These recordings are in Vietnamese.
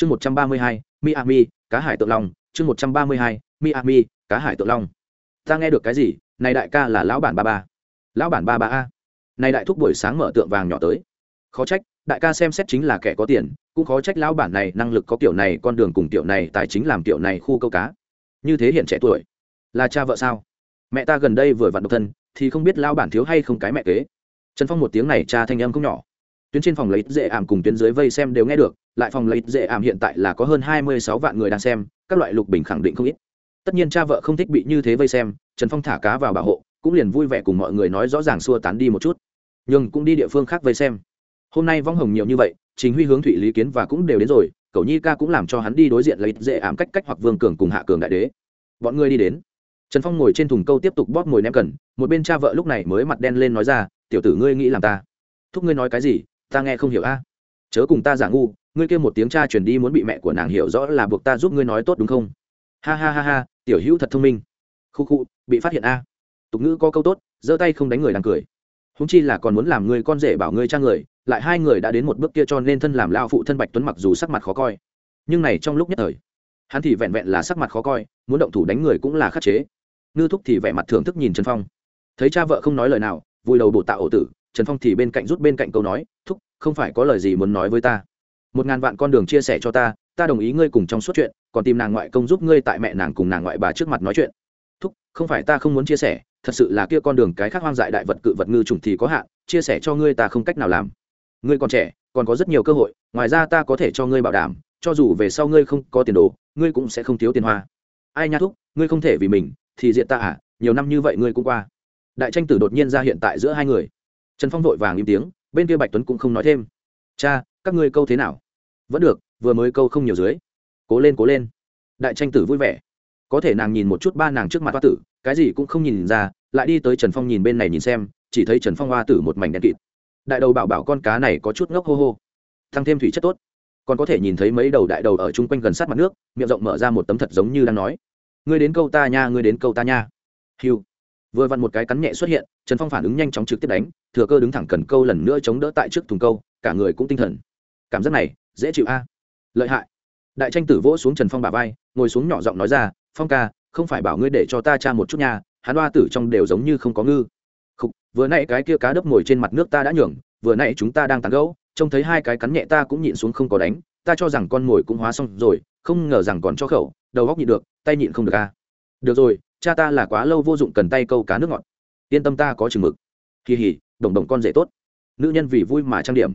chương một trăm ba mươi hai, miami, cá hải tượng long, chương một trăm ba mươi hai, miami, cá hải tượng long. Ta nghe được cái gì? Này đại ca là lão bản ba ba. Lão bản ba ba a. Này đại thúc buổi sáng mở tượng vàng nhỏ tới. Khó trách, đại ca xem xét chính là kẻ có tiền, cũng khó trách lão bản này năng lực có kiểu này, con đường cùng kiểu này, tài chính làm kiểu này khu câu cá. Như thế hiện trẻ tuổi, là cha vợ sao? Mẹ ta gần đây vừa vặn độc thân, thì không biết lão bản thiếu hay không cái mẹ kế. Trần phong một tiếng này, cha thanh âm không nhỏ tuyến trên phòng lấy dễ ảm cùng tuyến dưới vây xem đều nghe được, lại phòng lấy dễ ảm hiện tại là có hơn hai mươi sáu vạn người đang xem, các loại lục bình khẳng định không ít. Tất nhiên cha vợ không thích bị như thế vây xem, trần phong thả cá vào bảo hộ, cũng liền vui vẻ cùng mọi người nói rõ ràng xua tán đi một chút. Nhưng cũng đi địa phương khác vây xem. Hôm nay vong hồng nhiều như vậy chính huy hướng thụy lý kiến và cũng đều đến rồi cậu nhi ca cũng làm cho hắn đi đối diện lấy dễ ảm cách cách hoặc vương cường cùng hạ cường đại đế. Bọn ngươi đi đến. Trần phong ngồi trên thùng câu tiếp tục bóp ngồi ném cần, một bên cha vợ lúc này mới mặt đen lên nói ra, tiểu tử ngươi nghĩ làm ta. Thúc ngươi nói cái gì? Ta nghe không hiểu a. Chớ cùng ta giả ngu, ngươi kêu một tiếng cha truyền đi muốn bị mẹ của nàng hiểu rõ là buộc ta giúp ngươi nói tốt đúng không? Ha ha ha ha, tiểu hữu thật thông minh. Khu khu, bị phát hiện a. Tục ngữ có câu tốt, giơ tay không đánh người đang cười. Húng chi là còn muốn làm người con rể bảo ngươi cha người, lại hai người đã đến một bước kia cho nên thân làm lao phụ thân bạch tuấn mặc dù sắc mặt khó coi, nhưng này trong lúc nhất thời, hắn thì vẹn vẹn là sắc mặt khó coi, muốn động thủ đánh người cũng là khắc chế. Ngư thúc thì vẻ mặt thưởng thức nhìn trần phong. Thấy cha vợ không nói lời nào, vùi đầu bộ tạo ổ tử, trần phong thì bên cạnh rút bên cạnh câu nói, thúc không phải có lời gì muốn nói với ta. Một ngàn vạn con đường chia sẻ cho ta ta đồng ý ngươi cùng trong suốt chuyện, còn tìm nàng ngoại công giúp ngươi tại mẹ nàng cùng nàng ngoại bà trước mặt nói chuyện. Thúc, không phải ta không muốn chia sẻ, thật sự là kia con đường cái khác hoang dại đại vật cự vật ngư trùng thì có hạn, chia sẻ cho ngươi ta không cách nào làm. Ngươi còn trẻ, còn có rất nhiều cơ hội, ngoài ra ta có thể cho ngươi bảo đảm, cho dù về sau ngươi không có tiền đồ, ngươi cũng sẽ không thiếu tiền hoa. Ai nha thúc, ngươi không thể vì mình, thì diện ta à nhiều năm như vậy ngươi cũng qua. Đại tranh tử đột nhiên ra hiện tại giữa hai người. Trần phong vội vàng im tiếng bên kia bạch tuấn cũng không nói thêm. Cha, các ngươi câu thế nào? Vẫn được, vừa mới câu không nhiều dưới. Cố lên cố lên. Đại tranh tử vui vẻ. Có thể nàng nhìn một chút ba nàng trước mặt hoa tử, cái gì cũng không nhìn ra, lại đi tới trần phong nhìn bên này nhìn xem, chỉ thấy trần phong hoa tử một mảnh đen kịt. Đại đầu bảo bảo con cá này có chút ngốc hô hô. Thăng thêm thủy chất tốt. Còn có thể nhìn thấy mấy đầu đại đầu ở chung quanh gần sát mặt nước, miệng rộng mở ra một tấm thật giống như đang nói. Ngươi đến câu ta nha, ngươi đến câu ta nha. Hiu vừa vặn một cái cắn nhẹ xuất hiện trần phong phản ứng nhanh chóng trực tiếp đánh thừa cơ đứng thẳng cần câu lần nữa chống đỡ tại trước thùng câu cả người cũng tinh thần. Cảm giác này dễ chịu a. Lợi hại. Đại tranh tử vỗ xuống trần phong bà vai ngồi xuống nhỏ giọng nói ra phong ca không phải bảo ngươi để cho ta cha một chút nha hắn oa tử trong đều giống như không có ngư. Khục, vừa nãy cái kia cá đớp ngồi trên mặt nước ta đã nhường vừa nãy chúng ta đang tán gẫu trông thấy hai cái cắn nhẹ ta cũng nhịn xuống không có đánh ta cho rằng con mồi cũng hóa xong rồi không ngờ rằng còn cho khẩu đầu góc nhịn được tay nhịn không được a. Được rồi cha ta là quá lâu vô dụng cần tay câu cá nước ngọt. Yên tâm ta có chừng mực. Kỳ hỉ, đồng đồng con rể tốt. Nữ nhân vì vui mà trang điểm.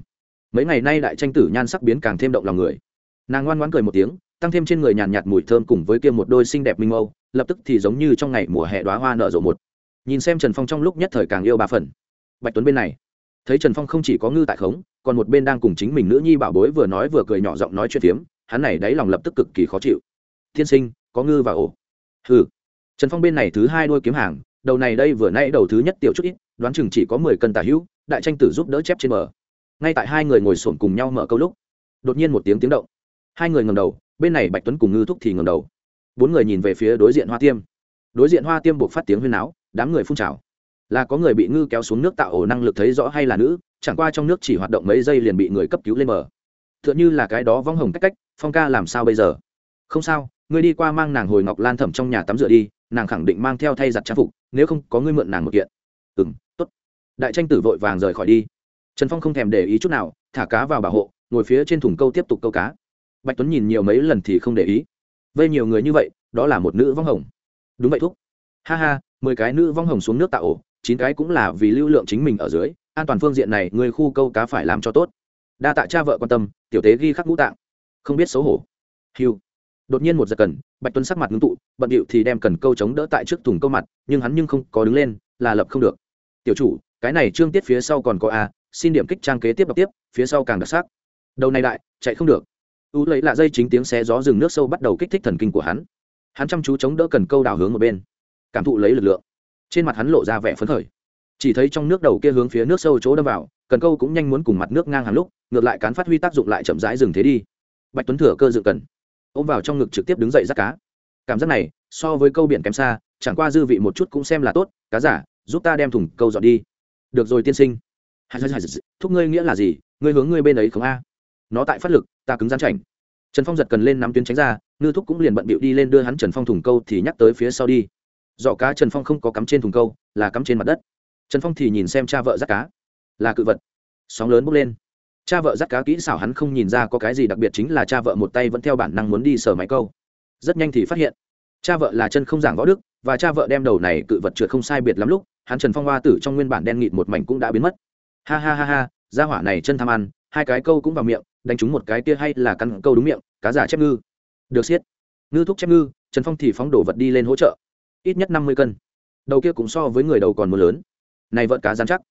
Mấy ngày nay đại tranh tử nhan sắc biến càng thêm động lòng người. Nàng ngoan ngoãn cười một tiếng, tăng thêm trên người nhàn nhạt mùi thơm cùng với kia một đôi xinh đẹp minh mâu, lập tức thì giống như trong ngày mùa hè đoá hoa nở rộ một. Nhìn xem trần phong trong lúc nhất thời càng yêu ba phần. Bạch tuấn bên này, thấy trần phong không chỉ có ngư tại khống, còn một bên đang cùng chính mình nữ nhi bảo bối vừa nói vừa cười nhỏ giọng nói chuyện phiếm, hắn này đáy lòng lập tức cực kỳ khó chịu. Thiên sinh, có ngư và ổ. Hừ trần phong bên này thứ hai đôi kiếm hàng, đầu này đây vừa nãy đầu thứ nhất tiểu chút ít, đoán chừng chỉ có mười cân tả hữu, đại tranh tử giúp đỡ chép trên bờ. Ngay tại hai người ngồi xổm cùng nhau mở câu lúc, đột nhiên một tiếng tiếng động. Hai người ngầm đầu, bên này bạch tuấn cùng ngư thúc thì ngầm đầu. Bốn người nhìn về phía đối diện hoa tiêm. Đối diện hoa tiêm buộc phát tiếng huyên áo đám người phun trào. Là có người bị ngư kéo xuống nước tạo ổ năng lực thấy rõ hay là nữ, chẳng qua trong nước chỉ hoạt động mấy giây liền bị người cấp cứu lên bờ. T h ư ợ n như là cái đó vong hồng cách cách, phong ca làm sao bây giờ? Không sao, ngươi đi qua mang nàng hồi ngọc lan thẩm trong nhà tắm rửa đi nàng khẳng định mang theo thay giặt trang phục, nếu không có ngươi mượn nàng một kiện. Ừ m t ố t đại tranh tử vội vàng rời khỏi đi. Trần phong không thèm để ý chút nào, thả cá vào bảo hộ, ngồi phía trên thùng câu tiếp tục câu cá. Bạch tuấn nhìn nhiều mấy lần thì không để ý. Vây nhiều người như vậy, đó là một nữ vong hồng. Đúng vậy thúc. Ha ha, mười cái nữ vong hồng xuống nước tạo ổ, chín cái cũng là vì lưu lượng chính mình ở dưới, an toàn phương diện này người khu câu cá phải làm cho tốt. Đa tạ cha vợ quan tâm, tiểu tế ghi khắc ngũ tạng. Không biết xấu hổ. Hiu đột nhiên một giật cần, bạch tuấn sắc mặt ngưng tụ, bận điệu thì đem cần câu chống đỡ tại trước thùng câu mặt, nhưng hắn nhưng không có đứng lên, là lập không được. Tiểu chủ, cái này trương tiết phía sau còn có a, xin điểm kích trang kế tiếp đọc tiếp, phía sau càng đặc sắc. Đầu này đại, chạy không được. U lấy lạ dây chính tiếng xé gió rừng nước sâu bắt đầu kích thích thần kinh của hắn. Hắn chăm chú chống đỡ cần câu đào hướng một bên, cảm thụ lấy lực lượng. Trên mặt hắn lộ ra vẻ phấn khởi. Chỉ thấy trong nước đầu kia hướng phía nước sâu chỗ đâm vào, cần câu cũng nhanh muốn cùng mặt nước ngang hàng lúc, ngược lại cán phát huy tác dụng lại chậm rãi dừng thế đi. Bạch tuấn thừa cơ dự cần ôm vào trong ngực trực tiếp đứng dậy rắt cá. Cảm giác này, so với câu biển kém xa, chẳng qua dư vị một chút cũng xem là tốt. Cá giả, giúp ta đem thùng câu dọn đi. Được rồi tiên sinh. Thúc ngươi nghĩa là gì? Ngươi hướng ngươi bên ấy không a? Nó tại phát lực, ta cứng gian chảnh. Trần phong giật cần lên nắm tuyến tránh ra, ngư thúc cũng liền bận bịu đi lên đưa hắn trần phong thùng câu thì nhắc tới phía sau đi. Dọ cá trần phong không có cắm trên thùng câu, là cắm trên mặt đất. Trần phong thì nhìn xem cha vợ dắt cá. Là cự vật. Sóng lớn bốc lên cha vợ dắt cá kỹ xảo hắn không nhìn ra có cái gì đặc biệt chính là cha vợ một tay vẫn theo bản năng muốn đi sờ máy câu. Rất nhanh thì phát hiện cha vợ là chân không giảng võ đức và cha vợ đem đầu này cự vật trượt không sai biệt lắm lúc hắn trần phong hoa tử trong nguyên bản đen nghịt một mảnh cũng đã biến mất. Ha ha ha ha ra hỏa này chân tham ăn hai cái câu cũng vào miệng đánh trúng một cái kia hay là căn câu đúng miệng cá giả chép ngư. Được siết, ngư thúc chép ngư trần phong thì phóng đổ vật đi lên hỗ trợ. Ít nhất năm mươi cân. Đầu kia cũng so với người đầu còn mưa lớn. Này vợt cá dán chắc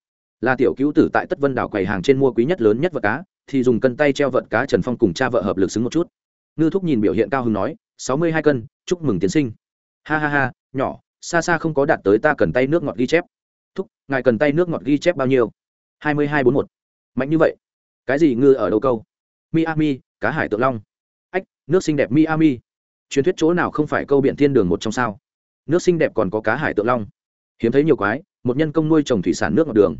là tiểu cứu tử tại tất vân đảo quầy hàng trên mua quý nhất lớn nhất vật cá, thì dùng cân tay treo vợt cá trần phong cùng cha vợ hợp lực xứng một chút. Ngư thúc nhìn biểu hiện cao hứng nói, sáu mươi hai cân, chúc mừng tiến sinh. Ha ha ha, nhỏ, xa xa không có đạt tới ta cần tay nước ngọt ghi chép. Thúc, ngài cần tay nước ngọt ghi chép bao nhiêu? Hai mươi hai bốn một. Mạnh như vậy. Cái gì ngư ở đâu câu? Miami, cá hải tượng long. Ách, nước xinh đẹp miami. Truyền thuyết chỗ nào không phải câu biển thiên đường một trong sao? Nước xinh đẹp còn có cá hải tượng long. Hiếm thấy nhiều quái, một nhân công nuôi trồng thủy sản nước ngọt đường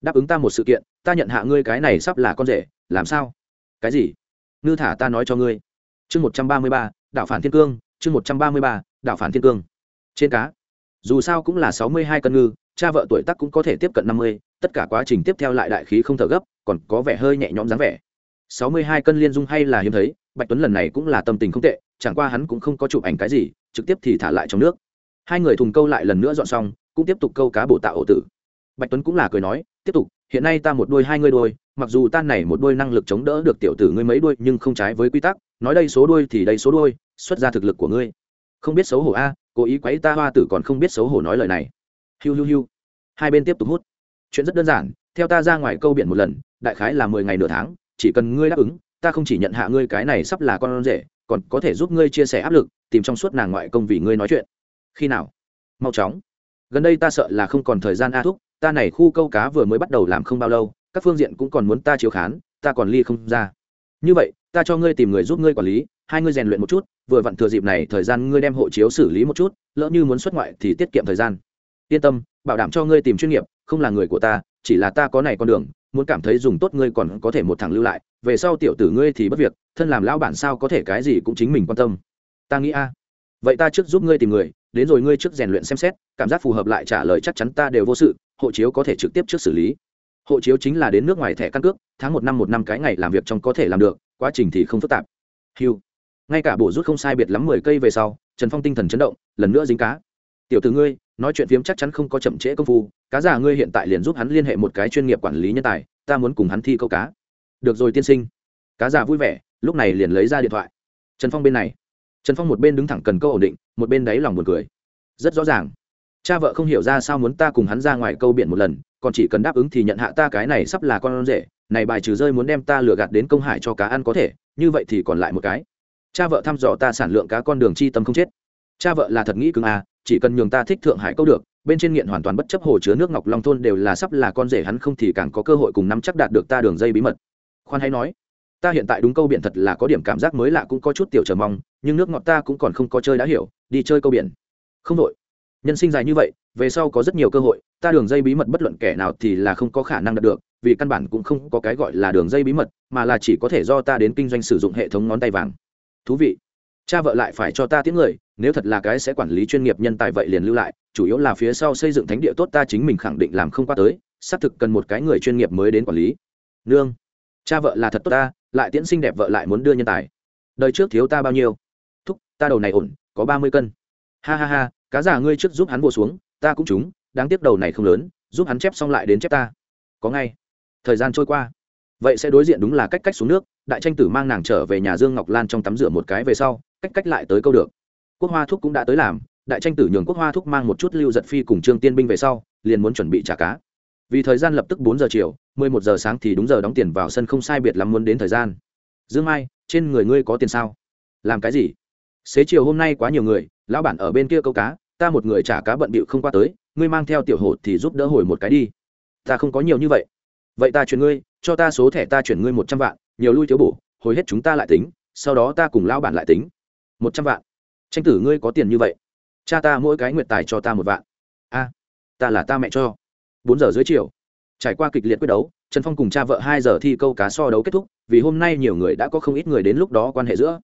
đáp ứng ta một sự kiện, ta nhận hạ ngươi cái này sắp là con rể, làm sao? Cái gì? Ngư thả ta nói cho ngươi. Chương một trăm ba mươi ba đạo phản thiên cương, chương một trăm ba mươi ba đạo phản thiên cương. Trên cá. Dù sao cũng là sáu mươi hai cân ngư, cha vợ tuổi tác cũng có thể tiếp cận năm mươi, tất cả quá trình tiếp theo lại đại khí không thở gấp, còn có vẻ hơi nhẹ nhõm dáng vẻ. sáu mươi hai cân liên dung hay là hiếm thấy, bạch tuấn lần này cũng là tâm tình không tệ, chẳng qua hắn cũng không có chụp ảnh cái gì, trực tiếp thì thả lại trong nước. Hai người thùng câu lại lần nữa dọn xong, cũng tiếp tục câu cá bổ tạo ổ tử. Bạch tuấn cũng là cười nói tiếp tục, hiện nay ta một đôi, hai ngươi đôi, mặc dù ta này một đôi năng lực chống đỡ được tiểu tử ngươi mấy đôi, nhưng không trái với quy tắc, nói đây số đôi thì đây số đôi, xuất ra thực lực của ngươi. Không biết xấu hổ a, cố ý quấy ta hoa tử còn không biết xấu hổ nói lời này. Hiu hiu hiu. Hai bên tiếp tục hút. Chuyện rất đơn giản, theo ta ra ngoài câu biển một lần, đại khái là mười ngày nửa tháng, chỉ cần ngươi đáp ứng, ta không chỉ nhận hạ ngươi cái này sắp là con rể, còn có thể giúp ngươi chia sẻ áp lực, tìm trong suốt nàng ngoại công vì ngươi nói chuyện. Khi nào? Mau chóng. Gần đây ta sợ là không còn thời gian a thúc ta này khu câu cá vừa mới bắt đầu làm không bao lâu, các phương diện cũng còn muốn ta chiếu khán, ta còn ly không ra. Như vậy, ta cho ngươi tìm người giúp ngươi quản lý, hai ngươi rèn luyện một chút, vừa vặn thừa dịp này thời gian ngươi đem hộ chiếu xử lý một chút, lỡ như muốn xuất ngoại thì tiết kiệm thời gian. Yên tâm, bảo đảm cho ngươi tìm chuyên nghiệp, không là người của ta, chỉ là ta có này con đường, muốn cảm thấy dùng tốt ngươi còn có thể một thằng lưu lại, về sau tiểu tử ngươi thì bất việc, thân làm lão bản sao có thể cái gì cũng chính mình quan tâm. Ta nghĩ a. Vậy ta trước giúp ngươi tìm người đến rồi ngươi trước rèn luyện xem xét, cảm giác phù hợp lại trả lời chắc chắn ta đều vô sự, hộ chiếu có thể trực tiếp trước xử lý. Hộ chiếu chính là đến nước ngoài thẻ căn cước, tháng một năm một năm cái ngày làm việc trong có thể làm được, quá trình thì không phức tạp. Hiu ngay cả bổ rút không sai biệt lắm mười cây về sau, trần phong tinh thần chấn động, lần nữa dính cá. Tiểu từ ngươi, nói chuyện phiếm chắc chắn không có chậm trễ công phu, cá già ngươi hiện tại liền giúp hắn liên hệ một cái chuyên nghiệp quản lý nhân tài, ta muốn cùng hắn thi câu cá. Được rồi tiên sinh. Cá già vui vẻ, lúc này liền lấy ra điện thoại. Trần phong bên này trần phong một bên đứng thẳng cần câu ổn định, một bên đáy lòng buồn cười. Rất rõ ràng. Cha vợ không hiểu ra sao muốn ta cùng hắn ra ngoài câu biển một lần, còn chỉ cần đáp ứng thì nhận hạ ta cái này sắp là con rể, này bài trừ rơi muốn đem ta lừa gạt đến công hải cho cá ăn có thể, như vậy thì còn lại một cái. Cha vợ thăm dò ta sản lượng cá con đường chi tâm không chết. Cha vợ là thật nghĩ cưng à chỉ cần nhường ta thích thượng hải câu được, bên trên nghiện hoàn toàn bất chấp hồ chứa nước ngọc long thôn đều là sắp là con rể hắn không thì càng có cơ hội cùng nắm chắc đạt được ta đường dây bí mật. Khoan hay nói ta hiện tại đúng câu biển thật là có điểm cảm giác mới lạ cũng có chút tiểu chờ mong, nhưng nước ngọt ta cũng còn không có chơi đã hiểu, đi chơi câu biển. Không đội. Nhân sinh dài như vậy, về sau có rất nhiều cơ hội, ta đường dây bí mật bất luận kẻ nào thì là không có khả năng đạt được, vì căn bản cũng không có cái gọi là đường dây bí mật, mà là chỉ có thể do ta đến kinh doanh sử dụng hệ thống ngón tay vàng. Thú vị. Cha vợ lại phải cho ta tiếng người, nếu thật là cái sẽ quản lý chuyên nghiệp nhân tài vậy liền lưu lại, chủ yếu là phía sau xây dựng thánh địa tốt ta chính mình khẳng định làm không qua tới, xác thực cần một cái người chuyên nghiệp mới đến quản lý. Nương. Cha vợ là thật tốt ta lại tiễn sinh đẹp vợ lại muốn đưa nhân tài. Đời trước thiếu ta bao nhiêu? Thúc, ta đầu này ổn, có ba mươi cân. Ha ha ha, cá già ngươi trước giúp hắn bổ xuống, ta cũng trúng, đáng tiếc đầu này không lớn, giúp hắn chép xong lại đến chép ta. Có ngay. Thời gian trôi qua. Vậy sẽ đối diện đúng là cách cách xuống nước, đại tranh tử mang nàng trở về nhà dương ngọc lan trong tắm rửa một cái về sau, cách cách lại tới câu được. Quốc hoa thúc cũng đã tới làm, đại tranh tử nhường quốc hoa thúc mang một chút lưu giật phi cùng trương tiên binh về sau, liền muốn chuẩn bị trả cá vì thời gian lập tức bốn giờ chiều, mười một giờ sáng thì đúng giờ đóng tiền vào sân không sai biệt lắm muốn đến thời gian. Dương mai, trên người ngươi có tiền sao? Làm cái gì? Xế chiều hôm nay quá nhiều người, lão bản ở bên kia câu cá, ta một người trả cá bận bịu không qua tới, ngươi mang theo tiểu hột thì giúp đỡ hồi một cái đi. Ta không có nhiều như vậy. Vậy ta chuyển ngươi, cho ta số thẻ ta chuyển ngươi một trăm vạn, nhiều lui thiếu bổ, hồi hết chúng ta lại tính, sau đó ta cùng lão bản lại tính. Một trăm vạn. Tranh tử ngươi có tiền như vậy. Cha ta mỗi cái nguyệt tài cho ta một vạn. A, ta là ta mẹ cho bốn giờ dưới chiều. Trải qua kịch liệt quyết đấu, trần phong cùng cha vợ hai giờ thi câu cá so đấu kết thúc, vì hôm nay nhiều người đã có không ít người đến lúc đó quan hệ giữa.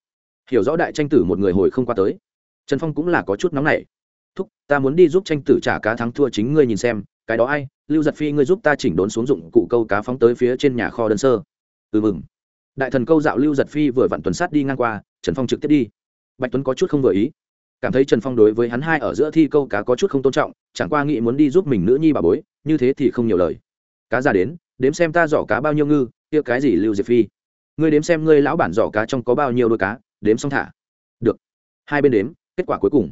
Hiểu rõ đại tranh tử một người hồi không qua tới. Trần phong cũng là có chút nóng nảy. Thúc, ta muốn đi giúp tranh tử trả cá thắng thua chính ngươi nhìn xem, cái đó ai? Lưu giật phi ngươi giúp ta chỉnh đốn xuống dụng cụ câu cá phóng tới phía trên nhà kho đơn sơ. Ừ mừng. Đại thần câu dạo lưu giật phi vừa vặn tuần sát đi ngang qua, trần phong trực tiếp đi. Bạch tuấn có chút không vừa ý cảm thấy trần phong đối với hắn hai ở giữa thi câu cá có chút không tôn trọng, chẳng qua nghĩ muốn đi giúp mình nữ nhi bà bối, như thế thì không nhiều lời. Cá ra đến, đếm xem ta giỏ cá bao nhiêu ngư, kia cái gì lưu diệp phi? Ngươi đếm xem ngươi lão bản giỏ cá trong có bao nhiêu đôi cá, đếm xong thả. Được. Hai bên đếm, kết quả cuối cùng.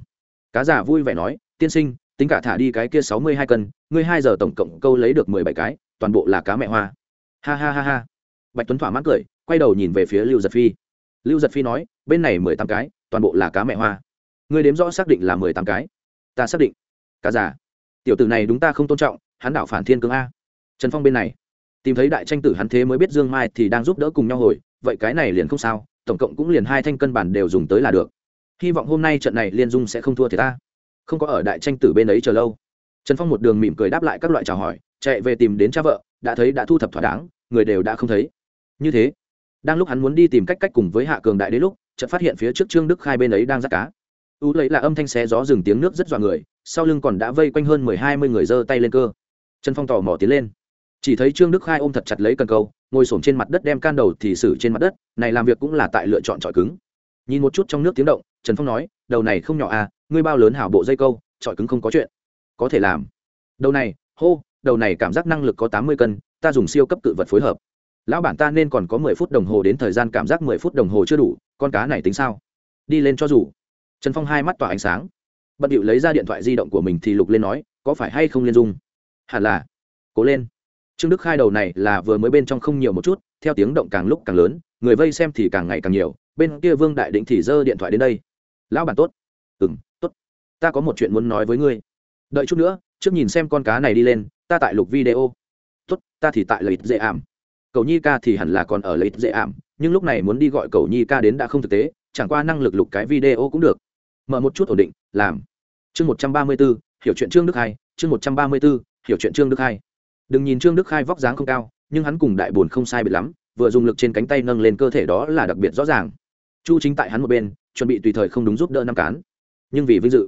Cá giả vui vẻ nói, tiên sinh, tính cả thả đi cái kia sáu mươi hai cân, ngươi hai giờ tổng cộng câu lấy được mười bảy cái, toàn bộ là cá mẹ hoa. Ha ha ha ha. Bạch tuấn thỏa mãn cười, quay đầu nhìn về phía lưu giật phi. Lưu giật phi nói, bên này mười tám cái, toàn bộ là cá mẹ hoa ngươi đếm rõ xác định là mười tám cái. Ta xác định. Cả giả tiểu tử này đúng ta không tôn trọng, hắn đảo phản thiên cương a. Trần phong bên này. Tìm thấy đại tranh tử hắn thế mới biết dương mai thì đang giúp đỡ cùng nhau hồi, vậy cái này liền không sao, tổng cộng cũng liền hai thanh cân bản đều dùng tới là được. Hy vọng hôm nay trận này liên dung sẽ không thua thì ta. Không có ở đại tranh tử bên ấy chờ lâu. Trần phong một đường mỉm cười đáp lại các loại chào hỏi, chạy về tìm đến cha vợ, đã thấy đã thu thập thỏa đáng, người đều đã không thấy. Như thế, đang lúc hắn muốn đi tìm cách cách cùng với hạ cường đại đến lúc, chợt phát hiện phía trước trương đức khai bên ấy đang giắt cá ú lấy là âm thanh xé gió rừng tiếng nước rất dọa người, sau lưng còn đã vây quanh hơn mười hai mươi người giơ tay lên cơ. Trần phong tò mò tiến lên. Chỉ thấy trương đức khai ôm thật chặt lấy cần câu, ngồi s trên mặt đất đem can đầu thì xử trên mặt đất, này làm việc cũng là tại lựa chọn trọi cứng. Nhìn một chút trong nước tiếng động, trần phong nói, đầu này không nhỏ à ngươi bao lớn hảo bộ dây câu trọi cứng không có chuyện. Có thể làm. Đầu này, hô, đầu này cảm giác năng lực có tám mươi cân, ta dùng siêu cấp cự vật phối hợp. Lão bản ta nên còn có mười phút đồng hồ đến thời gian cảm giác mười phút đồng hồ chưa đủ, con cá này tính sao? Đi lên cho rủ trần phong hai mắt tỏa ánh sáng. Bận điệu lấy ra điện thoại di động của mình thì lục lên nói, có phải hay không liên dung? Hẳn là. Cố lên. Trương đức khai đầu này là vừa mới bên trong không nhiều một chút, theo tiếng động càng lúc càng lớn, người vây xem thì càng ngày càng nhiều, bên kia vương đại định thì giơ điện thoại đến đây. Lão bản tốt. Ừ m tốt. Ta có một chuyện muốn nói với ngươi. Đợi chút nữa, trước nhìn xem con cá này đi lên, ta tại lục video. Tốt, ta thì tại lợi ích dễ ảm. Cầu nhi ca thì hẳn là còn ở lợi ích dễ ảm, nhưng lúc này muốn đi gọi cầu nhi ca đến đã không thực tế, chẳng qua năng lực lục cái video cũng được mở một chút ổn định, làm. Chương một trăm ba mươi b ố hiểu chuyện trương đức hai chương một trăm ba mươi b ố hiểu chuyện trương đức hai đừng nhìn trương đức khai vóc dáng không cao, nhưng hắn cùng đại bồn không sai biệt lắm, vừa dùng lực trên cánh tay nâng lên cơ thể đó là đặc biệt rõ ràng. Chu chính tại hắn một bên, chuẩn bị tùy thời không đúng giúp đỡ năm cán. Nhưng vì vinh dự,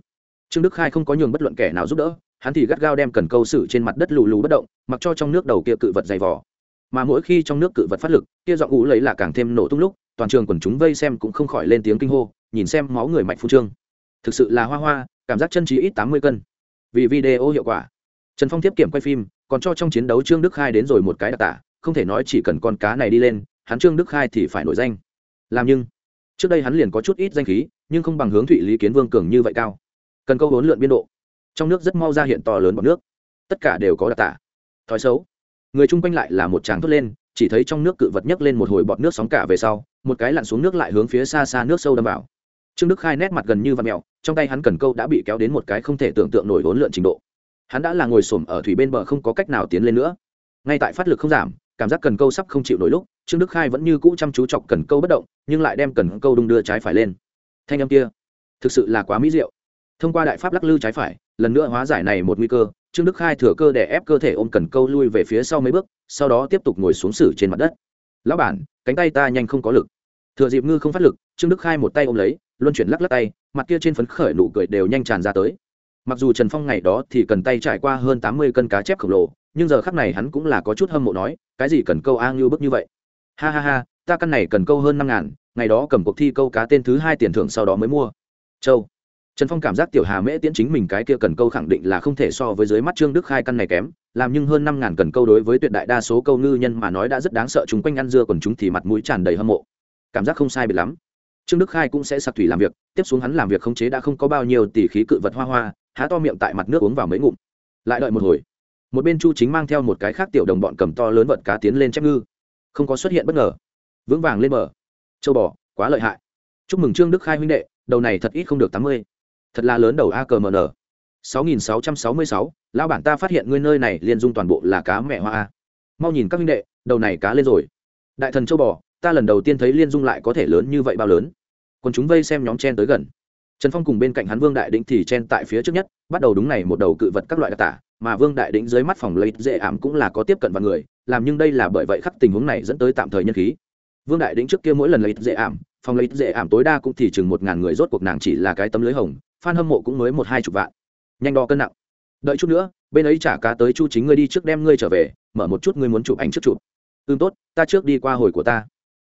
trương đức khai không có nhường bất luận kẻ nào giúp đỡ, hắn thì gắt gao đem cần câu xử trên mặt đất lù lù bất động, mặc cho trong nước đầu kia cự vật dày vỏ mà mỗi khi trong nước cự vật phát lực, kia giọng ú lấy là càng thêm nổ tung lúc, toàn trường quần chúng vây xem cũng không khỏi lên tiếng kinh hô, nhìn xem máu người mạnh phu trương thực sự là hoa hoa, cảm giác chân trí ít tám mươi cân. Vì video hiệu quả. Trần phong tiếp kiểm quay phim, còn cho trong chiến đấu trương đức khai đến rồi một cái đặc tả, không thể nói chỉ cần con cá này đi lên, hắn trương đức khai thì phải nổi danh. Làm nhưng, trước đây hắn liền có chút ít danh khí, nhưng không bằng hướng thụy lý kiến vương cường như vậy cao. Cần câu hỗn lượn biên độ. Trong nước rất mau ra hiện to lớn bọt nước. Tất cả đều có đặc tả. Thói xấu. Người chung quanh lại là một tràng thốt lên, chỉ thấy trong nước cự vật nhấc lên một hồi bọt nước sóng cả về sau, một cái lặn xuống nước lại hướng phía xa xa nước sâu đâm vào trương đức khai nét mặt gần như vạt mẹo trong tay hắn cần câu đã bị kéo đến một cái không thể tưởng tượng nổi hỗn lượn trình độ. Hắn đã là ngồi xổm ở thủy bên bờ không có cách nào tiến lên nữa. Ngay tại phát lực không giảm, cảm giác cần câu sắp không chịu nổi lúc, trương đức khai vẫn như cũ chăm chú chọc cần câu bất động, nhưng lại đem cần câu đung đưa trái phải lên. Thanh âm kia, thực sự là quá mỹ diệu. Thông qua đại pháp lắc lư trái phải, lần nữa hóa giải này một nguy cơ, trương đức khai thừa cơ để ép cơ thể ôm cần câu lui về phía sau mấy bước, sau đó tiếp tục ngồi xuống xử trên mặt đất. Lão bản, cánh tay ta nhanh không có lực. Thừa dịp ngư không phát lực, trương đức khai một tay ôm lấy luân chuyển lắc lắc tay, mặt kia trên phấn khởi nụ cười đều nhanh tràn ra tới. Mặc dù trần phong ngày đó thì cần tay trải qua hơn tám mươi cân cá chép khổng lồ, nhưng giờ khắc này hắn cũng là có chút hâm mộ nói, cái gì cần câu a ngưu bức như vậy? Ha ha ha, ta căn này cần câu hơn năm ngàn, ngày đó cầm cuộc thi câu cá tên thứ hai tiền thưởng sau đó mới mua. Châu. Trần phong cảm giác tiểu hà mễ tiễn chính mình cái kia cần câu khẳng định là không thể so với dưới mắt trương đức khai căn này kém, làm nhưng hơn năm ngàn cần câu đối với tuyệt đại đa số câu ngư nhân mà nói đã rất đáng sợ, chúng quanh ăn dưa còn chúng thì mặt mũi tràn đầy hâm mộ. Cảm giác không sai biệt lắm trương đức khai cũng sẽ sạc thủy làm việc, tiếp xuống hắn làm việc khống chế đã không có bao nhiêu tỷ khí cự vật hoa hoa, há to miệng tại mặt nước uống vào mấy ngụm. Lại đợi một hồi, một bên chu chính mang theo một cái khác tiểu đồng bọn cầm to lớn vận cá tiến lên chép ngư. Không có xuất hiện bất ngờ. Vững vàng lên bờ. Châu bò, quá lợi hại. Chúc mừng trương đức khai huynh đệ, đầu này thật ít không được tám mươi. Thật là lớn đầu a cờ sáu nghìn sáu trăm sáu mươi sáu, lão bản ta phát hiện ngươi nơi này liên dung toàn bộ là cá mẹ hoa a. Mau nhìn các huynh đệ, đầu này cá lên rồi. Đại thần châu bò, ta lần đầu tiên thấy liên dung lại có thể lớn như vậy bao lớn còn chúng vây xem nhóm chen tới gần. Trần phong cùng bên cạnh hắn vương đại đĩnh thì chen tại phía trước nhất, bắt đầu đúng này một đầu cự vật các loại đặc tả, mà vương đại đĩnh dưới mắt phòng lấy dễ ảm cũng là có tiếp cận vào người, làm nhưng đây là bởi vậy khắc tình huống này dẫn tới tạm thời nhân khí. Vương đại đĩnh trước kia mỗi lần lấy dễ ảm, phòng lấy dễ ảm tối đa cũng thì chừng một ngàn người, rốt cuộc nàng chỉ là cái tấm lưới hồng f hâm mộ cũng mới một hai chục vạn. Nhanh đo cân nặng. Đợi chút nữa, bên ấy trả cá tới chu chính ngươi đi trước đem ngươi trở về, mở một chút ngươi muốn chụp ảnh trước chụp. Ưm tốt, ta trước đi qua hồi của ta.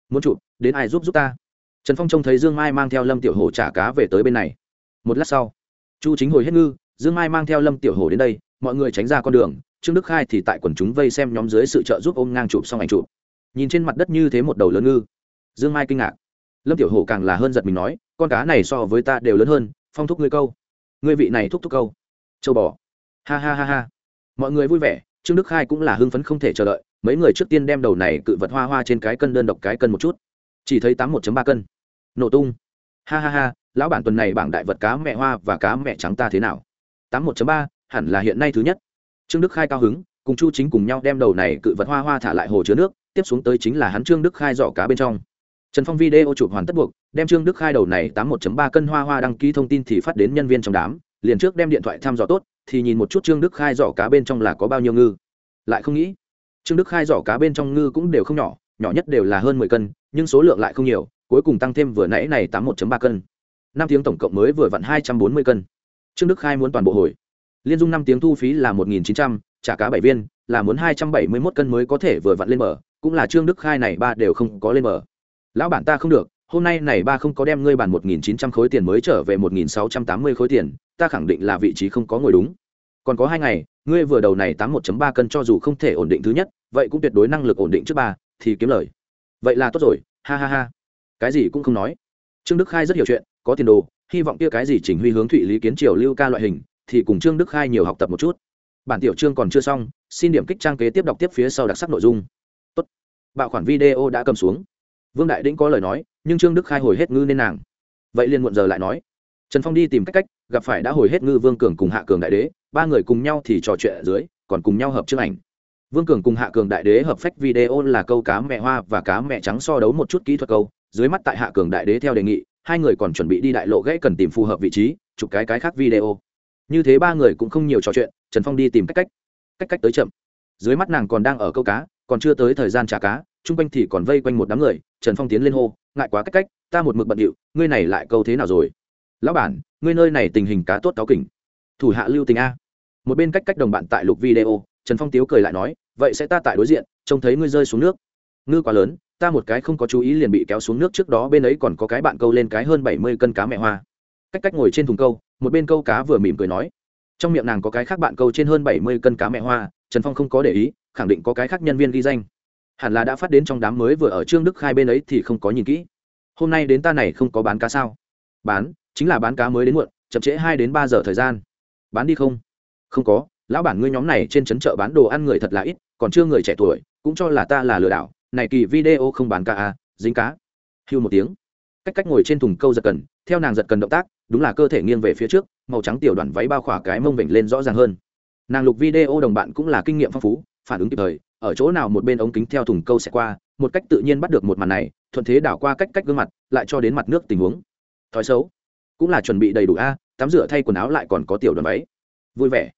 Muốn chụp, đến ai giúp giúp ta? Trần phong trông thấy dương mai mang theo lâm tiểu hồ trả cá về tới bên này. Một lát sau, chu chính hồi hết ngư, dương mai mang theo lâm tiểu hồ đến đây, mọi người tránh ra con đường, trương đức khai thì tại quần chúng vây xem nhóm dưới sự trợ giúp ôm ngang chụp xong ảnh chụp. Nhìn trên mặt đất như thế một đầu lớn ngư. Dương mai kinh ngạc. Lâm tiểu hồ càng là hơn giật mình nói, con cá này so với ta đều lớn hơn, phong thúc ngươi câu. Ngươi vị này thúc thúc câu. Châu bò. Ha ha ha ha. Mọi người vui vẻ, trương đức khai cũng là hưng phấn không thể chờ đợi, mấy người trước tiên đem đầu này cự vật hoa hoa trên cái cân đơn độc cái cân một chút chỉ thấy tám một ba cân. Nổ tung. Ha ha ha, lão bản tuần này bảng đại vật cá mẹ hoa và cá mẹ trắng ta thế nào? Tám một ba, hẳn là hiện nay thứ nhất. Trương đức khai cao hứng, cùng chu chính cùng nhau đem đầu này cự vật hoa hoa thả lại hồ chứa nước, tiếp xuống tới chính là hắn trương đức khai giỏ cá bên trong. Trần phong video chụp hoàn tất buộc, đem trương đức khai đầu này tám một ba cân hoa hoa đăng ký thông tin thì phát đến nhân viên trong đám, liền trước đem điện thoại thăm dò tốt, thì nhìn một chút trương đức khai giỏ cá bên trong là có bao nhiêu ngư. Lại không nghĩ, trương đức khai giỏ cá bên trong ngư cũng đều không nhỏ nhỏ nhất đều là hơn mười cân, nhưng số lượng lại không nhiều, cuối cùng tăng thêm vừa nãy này tám một ba cân năm tiếng tổng cộng mới vừa vặn hai trăm bốn mươi cân trương đức khai muốn toàn bộ hồi liên dung năm tiếng thu phí là một nghìn chín trăm, trả cá bảy viên, là muốn hai trăm bảy mươi mốt cân mới có thể vừa vặn lên bờ. cũng là trương đức khai này ba đều không có lên bờ. lão bản ta không được, hôm nay này ba không có đem ngươi bàn một nghìn chín trăm khối tiền mới trở về một nghìn sáu trăm tám mươi khối tiền, ta khẳng định là vị trí không có ngồi đúng còn có hai ngày, ngươi vừa đầu này tám một ba cân cho dù không thể ổn định thứ nhất, vậy cũng tuyệt đối năng lực ổn định trước ba thì kiếm lời. Vậy là tốt rồi, ha ha ha. Cái gì cũng không nói. Trương đức khai rất hiểu chuyện, có tiền đồ, hy vọng kia cái gì chỉnh huy hướng thụy lý kiến triều lưu ca loại hình, thì cùng trương đức khai nhiều học tập một chút. Bản tiểu chương còn chưa xong, xin điểm kích trang kế tiếp đọc tiếp phía sau đặc sắc nội dung. Tốt. Bạo khoản video đã cầm xuống. Vương đại đĩnh có lời nói, nhưng trương đức khai hồi hết ngư nên nàng. Vậy liền muộn giờ lại nói. Trần phong đi tìm cách cách, gặp phải đã hồi hết ngư vương cường cùng hạ cường đại đế, ba người cùng nhau thì trò chuyện ở dưới, còn cùng nhau hợp chương ảnh vương cường cùng hạ cường đại đế hợp phách video là câu cá mẹ hoa và cá mẹ trắng so đấu một chút kỹ thuật câu. Dưới mắt tại hạ cường đại đế theo đề nghị, hai người còn chuẩn bị đi đại lộ gãy cần tìm phù hợp vị trí, chụp cái cái khác video. Như thế ba người cũng không nhiều trò chuyện, trần phong đi tìm cách cách. Cách cách tới chậm. Dưới mắt nàng còn đang ở câu cá, còn chưa tới thời gian trả cá, chung quanh thì còn vây quanh một đám người, trần phong tiến lên hô, ngại quá cách cách, ta một mực bận điệu, ngươi này lại câu thế nào rồi? Lão bản, ngươi nơi này tình hình cá tốt cáo kỉnh. Thủ hạ lưu tình a. Một bên cách cách đồng bạn tại lục video, trần phong tiếu cười lại nói vậy sẽ ta tại đối diện, trông thấy ngươi rơi xuống nước. Ngư quá lớn, ta một cái không có chú ý liền bị kéo xuống nước trước đó, bên ấy còn có cái bạn câu lên cái hơn bảy mươi cân cá mẹ hoa. Cách cách ngồi trên thùng câu, một bên câu cá vừa mỉm cười nói. Trong miệng nàng có cái khác bạn câu trên hơn bảy mươi cân cá mẹ hoa, trần phong không có để ý, khẳng định có cái khác nhân viên ghi danh. Hẳn là đã phát đến trong đám mới vừa ở trương đức khai bên ấy thì không có nhìn kỹ. Hôm nay đến ta này không có bán cá sao? Bán, chính là bán cá mới đến muộn, chậm trễ hai đến ba giờ thời gian. Bán đi không? Không có lão bản ngươi nhóm này trên trấn chợ bán đồ ăn người thật là ít, còn chưa người trẻ tuổi, cũng cho là ta là lừa đảo. Này kỳ video không bán cá à dính cá. Hưu một tiếng. Cách cách ngồi trên thùng câu giật cần, theo nàng giật cần động tác, đúng là cơ thể nghiêng về phía trước, màu trắng tiểu đoàn váy bao khỏa cái mông vểnh lên rõ ràng hơn. Nàng lục video đồng bạn cũng là kinh nghiệm phong phú, phản ứng kịp thời, ở chỗ nào một bên ống kính theo thùng câu sẽ qua, một cách tự nhiên bắt được một màn này, thuận thế đảo qua cách cách gương mặt, lại cho đến mặt nước tình huống. Thói xấu. Cũng là chuẩn bị đầy đủ a, tắm rửa thay quần áo lại còn có tiểu đoàn váy. Vui vẻ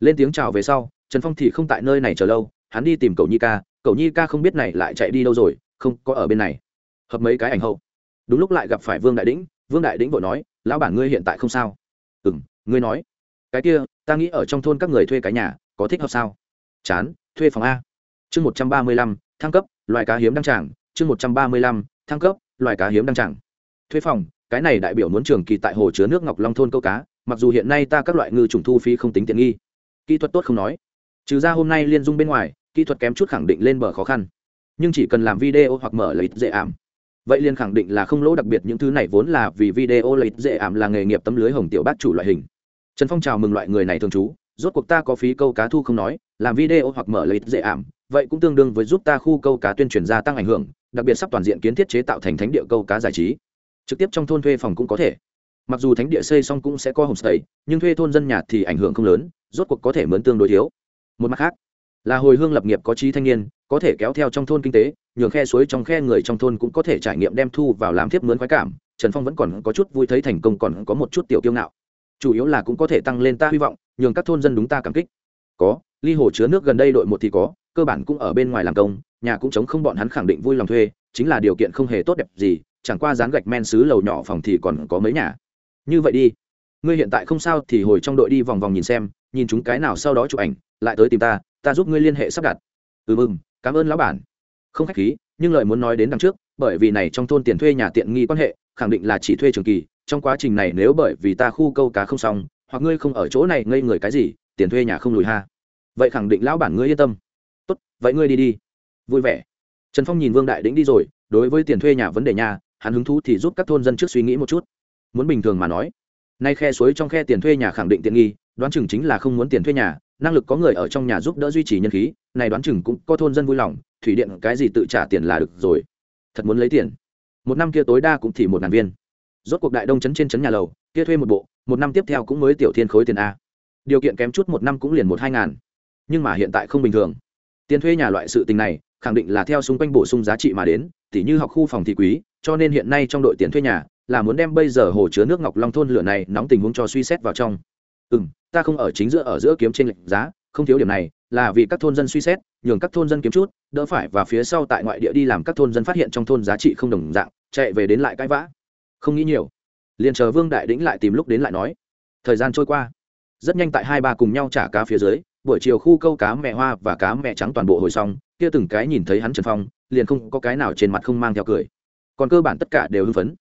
lên tiếng chào về sau, trần phong thì không tại nơi này chờ lâu, hắn đi tìm cậu nhi ca, cậu nhi ca không biết này lại chạy đi đâu rồi, không có ở bên này. Hợp mấy cái ảnh hậu. Đúng lúc lại gặp phải vương đại đĩnh, vương đại đĩnh vội nói, lão bản ngươi hiện tại không sao? Ừ m ngươi nói. Cái kia, ta nghĩ ở trong thôn các người thuê cái nhà, có thích hợp sao? Chán, thuê phòng a. Chương một trăm ba mươi lăm, thăng cấp, loài cá hiếm đăng trảng chương một trăm ba mươi lăm, thăng cấp, loài cá hiếm đăng trảng thuê phòng, cái này đại biểu muốn trường kỳ tại hồ chứa nước ngọc long thôn câu cá, mặc dù hiện nay ta các loại ngư trùng thu phí không tính tiện nghi kỹ thuật tốt không nói. Trừ ra hôm nay liên dung bên ngoài, kỹ thuật kém chút khẳng định lên bờ khó khăn. Nhưng chỉ cần làm video hoặc mở lợi dễ ảm. Vậy liền khẳng định là không lỗ đặc biệt những thứ này vốn là vì video lợi dễ ảm là nghề nghiệp tấm lưới hồng tiểu bác chủ loại hình. Trần phong chào mừng loại người này thường trú, rốt cuộc ta có phí câu cá thu không nói, làm video hoặc mở lợi dễ ảm, vậy cũng tương đương với giúp ta khu câu cá tuyên truyền gia tăng ảnh hưởng, đặc biệt sắp toàn diện kiến thiết chế tạo thành thánh địa câu cá giải trí. Trực tiếp trong thôn thuê phòng cũng có thể mặc dù thánh địa xây xong cũng sẽ có homestay, nhưng thuê thôn dân nhà thì ảnh hưởng không lớn, rốt cuộc có thể mướn tương đối thiếu. Một mặt khác, là hồi hương lập nghiệp có trí thanh niên, có thể kéo theo trong thôn kinh tế, nhường khe suối trong khe người trong thôn cũng có thể trải nghiệm đem thu vào làm thiếp mướn khoái cảm. Trần phong vẫn còn có chút vui thấy thành công còn có một chút tiểu kiêu ngạo. Chủ yếu là cũng có thể tăng lên ta hy vọng, nhường các thôn dân đúng ta cảm kích. Có, ly hồ chứa nước gần đây đội một thì có, cơ bản cũng ở bên ngoài làm công, nhà cũng chống không bọn hắn khẳng định vui lòng thuê, chính là điều kiện không hề tốt đẹp gì, chẳng qua dán gạch men xứ lầu nhỏ phòng thì còn có mấy nhà như vậy đi. Ngươi hiện tại không sao thì hồi trong đội đi vòng vòng nhìn xem, nhìn chúng cái nào sau đó chụp ảnh, lại tới tìm ta ta giúp ngươi liên hệ sắp đặt. Ừ mừng, cảm ơn lão bản. Không khách khí, nhưng lời muốn nói đến đằng trước, bởi vì này trong thôn tiền thuê nhà tiện nghi quan hệ, khẳng định là chỉ thuê trường kỳ, trong quá trình này nếu bởi vì ta khu câu cá không xong, hoặc ngươi không ở chỗ này ngây người cái gì, tiền thuê nhà không lùi ha. Vậy khẳng định lão bản ngươi yên tâm. Tốt, vậy ngươi đi đi. Vui vẻ. Trần phong nhìn vương đại đĩnh đi rồi, đối với tiền thuê nhà vấn đề nhà, hắn hứng thú thì giúp các thôn dân trước suy nghĩ một chút muốn bình thường mà nói. Nay khe suối trong khe tiền thuê nhà khẳng định tiện nghi, đoán chừng chính là không muốn tiền thuê nhà, năng lực có người ở trong nhà giúp đỡ duy trì nhân khí, này đoán chừng cũng có thôn dân vui lòng, thủy điện cái gì tự trả tiền là được rồi. Thật muốn lấy tiền. Một năm kia tối đa cũng thì một ngàn viên. Rốt cuộc đại đông chấn trên chấn nhà lầu, kia thuê một bộ, một năm tiếp theo cũng mới tiểu thiên khối tiền a. Điều kiện kém chút một năm cũng liền một hai ngàn. Nhưng mà hiện tại không bình thường. Tiền thuê nhà loại sự tình này, khẳng định là theo xung quanh bổ sung giá trị mà đến, tỉ như học khu phòng thị quý, cho nên hiện nay trong đội tiền thuê nhà là muốn đem bây giờ hồ chứa nước ngọc long thôn lửa này nóng tình huống cho suy xét vào trong. Ừ m ta không ở chính giữa, ở giữa kiếm trên lệnh giá, không thiếu điểm này, là vì các thôn dân suy xét, nhường các thôn dân kiếm chút, đỡ phải và phía sau tại ngoại địa đi làm các thôn dân phát hiện trong thôn giá trị không đồng dạng, chạy về đến lại cãi vã. Không nghĩ nhiều. Liền chờ vương đại đĩnh lại tìm lúc đến lại nói. Thời gian trôi qua. Rất nhanh tại hai ba cùng nhau trả cá phía dưới, buổi chiều khu câu cá mẹ hoa và cá mẹ trắng toàn bộ hồi xong, kia từng cái nhìn thấy hắn trần phong, liền không có cái nào trên mặt không mang theo cười. Còn cơ bản tất cả đều hưng phấn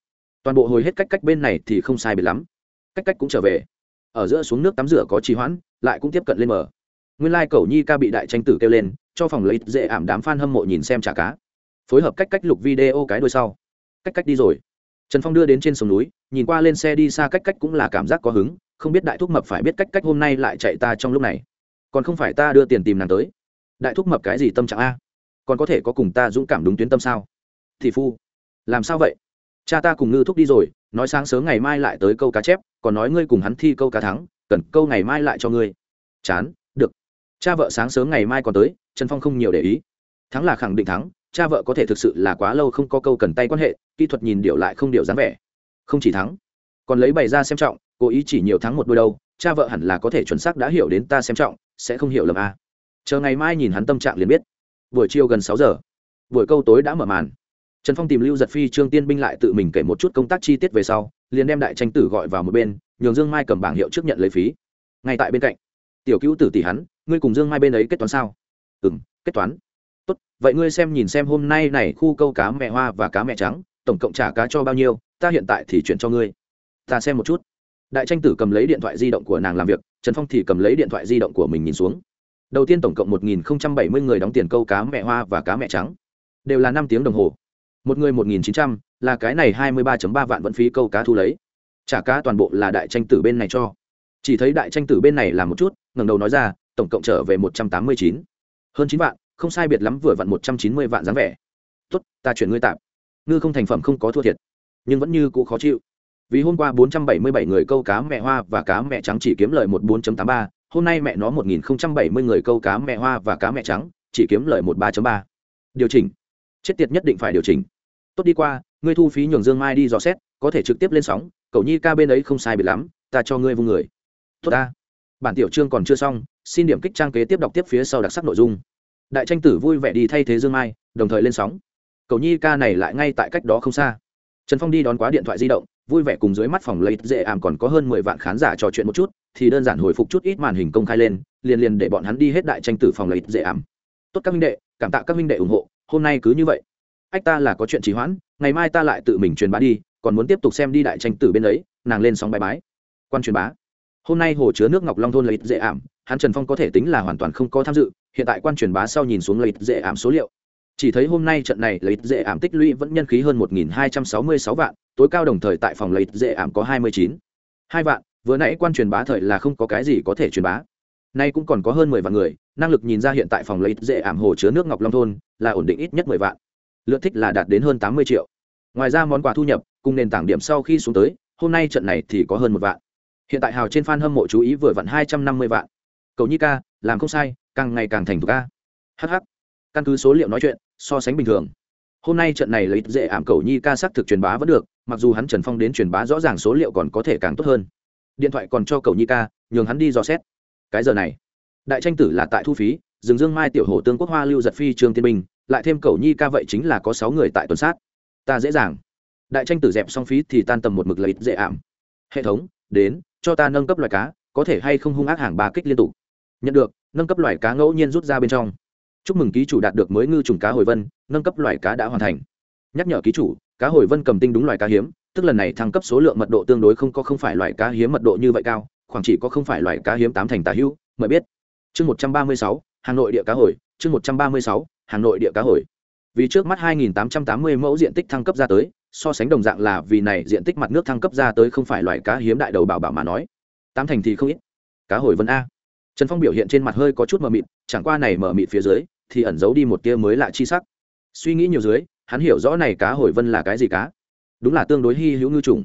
toàn bộ hồi hết cách cách bên này thì không sai biệt lắm. Cách cách cũng trở về. Ở giữa xuống nước tắm rửa có trì hoãn, lại cũng tiếp cận lên mở. Nguyên lai、like、cầu nhi ca bị đại tranh tử kêu lên, cho phòng lấy dễ ảm đám f a n hâm mộ nhìn xem trả cá. Phối hợp cách cách lục video cái đôi sau. Cách cách đi rồi. Trần phong đưa đến trên sông núi, nhìn qua lên xe đi xa cách cách cũng là cảm giác có hứng, không biết đại thúc mập phải biết cách cách hôm nay lại chạy ta trong lúc này. Còn không phải ta đưa tiền tìm nàng tới. Đại thúc mập cái gì tâm trạng a? Còn có thể có cùng ta dũng cảm đúng tuyến tâm sao? Thị phu, làm sao vậy? Cha ta cùng ngư thúc đi rồi, nói sáng sớm ngày mai lại tới câu cá chép, còn nói ngươi cùng hắn thi câu cá thắng, cần câu ngày mai lại cho ngươi. Chán, được. Cha vợ sáng sớm ngày mai còn tới, trần phong không nhiều để ý. Thắng là khẳng định thắng, cha vợ có thể thực sự là quá lâu không có câu cần tay quan hệ, kỹ thuật nhìn điệu lại không điệu dáng vẻ. Không chỉ thắng, còn lấy bày ra xem trọng, cố ý chỉ nhiều thắng một đôi đâu, cha vợ hẳn là có thể chuẩn xác đã hiểu đến ta xem trọng, sẽ không hiểu lầm a à. chờ ngày mai nhìn hắn tâm trạng liền biết. Buổi chiều gần sáu giờ. Buổi câu tối đã mở màn trần phong tìm lưu giật phi, trương tiên binh lại tự mình kể một chút công tác chi tiết về sau, liền đem đại tranh tử gọi vào một bên, nhường dương mai cầm bảng hiệu trước nhận lấy phí. Ngay tại bên cạnh, tiểu cứu tử tỷ hắn, ngươi cùng dương mai bên ấy kết toán sao? Ừ m kết toán. Tốt, vậy ngươi xem nhìn xem hôm nay này khu câu cá mẹ hoa và cá mẹ trắng, tổng cộng trả cá cho bao nhiêu, ta hiện tại thì chuyển cho ngươi. Ta xem một chút. Đại tranh tử cầm lấy điện thoại di động của nàng làm việc, trần phong thì cầm lấy điện thoại di động của mình nhìn xuống. Đầu tiên tổng cộng một nghìn bảy mươi người đóng tiền câu cá mẹ hoa và cá mẹ trắng. Đều là năm tiếng đồng hồ một người một nghìn chín trăm là cái này hai mươi ba ba vạn vẫn phí câu cá thu lấy. Trả cá toàn bộ là đại tranh tử bên này cho. Chỉ thấy đại tranh tử bên này là một chút ngẩng đầu nói ra tổng cộng trở về một trăm tám mươi chín. Hơn chín vạn không sai biệt lắm vừa vặn một trăm chín mươi vạn dáng vẻ. Tốt ta chuyển ngươi tạm. Ngư không thành phẩm không có thua thiệt nhưng vẫn như cũ khó chịu. Vì hôm qua 477 người câu cá mẹ hoa và cá mẹ trắng chỉ kiếm lời một 4.83, hôm nay mẹ nó 1070 người câu cá mẹ hoa và cá mẹ trắng chỉ kiếm lời một 3.3. điều chỉnh chết tiệt nhất định phải điều chỉnh. Tốt đi qua, ngươi thu phí nhường dương mai đi dò xét, có thể trực tiếp lên sóng, cậu nhi ca bên ấy không sai biệt lắm, ta cho ngươi vung người. Tốt ta. Bản tiểu chương còn chưa xong, xin điểm kích trang kế tiếp đọc tiếp phía sau đặc sắc nội dung. Đại tranh tử vui vẻ đi thay thế dương mai, đồng thời lên sóng. Cậu nhi ca này lại ngay tại cách đó không xa. Trần phong đi đón quá điện thoại di động, vui vẻ cùng dưới mắt phòng lấy dễ ảm còn có hơn mười vạn khán giả trò chuyện một chút, thì đơn giản hồi phục chút ít màn hình công khai lên, liền liền để bọn hắn đi hết đại tranh tử phòng lấy dễ ảm. Tốt các minh đệ, cảm tạ các minh đệ ủng hộ hôm nay cứ như vậy. Ách ta là có chuyện trì hoãn, ngày mai ta lại tự mình truyền bá đi, còn muốn tiếp tục xem đi đại tranh tử bên ấy, nàng lên sóng bài bái. Quan truyền bá. Hôm nay hồ chứa nước ngọc long thôn lấy dễ ảm, hắn trần phong có thể tính là hoàn toàn không có tham dự, hiện tại quan truyền bá sau nhìn xuống lấy dễ ảm số liệu. Chỉ thấy hôm nay trận này lấy dễ ảm tích lũy vẫn nhân khí hơn một nghìn hai trăm sáu mươi sáu vạn, tối cao đồng thời tại phòng lấy dễ ảm có hai mươi chín. Hai vạn, vừa nãy quan truyền bá thời là không có cái gì có thể truyền bá nay cũng còn có hơn mười vạn người, năng lực nhìn ra hiện tại phòng lấy dễ ảm hồ chứa nước ngọc long thôn, là ổn định ít nhất mười vạn. Lượt thích là đạt đến hơn tám mươi triệu. Ngoài ra món quà thu nhập, cùng nền tảng điểm sau khi xuống tới, hôm nay trận này thì có hơn một vạn. Hiện tại hào trên f a n hâm mộ chú ý vừa vặn hai trăm năm mươi vạn. Cầu nhi ca, làm không sai, càng ngày càng thành thục ca hh căn cứ số liệu nói chuyện, so sánh bình thường. Hôm nay trận này lấy dễ ảm cầu nhi ca xác thực truyền bá vẫn được, mặc dù hắn trần phong đến truyền bá rõ ràng số liệu còn có thể càng tốt hơn. Điện thoại còn cho cầu nhi ca, nhường hắn đi dò xét cái giờ này. Đại tranh tử là tại thu phí, rừng dương mai tiểu hồ tương quốc hoa lưu giật phi trương tiên minh lại thêm cầu nhi ca vậy chính là có sáu người tại tuần sát. Ta dễ dàng. Đại tranh tử dẹp xong phí thì tan tầm một mực lợi dễ ảm. Hệ thống, đến, cho ta nâng cấp loài cá, có thể hay không hung ác hàng ba kích liên tục. Nhận được, nâng cấp loài cá ngẫu nhiên rút ra bên trong. Chúc mừng ký chủ đạt được mới ngư trùng cá hồi vân, nâng cấp loài cá đã hoàn thành. Nhắc nhở ký chủ, cá hồi vân cầm tinh đúng loài cá hiếm, tức lần này thăng cấp số lượng mật độ tương đối không có không phải loài cá hiếm mật độ như vậy cao khoảng chỉ có không phải loài cá hiếm tám thành tà hữu, mời biết. Chương một trăm ba mươi sáu, hà nội địa cá hồi, chương một trăm ba mươi sáu, hà nội địa cá hồi. Vì trước mắt 2.880 mẫu diện tích thăng cấp ra tới, so sánh đồng dạng là vì này diện tích mặt nước thăng cấp ra tới không phải loài cá hiếm đại đầu bảo bảo mà nói. Tám thành thì không ít. Cá hồi vân a. Trần phong biểu hiện trên mặt hơi có chút mờ mịt, chẳng qua này mờ mịt phía dưới, thì ẩn giấu đi một tia mới lạ chi sắc. Suy nghĩ nhiều dưới, hắn hiểu rõ này cá hồi vân là cái gì cá. Đúng là tương đối hy hữu ngư trùng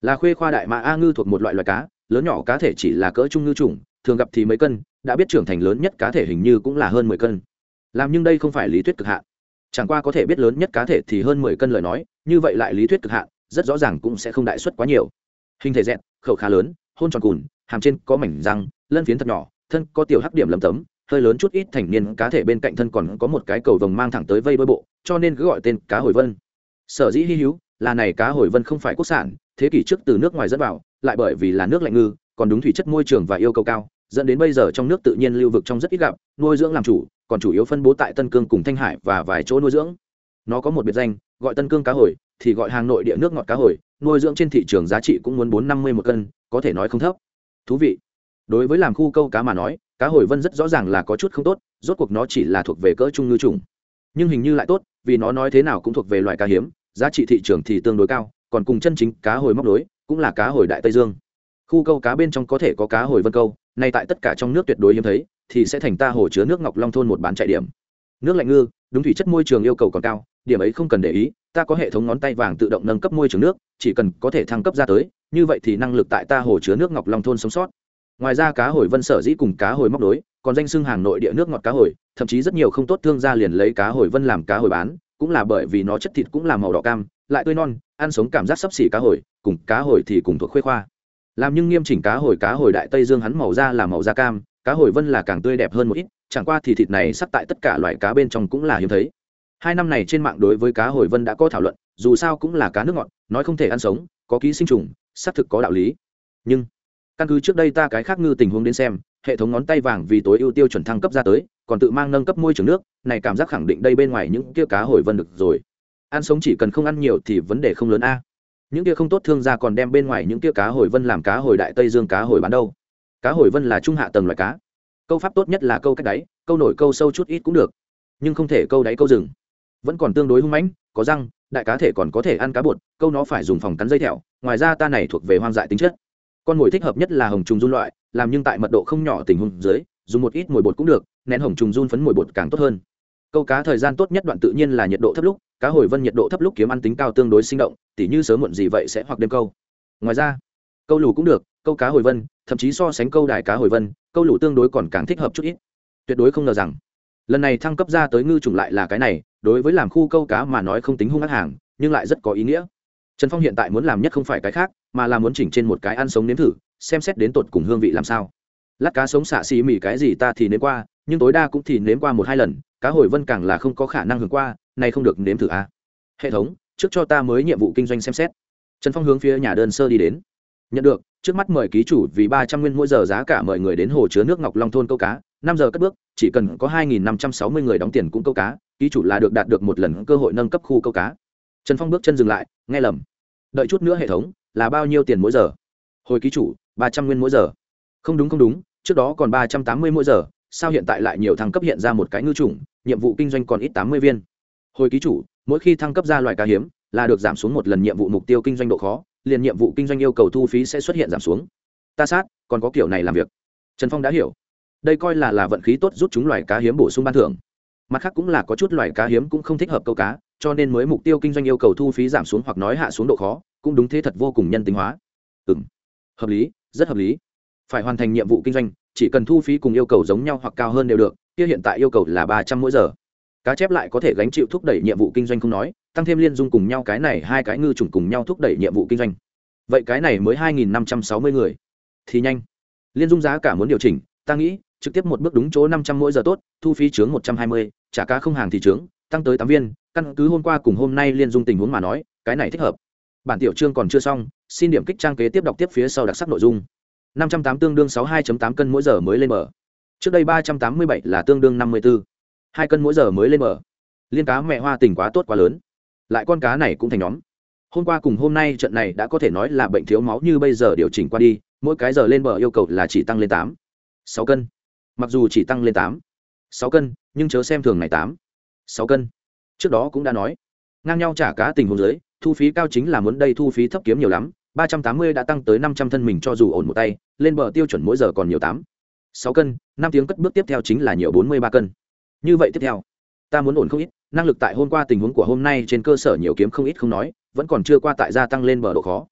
là khuê khoa đại mã a ngư thuộc một loại loài cá lớn nhỏ cá thể chỉ là cỡ trung ngư trùng, thường gặp thì mấy cân, đã biết trưởng thành lớn nhất cá thể hình như cũng là hơn mười cân. Làm nhưng đây không phải lý thuyết cực hạn. Chẳng qua có thể biết lớn nhất cá thể thì hơn mười cân lời nói, như vậy lại lý thuyết cực hạn, rất rõ ràng cũng sẽ không đại suất quá nhiều. Hình thể dẹn khẩu khá lớn, hôn tròn cùn, hàm trên có mảnh răng, lân phiến thật nhỏ, thân có tiểu hắc điểm lầm tấm, hơi lớn chút ít thành niên cá thể bên cạnh thân còn có một cái cầu vồng mang thẳng tới vây bơi bộ, cho nên cứ gọi tên cá hồi vân. Sở dĩ hy hữu là này cá hồi vân không phải quốc sản, thế kỷ trước từ nước ngoài dẫn vào lại bởi vì là nước lạnh ngư, còn đúng thủy chất môi trường và yêu cầu cao, dẫn đến bây giờ trong nước tự nhiên lưu vực trong rất ít gặp, nuôi dưỡng làm chủ, còn chủ yếu phân bố tại tân cương cùng thanh hải và vài chỗ nuôi dưỡng. Nó có một biệt danh, gọi tân cương cá hồi, thì gọi hàng nội địa nước ngọt cá hồi, nuôi dưỡng trên thị trường giá trị cũng muốn bốn năm mươi một cân, có thể nói không thấp. Thú vị. Đối với làm khu câu cá mà nói, cá hồi vân rất rõ ràng là có chút không tốt, rốt cuộc nó chỉ là thuộc về cỡ trung ngư trùng nhưng hình như lại tốt, vì nó nói thế nào cũng thuộc về loài cá hiếm, giá trị thị trường thì tương đối cao, còn cùng chân chính cá hồi móc đối cũng là cá hồi đại tây dương. Khu câu cá bên trong có thể có cá hồi vân câu, nay tại tất cả trong nước tuyệt đối hiếm thấy, thì sẽ thành ta hồ chứa nước ngọc long thôn một bán chạy điểm. Nước lạnh ngư, đúng thủy chất môi trường yêu cầu còn cao, điểm ấy không cần để ý, ta có hệ thống ngón tay vàng tự động nâng cấp môi trường nước, chỉ cần có thể thăng cấp ra tới, như vậy thì năng lực tại ta hồ chứa nước ngọc long thôn sống sót. Ngoài ra cá hồi vân sở dĩ cùng cá hồi móc đối còn danh xưng hàng nội địa nước ngọt cá hồi, thậm chí rất nhiều không tốt thương gia liền lấy cá hồi vân làm cá hồi bán, cũng là bởi vì nó chất thịt cũng là màu đỏ cam, lại tươi non ăn sống cảm giác sấp xỉ cá hồi, cùng cá hồi thì cùng thuộc khuê khoa. Làm nhưng nghiêm chỉnh cá hồi cá hồi đại tây dương hắn màu da là màu da cam, cá hồi vân là càng tươi đẹp hơn một ít, chẳng qua thì thịt này sắp tại tất cả loại cá bên trong cũng là hiếm thấy. Hai năm này trên mạng đối với cá hồi vân đã có thảo luận, dù sao cũng là cá nước ngọt, nói không thể ăn sống, có ký sinh trùng, xác thực có đạo lý. Nhưng, căn cứ trước đây ta cái khác ngư tình huống đến xem, hệ thống ngón tay vàng vì tối ưu tiêu chuẩn thăng cấp ra tới, còn tự mang nâng cấp môi trường nước, này cảm giác khẳng định đây bên ngoài những kia cá hồi vân được rồi ăn sống chỉ cần không ăn nhiều thì vấn đề không lớn a. Những kia không tốt thương gia còn đem bên ngoài những kia cá hồi vân làm cá hồi đại tây dương cá hồi bán đâu. Cá hồi vân là trung hạ tầng loại cá. Câu pháp tốt nhất là câu cách đáy, câu nổi câu sâu chút ít cũng được. Nhưng không thể câu đáy câu rừng. Vẫn còn tương đối hung mãnh, có răng, đại cá thể còn có thể ăn cá bột, câu nó phải dùng phòng cắn dây thẹo. Ngoài ra ta này thuộc về hoang dại tính chất. Con mồi thích hợp nhất là hồng trùng run loại, làm nhưng tại mật độ không nhỏ tình huống dưới, dùng một ít mồi bột cũng được, nén hồng trùng run phấn mồi bột càng tốt hơn câu cá thời gian tốt nhất đoạn tự nhiên là nhiệt độ thấp lúc, cá hồi vân nhiệt độ thấp lúc kiếm ăn tính cao tương đối sinh động, tỉ như sớm muộn gì vậy sẽ hoặc đêm câu. Ngoài ra, câu lù cũng được, câu cá hồi vân, thậm chí so sánh câu đài cá hồi vân, câu lù tương đối còn càng thích hợp chút ít. Tuyệt đối không ngờ rằng, lần này thăng cấp ra tới ngư trùng lại là cái này, đối với làm khu câu cá mà nói không tính hung ác hàng, nhưng lại rất có ý nghĩa. Trần phong hiện tại muốn làm nhất không phải cái khác, mà là muốn chỉnh trên một cái ăn sống nếm thử, xem xét đến tột cùng hương vị làm sao. Lát cá sống xạ xì mì cái gì ta thì nếm qua, nhưng tối đa cũng thì nếm qua một hai lần cá hồi vân càng là không có khả năng hưởng qua, nay không được nếm thử à. hệ thống, trước cho ta mới nhiệm vụ kinh doanh xem xét. Trần phong hướng phía nhà đơn sơ đi đến. Nhận được, trước mắt mời ký chủ vì ba trăm nguyên mỗi giờ giá cả mời người đến hồ chứa nước ngọc long thôn câu cá, năm giờ cất bước, chỉ cần có hai nghìn năm trăm sáu mươi người đóng tiền cũng câu cá, ký chủ là được đạt được một lần cơ hội nâng cấp khu câu cá. Trần phong bước chân dừng lại, nghe lầm. Đợi chút nữa hệ thống, là bao nhiêu tiền mỗi giờ? Hồi ký chủ, ba trăm nguyên mỗi giờ. Không đúng không đúng, trước đó còn ba trăm tám mươi mỗi giờ, sao hiện tại lại nhiều thăng cấp hiện ra một cái ngư chủng nhiệm vụ kinh doanh còn ít tám mươi viên. Hồi ký chủ, mỗi khi thăng cấp ra loài cá hiếm, là được giảm xuống một lần nhiệm vụ mục tiêu kinh doanh độ khó, liền nhiệm vụ kinh doanh yêu cầu thu phí sẽ xuất hiện giảm xuống. Ta sát, còn có kiểu này làm việc. Trần phong đã hiểu. Đây coi là là vận khí tốt rút chúng loài cá hiếm bổ sung ban thưởng. Mặt khác cũng là có chút loài cá hiếm cũng không thích hợp câu cá, cho nên mới mục tiêu kinh doanh yêu cầu thu phí giảm xuống hoặc nói hạ xuống độ khó, cũng đúng thế thật vô cùng nhân tính hóa. Ừ m hợp lý, rất hợp lý. Phải hoàn thành nhiệm vụ kinh doanh, chỉ cần thu phí cùng yêu cầu giống nhau hoặc cao hơn đều được kia hiện tại yêu cầu là ba trăm mỗi giờ. Cá chép lại có thể gánh chịu thúc đẩy nhiệm vụ kinh doanh không nói, tăng thêm liên dung cùng nhau cái này, hai cái ngư trùng cùng nhau thúc đẩy nhiệm vụ kinh doanh. Vậy cái này mới hai nghìn năm trăm sáu mươi người. Thì nhanh. Liên dung giá cả muốn điều chỉnh, ta nghĩ, trực tiếp một bước đúng chỗ năm trăm mỗi giờ tốt, thu phí chướng một trăm hai mươi, trả cá không hàng thì chướng, tăng tới tám viên. Căn cứ hôm qua cùng hôm nay liên dung tình huống mà nói, cái này thích hợp. Bản tiểu chương còn chưa xong, xin điểm kích trang kế tiếp đọc tiếp phía sau đặc sắc nội dung. năm trăm tám tương đương sáu hai tám cân mỗi giờ mới lên bờ trước đây ba trăm tám mươi bảy là tương đương năm mươi bốn hai cân mỗi giờ mới lên bờ. Liên cá mẹ hoa tình quá tốt quá lớn. Lại con cá này cũng thành nhóm. Hôm qua cùng hôm nay trận này đã có thể nói là bệnh thiếu máu như bây giờ điều chỉnh qua đi, mỗi cái giờ lên bờ yêu cầu là chỉ tăng lên tám. Sáu cân. Mặc dù chỉ tăng lên tám. Sáu cân, nhưng chớ xem thường này tám. Sáu cân. Trước đó cũng đã nói. Ngang nhau trả cá tình huống dưới, thu phí cao chính là muốn đây thu phí thấp kiếm nhiều lắm. Ba trăm tám mươi đã tăng tới năm trăm thân mình cho dù ổn một tay, lên bờ tiêu chuẩn mỗi giờ còn nhiều tám sáu cân, năm tiếng cất bước tiếp theo chính là nhiều bốn mươi ba cân. Như vậy tiếp theo, ta muốn ổn không ít, năng lực tại hôm qua tình huống của hôm nay trên cơ sở nhiều kiếm không ít không nói, vẫn còn chưa qua tại gia tăng lên bờ độ khó.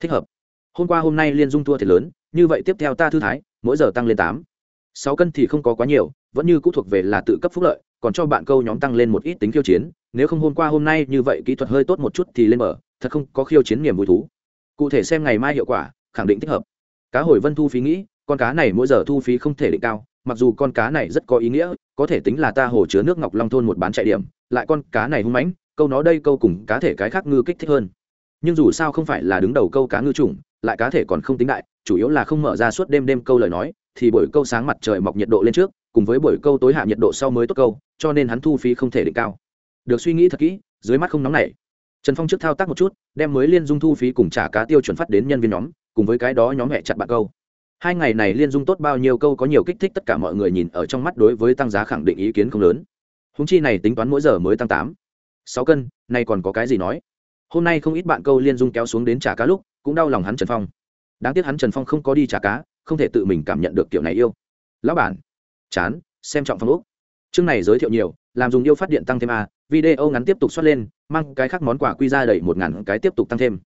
Thích hợp. Hôm qua hôm nay liên dung thua thiệt lớn, như vậy tiếp theo ta thư thái, mỗi giờ tăng lên tám. Sáu cân thì không có quá nhiều, vẫn như cũ thuộc về là tự cấp phúc lợi, còn cho bạn câu nhóm tăng lên một ít tính khiêu chiến, nếu không hôm qua hôm nay như vậy kỹ thuật hơi tốt một chút thì lên mở thật không có khiêu chiến niềm vui thú. Cụ thể xem ngày mai hiệu quả, khẳng định thích hợp. Cá hồi vân thu phí nghĩ con cá này mỗi giờ thu phí không thể định cao, mặc dù con cá này rất có ý nghĩa, có thể tính là ta hồ chứa nước ngọc long thôn một bán chạy điểm, lại con cá này hung mãnh, câu nó đây câu cùng cá thể cái khác ngư kích thích hơn. Nhưng dù sao không phải là đứng đầu câu cá ngư chủng, lại cá thể còn không tính đại, chủ yếu là không mở ra suốt đêm đêm câu lời nói, thì buổi câu sáng mặt trời mọc nhiệt độ lên trước, cùng với buổi câu tối hạ nhiệt độ sau mới tốt câu, cho nên hắn thu phí không thể định cao. Được suy nghĩ thật kỹ, dưới mắt không nóng này trần phong trước thao tác một chút, đem mới liên dung thu phí cùng trả cá tiêu chuẩn phát đến nhân viên nhóm, cùng với cái đó nhóm hẹ chặt bạn câu hai ngày này liên dung tốt bao nhiêu câu có nhiều kích thích tất cả mọi người nhìn ở trong mắt đối với tăng giá khẳng định ý kiến không lớn. Húng chi này tính toán mỗi giờ mới tăng tám. Sáu cân, nay còn có cái gì nói? Hôm nay không ít bạn câu liên dung kéo xuống đến trả cá lúc, cũng đau lòng hắn trần phong. Đáng tiếc hắn trần phong không có đi trả cá, không thể tự mình cảm nhận được kiểu này yêu. Lão bản, chán, xem trọng phong úc chương này giới thiệu nhiều, làm dùng yêu phát điện tăng thêm a, video ngắn tiếp tục xuất lên, mang cái khác món quà quy ra đầy một ngàn cái tiếp tục tăng thêm.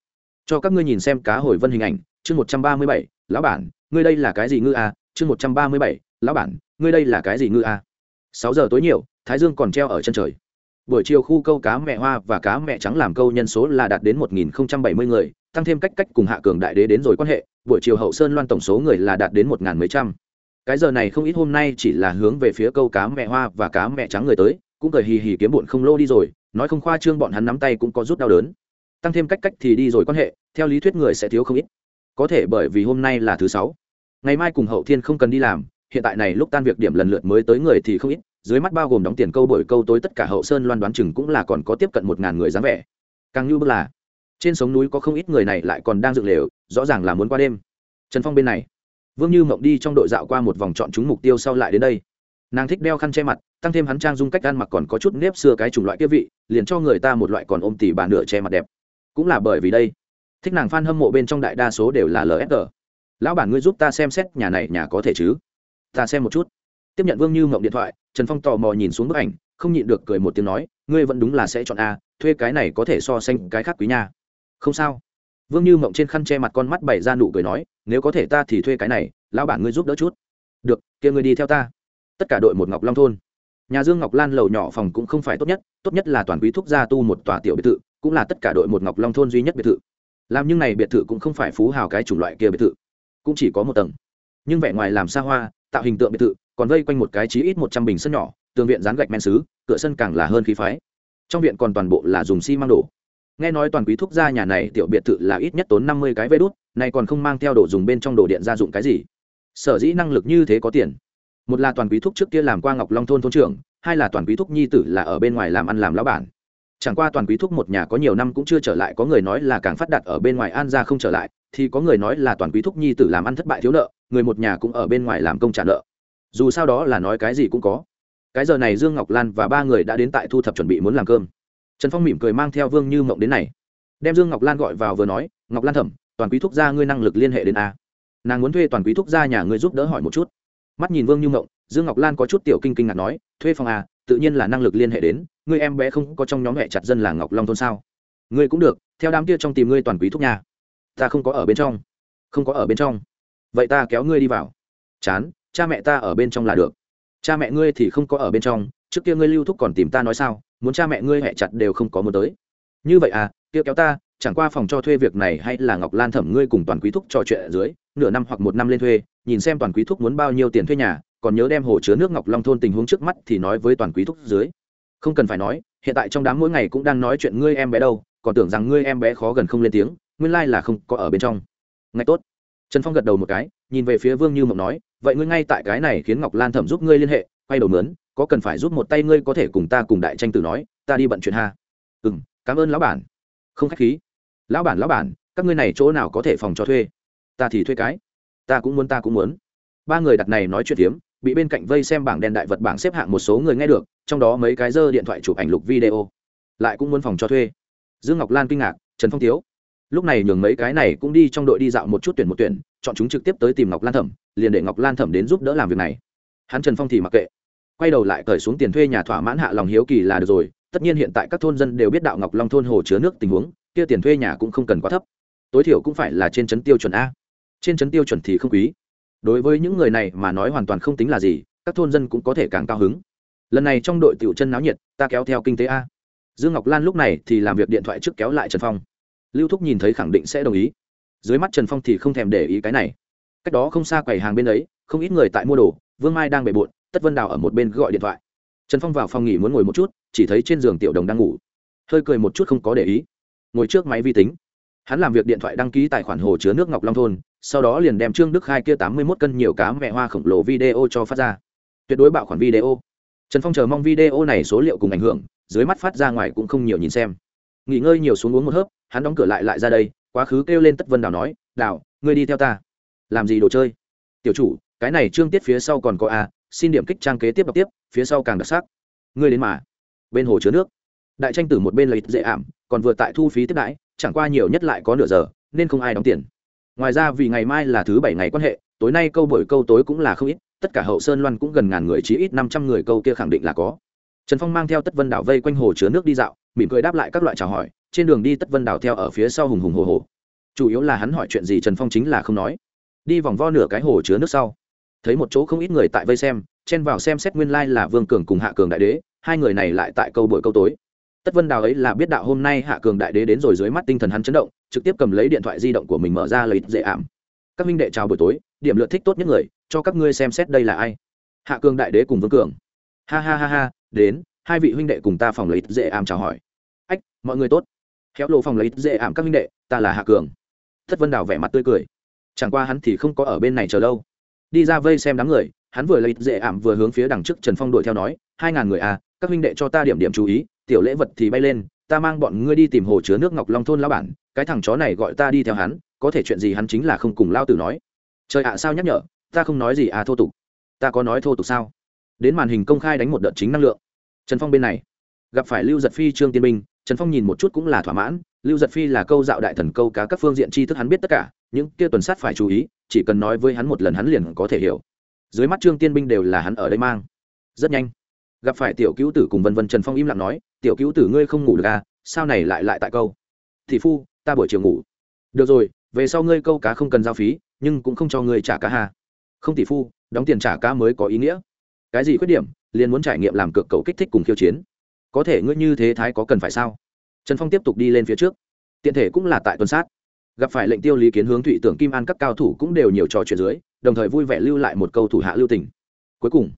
Cho các ngươi nhìn xem cá hồi vân hình ảnh chương một trăm ba mươi bảy, lão bản, ngươi đây là cái gì ngư a chương một trăm ba mươi bảy, lão bản, ngươi đây là cái gì ngư a sáu giờ tối nhiều, thái dương còn treo ở chân trời. Buổi chiều khu câu cá mẹ hoa và cá mẹ trắng làm câu nhân số là đạt đến một nghìn bảy mươi người, tăng thêm cách cách cùng hạ cường đại đế đến rồi quan hệ, buổi chiều hậu sơn loan tổng số người là đạt đến một ngàn mấy trăm. Cái giờ này không ít hôm nay chỉ là hướng về phía câu cá mẹ hoa và cá mẹ trắng người tới, cũng cười hì hì kiếm bụn không lô đi rồi, nói không khoa trương bọn hắn nắm tay cũng có rút đau đớn. Tăng thêm cách cách thì đi rồi quan hệ, theo lý thuyết người sẽ thiếu không ít có thể bởi vì hôm nay là thứ sáu. Ngày mai cùng hậu thiên không cần đi làm, hiện tại này lúc tan việc điểm lần lượt mới tới người thì không ít, dưới mắt bao gồm đóng tiền câu bởi câu tối tất cả hậu sơn loan đoán chừng cũng là còn có tiếp cận một ngàn người dáng vẻ. Càng như bức là, trên sống núi có không ít người này lại còn đang dựng lều, rõ ràng là muốn qua đêm. Trần phong bên này, vương như mộng đi trong đội dạo qua một vòng chọn chúng mục tiêu sau lại đến đây. Nàng thích đeo khăn che mặt, tăng thêm hắn trang dung cách ăn mặc còn có chút nếp xưa cái chủng loại kia vị, liền cho người ta một loại còn ôm tỉ bà nửa che mặt đẹp. Cũng là bởi vì đây thích nàng f a n hâm mộ bên trong đại đa số đều là lsg lão bản ngươi giúp ta xem xét nhà này nhà có thể chứ? Ta xem một chút. Tiếp nhận vương như mộng điện thoại, trần phong tò mò nhìn xuống bức ảnh, không nhịn được cười một tiếng nói, ngươi vẫn đúng là sẽ chọn a, thuê cái này có thể so sánh cái khác quý nha. Không sao. Vương như mộng trên khăn che mặt con mắt bày ra nụ cười nói, nếu có thể ta thì thuê cái này, lão bản ngươi giúp đỡ chút. Được, kia ngươi đi theo ta. Tất cả đội một ngọc long thôn. Nhà dương ngọc lan lầu nhỏ phòng cũng không phải tốt nhất tốt nhất là toàn quý thúc gia tu một tòa tiểu biệt thự, cũng là tất cả đội một ngọc long thôn duy nhất biệt thự làm nhưng này biệt thự cũng không phải phú hào cái chủng loại kia biệt thự, cũng chỉ có một tầng. Nhưng vẻ ngoài làm xa hoa, tạo hình tượng biệt thự, còn vây quanh một cái chí ít một trăm bình sân nhỏ, tường viện dán gạch men xứ, cửa sân càng là hơn khí phái. Trong viện còn toàn bộ là dùng xi măng đổ. Nghe nói toàn quý thúc gia nhà này tiểu biệt thự là ít nhất tốn năm mươi cái vê đốt này còn không mang theo đồ dùng bên trong đồ điện gia dụng cái gì. Sở dĩ năng lực như thế có tiền. Một là toàn quý thúc trước kia làm qua ngọc long thôn thôn trưởng, hai là toàn quý thúc nhi tử là ở bên ngoài làm ăn làm lão bản chẳng qua toàn quý thúc một nhà có nhiều năm cũng chưa trở lại, có người nói là càng phát đạt ở bên ngoài an ra không trở lại, thì có người nói là toàn quý thúc nhi tử làm ăn thất bại thiếu nợ, người một nhà cũng ở bên ngoài làm công trả nợ. Dù sao đó là nói cái gì cũng có. Cái giờ này dương ngọc lan và ba người đã đến tại thu thập chuẩn bị muốn làm cơm. Trần phong mỉm cười mang theo vương như mộng đến này. Đem dương ngọc lan gọi vào vừa nói, ngọc lan thẩm, toàn quý thúc gia ngươi năng lực liên hệ đến a. Nàng muốn thuê toàn quý thúc gia nhà ngươi giúp đỡ hỏi một chút. Mắt nhìn vương như mộng, dương ngọc lan có chút tiểu kinh kinh ngạc nói, thuê phòng a tự nhiên là năng lực liên hệ đến ngươi em bé không có trong nhóm hệ chặt dân làng ngọc long thôn sao? Ngươi cũng được, theo đám kia trong tìm ngươi toàn quý thúc nhà. Ta không có ở bên trong. Không có ở bên trong. Vậy ta kéo ngươi đi vào. Chán, cha mẹ ta ở bên trong là được. Cha mẹ ngươi thì không có ở bên trong, trước kia ngươi lưu thúc còn tìm ta nói sao, muốn cha mẹ ngươi hẹ chặt đều không có muốn tới. Như vậy à kia kéo ta, chẳng qua phòng cho thuê việc này hay là ngọc lan thẩm ngươi cùng toàn quý thúc trò chuyện ở dưới, nửa năm hoặc một năm lên thuê, nhìn xem toàn quý thúc muốn bao nhiêu tiền thuê nhà, còn nhớ đem hồ chứa nước ngọc long thôn tình huống trước mắt thì nói với toàn quý thúc dưới không cần phải nói, hiện tại trong đám mỗi ngày cũng đang nói chuyện ngươi em bé đâu, còn tưởng rằng ngươi em bé khó gần không lên tiếng, nguyên lai là không có ở bên trong. Ngay tốt. Trần phong gật đầu một cái, nhìn về phía vương như mộng nói, vậy ngươi ngay tại cái này khiến ngọc lan thẩm giúp ngươi liên hệ, quay đầu mướn, có cần phải giúp một tay ngươi có thể cùng ta cùng đại tranh tử nói, ta đi bận chuyện ha. Ừ m cảm ơn lão bản. Không k h á c h khí. Lão bản lão bản, các ngươi này chỗ nào có thể phòng cho thuê? Ta thì thuê cái. Ta cũng muốn, ta cũng muốn. Ba người đặt này nói chuyện tiếm bị bên cạnh vây xem bảng đen đại vật bảng xếp hạng một số người nghe được, trong đó mấy cái dơ điện thoại chụp ảnh lục video. Lại cũng muốn phòng cho thuê. Dương ngọc lan kinh ngạc, trần phong thiếu, lúc này nhường mấy cái này cũng đi trong đội đi dạo một chút tuyển một tuyển, chọn chúng trực tiếp tới tìm ngọc lan thẩm, liền để ngọc lan thẩm đến giúp đỡ làm việc này. Hắn trần phong thì mặc kệ, quay đầu lại cởi xuống tiền thuê nhà thỏa mãn hạ lòng hiếu kỳ là được rồi, tất nhiên hiện tại các thôn dân đều biết đạo ngọc long thôn hồ chứa nước tình huống, kia tiền thuê nhà cũng không cần quá thấp, tối thiểu cũng phải là trên trấn tiêu chuẩn a. Trên trấn tiêu chuẩn thì không quý đối với những người này mà nói hoàn toàn không tính là gì, các thôn dân cũng có thể càng cao hứng. Lần này trong đội tiểu chân náo nhiệt, ta kéo theo kinh tế a. Dương ngọc lan lúc này thì làm việc điện thoại trước kéo lại trần phong. Lưu thúc nhìn thấy khẳng định sẽ đồng ý. Dưới mắt trần phong thì không thèm để ý cái này. Cách đó không xa quầy hàng bên ấy, không ít người tại mua đồ, vương mai đang bề bộn, tất vân đào ở một bên gọi điện thoại. Trần phong vào phòng nghỉ muốn ngồi một chút, chỉ thấy trên giường tiểu đồng đang ngủ. Hơi cười một chút không có để ý. Ngồi trước máy vi tính hắn làm việc điện thoại đăng ký tài khoản hồ chứa nước ngọc long thôn, sau đó liền đem trương đức khai kia tám mươi mốt cân nhiều cá mẹ hoa khổng lồ video cho phát ra. Tuyệt đối bạo khoản video. Trần phong chờ mong video này số liệu cùng ảnh hưởng, dưới mắt phát ra ngoài cũng không nhiều nhìn xem. Nghỉ ngơi nhiều xuống uống một hớp, hắn đóng cửa lại lại ra đây, quá khứ kêu lên tất vân đào nói, đào, ngươi đi theo ta. Làm gì đồ chơi? Tiểu chủ, cái này trương tiết phía sau còn có a, xin điểm kích trang kế tiếp đọc tiếp, phía sau càng đặc sắc. Ngươi đến mà. Bên hồ chứa nước. Đại tranh tử một bên lấy dễ ảm, còn vừa tại thu phí tiếp đãi chẳng qua nhiều nhất lại có nửa giờ, nên không ai đóng tiền. Ngoài ra vì ngày mai là thứ bảy ngày quan hệ, tối nay câu buổi câu tối cũng là không ít, tất cả hậu sơn loan cũng gần ngàn người, chí ít năm trăm người câu kia khẳng định là có. Trần phong mang theo tất vân đảo vây quanh hồ chứa nước đi dạo, mỉm cười đáp lại các loại chào hỏi, trên đường đi tất vân đảo theo ở phía sau hùng hùng hồ hồ. Chủ yếu là hắn hỏi chuyện gì trần phong chính là không nói. Đi vòng vo nửa cái hồ chứa nước sau. Thấy một chỗ không ít người tại vây xem, chen vào xem xét nguyên lai là vương cường cùng hạ cường đại đế, hai người này lại tại câu buổi câu tối tất vân đào ấy là biết đạo hôm nay hạ cường đại đế đến rồi dưới mắt tinh thần hắn chấn động, trực tiếp cầm lấy điện thoại di động của mình mở ra lấy dễ ảm. Các minh đệ chào buổi tối, điểm lượt thích tốt nhất người, cho các ngươi xem xét đây là ai. Hạ cường đại đế cùng vương cường. Ha ha ha ha, đến, hai vị huynh đệ cùng ta phòng lấy dễ ảm chào hỏi. Ách, mọi người tốt. Khéo lộ phòng lấy dễ ảm các huynh đệ, ta là hạ cường. Tất vân đào vẻ mặt tươi cười. Chẳng qua hắn thì không có ở bên này chờ lâu. Đi ra vây xem đám người, hắn vừa lấy dễ ảm vừa hướng phía đằng trước trần phong đuổi theo nói, hai ngàn người à các huynh đệ cho ta điểm điểm chú ý tiểu lễ vật thì bay lên, ta mang bọn ngươi đi tìm hồ chứa nước ngọc long thôn lao bản, cái thằng chó này gọi ta đi theo hắn, có thể chuyện gì hắn chính là không cùng lao tử nói. Trời ạ, sao nhắc nhở, ta không nói gì à thô tục. Ta có nói thô tục sao? Đến màn hình công khai đánh một đợt chính năng lượng. Trần phong bên này, gặp phải lưu giật phi, trương tiên minh, trần phong nhìn một chút cũng là thỏa mãn. Lưu giật phi là câu dạo đại thần câu cá các phương diện tri thức hắn biết tất cả, những kia tuần sát phải chú ý, chỉ cần nói với hắn một lần hắn liền có thể hiểu. Dưới mắt trương tiên binh đều là hắn ở đây mang. Rất nhanh, gặp phải tiểu cứu tử cùng vân vân trần phong im lặng nói tiểu cứu tử ngươi không ngủ được à sao này lại lại tại câu? Thị phu, ta buổi chiều ngủ. Được rồi, về sau ngươi câu cá không cần giao phí, nhưng cũng không cho ngươi trả cá hà không tỷ phu, đóng tiền trả cá mới có ý nghĩa. Cái gì khuyết điểm? Liền muốn trải nghiệm làm cực cầu kích thích cùng khiêu chiến. Có thể ngươi như thế thái có cần phải sao? Trần phong tiếp tục đi lên phía trước. Tiện thể cũng là tại tuần sát. Gặp phải lệnh tiêu lý kiến hướng thụy tưởng kim an các cao thủ cũng đều nhiều trò chuyện dưới, đồng thời vui vẻ lưu lại một câu thủ hạ lưu tình. Cuối cùng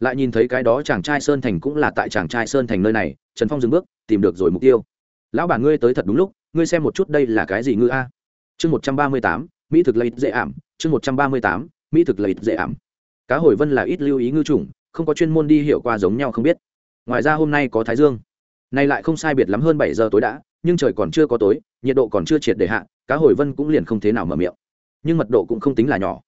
lại nhìn thấy cái đó chàng trai sơn thành cũng là tại chàng trai sơn thành nơi này, trần phong dừng bước, tìm được rồi mục tiêu. Lão bản ngươi tới thật đúng lúc, ngươi xem một chút đây là cái gì ngư a? Chương một trăm ba mươi tám, mỹ thực lợi dễ ảm, chương một trăm ba mươi tám, mỹ thực lợi dễ ảm. Cá hồi vân là ít lưu ý ngư chủng, không có chuyên môn đi hiểu qua giống nhau không biết. Ngoài ra hôm nay có thái dương. Nay lại không sai biệt lắm hơn bảy giờ tối đã, nhưng trời còn chưa có tối, nhiệt độ còn chưa triệt để hạ, cá hồi vân cũng liền không thế nào mở miệng. Nhưng mật độ cũng không tính là nhỏ.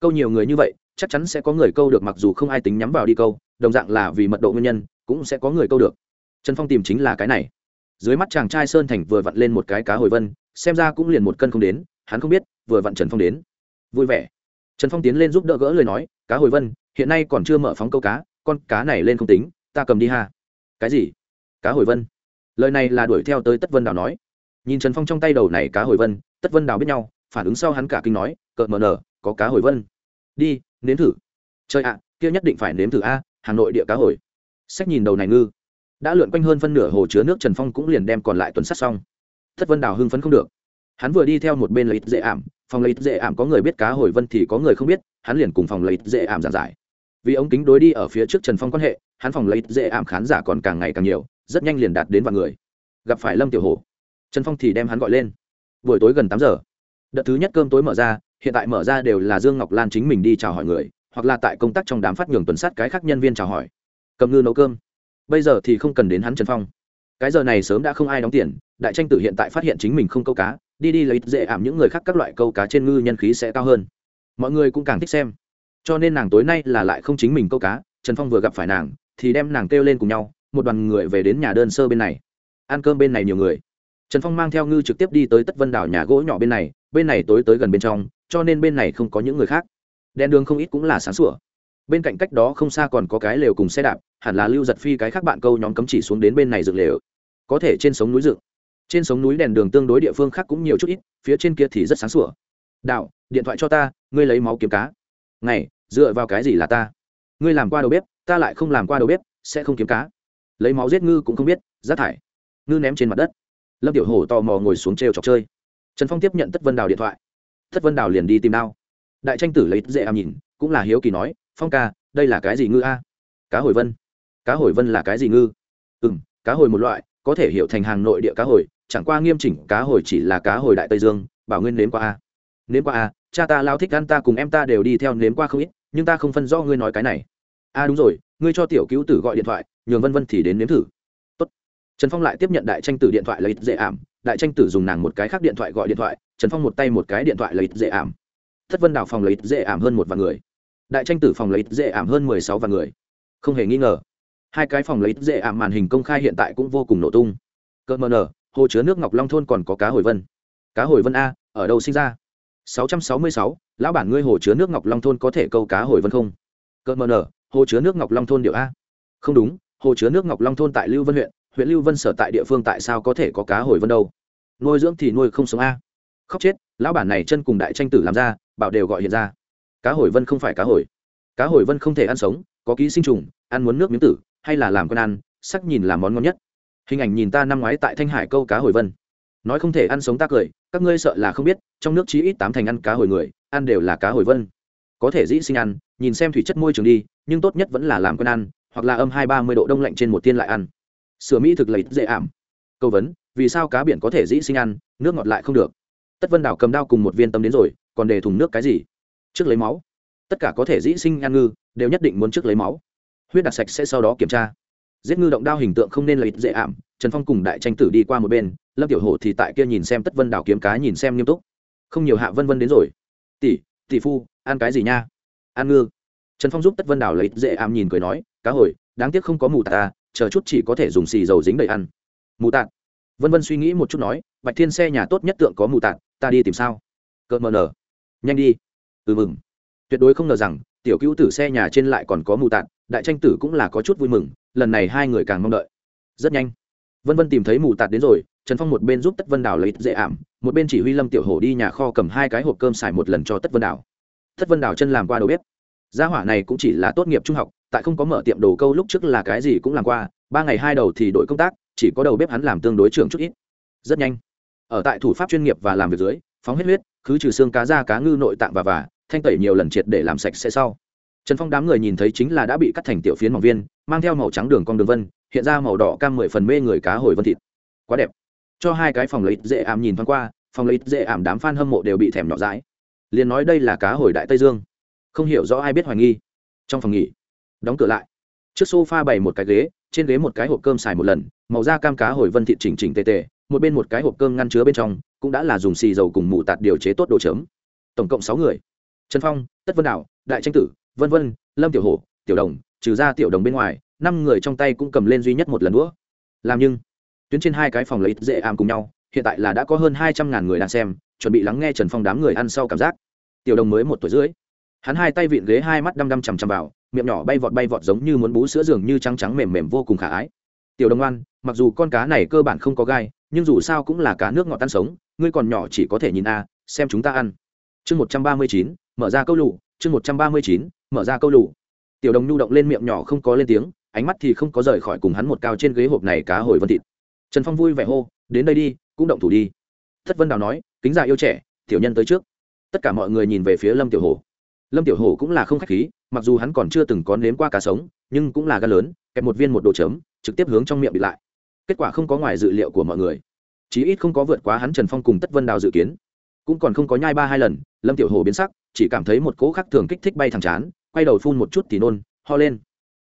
Câu nhiều người như vậy chắc chắn sẽ có người câu được mặc dù không ai tính nhắm vào đi câu, đồng dạng là vì mật độ nguyên nhân, cũng sẽ có người câu được. Trần phong tìm chính là cái này. Dưới mắt chàng trai sơn thành vừa vặn lên một cái cá hồi vân, xem ra cũng liền một cân không đến, hắn không biết, vừa vặn trần phong đến. Vui vẻ. Trần phong tiến lên giúp đỡ gỡ lời nói, cá hồi vân, hiện nay còn chưa mở phóng câu cá, con cá này lên không tính, ta cầm đi ha. Cái gì? Cá hồi vân. Lời này là đuổi theo tới tất vân đào nói. Nhìn trần phong trong tay đầu này cá hồi vân, tất vân đào biết nhau, phản ứng sau hắn cả kinh nói, cợt mờ nở, có cá hồi vân. Đi nếm thử. Chơi ạ, kia nhất định phải nếm thử a, hà nội địa cá hồi. Sách nhìn đầu này ngư. Đã lượn quanh hơn phân nửa hồ chứa nước trần phong cũng liền đem còn lại tuần sắt xong. Thất vân đào hưng phấn không được. Hắn vừa đi theo một bên lấy dễ ảm, phòng lấy dễ ảm có người biết cá hồi vân thì có người không biết, hắn liền cùng phòng lấy dễ ảm giảng giải. Vì ống kính đối đi ở phía trước trần phong quan hệ, hắn phòng lấy dễ ảm khán giả còn càng ngày càng nhiều, rất nhanh liền đạt đến vạn người. Gặp phải lâm tiểu hồ. Trần phong thì đem hắn gọi lên. Buổi tối gần tám giờ. Đợt thứ nhất cơm tối mở ra hiện tại mở ra đều là dương ngọc lan chính mình đi chào hỏi người, hoặc là tại công tác trong đám phát nhường tuần sát cái khác nhân viên chào hỏi. Cầm ngư nấu cơm. Bây giờ thì không cần đến hắn trần phong. Cái giờ này sớm đã không ai đóng tiền, đại tranh tử hiện tại phát hiện chính mình không câu cá, đi đi lấy dễ ảm những người khác các loại câu cá trên ngư nhân khí sẽ cao hơn. Mọi người cũng càng thích xem. Cho nên nàng tối nay là lại không chính mình câu cá, trần phong vừa gặp phải nàng, thì đem nàng kêu lên cùng nhau, một đoàn người về đến nhà đơn sơ bên này. Ăn cơm bên này nhiều người trần phong mang theo ngư trực tiếp đi tới tất vân đảo nhà gỗ nhỏ bên này bên này tối tới gần bên trong, cho nên bên này không có những người khác. Đèn đường không ít cũng là sáng sủa. Bên cạnh cách đó không xa còn có cái lều cùng xe đạp, hẳn là lưu giật phi cái khác bạn câu nhóm cấm chỉ xuống đến bên này dựng lều. Có thể trên sống núi dựng. Trên sống núi đèn đường tương đối địa phương khác cũng nhiều chút ít, phía trên kia thì rất sáng sủa. Đạo điện thoại cho ta, ngươi lấy máu kiếm cá. Này, dựa vào cái gì là ta? Ngươi làm qua đầu bếp, ta lại không làm qua đầu bếp, sẽ không kiếm cá. Lấy máu giết ngư cũng không biết, rác thải. Ngư ném trên mặt đất lâm tiểu hổ tò mò ngồi xuống trêu chọc chơi. Trần phong tiếp nhận tất vân đào điện thoại. Tất vân đào liền đi tìm đao đại tranh tử lấy dễ am nhìn, cũng là hiếu kỳ nói, phong ca, đây là cái gì ngư a? Cá hồi vân. Cá hồi vân là cái gì ngư? Ừ m cá hồi một loại, có thể hiểu thành hàng nội địa cá hồi, chẳng qua nghiêm chỉnh, cá hồi chỉ là cá hồi đại tây dương, bảo nguyên nếm qua a. Nếm qua a, cha ta lao thích ăn ta cùng em ta đều đi theo nếm qua không ít, nhưng ta không phân rõ ngươi nói cái này. A, đúng rồi, ngươi cho tiểu cứu tử gọi điện thoại, nhường vân vân thì đến nếm thử trần phong lại tiếp nhận đại tranh tử điện thoại lấy dễ ảm đại tranh tử dùng nàng một cái khác điện thoại gọi điện thoại trần phong một tay một cái điện thoại lấy dễ ảm. Thất vân đảo phòng lấy dễ ảm hơn một vạn người. Đại tranh tử phòng lấy dễ ảm hơn mười sáu vạn người. Không hề nghi ngờ hai cái phòng lấy dễ ảm màn hình công khai hiện tại cũng vô cùng nổ tung. Cơ mờ nở hồ chứa nước ngọc long thôn còn có cá hồi vân. Cá hồi vân a ở đâu sinh ra? 666, lão bản ngươi hồ chứa nước ngọc long thôn có thể câu cá hồi vân không? Cơ mờ nở hồ chứa nước ngọc long thôn điệu a. Không đúng hồ chứa nước ngọc long thôn tại lưu vân huyện huyện lưu vân sở tại địa phương tại sao có thể có cá hồi vân đâu? Nuôi dưỡng thì nuôi không sống a. Khóc chết, lão bản này chân cùng đại tranh tử làm ra, bảo đều gọi hiện ra. Cá hồi vân không phải cá hồi. Cá hồi vân không thể ăn sống, có ký sinh trùng, ăn muốn nước miếng tử, hay là làm con ăn, sắc nhìn là món ngon nhất. Hình ảnh nhìn ta năm ngoái tại thanh hải câu cá hồi vân. Nói không thể ăn sống ta cười, các ngươi sợ là không biết, trong nước chí ít tám thành ăn cá hồi người, ăn đều là cá hồi vân. Có thể dĩ sinh ăn, nhìn xem thủy chất môi trường đi, nhưng tốt nhất vẫn là làm quen ăn, hoặc là âm hai ba mươi độ đông lạnh trên một tiên lại ăn sửa mỹ thực lấy dễ ảm. Câu vấn, vì sao cá biển có thể dĩ sinh ăn, nước ngọt lại không được? Tất vân đảo cầm đao cùng một viên tâm đến rồi, còn để thùng nước cái gì? Trước lấy máu. Tất cả có thể dĩ sinh ăn ngư, đều nhất định muốn trước lấy máu. Huyết đặt sạch sẽ sau đó kiểm tra. Giết ngư động đao hình tượng không nên lấy dễ ảm. Trần phong cùng đại tranh tử đi qua một bên, lâm tiểu hổ thì tại kia nhìn xem tất vân đảo kiếm cá nhìn xem nghiêm túc. Không nhiều hạ vân vân đến rồi. Tỷ tỷ phu, ăn cái gì nha? Ăn ngư. Trần phong giúp tất vân đảo lấy dễ ảm nhìn cười nói, cá hồi, đáng tiếc không có mù tà ta chờ chút chỉ có thể dùng xì dầu dính đầy ăn. Mù tạt. Vân vân suy nghĩ một chút nói, bạch thiên xe nhà tốt nhất tượng có mù tạt, ta đi tìm sao? Cợt mờ nở nhanh đi. Ừ mừng. Tuyệt đối không ngờ rằng, tiểu cứu tử xe nhà trên lại còn có mù tạt, đại tranh tử cũng là có chút vui mừng, lần này hai người càng mong đợi. Rất nhanh. Vân vân tìm thấy mù tạt đến rồi, trần phong một bên giúp tất vân đảo lấy dễ ảm, một bên chỉ huy lâm tiểu hổ đi nhà kho cầm hai cái hộp cơm xài một lần cho tất vân đảo. Tất vân đảo chân làm qua đầu bếp. Gia hỏa này cũng chỉ là tốt nghiệp trung học tại không có mở tiệm đồ câu lúc trước là cái gì cũng làm qua, ba ngày hai đầu thì đổi công tác, chỉ có đầu bếp hắn làm tương đối trưởng chút ít. Rất nhanh. Ở tại thủ pháp chuyên nghiệp và làm việc dưới, phóng hết huyết cứ trừ xương cá da cá ngư nội tạng và và thanh tẩy nhiều lần triệt để làm sạch sẽ sau. Trần phong đám người nhìn thấy chính là đã bị cắt thành tiểu phiến mỏng viên, mang theo màu trắng đường cong đường vân, hiện ra màu đỏ cam mười phần mê người cá hồi vân thịt. Quá đẹp. Cho hai cái phòng lấy dễ ảm nhìn thoáng qua, phòng lấy dễ ảm đám f a n hâm mộ đều bị thèm nhỏ dãi. Liền nói đây là cá hồi đại tây dương. Không hiểu rõ ai biết hoài nghi. Trong phòng nghỉ đóng cửa lại. Trước sofa bày một cái ghế, trên ghế một cái hộp cơm xài một lần, màu da cam cá hồi vân thịt chỉnh chỉnh tề tề, một bên một cái hộp cơm ngăn chứa bên trong, cũng đã là dùng xì dầu cùng mù tạt điều chế tốt đồ chấm. Tổng cộng sáu người. Trần phong, tất vân đạo đại tranh tử, vân vân, lâm tiểu hổ, tiểu đồng, trừ ra tiểu đồng bên ngoài, năm người trong tay cũng cầm lên duy nhất một lần đũa. Làm nhưng, tuyến trên hai cái phòng lấy dễ ảm cùng nhau, hiện tại là đã có hơn hai trăm ngàn người đang xem, chuẩn bị lắng nghe trần phong đám người ăn sau cảm giác. Tiểu đồng mới một tuổi rưỡi. Hắn hai tay vịn ghế hai mắt đăm đăm chằm chằm vào miệng nhỏ bay vọt bay vọt giống như muốn bú sữa dường như trắng trắng mềm mềm vô cùng khả ái. Tiểu đồng oan mặc dù con cá này cơ bản không có gai, nhưng dù sao cũng là cá nước ngọt tan sống, ngươi còn nhỏ chỉ có thể nhìn a, xem chúng ta ăn. Chương một trăm ba mươi chín, mở ra câu lụ chương một trăm ba mươi chín, mở ra câu lụ tiểu đồng nhu động lên miệng nhỏ không có lên tiếng, ánh mắt thì không có rời khỏi cùng hắn một cao trên ghế hộp này cá hồi vân thịt. Trần phong vui vẻ hô, đến đây đi, cũng động thủ đi. Thất vân đào nói, kính già yêu trẻ, tiểu nhân tới trước. Tất cả mọi người nhìn về phía lâm tiểu hồ lâm tiểu hồ cũng là không khách khí mặc dù hắn còn chưa từng có nếm qua cá sống, nhưng cũng là gan lớn, kẹp một viên một đồ chấm, trực tiếp hướng trong miệng bị lại. Kết quả không có ngoài dự liệu của mọi người. Chí ít không có vượt quá hắn trần phong cùng tất vân đào dự kiến. Cũng còn không có nhai ba hai lần, lâm tiểu hồ biến sắc, chỉ cảm thấy một cỗ khác thường kích thích bay thẳng chán, quay đầu phun một chút thì nôn, ho lên.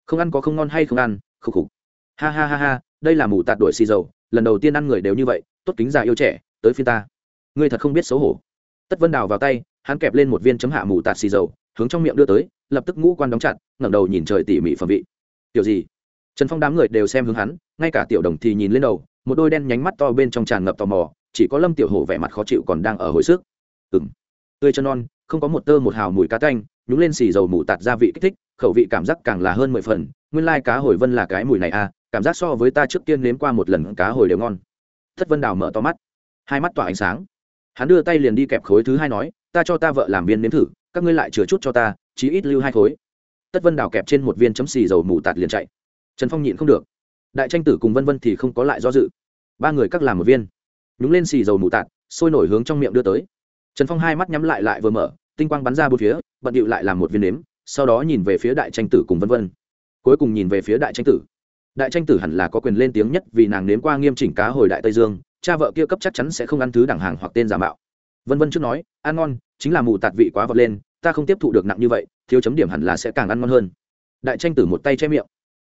Không ăn có không ngon hay không ăn, khục khục. Ha ha ha ha, đây là mù tạt đuổi xì dầu, lần đầu tiên ăn người đều như vậy, tốt kính già yêu trẻ, tới phiên ta. Ngươi thật không biết xấu hổ. Tất vân đào vào tay, hắn kẹp lên một viên chấm hạ mù tạt xì dầu hướng trong miệng đưa tới, lập tức ngũ quan đóng chặt, ngẩng đầu nhìn trời tỉ mỉ phẩm vị. Tiểu gì? Trần phong đám người đều xem hướng hắn, ngay cả tiểu đồng thì nhìn lên đầu, một đôi đen nhánh mắt to bên trong tràn ngập tò mò, chỉ có lâm tiểu hổ vẻ mặt khó chịu còn đang ở hồi sức. Ừng tươi chân non, không có một tơ một hào mùi cá canh nhúng lên xì dầu mù tạt gia vị kích thích, khẩu vị cảm giác càng là hơn mười phần, nguyên lai cá hồi vân là cái mùi này à cảm giác so với ta trước tiên nếm qua một lần cá hồi đều ngon. Thất vân đào mở to mắt, hai mắt tỏa ánh sáng. Hắn đưa tay liền đi kẹp khối thứ hai nói, ta cho ta vợ làm viên nếm thử các ngươi lại chừa chút cho ta, chí ít lưu hai khối. Tất vân đào kẹp trên một viên chấm xì dầu mù tạt liền chạy. Trần phong nhịn không được. Đại tranh tử cùng vân vân thì không có lại do dự. Ba người cắt làm một viên. Nhúng lên xì dầu mù tạt, sôi nổi hướng trong miệng đưa tới. Trần phong hai mắt nhắm lại lại vừa mở, tinh quang bắn ra bốn phía, bận điệu lại làm một viên nếm, sau đó nhìn về phía đại tranh tử cùng vân vân. Cuối cùng nhìn về phía đại tranh tử. Đại tranh tử hẳn là có quyền lên tiếng nhất vì nàng nếm qua nghiêm chỉnh cá hồi đại tây dương, cha vợ kia cấp chắc chắn sẽ không ăn thứ đẳng hàng hoặc tên giả mạo vân vân trước nói, ăn ngon, chính là mù tạt vị quá vọt lên, ta không tiếp thụ được nặng như vậy, thiếu chấm điểm hẳn là sẽ càng ăn ngon hơn. Đại tranh tử một tay che miệng.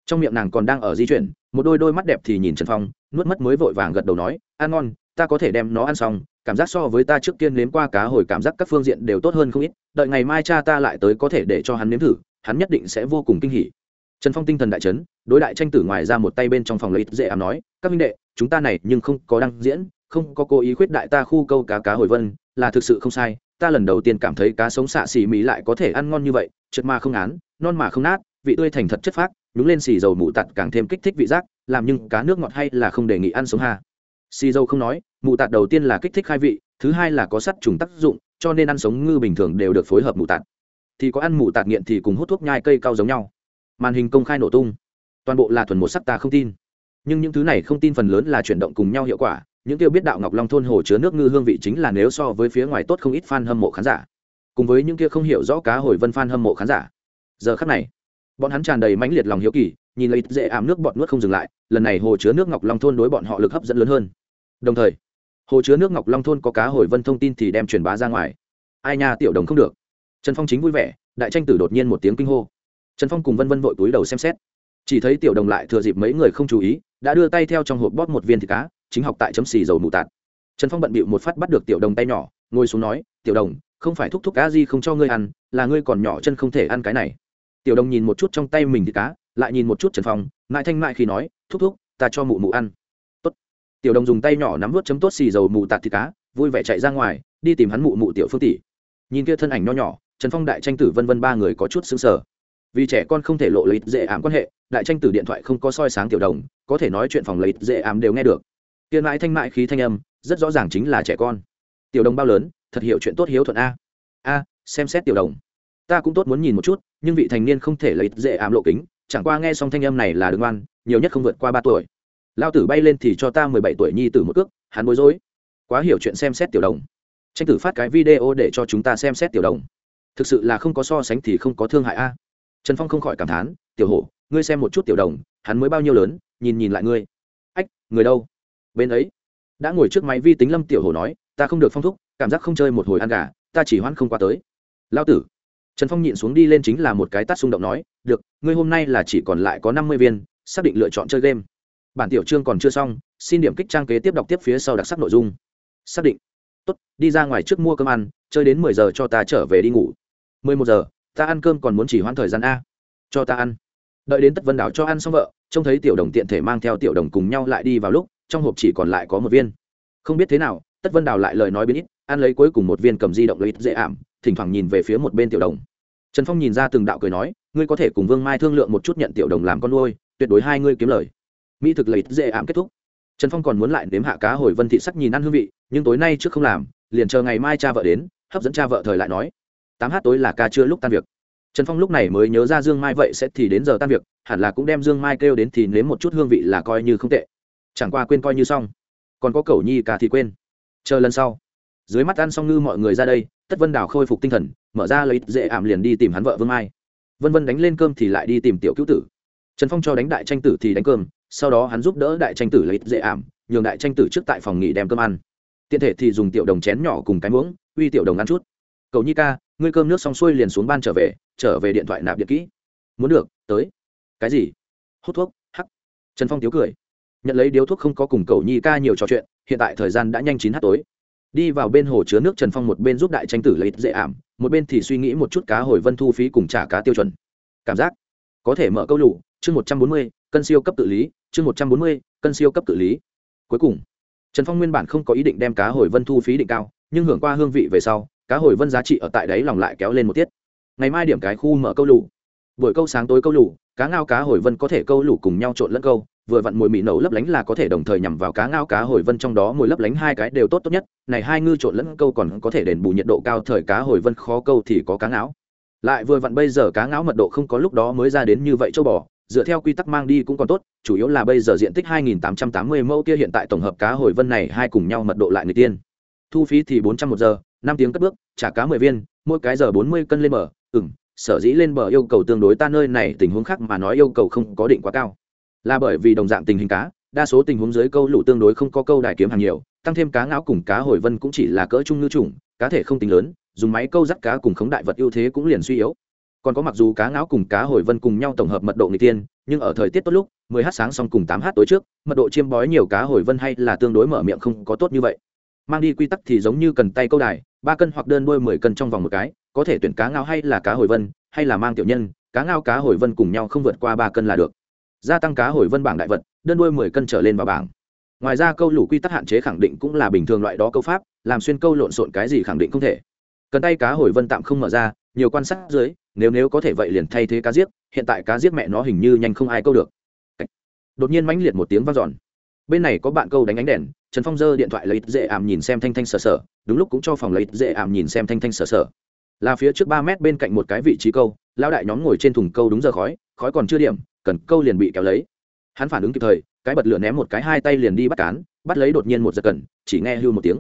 Trong miệng nàng còn đang ở di chuyển, một đôi đôi mắt đẹp thì nhìn trần phong, nuốt mất mới vội vàng gật đầu nói, ăn ngon, ta có thể đem nó ăn xong, cảm giác so với ta trước tiên nếm qua cá hồi cảm giác các phương diện đều tốt hơn không ít, đợi ngày mai cha ta lại tới có thể để cho hắn nếm thử, hắn nhất định sẽ vô cùng kinh hỉ. Trần phong tinh thần đại chấn, đối đại tranh tử ngoài ra một tay bên trong phòng lấy dễ ám nói, các minh đệ, chúng ta này nhưng không có đăng diễn, không có cố ý khuyết đại ta khu câu cá cá hồi vân là thực sự không sai, ta lần đầu tiên cảm thấy cá sống xạ xì mỹ lại có thể ăn ngon như vậy, trượt mà không án, non mà không nát, vị tươi thành thật chất phác, nhúng lên xì dầu mụ tạt càng thêm kích thích vị giác, làm nhưng cá nước ngọt hay là không đề nghị ăn sống ha. Xì dầu không nói mụ tạt đầu tiên là kích thích khai vị, thứ hai là có sắt trùng tác dụng, cho nên ăn sống ngư bình thường đều được phối hợp mụ tạt. Thì có ăn mụ tạt nghiện thì cùng hút thuốc nhai cây cao giống nhau. Màn hình công khai nổ tung. Toàn bộ là thuần một sắc ta không tin. Nhưng những thứ này không tin phần lớn là chuyển động cùng nhau hiệu quả những tiêu biết đạo ngọc long thôn hồ chứa nước ngư hương vị chính là nếu so với phía ngoài tốt không ít fan hâm mộ khán giả. Cùng với những kia không hiểu rõ cá hồi vân fan hâm mộ khán giả. Giờ khắc này, bọn hắn tràn đầy mãnh liệt lòng hiếu kỳ, nhìn lấy dễ ảm nước bọn nuốt không dừng lại, lần này hồ chứa nước ngọc long thôn đối bọn họ lực hấp dẫn lớn hơn. Đồng thời, hồ chứa nước ngọc long thôn có cá hồi vân thông tin thì đem truyền bá ra ngoài. Ai nha, tiểu đồng không được. Trần phong chính vui vẻ, đại tranh tử đột nhiên một tiếng kinh hô. Trần phong cùng vân vân vội túi đầu xem xét. Chỉ thấy tiểu đồng lại thừa dịp mấy người không chú ý, đã đưa tay theo trong hộp bóp một viên thịt cá chính học tại chấm xì dầu mù tạt. Trần phong bận bịu một phát bắt được tiểu đồng tay nhỏ, ngồi xuống nói, tiểu đồng, không phải thúc thúc cá gì không cho ngươi ăn, là ngươi còn nhỏ chân không thể ăn cái này. Tiểu đồng nhìn một chút trong tay mình thì cá, lại nhìn một chút trần phong, mãi thanh mại khi nói, thúc thúc, ta cho mụ mụ ăn. Tốt. tiểu đồng dùng tay nhỏ nắm vớt chấm tốt xì dầu mù tạt thịt cá, vui vẻ chạy ra ngoài, đi tìm hắn mụ mụ tiểu phương tỷ. Nhìn kia thân ảnh nho nhỏ, trần phong đại tranh tử vân vân ba người có chút xứng sở vì trẻ con không thể lộ lấy dễ ảm quan hệ, đại tranh tử điện thoại không có soi sáng tiểu đồng, có thể nói chuyện phòng lấy dễ ảm đều nghe được tiền mãi thanh mại khí thanh âm, rất rõ ràng chính là trẻ con. Tiểu đồng bao lớn, thật hiểu chuyện tốt hiếu thuận a. A, xem xét tiểu đồng. Ta cũng tốt muốn nhìn một chút, nhưng vị thành niên không thể lấy dễ ám lộ kính, chẳng qua nghe xong thanh âm này là đứng ngoan, nhiều nhất không vượt qua ba tuổi. Lao tử bay lên thì cho ta mười bảy tuổi nhi tử một cước, hắn bối rối. Quá hiểu chuyện xem xét tiểu đồng. Tranh tử phát cái video để cho chúng ta xem xét tiểu đồng. Thực sự là không có so sánh thì không có thương hại a. Trần phong không khỏi cảm thán, tiểu hổ, ngươi xem một chút tiểu đồng, hắn mới bao nhiêu lớn, nhìn nhìn lại ngươi. Ách, người đâu? Bên ấy, đã ngồi trước máy vi tính lâm tiểu hồ nói, ta không được phong thúc, cảm giác không chơi một hồi ăn gà, ta chỉ hoãn không qua tới. Lao tử. Trần phong nhịn xuống đi lên chính là một cái tắt xung động nói, được, ngươi hôm nay là chỉ còn lại có năm mươi viên, xác định lựa chọn chơi game. Bản tiểu chương còn chưa xong, xin điểm kích trang kế tiếp đọc tiếp phía sau đặc sắc nội dung. Xác định. Tốt, đi ra ngoài trước mua cơm ăn, chơi đến mười giờ cho ta trở về đi ngủ. Mười một giờ, ta ăn cơm còn muốn chỉ hoãn thời gian a. Cho ta ăn. Đợi đến tất vân đảo cho ăn xong vợ, trông thấy tiểu đồng tiện thể mang theo tiểu đồng cùng nhau lại đi vào lúc trong hộp chỉ còn lại có một viên. Không biết thế nào, tất vân đào lại lời nói biến ít, ăn lấy cuối cùng một viên cầm di động lấy dễ ảm, thỉnh thoảng nhìn về phía một bên tiểu đồng. Trần phong nhìn ra từng đạo cười nói, ngươi có thể cùng vương mai thương lượng một chút nhận tiểu đồng làm con nuôi, tuyệt đối hai ngươi kiếm lời. Mỹ thực lấy dễ ảm kết thúc. Trần phong còn muốn lại nếm hạ cá hồi vân thị sắc nhìn ăn hương vị, nhưng tối nay trước không làm, liền chờ ngày mai cha vợ đến, hấp dẫn cha vợ thời lại nói, tám h tối là ca chưa lúc tan việc. Trần phong lúc này mới nhớ ra dương mai vậy sẽ thì đến giờ tan việc, hẳn là cũng đem dương mai kêu đến thì nếm một chút hương vị là coi như không tệ chẳng qua quên coi như xong. Còn có cầu nhi cả thì quên. Chờ lần sau. Dưới mắt ăn xong ngư mọi người ra đây, tất vân đào khôi phục tinh thần, mở ra lấy dễ ảm liền đi tìm hắn vợ vương mai. Vân vân đánh lên cơm thì lại đi tìm tiểu cứu tử. Trần phong cho đánh đại tranh tử thì đánh cơm, sau đó hắn giúp đỡ đại tranh tử lấy dễ ảm, nhường đại tranh tử trước tại phòng nghỉ đem cơm ăn. Tiện thể thì dùng tiểu đồng chén nhỏ cùng cái muỗng, uy tiểu đồng ăn chút. Cầu nhi ca, ngươi cơm nước xong xuôi liền xuống ban trở về trở về điện thoại nạp điện kỹ. Muốn được, tới. Cái gì? Hút thuốc. Hắc. Trần phong tiếu cười nhận lấy điếu thuốc không có cùng cầu nhi ca nhiều trò chuyện, hiện tại thời gian đã nhanh chín h tối. Đi vào bên hồ chứa nước trần phong một bên giúp đại tranh tử lấy dễ ảm, một bên thì suy nghĩ một chút cá hồi vân thu phí cùng trả cá tiêu chuẩn. Cảm giác? Có thể mở câu lụ chương một trăm bốn mươi, cân siêu cấp tự lý, chương một trăm bốn mươi, cân siêu cấp tự lý. Cuối cùng, trần phong nguyên bản không có ý định đem cá hồi vân thu phí định cao, nhưng hưởng qua hương vị về sau, cá hồi vân giá trị ở tại đấy lòng lại kéo lên một tiết. Ngày mai điểm cái khu mở câu lụ buổi câu sáng tối câu lụ cá ngao cá hồi vân có thể câu lụ cùng nhau trộn lẫn câu vừa vặn mùi mì nấu lấp lánh là có thể đồng thời nhằm vào cá ngao cá hồi vân trong đó mùi lấp lánh hai cái đều tốt tốt nhất. Này hai ngư trộn lẫn câu còn có thể đền bù nhiệt độ cao thời cá hồi vân khó câu thì có cá ngáo. Lại vừa vặn bây giờ cá ngáo mật độ không có lúc đó mới ra đến như vậy châu bò, dựa theo quy tắc mang đi cũng còn tốt, chủ yếu là bây giờ diện tích 2.880 mẫu kia hiện tại tổng hợp cá hồi vân này hai cùng nhau mật độ lại người tiên. Thu phí thì 400 một giờ, năm tiếng cất bước, trả cá 10 viên, mỗi cái giờ 40 cân lên bờ ừng sở dĩ lên bờ yêu cầu tương đối ta nơi này tình huống khác mà nói yêu cầu không có định quá cao là bởi vì đồng dạng tình hình cá, đa số tình huống dưới câu lũ tương đối không có câu đài kiếm hàng nhiều, tăng thêm cá ngáo cùng cá hồi vân cũng chỉ là cỡ trung ngư chủng, cá thể không tính lớn, dùng máy câu dắt cá cùng khống đại vật ưu thế cũng liền suy yếu. Còn có mặc dù cá ngáo cùng cá hồi vân cùng nhau tổng hợp mật độ người tiên, nhưng ở thời tiết tốt lúc 10 h sáng xong cùng 8 h tối trước, mật độ chiêm bói nhiều cá hồi vân hay là tương đối mở miệng không có tốt như vậy. Mang đi quy tắc thì giống như cần tay câu đài, ba cân hoặc đơn đôi 10 cân trong vòng một cái, có thể tuyển cá ngao hay là cá hồi vân, hay là mang tiểu nhân, cá ngao cá hồi vân cùng nhau không vượt qua ba cân là được gia tăng cá hồi vân bảng đại vật, đơn đuôi mười cân trở lên vào bảng. Ngoài ra câu lủ quy tắc hạn chế khẳng định cũng là bình thường loại đó câu pháp, làm xuyên câu lộn xộn cái gì khẳng định không thể. Cần tay cá hồi vân tạm không mở ra, nhiều quan sát dưới, nếu nếu có thể vậy liền thay thế cá giết, hiện tại cá giết mẹ nó hình như nhanh không ai câu được. Đột nhiên mãnh liệt một tiếng vang dọn. Bên này có bạn câu đánh ánh đèn, trần phong dơ điện thoại lấy dễ ảm nhìn xem thanh thanh sờ sờ, đúng lúc cũng cho phòng lấy dễ ảm nhìn xem thanh thanh sờ sờ. Là phía trước ba mét bên cạnh một cái vị trí câu, lão đại nhóm ngồi trên thùng câu đúng giờ khói khói còn chưa điểm cần câu liền bị kéo lấy. Hắn phản ứng kịp thời, cái bật lửa ném một cái hai tay liền đi bắt cán, bắt lấy đột nhiên một giật cần, chỉ nghe hưu một tiếng.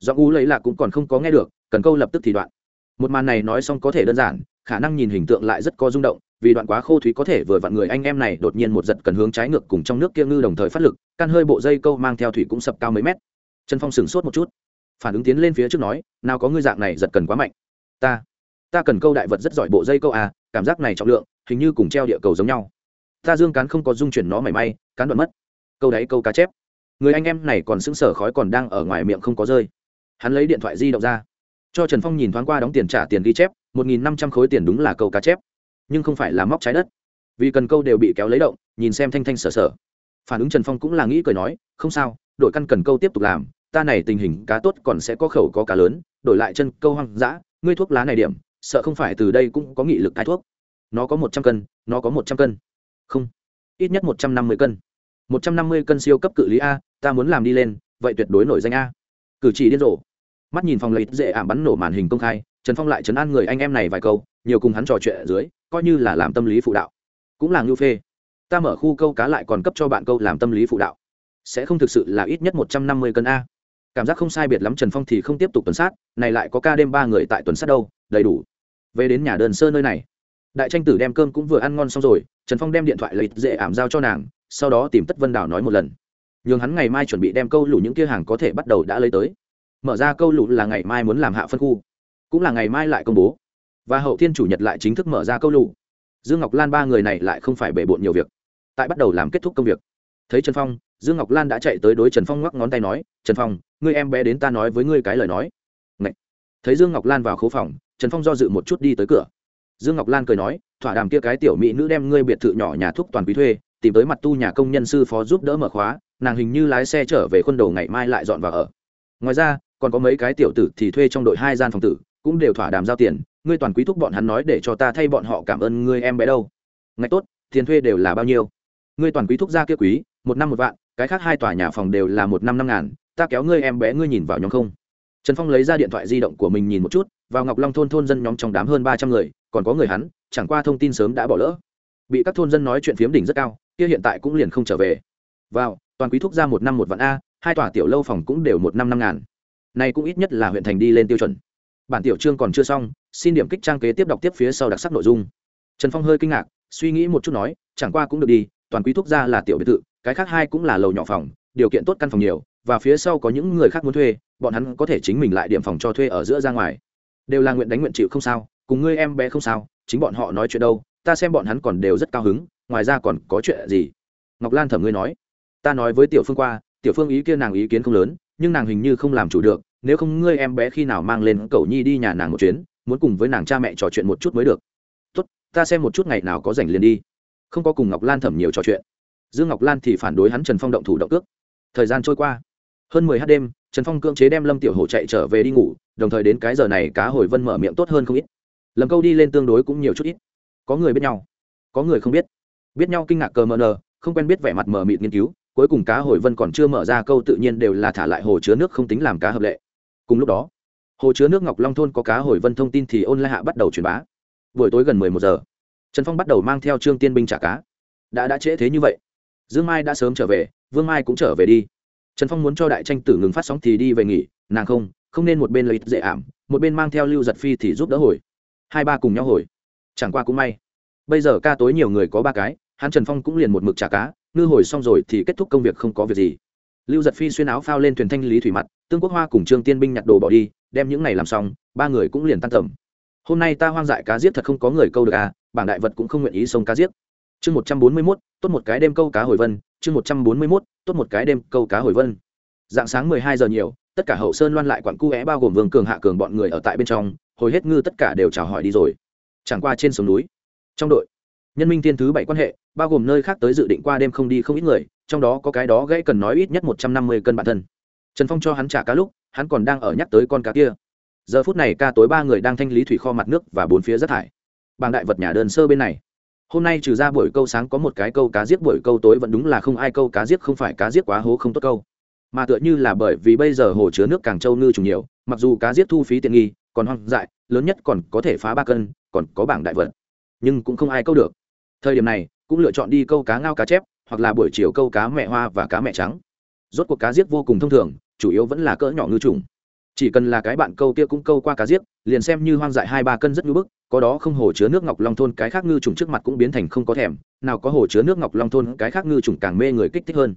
Do u lấy là cũng còn không có nghe được, cần câu lập tức thì đoạn. Một màn này nói xong có thể đơn giản, khả năng nhìn hình tượng lại rất có rung động, vì đoạn quá khô thúy có thể vừa vặn người anh em này đột nhiên một giật cần hướng trái ngược cùng trong nước kia ngư đồng thời phát lực, căn hơi bộ dây câu mang theo thủy cũng sập cao mấy mét. Trần phong sửng sốt một chút. Phản ứng tiến lên phía trước nói, nào có ngư dạng này giật cần quá mạnh. Ta ta cần câu đại vật rất giỏi bộ dây câu à cảm giác này trọng lượng, hình như cùng treo địa cầu giống nhau ta dương cán không có dung chuyển nó mảy may, cán đoạn mất. Câu đáy câu cá chép. Người anh em này còn sững sờ khói còn đang ở ngoài miệng không có rơi. Hắn lấy điện thoại di động ra. Cho trần phong nhìn thoáng qua đóng tiền trả tiền ghi chép, một nghìn năm trăm khối tiền đúng là câu cá chép. Nhưng không phải là móc trái đất. Vì cần câu đều bị kéo lấy động, nhìn xem thanh thanh sờ sờ. phản ứng trần phong cũng là nghĩ cười nói, không sao đội căn cần câu tiếp tục làm, ta này tình hình cá tốt còn sẽ có khẩu có cá lớn, đổi lại chân câu hoang dã, ngươi thuốc lá này điểm, sợ không phải từ đây cũng có nghị lực thái thuốc. Nó có một trăm cân, nó có một trăm cân không. Ít nhất một trăm năm mươi cân. Một trăm năm mươi cân siêu cấp cự lý a, ta muốn làm đi lên, vậy tuyệt đối nổi danh a. Cử chỉ điên rồ. Mắt nhìn phòng lấy dễ ảm bắn nổ màn hình công khai, trần phong lại chấn an người anh em này vài câu, nhiều cùng hắn trò chuyện ở dưới, coi như là làm tâm lý phụ đạo. Cũng là ngưu phê. Ta mở khu câu cá lại còn cấp cho bạn câu làm tâm lý phụ đạo. Sẽ không thực sự là ít nhất một trăm năm mươi cân a. Cảm giác không sai biệt lắm trần phong thì không tiếp tục tuần sát, này lại có ca đêm ba người tại tuần sát đâu, đầy đủ. Về đến nhà đơn sơ nơi này. Đại tranh tử đem cơm cũng vừa ăn ngon xong rồi trần phong đem điện thoại lấy dễ ảm giao cho nàng, sau đó tìm tất vân đào nói một lần. Nhường hắn ngày mai chuẩn bị đem câu lủ những kia hàng có thể bắt đầu đã lấy tới. Mở ra câu lủ là ngày mai muốn làm hạ phân khu. Cũng là ngày mai lại công bố. Và hậu thiên chủ nhật lại chính thức mở ra câu lủ dương ngọc lan ba người này lại không phải bể bộn nhiều việc. Tại bắt đầu làm kết thúc công việc. Thấy trần phong, dương ngọc lan đã chạy tới đối trần phong ngoắc ngón tay nói, trần phong, ngươi em bé đến ta nói với ngươi cái lời nói. Ngậy. thấy dương ngọc lan vào khố phòng, trần phong do dự một chút đi tới cửa dương ngọc lan cười nói, thỏa đàm kia cái tiểu mỹ nữ đem ngươi biệt thự nhỏ nhà thuốc toàn quý thuê, tìm tới mặt tu nhà công nhân sư phó giúp đỡ mở khóa, nàng hình như lái xe trở về khuôn đầu ngày mai lại dọn vào ở. Ngoài ra, còn có mấy cái tiểu tử thì thuê trong đội hai gian phòng tử, cũng đều thỏa đàm giao tiền, ngươi toàn quý thúc bọn hắn nói để cho ta thay bọn họ cảm ơn ngươi em bé đâu. Ngay tốt, tiền thuê đều là bao nhiêu? Ngươi toàn quý thúc ra kia quý, một năm một vạn, cái khác hai tòa nhà phòng đều là một năm năm ngàn, ta kéo ngươi em bé ngươi nhìn vào nhóm không? Trần phong lấy ra điện thoại di động của mình nhìn một chút, vào ngọc long thôn thôn dân nhóm trong đám hơn ba trăm người, còn có người hắn, chẳng qua thông tin sớm đã bỏ lỡ. Bị các thôn dân nói chuyện phiếm đỉnh rất cao, kia hiện tại cũng liền không trở về. Vào, toàn quý thúc ra một năm một vạn a, hai tòa tiểu lâu phòng cũng đều một năm năm ngàn. Này cũng ít nhất là huyện thành đi lên tiêu chuẩn. Bản tiểu chương còn chưa xong, xin điểm kích trang kế tiếp đọc tiếp phía sau đặc sắc nội dung. Trần phong hơi kinh ngạc, suy nghĩ một chút nói, chẳng qua cũng được đi, toàn quý thúc ra là tiểu biệt thự, cái khác hai cũng là lầu nhỏ phòng, điều kiện tốt căn phòng nhiều, và phía sau có những người khác muốn thuê bọn hắn có thể chính mình lại điểm phòng cho thuê ở giữa ra ngoài. Đều là nguyện đánh nguyện chịu không sao, cùng ngươi em bé không sao, chính bọn họ nói chuyện đâu, ta xem bọn hắn còn đều rất cao hứng, ngoài ra còn có chuyện gì? Ngọc lan thẩm ngươi nói, ta nói với tiểu phương qua, tiểu phương ý kia nàng ý kiến không lớn, nhưng nàng hình như không làm chủ được, nếu không ngươi em bé khi nào mang lên cậu nhi đi nhà nàng một chuyến, muốn cùng với nàng cha mẹ trò chuyện một chút mới được. Tốt, ta xem một chút ngày nào có rảnh liền đi. Không có cùng ngọc lan thẩm nhiều trò chuyện. Dương ngọc lan thì phản đối hắn trần phong động thủ động ước thời gian trôi qua hơn mười h đêm, trần phong cưỡng chế đem lâm tiểu hổ chạy trở về đi ngủ, đồng thời đến cái giờ này cá hồi vân mở miệng tốt hơn không ít. Lầm câu đi lên tương đối cũng nhiều chút ít. Có người biết nhau, có người không biết. Biết nhau kinh ngạc cờ mờ nờ, không quen biết vẻ mặt mờ mịt nghiên cứu, cuối cùng cá hồi vân còn chưa mở ra câu tự nhiên đều là thả lại hồ chứa nước không tính làm cá hợp lệ. Cùng lúc đó, hồ chứa nước ngọc long thôn có cá hồi vân thông tin thì ôn lại hạ bắt đầu truyền bá. Buổi tối gần mười một giờ, trần phong bắt đầu mang theo trương tiên binh trả cá. Đã đã trễ thế như vậy. Dương mai đã sớm trở về, vương mai cũng trở về đi trần phong muốn cho đại tranh tử ngừng phát sóng thì đi về nghỉ, nàng không không nên một bên lấy dễ ảm, một bên mang theo lưu giật phi thì giúp đỡ hồi. Hai ba cùng nhau hồi. Chẳng qua cũng may. Bây giờ ca tối nhiều người có ba cái, hắn trần phong cũng liền một mực trả cá, ngư hồi xong rồi thì kết thúc công việc không có việc gì. Lưu giật phi xuyên áo phao lên thuyền thanh lý thủy mặt, tương quốc hoa cùng trương tiên binh nhặt đồ bỏ đi, đem những này làm xong, ba người cũng liền tan tầm. Hôm nay ta hoang dại cá giết thật không có người câu được à bảng đại vật cũng không nguyện ý sông cá giết. Chương một trăm bốn mươi mốt, tốt một cái đêm câu cá hồi vân, chương một trăm bốn mươi mốt tốt một cái đêm, câu cá hồi vân. Dạng sáng mười hai giờ nhiều, tất cả hậu sơn loan lại quặn cu é bao gồm vương cường hạ cường bọn người ở tại bên trong, hồi hết ngư tất cả đều chào hỏi đi rồi. Chẳng qua trên sông núi, trong đội, nhân minh thiên thứ bảy quan hệ, bao gồm nơi khác tới dự định qua đêm không đi không ít người, trong đó có cái đó gãy cần nói ít nhất một trăm năm mươi cân bản thân. Trần phong cho hắn trả cá lúc, hắn còn đang ở nhắc tới con cá kia. Giờ phút này ca tối ba người đang thanh lý thủy kho mặt nước và bốn phía rác thải. Bảng đại vật nhà đơn sơ bên này hôm nay trừ ra buổi câu sáng có một cái câu cá giết, buổi câu tối vẫn đúng là không ai câu cá giết, không phải cá giết quá hố không tốt câu. Mà tựa như là bởi vì bây giờ hồ chứa nước càng trâu ngư trùng nhiều, mặc dù cá giết thu phí tiện nghi, còn hoang dại, lớn nhất còn có thể phá ba cân, còn có bảng đại vật. Nhưng cũng không ai câu được. Thời điểm này, cũng lựa chọn đi câu cá ngao cá chép, hoặc là buổi chiều câu cá mẹ hoa và cá mẹ trắng. Rốt cuộc cá giết vô cùng thông thường, chủ yếu vẫn là cỡ nhỏ ngư trùng chỉ cần là cái bạn câu kia cũng câu qua cá giết, liền xem như hoang dại hai ba cân rất ngư bức có đó không hồ chứa nước ngọc long thôn cái khác ngư trùng trước mặt cũng biến thành không có thèm, nào có hồ chứa nước ngọc long thôn cái khác ngư trùng càng mê người kích thích hơn.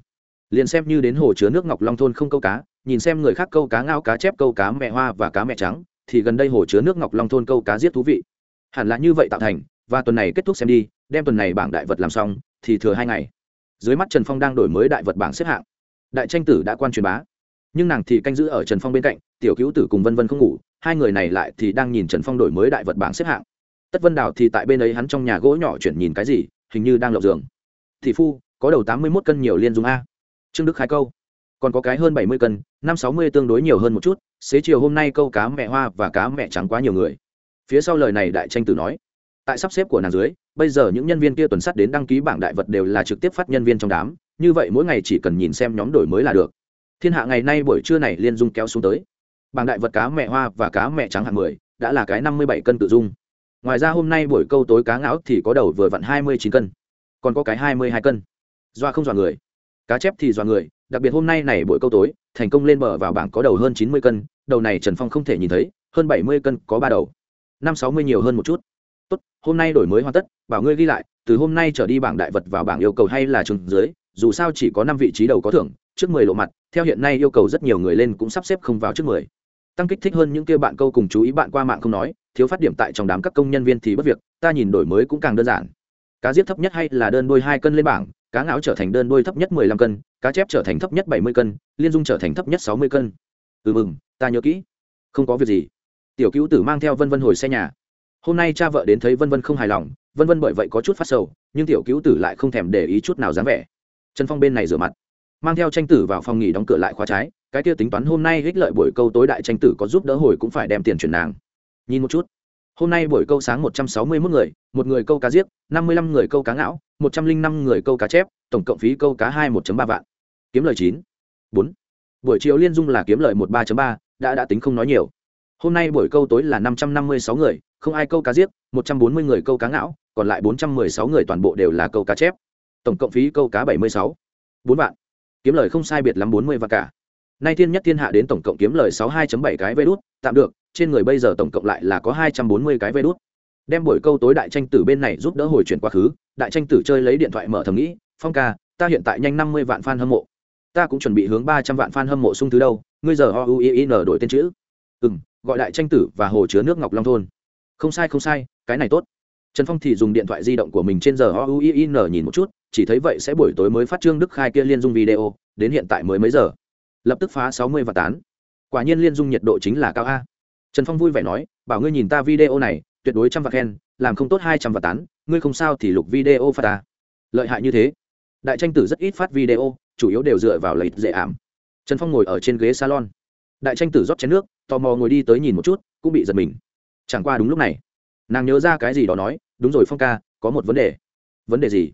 Liền xem như đến hồ chứa nước ngọc long thôn không câu cá, nhìn xem người khác câu cá ngao cá chép câu cá mẹ hoa và cá mẹ trắng, thì gần đây hồ chứa nước ngọc long thôn câu cá giết thú vị. Hẳn là như vậy tạo thành, và tuần này kết thúc xem đi, đem tuần này bảng đại vật làm xong, thì thừa hai ngày. Dưới mắt trần phong đang đổi mới đại vật bảng xếp hạng. Đại tranh tử đã quan truyền bá. Nhưng nàng thì canh giữ ở trần phong bên cạnh, tiểu cứu tử cùng vân vân không ngủ hai người này lại thì đang nhìn trần phong đổi mới đại vật bảng xếp hạng. Tất vân đào thì tại bên ấy hắn trong nhà gỗ nhỏ chuyển nhìn cái gì, hình như đang lộng giường. Thị phu, có đầu tám mươi mốt cân nhiều liên dung a. Trương đức khai câu. Còn có cái hơn bảy mươi cân, năm sáu mươi tương đối nhiều hơn một chút, xế chiều hôm nay câu cá mẹ hoa và cá mẹ trắng quá nhiều người. Phía sau lời này đại tranh tử nói. Tại sắp xếp của nàng dưới, bây giờ những nhân viên kia tuần sắt đến đăng ký bảng đại vật đều là trực tiếp phát nhân viên trong đám, như vậy mỗi ngày chỉ cần nhìn xem nhóm đổi mới là được. Thiên hạ ngày nay buổi trưa này liên dung kéo xuống tới bảng đại vật cá mẹ hoa và cá mẹ trắng hạng mười đã là cái năm mươi bảy cân tự dung. Ngoài ra hôm nay buổi câu tối cá ngáo thì có đầu vừa vặn hai mươi chín cân, còn có cái hai mươi hai cân. Doa không dọa người. Cá chép thì dọa người, đặc biệt hôm nay này buổi câu tối, thành công lên bờ vào bảng có đầu hơn chín mươi cân, đầu này trần phong không thể nhìn thấy, hơn bảy mươi cân có ba đầu. Năm sáu mươi nhiều hơn một chút. Tốt, hôm nay đổi mới hoàn tất, bảo ngươi ghi lại, từ hôm nay trở đi bảng đại vật vào bảng yêu cầu hay là trường dưới, dù sao chỉ có năm vị trí đầu có thưởng, trước mười lộ mặt, theo hiện nay yêu cầu rất nhiều người lên cũng sắp xếp không vào trước mười tăng kích thích hơn những kia bạn câu cùng chú ý bạn qua mạng không nói, thiếu phát điểm tại trong đám các công nhân viên thì bất việc, ta nhìn đổi mới cũng càng đơn giản. Cá giết thấp nhất hay là đơn đôi hai cân lên bảng, cá ngáo trở thành đơn đôi thấp nhất mười lăm cân, cá chép trở thành thấp nhất bảy mươi cân, liên dung trở thành thấp nhất sáu mươi cân. Ừ mừng, ta nhớ kỹ. Không có việc gì. Tiểu cứu tử mang theo vân vân hồi xe nhà. Hôm nay cha vợ đến thấy vân vân không hài lòng, vân vân bởi vậy có chút phát sầu, nhưng tiểu cứu tử lại không thèm để ý chút nào dám vẻ. Trần phong bên này rửa mặt mang theo tranh tử vào phòng nghỉ đóng cửa lại khóa trái, cái kia tính toán hôm nay hích lợi buổi câu tối đại tranh tử có giúp đỡ hồi cũng phải đem tiền chuyển nàng. Nhìn một chút. Hôm nay buổi câu sáng một trăm sáu mươi 161 người, một người câu cá giết năm mươi lăm người câu cá ngão, một trăm linh năm người câu cá chép, tổng cộng phí câu cá hai một ba vạn. Kiếm lời chín. Bốn. Buổi chiều liên dung là kiếm lời một ba ba, đã đã tính không nói nhiều. Hôm nay buổi câu tối là năm trăm năm mươi sáu người, không ai câu cá giết một trăm bốn mươi người câu cá ngão, còn lại bốn trăm mười sáu người toàn bộ đều là câu cá chép. Tổng cộng phí câu cá bảy mươi sáu. Bốn vạn kiếm lời không sai biệt lắm bốn mươi vạn cả. Nay thiên nhất thiên hạ đến tổng cộng kiếm lời sáu hai bảy cái vê đốt tạm được, trên người bây giờ tổng cộng lại là có hai trăm bốn mươi cái vê đốt đem buổi câu tối đại tranh tử bên này giúp đỡ hồi chuyển quá khứ, đại tranh tử chơi lấy điện thoại mở thầm nghĩ, phong ca, ta hiện tại nhanh năm mươi vạn fan hâm mộ. Ta cũng chuẩn bị hướng ba trăm vạn f a n hâm mộ sung thứ đâu, ngươi giờ o u i n đổi tên chữ. Ừ m gọi đại tranh tử và hồ chứa nước ngọc long thôn. Không sai không sai, cái này tốt trần phong thì dùng điện thoại di động của mình trên giờ o u i n nhìn một chút, chỉ thấy vậy sẽ buổi tối mới phát trương đức khai kia liên dung video, đến hiện tại mới mấy giờ? Lập tức phá sáu mươi và tán. Quả nhiên liên dung nhiệt độ chính là cao a. Trần phong vui vẻ nói, bảo ngươi nhìn ta video này, tuyệt đối trăm vạn khen, làm không tốt hai trăm và tán, ngươi không sao thì lục video phát ta. Lợi hại như thế. Đại tranh tử rất ít phát video, chủ yếu đều dựa vào lợi dễ ảm. Trần phong ngồi ở trên ghế salon. Đại tranh tử rót chén nước, tò mò ngồi đi tới nhìn một chút, cũng bị giật mình. Chẳng qua đúng lúc này nàng nhớ ra cái gì đó nói, đúng rồi phong ca, có một vấn đề. Vấn đề gì?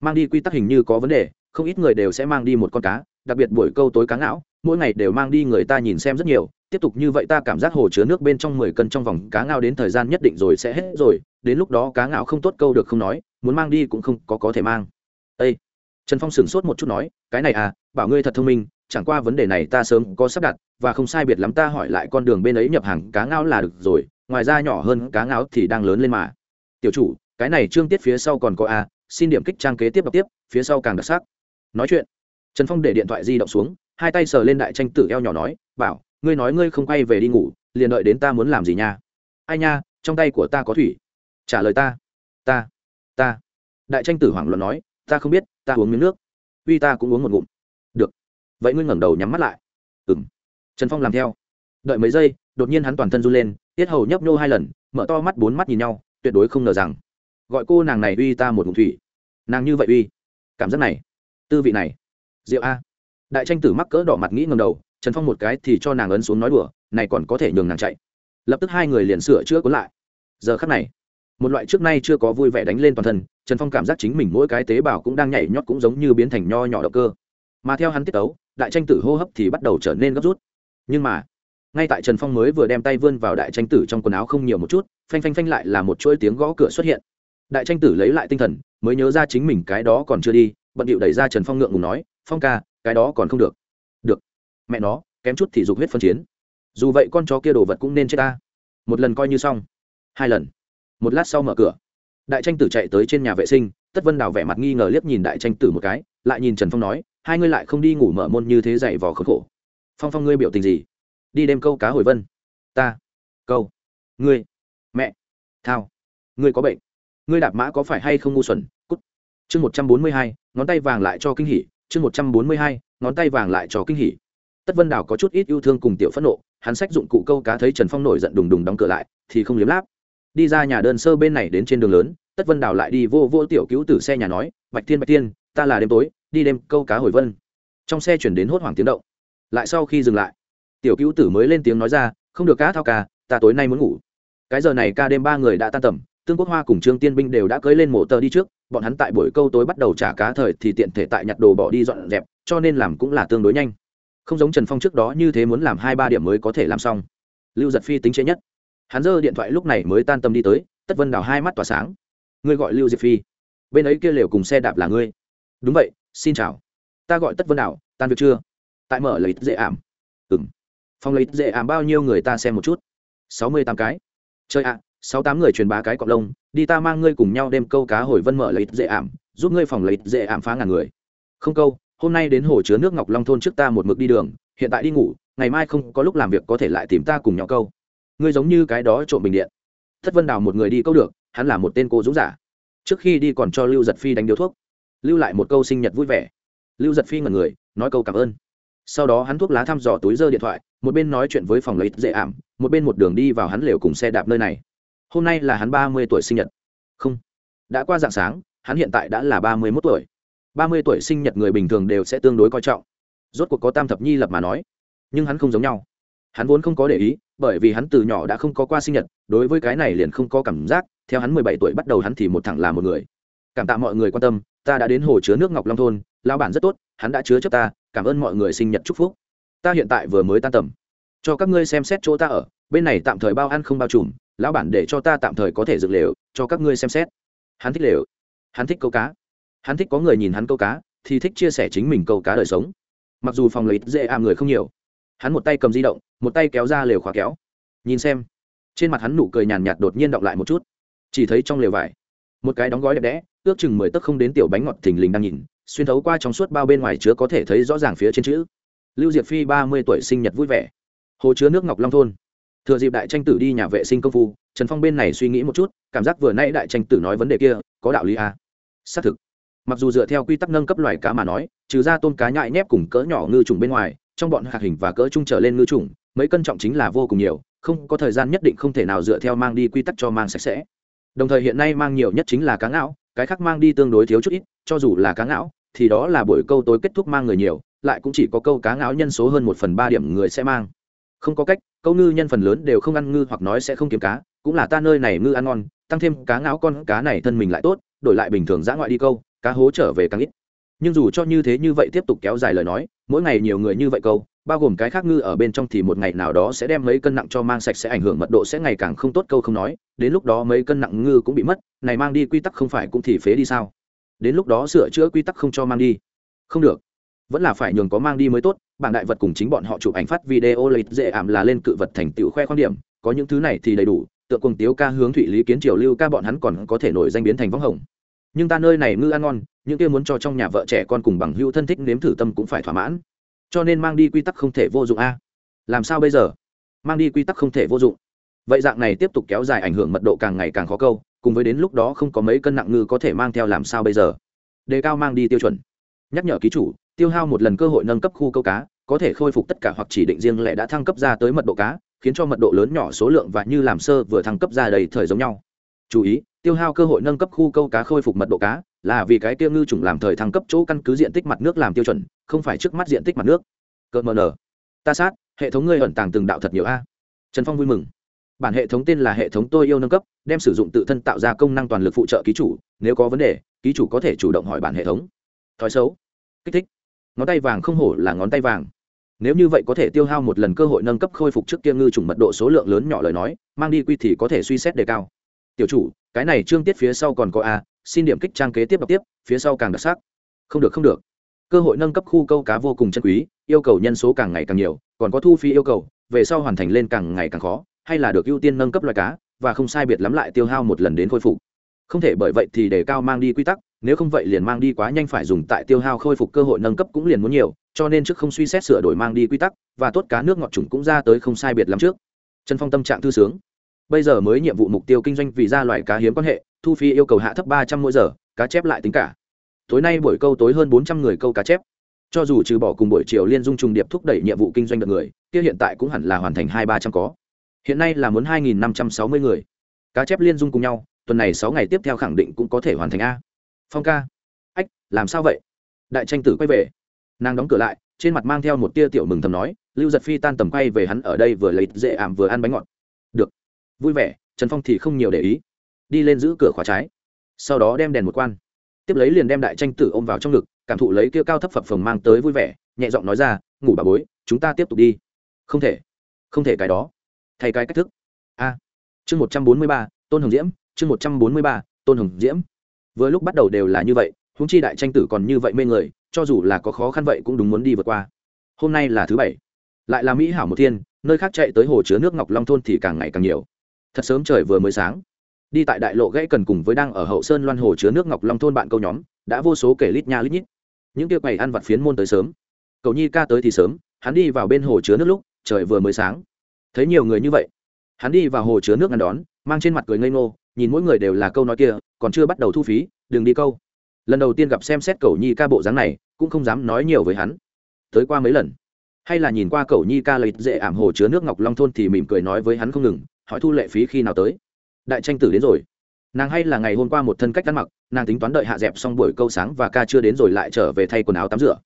Mang đi quy tắc hình như có vấn đề, không ít người đều sẽ mang đi một con cá, đặc biệt buổi câu tối cá ngão, mỗi ngày đều mang đi người ta nhìn xem rất nhiều, tiếp tục như vậy ta cảm giác hồ chứa nước bên trong mười cân trong vòng cá ngao đến thời gian nhất định rồi sẽ hết rồi, đến lúc đó cá ngao không tốt câu được không nói, muốn mang đi cũng không có có thể mang. Ê. Trần phong sửng sốt một chút nói, cái này à bảo ngươi thật thông minh, chẳng qua vấn đề này ta sớm có sắp đặt, và không sai biệt lắm ta hỏi lại con đường bên ấy nhập hàng cá ngao là được rồi ngoài ra nhỏ hơn cá ngáo thì đang lớn lên mà. Tiểu chủ, cái này trương tiết phía sau còn có a, xin điểm kích trang kế tiếp đọc tiếp, phía sau càng đặc sắc. Nói chuyện. Trần phong để điện thoại di động xuống, hai tay sờ lên đại tranh tử eo nhỏ nói, bảo, ngươi nói ngươi không quay về đi ngủ, liền đợi đến ta muốn làm gì nha? Ai nha, trong tay của ta có thủy. Trả lời ta. Ta ta. Đại tranh tử hoảng loạn nói, ta không biết, ta uống miếng nước. Uy, ta cũng uống một ngụm. Được. Vậy ngươi ngẩng đầu nhắm mắt lại. Ừng trần phong làm theo. Đợi mấy giây đột nhiên hắn toàn thân run lên, tiết hầu nhấp nhô hai lần, mở to mắt bốn mắt nhìn nhau, tuyệt đối không ngờ rằng, gọi cô nàng này uy ta một ngụm thủy. Nàng như vậy uy, cảm giác này, tư vị này rượu a. Đại tranh tử mắc cỡ đỏ mặt nghĩ ngầm đầu, trần phong một cái thì cho nàng ấn xuống nói đùa, này còn có thể nhường nàng chạy. Lập tức hai người liền sửa chữa cuốn lại. Giờ khắc này, một loại trước nay chưa có vui vẻ đánh lên toàn thân, trần phong cảm giác chính mình mỗi cái tế bào cũng đang nhảy nhót cũng giống như biến thành nho nhỏ động cơ. Mà theo hắn tiết tấu, đại tranh tử hô hấp thì bắt đầu trở nên gấp rút. Nhưng mà ngay tại trần phong mới vừa đem tay vươn vào đại tranh tử trong quần áo không nhiều một chút, phanh phanh phanh lại là một chuỗi tiếng gõ cửa xuất hiện. Đại tranh tử lấy lại tinh thần, mới nhớ ra chính mình cái đó còn chưa đi, bận điệu đẩy ra trần phong ngượng ngùng nói, phong ca, cái đó còn không được. Được. Mẹ nó, kém chút thì dục huyết phân chiến. Dù vậy con chó kia đồ vật cũng nên chết ta. Một lần coi như xong. Hai lần. Một lát sau mở cửa. Đại tranh tử chạy tới trên nhà vệ sinh, tất vân đào vẻ mặt nghi ngờ liếc nhìn đại tranh tử một cái, lại nhìn trần phong nói, hai ngươi lại không đi ngủ mở môn như thế dậy vò khốn khổ. Phong phong ngươi biểu tình gì? Đi đêm câu cá hồi vân. Ta, câu, ngươi, mẹ, thao, ngươi có bệnh. Ngươi đạp mã có phải hay không ngu xuẩn? Cút. Chương một trăm bốn mươi hai, ngón tay vàng lại cho kinh hỉ. Chương một trăm bốn mươi hai, ngón tay vàng lại cho kinh hỉ. Tất vân đào có chút ít yêu thương cùng tiểu phẫn nộ. Hắn sách dụng cụ câu cá thấy trần phong nổi giận đùng đùng đóng cửa lại, thì không liếm láp. Đi ra nhà đơn sơ bên này đến trên đường lớn, tất vân đào lại đi vô vô tiểu cứu từ xe nhà nói, bạch thiên bạch thiên, ta là đêm tối, đi đêm câu cá hồi vân. Trong xe chuyển đến hốt hoảng tiếng động. Lại sau khi dừng lại tiểu cứu tử mới lên tiếng nói ra, không được cá thao ca, ta tối nay muốn ngủ. Cái giờ này ca đêm ba người đã tan tầm, tương quốc hoa cùng trương tiên binh đều đã cưới lên mộ tờ đi trước, bọn hắn tại buổi câu tối bắt đầu trả cá thời thì tiện thể tại nhặt đồ bỏ đi dọn dẹp, cho nên làm cũng là tương đối nhanh. Không giống trần phong trước đó như thế muốn làm hai ba điểm mới có thể làm xong. Lưu giật phi tính chế nhất. Hắn giơ điện thoại lúc này mới tan tâm đi tới, tất vân đào hai mắt tỏa sáng. Ngươi gọi lưu diệp phi. Bên ấy kia lều cùng xe đạp là ngươi. Đúng vậy, xin chào. Ta gọi tất vân đào, tan việc chưa? Tại mở lấy dễ ảm. Ừng phòng lấy dễ ảm, bao nhiêu người ta xem một chút? Sáu mươi tám cái. Chơi ạ, sáu tám người truyền bá cái cọc lông, đi ta mang ngươi cùng nhau đem câu cá hồi vân mở lấy dễ ảm, giúp ngươi phòng lấy dễ ảm phá ngàn người. Không câu, hôm nay đến hồ chứa nước ngọc long thôn trước ta một mực đi đường, hiện tại đi ngủ, ngày mai không có lúc làm việc có thể lại tìm ta cùng nhau câu. Ngươi giống như cái đó trộm bình điện. Thất vân đào một người đi câu được, hắn là một tên cô dũng giả. Trước khi đi còn cho lưu giật phi đánh điếu thuốc. Lưu lại một câu sinh nhật vui vẻ. Lưu giật phi ngần người, nói câu cảm ơn sau đó hắn thuốc lá thăm dò túi dơ điện thoại, một bên nói chuyện với phòng lấy dễ ảm, một bên một đường đi vào hắn lều cùng xe đạp nơi này. Hôm nay là hắn ba mươi tuổi sinh nhật. Không. Đã qua dạng sáng, hắn hiện tại đã là ba mươi mốt tuổi. Ba mươi tuổi sinh nhật người bình thường đều sẽ tương đối coi trọng. Rốt cuộc có tam thập nhi lập mà nói. Nhưng hắn không giống nhau. Hắn vốn không có để ý, bởi vì hắn từ nhỏ đã không có qua sinh nhật, đối với cái này liền không có cảm giác. Theo hắn mười bảy tuổi bắt đầu hắn thì một thẳng là một người. Cảm tạ mọi người quan tâm, ta đã đến hồ chứa nước ngọc long thôn lao bản rất tốt, hắn đã chứa chấp ta cảm ơn mọi người sinh nhật chúc phúc. Ta hiện tại vừa mới tan tầm. Cho các ngươi xem xét chỗ ta ở, bên này tạm thời bao ăn không bao trùm, lão bản để cho ta tạm thời có thể dựng lều, cho các ngươi xem xét. Hắn thích lều. Hắn thích câu cá. Hắn thích có người nhìn hắn câu cá, thì thích chia sẻ chính mình câu cá đời sống. Mặc dù phòng lấy dễ ảm người không nhiều. Hắn một tay cầm di động, một tay kéo ra lều khóa kéo. Nhìn xem. Trên mặt hắn nụ cười nhàn nhạt đột nhiên động lại một chút. Chỉ thấy trong lều vải, một cái đóng gói đẹp đẽ, ước chừng mười tấc không đến tiểu bánh ngọt thình lình đang nhìn xuyên thấu qua trong suốt bao bên ngoài chứa có thể thấy rõ ràng phía trên chữ. Lưu diệp phi ba mươi tuổi sinh nhật vui vẻ. Hồ chứa nước ngọc long thôn. Thừa dịp đại tranh tử đi nhà vệ sinh công phu, trần phong bên này suy nghĩ một chút, cảm giác vừa nay đại tranh tử nói vấn đề kia, có đạo lý à. xác thực. Mặc dù dựa theo quy tắc nâng cấp loài cá mà nói, trừ ra tôm cá nhại nhép cùng cỡ nhỏ ngư trùng bên ngoài, trong bọn hạt hình và cỡ trung trở lên ngư trùng mấy cân trọng chính là vô cùng nhiều, không có thời gian nhất định không thể nào dựa theo mang đi quy tắc cho mang sạch sẽ. Đồng thời hiện nay mang nhiều nhất chính là cá ngạo, cái khác mang đi tương đối thiếu chút ít, cho dù là cá ngạo thì đó là buổi câu tối kết thúc mang người nhiều, lại cũng chỉ có câu cá ngáo nhân số hơn một phần ba điểm người sẽ mang. Không có cách, câu ngư nhân phần lớn đều không ăn ngư hoặc nói sẽ không kiếm cá, cũng là ta nơi này ngư ăn ngon, tăng thêm cá ngáo con cá này thân mình lại tốt, đổi lại bình thường dã ngoại đi câu, cá hố trở về càng ít. Nhưng dù cho như thế như vậy tiếp tục kéo dài lời nói, mỗi ngày nhiều người như vậy câu, bao gồm cái khác ngư ở bên trong thì một ngày nào đó sẽ đem mấy cân nặng cho mang sạch sẽ ảnh hưởng mật độ sẽ ngày càng không tốt câu không nói, đến lúc đó mấy cân nặng ngư cũng bị mất, này mang đi quy tắc không phải cũng thì phế đi sao? Đến lúc đó sửa chữa quy tắc không cho mang đi. Không được. Vẫn là phải nhường có mang đi mới tốt, bảng đại vật cùng chính bọn họ chụp ảnh phát video lịch dễ ảm là lên cự vật thành tựu khoe quan điểm, có những thứ này thì đầy đủ Tựa cùng tiếu ca hướng thụy lý kiến triều lưu ca bọn hắn còn có thể nổi danh biến thành võng hồng. Nhưng ta nơi này ngư ăn ngon, những kia muốn cho trong nhà vợ trẻ con cùng bằng hữu thân thích nếm thử tâm cũng phải thỏa mãn. Cho nên mang đi quy tắc không thể vô dụng a. Làm sao bây giờ? Mang đi quy tắc không thể vô dụng. Vậy dạng này tiếp tục kéo dài ảnh hưởng mật độ càng ngày càng khó câu cùng với đến lúc đó không có mấy cân nặng ngư có thể mang theo làm sao bây giờ. Đề cao mang đi tiêu chuẩn. Nhắc nhở ký chủ, tiêu hao một lần cơ hội nâng cấp khu câu cá, có thể khôi phục tất cả hoặc chỉ định riêng lẻ đã thăng cấp ra tới mật độ cá, khiến cho mật độ lớn nhỏ số lượng và như làm sơ vừa thăng cấp ra đầy thời giống nhau. Chú ý, tiêu hao cơ hội nâng cấp khu câu cá khôi phục mật độ cá, là vì cái tiêu ngư chủng làm thời thăng cấp chỗ căn cứ diện tích mặt nước làm tiêu chuẩn, không phải trước mắt diện tích mặt nước. Cợt mờ nở ta sát, hệ thống ngươi ẩn tàng từng đạo thật nhiều a. Trần phong vui mừng bản hệ thống tên là hệ thống tôi yêu nâng cấp, đem sử dụng tự thân tạo ra công năng toàn lực phụ trợ ký chủ, nếu có vấn đề, ký chủ có thể chủ động hỏi bản hệ thống. Thói xấu. Kích thích. Ngón tay vàng không hổ là ngón tay vàng. Nếu như vậy có thể tiêu hao một lần cơ hội nâng cấp khôi phục trước kia ngư trùng mật độ số lượng lớn nhỏ lời nói, mang đi quy thì có thể suy xét đề cao. Tiểu chủ, cái này trương tiết phía sau còn có a, xin điểm kích trang kế tiếp đọc tiếp, phía sau càng đặc sắc. Không được không được. Cơ hội nâng cấp khu câu cá vô cùng chân quý, yêu cầu nhân số càng ngày càng nhiều, còn có thu phí yêu cầu, về sau hoàn thành lên càng ngày càng khó hay là được ưu tiên nâng cấp loài cá, và không sai biệt lắm lại tiêu hao một lần đến khôi phục. Không thể bởi vậy thì để cao mang đi quy tắc, nếu không vậy liền mang đi quá nhanh phải dùng tại tiêu hao khôi phục cơ hội nâng cấp cũng liền muốn nhiều, cho nên trước không suy xét sửa đổi mang đi quy tắc, và tốt cá nước ngọt trùng cũng ra tới không sai biệt lắm trước. Trần phong tâm trạng thư sướng. Bây giờ mới nhiệm vụ mục tiêu kinh doanh vì ra loại cá hiếm quan hệ, thu phí yêu cầu hạ thấp ba trăm mỗi giờ, cá chép lại tính cả. Tối nay buổi câu tối hơn bốn trăm người câu cá chép. Cho dù trừ bỏ cùng buổi chiều liên dung trùng điệp thúc đẩy nhiệm vụ kinh doanh được người, kia hiện tại cũng hẳn là hoàn thành hai ba trăm có hiện nay là muốn hai nghìn năm trăm sáu mươi người. Cá chép liên dung cùng nhau, tuần này sáu ngày tiếp theo khẳng định cũng có thể hoàn thành a. Phong ca. Ách, làm sao vậy? Đại tranh tử quay về. Nàng đóng cửa lại, trên mặt mang theo một tia tiểu mừng thầm nói, lưu giật phi tan tầm quay về hắn ở đây vừa lấy dễ ảm vừa ăn bánh ngọt. Được. Vui vẻ, trần phong thì không nhiều để ý. Đi lên giữ cửa khóa trái. Sau đó đem đèn một quan. Tiếp lấy liền đem đại tranh tử ôm vào trong ngực, cảm thụ lấy kia cao thấp phập phồng mang tới vui vẻ, nhẹ giọng nói ra, ngủ bà bối, chúng ta tiếp tục đi. Không thể. Không thể cái đó thay cái cách thức. A. Chương một trăm bốn mươi ba, tôn hồng diễm, chương một trăm bốn mươi ba, tôn hồng diễm. Vừa lúc bắt đầu đều là như vậy húng chi đại tranh tử còn như vậy mê người, cho dù là có khó khăn vậy cũng đúng muốn đi vượt qua. Hôm nay là thứ bảy, lại là mỹ hảo một thiên, nơi khác chạy tới hồ chứa nước ngọc long thôn thì càng ngày càng nhiều. Thật sớm trời vừa mới sáng, đi tại đại lộ gãy cần cùng với đang ở hậu sơn loan hồ chứa nước ngọc long thôn bạn câu nhóm, đã vô số kể lít nha lít nhít. Những kia quầy ăn vặt phiến môn tới sớm. Cầu nhi ca tới thì sớm, hắn đi vào bên hồ chứa nước lúc trời vừa mới sáng thấy nhiều người như vậy. Hắn đi vào hồ chứa nước ngăn đón, mang trên mặt cười ngây ngô, nhìn mỗi người đều là câu nói kia, còn chưa bắt đầu thu phí, đừng đi câu. Lần đầu tiên gặp xem xét cầu nhi ca bộ dáng này, cũng không dám nói nhiều với hắn. Tới qua mấy lần, hay là nhìn qua cầu nhi ca lấy dễ ảm hồ chứa nước ngọc long thôn thì mỉm cười nói với hắn không ngừng, hỏi thu lệ phí khi nào tới. Đại tranh tử đến rồi. Nàng hay là ngày hôm qua một thân cách ăn mặc, nàng tính toán đợi hạ dẹp xong buổi câu sáng và ca chưa đến rồi lại trở về thay quần áo tắm rửa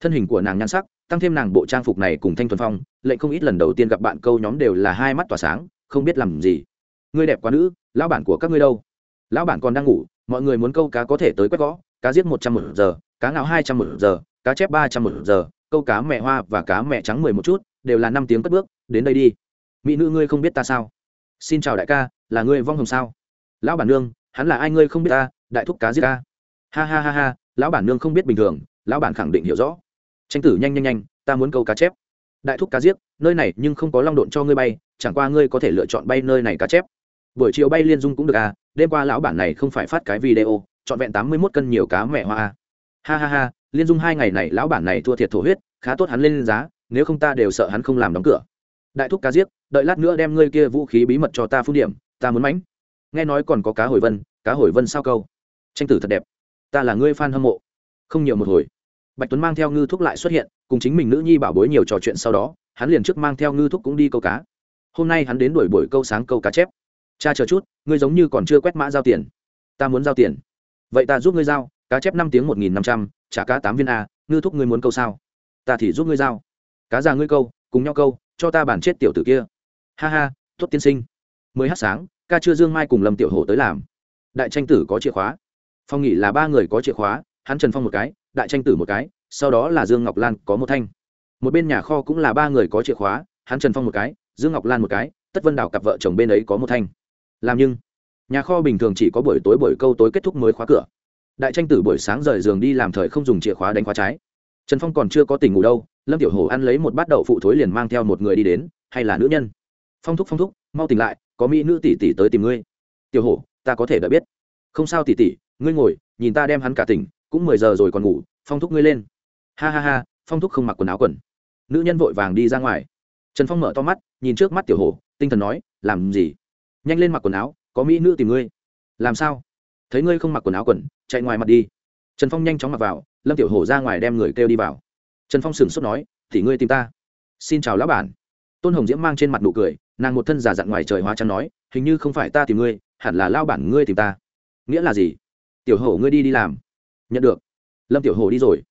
thân hình của nàng nhan sắc, tăng thêm nàng bộ trang phục này cùng thanh thuần phong, lệnh không ít lần đầu tiên gặp bạn câu nhóm đều là hai mắt tỏa sáng, không biết làm gì. Ngươi đẹp quá nữ, lão bản của các ngươi đâu? Lão bản còn đang ngủ, mọi người muốn câu cá có thể tới quét gõ, cá giết một trăm một giờ, cá ngạo hai trăm một giờ, cá chép ba trăm một giờ, câu cá mẹ hoa và cá mẹ trắng mười một chút, đều là năm tiếng cất bước, đến đây đi. Mỹ nữ ngươi không biết ta sao? Xin chào đại ca, là ngươi vong hồng sao? Lão bản nương, hắn là ai ngươi không biết ta, đại thúc cá giết ta. Ha ha ha ha, lão bản nương không biết bình thường, lão bản khẳng định hiểu rõ tranh tử nhanh nhanh nhanh, ta muốn câu cá chép. Đại thúc cá giết, nơi này nhưng không có long độn cho ngươi bay, chẳng qua ngươi có thể lựa chọn bay nơi này cá chép. Buổi chiều bay liên dung cũng được à đêm qua lão bản này không phải phát cái video chọn vẹn tám mươi mốt cân nhiều cá mẹ hoa à. ha ha ha, liên dung hai ngày này lão bản này thua thiệt thổ huyết, khá tốt hắn lên giá, nếu không ta đều sợ hắn không làm đóng cửa. Đại thúc cá giết, đợi lát nữa đem ngươi kia vũ khí bí mật cho ta phun điểm, ta muốn mánh nghe nói còn có cá hồi vân, cá hồi vân sao câu? Tranh tử thật đẹp, ta là ngươi fan hâm mộ. Không nhiều một hồi bạch tuấn mang theo ngư thúc lại xuất hiện, cùng chính mình nữ nhi bảo bối nhiều trò chuyện sau đó, hắn liền trước mang theo ngư thúc cũng đi câu cá. Hôm nay hắn đến đuổi buổi câu sáng câu cá chép. Cha chờ chút, ngươi giống như còn chưa quét mã giao tiền. Ta muốn giao tiền. Vậy ta giúp ngươi giao, cá chép năm tiếng một nghìn năm trăm, trả cá tám viên a, ngư thúc ngươi muốn câu sao? Ta thì giúp ngươi giao. Cá già ngươi câu, cùng nhau câu, cho ta bản chết tiểu tử kia. Ha ha, tốt tiên sinh. Mới hát sáng, ca chưa dương mai cùng lâm tiểu hổ tới làm. Đại tranh tử có chìa khóa. Phong nghỉ là ba người có chìa khóa hắn trần phong một cái, đại tranh tử một cái, sau đó là dương ngọc lan có một thanh. Một bên nhà kho cũng là ba người có chìa khóa, hắn trần phong một cái, dương ngọc lan một cái, tất vân đào cặp vợ chồng bên ấy có một thanh. Làm nhưng, nhà kho bình thường chỉ có buổi tối buổi câu tối kết thúc mới khóa cửa. Đại tranh tử buổi sáng rời giường đi làm thời không dùng chìa khóa đánh khóa trái. Trần phong còn chưa có tình ngủ đâu, lâm tiểu hổ ăn lấy một bát đậu phụ thối liền mang theo một người đi đến, hay là nữ nhân? Phong thúc phong thúc, mau tỉnh lại, có mỹ nữ tỷ tỷ tới tìm ngươi. Tiểu hổ, ta có thể đã biết. Không sao tỷ tỷ, ngươi ngồi, nhìn ta đem hắn cả tỉnh cũng mười giờ rồi còn ngủ phong thúc ngươi lên. Ha ha ha phong thúc không mặc quần áo quần. Nữ nhân vội vàng đi ra ngoài. Trần phong mở to mắt nhìn trước mắt tiểu hồ, tinh thần nói làm gì? Nhanh lên mặc quần áo có mỹ nữ tìm ngươi. Làm sao? Thấy ngươi không mặc quần áo quần chạy ngoài mặt đi. Trần phong nhanh chóng mặc vào lâm tiểu hồ ra ngoài đem người kêu đi vào. Trần phong sửng sốt nói thì ngươi tìm ta. Xin chào lão bản. Tôn hồng diễm mang trên mặt nụ cười nàng một thân giả dặn ngoài trời hóa trắng nói hình như không phải ta tìm ngươi hẳn là lao bản ngươi tìm ta. Nghĩa là gì? Tiểu hổ ngươi đi đi làm nhận được. Lâm tiểu hổ đi rồi.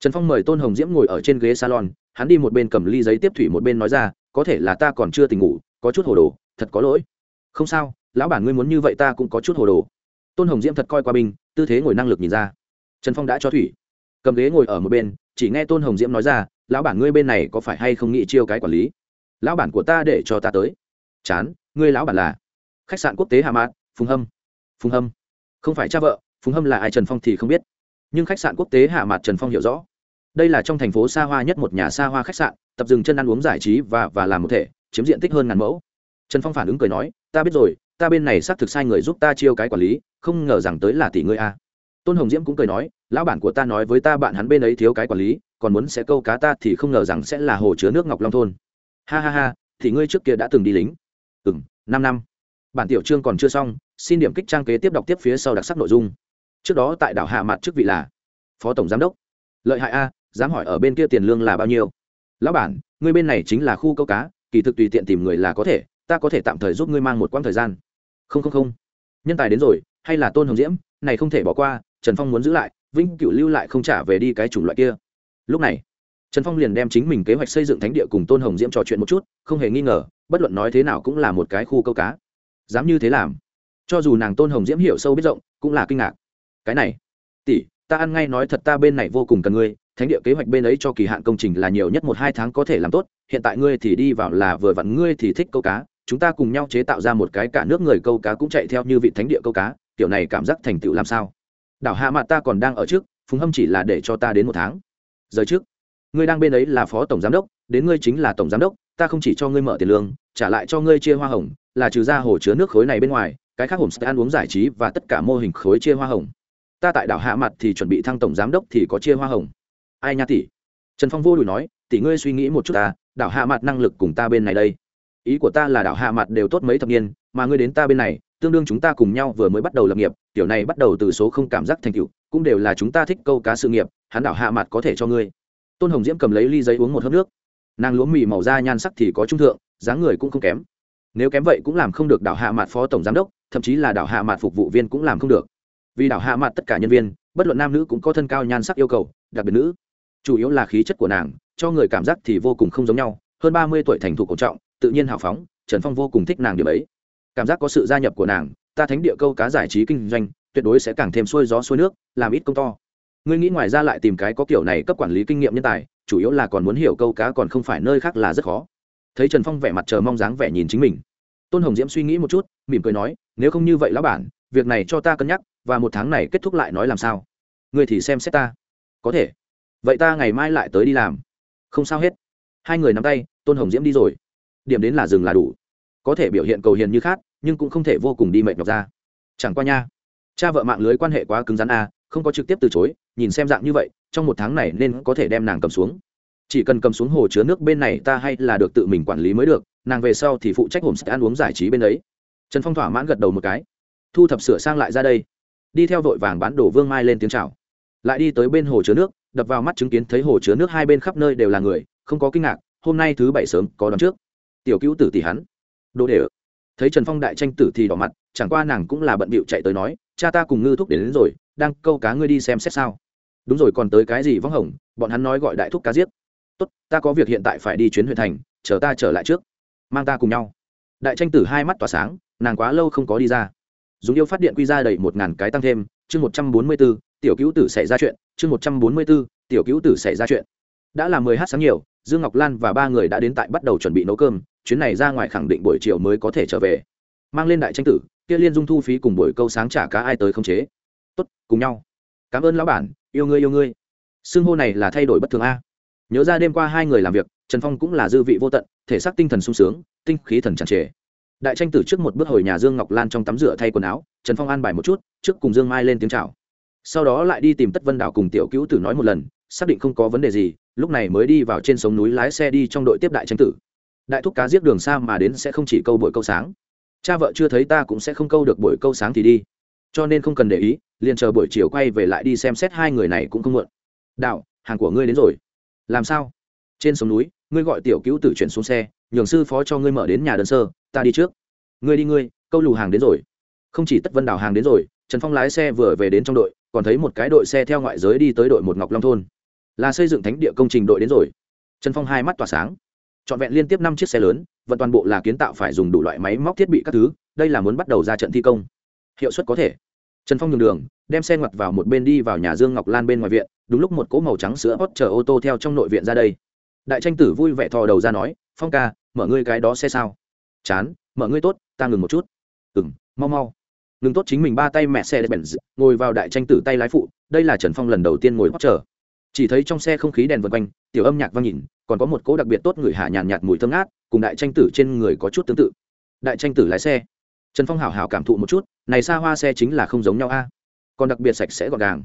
Trần phong mời tôn hồng diễm ngồi ở trên ghế salon, hắn đi một bên cầm ly giấy tiếp thủy một bên nói ra, có thể là ta còn chưa tỉnh ngủ, có chút hồ đồ, thật có lỗi. Không sao, lão bản ngươi muốn như vậy ta cũng có chút hồ đồ. Tôn hồng diễm thật coi qua binh, tư thế ngồi năng lực nhìn ra. Trần phong đã cho thủy. Cầm ghế ngồi ở một bên, chỉ nghe tôn hồng diễm nói ra, lão bản ngươi bên này có phải hay không nghĩ chiêu cái quản lý? Lão bản của ta để cho ta tới. Chán, ngươi lão bản là? Khách sạn quốc tế hà mát phùng hâm. Phùng hâm? Không phải cha vợ, phùng hâm là ai trần phong thì không biết nhưng khách sạn quốc tế hạ mặt trần phong hiểu rõ. Đây là trong thành phố xa hoa nhất một nhà xa hoa khách sạn, tập dừng chân ăn uống giải trí và và làm một thể, chiếm diện tích hơn ngàn mẫu. Trần phong phản ứng cười nói, ta biết rồi, ta bên này xác thực sai người giúp ta chiêu cái quản lý, không ngờ rằng tới là tỷ ngươi a. Tôn hồng diễm cũng cười nói, lão bản của ta nói với ta bạn hắn bên ấy thiếu cái quản lý, còn muốn sẽ câu cá ta thì không ngờ rằng sẽ là hồ chứa nước ngọc long thôn. Ha ha ha, thì ngươi trước kia đã từng đi lính. Ừ m năm năm. Bản tiểu chương còn chưa xong, xin điểm kích trang kế tiếp đọc tiếp phía sau đặc sắc nội dung trước đó tại đảo hạ mặt chức vị là phó tổng giám đốc. Lợi hại a, dám hỏi ở bên kia tiền lương là bao nhiêu? Lão bản, ngươi bên này chính là khu câu cá, kỳ thực tùy tiện tìm người là có thể, ta có thể tạm thời giúp ngươi mang một quãng thời gian. Không không không. Nhân tài đến rồi, hay là tôn hồng diễm, này không thể bỏ qua, trần phong muốn giữ lại, vĩnh cửu lưu lại không trả về đi cái chủng loại kia. Lúc này, trần phong liền đem chính mình kế hoạch xây dựng thánh địa cùng tôn hồng diễm trò chuyện một chút, không hề nghi ngờ, bất luận nói thế nào cũng là một cái khu câu cá. Dám như thế làm. Cho dù nàng tôn hồng diễm hiểu sâu biết rộng, cũng là kinh ngạc cái này. Tỷ, ta ăn ngay nói thật ta bên này vô cùng cần ngươi, thánh địa kế hoạch bên ấy cho kỳ hạn công trình là nhiều nhất một hai tháng có thể làm tốt, hiện tại ngươi thì đi vào là vừa vặn ngươi thì thích câu cá, chúng ta cùng nhau chế tạo ra một cái cả nước người câu cá cũng chạy theo như vị thánh địa câu cá, kiểu này cảm giác thành tựu làm sao? Đảo hạ mạ ta còn đang ở trước, phùng hâm chỉ là để cho ta đến một tháng. Giờ trước. Ngươi đang bên ấy là phó tổng giám đốc, đến ngươi chính là tổng giám đốc, ta không chỉ cho ngươi mở tiền lương, trả lại cho ngươi chia hoa hồng, là trừ ra hồ chứa nước khối này bên ngoài, cái khác hồn sẽ ăn uống giải trí và tất cả mô hình khối chia hoa hồng ta tại đảo hạ mặt thì chuẩn bị thăng tổng giám đốc thì có chia hoa hồng. Ai nha tỷ? Trần phong vô đùi nói, tỷ ngươi suy nghĩ một chút ta, đảo hạ mặt năng lực cùng ta bên này đây. Ý của ta là đảo hạ mặt đều tốt mấy thập niên, mà ngươi đến ta bên này, tương đương chúng ta cùng nhau vừa mới bắt đầu lập nghiệp, tiểu này bắt đầu từ số không cảm giác thành tựu, cũng đều là chúng ta thích câu cá sự nghiệp, hắn đảo hạ mặt có thể cho ngươi. Tôn hồng diễm cầm lấy ly giấy uống một hớp nước. Nàng lúa mì màu da nhan sắc thì có trung thượng, dáng người cũng không kém. Nếu kém vậy cũng làm không được đảo hạ mặt phó tổng giám đốc, thậm chí là đảo hạ mặt phục vụ viên cũng làm không được vì đảo hạ mặt tất cả nhân viên, bất luận nam nữ cũng có thân cao nhan sắc yêu cầu, đặc biệt nữ. Chủ yếu là khí chất của nàng, cho người cảm giác thì vô cùng không giống nhau, hơn ba mươi tuổi thành thục cổ trọng, tự nhiên hào phóng, trần phong vô cùng thích nàng điểm ấy. Cảm giác có sự gia nhập của nàng, ta thánh địa câu cá giải trí kinh doanh, tuyệt đối sẽ càng thêm xuôi gió xuôi nước, làm ít công to. Ngươi nghĩ ngoài ra lại tìm cái có kiểu này cấp quản lý kinh nghiệm nhân tài, chủ yếu là còn muốn hiểu câu cá còn không phải nơi khác là rất khó. Thấy trần phong vẻ mặt chờ mong dáng vẻ nhìn chính mình. Tôn hồng diễm suy nghĩ một chút, mỉm cười nói, nếu không như vậy lão bản, việc này cho ta cân nhắc và một tháng này kết thúc lại nói làm sao? Ngươi thì xem xét ta. Có thể. Vậy ta ngày mai lại tới đi làm. Không sao hết. Hai người nắm tay tôn hồng diễm đi rồi. Điểm đến là dừng là đủ. Có thể biểu hiện cầu hiền như khác nhưng cũng không thể vô cùng đi mệt nhọc ra. Chẳng qua nha. Cha vợ mạng lưới quan hệ quá cứng rắn à, không có trực tiếp từ chối nhìn xem dạng như vậy trong một tháng này nên có thể đem nàng cầm xuống. Chỉ cần cầm xuống hồ chứa nước bên này ta hay là được tự mình quản lý mới được nàng về sau thì phụ trách hồn sẽ ăn uống giải trí bên đấy trần phong thỏa mãn gật đầu một cái. Thu thập sửa sang lại ra đây đi theo vội vàng bán đổ vương mai lên tiếng chào. Lại đi tới bên hồ chứa nước đập vào mắt chứng kiến thấy hồ chứa nước hai bên khắp nơi đều là người không có kinh ngạc hôm nay thứ bảy sớm có đón trước. Tiểu cứu tử tỷ hắn. Đồ để thấy trần phong đại tranh tử thì đỏ mặt chẳng qua nàng cũng là bận bịu chạy tới nói cha ta cùng ngư thúc đến, đến rồi đang câu cá ngươi đi xem xét sao. Đúng rồi còn tới cái gì vắng hồng bọn hắn nói gọi đại thúc cá giết. Tốt ta có việc hiện tại phải đi chuyến huyện thành chờ ta trở lại trước. Mang ta cùng nhau. Đại tranh tử hai mắt tỏa sáng nàng quá lâu không có đi ra dùng yêu phát điện quy ra đầy một ngàn cái tăng thêm, chương một trăm bốn mươi b ố tiểu cứu tử xảy ra chuyện, chương một trăm bốn mươi b ố tiểu cứu tử xảy ra chuyện. Đã là mười h sáng nhiều, dương ngọc lan và ba người đã đến tại bắt đầu chuẩn bị nấu cơm, chuyến này ra ngoài khẳng định buổi chiều mới có thể trở về. Mang lên đại tranh tử, kia liên dung thu phí cùng buổi câu sáng trả cá ai tới không chế. Tốt, cùng nhau. Cảm ơn lão bản, yêu ngươi yêu ngươi. Xưng hô này là thay đổi bất thường a. Nhớ ra đêm qua hai người làm việc, trần phong cũng là dư vị vô tận, thể xác tinh thần sung sướng, tinh khí thần tràn trề đại tranh tử trước một bước hồi nhà dương ngọc lan trong tắm rửa thay quần áo, trần phong an bài một chút, trước cùng dương mai lên tiếng c h à o sau đó lại đi tìm tất vân đảo cùng tiểu cứu tử nói một lần, xác định không có vấn đề gì, lúc này mới đi vào trên sống núi lái xe đi trong đội tiếp đại tranh tử. Đại thúc cá giết đường xa mà đến sẽ không chỉ câu buổi câu sáng. Cha vợ chưa thấy ta cũng sẽ không câu được buổi câu sáng thì đi. Cho nên không cần để ý, liền chờ buổi chiều quay về lại đi xem xét hai người này cũng không muộn. Đạo hàng của ngươi đến rồi. Làm sao? Trên sống núi, ngươi gọi tiểu cứu tử chuyển xuống xe, nhường sư phó cho ngươi mở đến nhà đơn sơ ta đi trước. Ngươi đi ngươi, câu lù hàng đến rồi. Không chỉ tất vân đào hàng đến rồi, trần phong lái xe vừa về đến trong đội, còn thấy một cái đội xe theo ngoại giới đi tới đội một ngọc long thôn. Là xây dựng thánh địa công trình đội đến rồi. Trần phong hai mắt tỏa sáng. Trọn vẹn liên tiếp năm chiếc xe lớn, vận toàn bộ là kiến tạo phải dùng đủ loại máy móc thiết bị các thứ, đây là muốn bắt đầu ra trận thi công. Hiệu suất có thể. Trần phong nhường đường, đem xe ngoặt vào một bên đi vào nhà dương ngọc lan bên ngoài viện, đúng lúc một cỗ màu trắng sữa hót chở ô tô theo trong nội viện ra đây. Đại tranh tử vui vẻ thò đầu ra nói, phong ca, mở ngươi cái đó xe sao? Chán mở ngươi tốt, ta ngừng một chút. Ừng mau mau. Ngừng tốt chính mình ba tay mẹ xe bèn ngồi vào đại tranh tử tay lái phụ, đây là trần phong lần đầu tiên ngồi hót chờ. Chỉ thấy trong xe không khí đèn vân quanh, tiểu âm nhạc vang nhìn, còn có một cỗ đặc biệt tốt người hạ nhàn nhạt mùi thơm ngát, cùng đại tranh tử trên người có chút tương tự. Đại tranh tử lái xe. Trần phong hảo hảo cảm thụ một chút, này xa hoa xe chính là không giống nhau a. Còn đặc biệt sạch sẽ gọn gàng.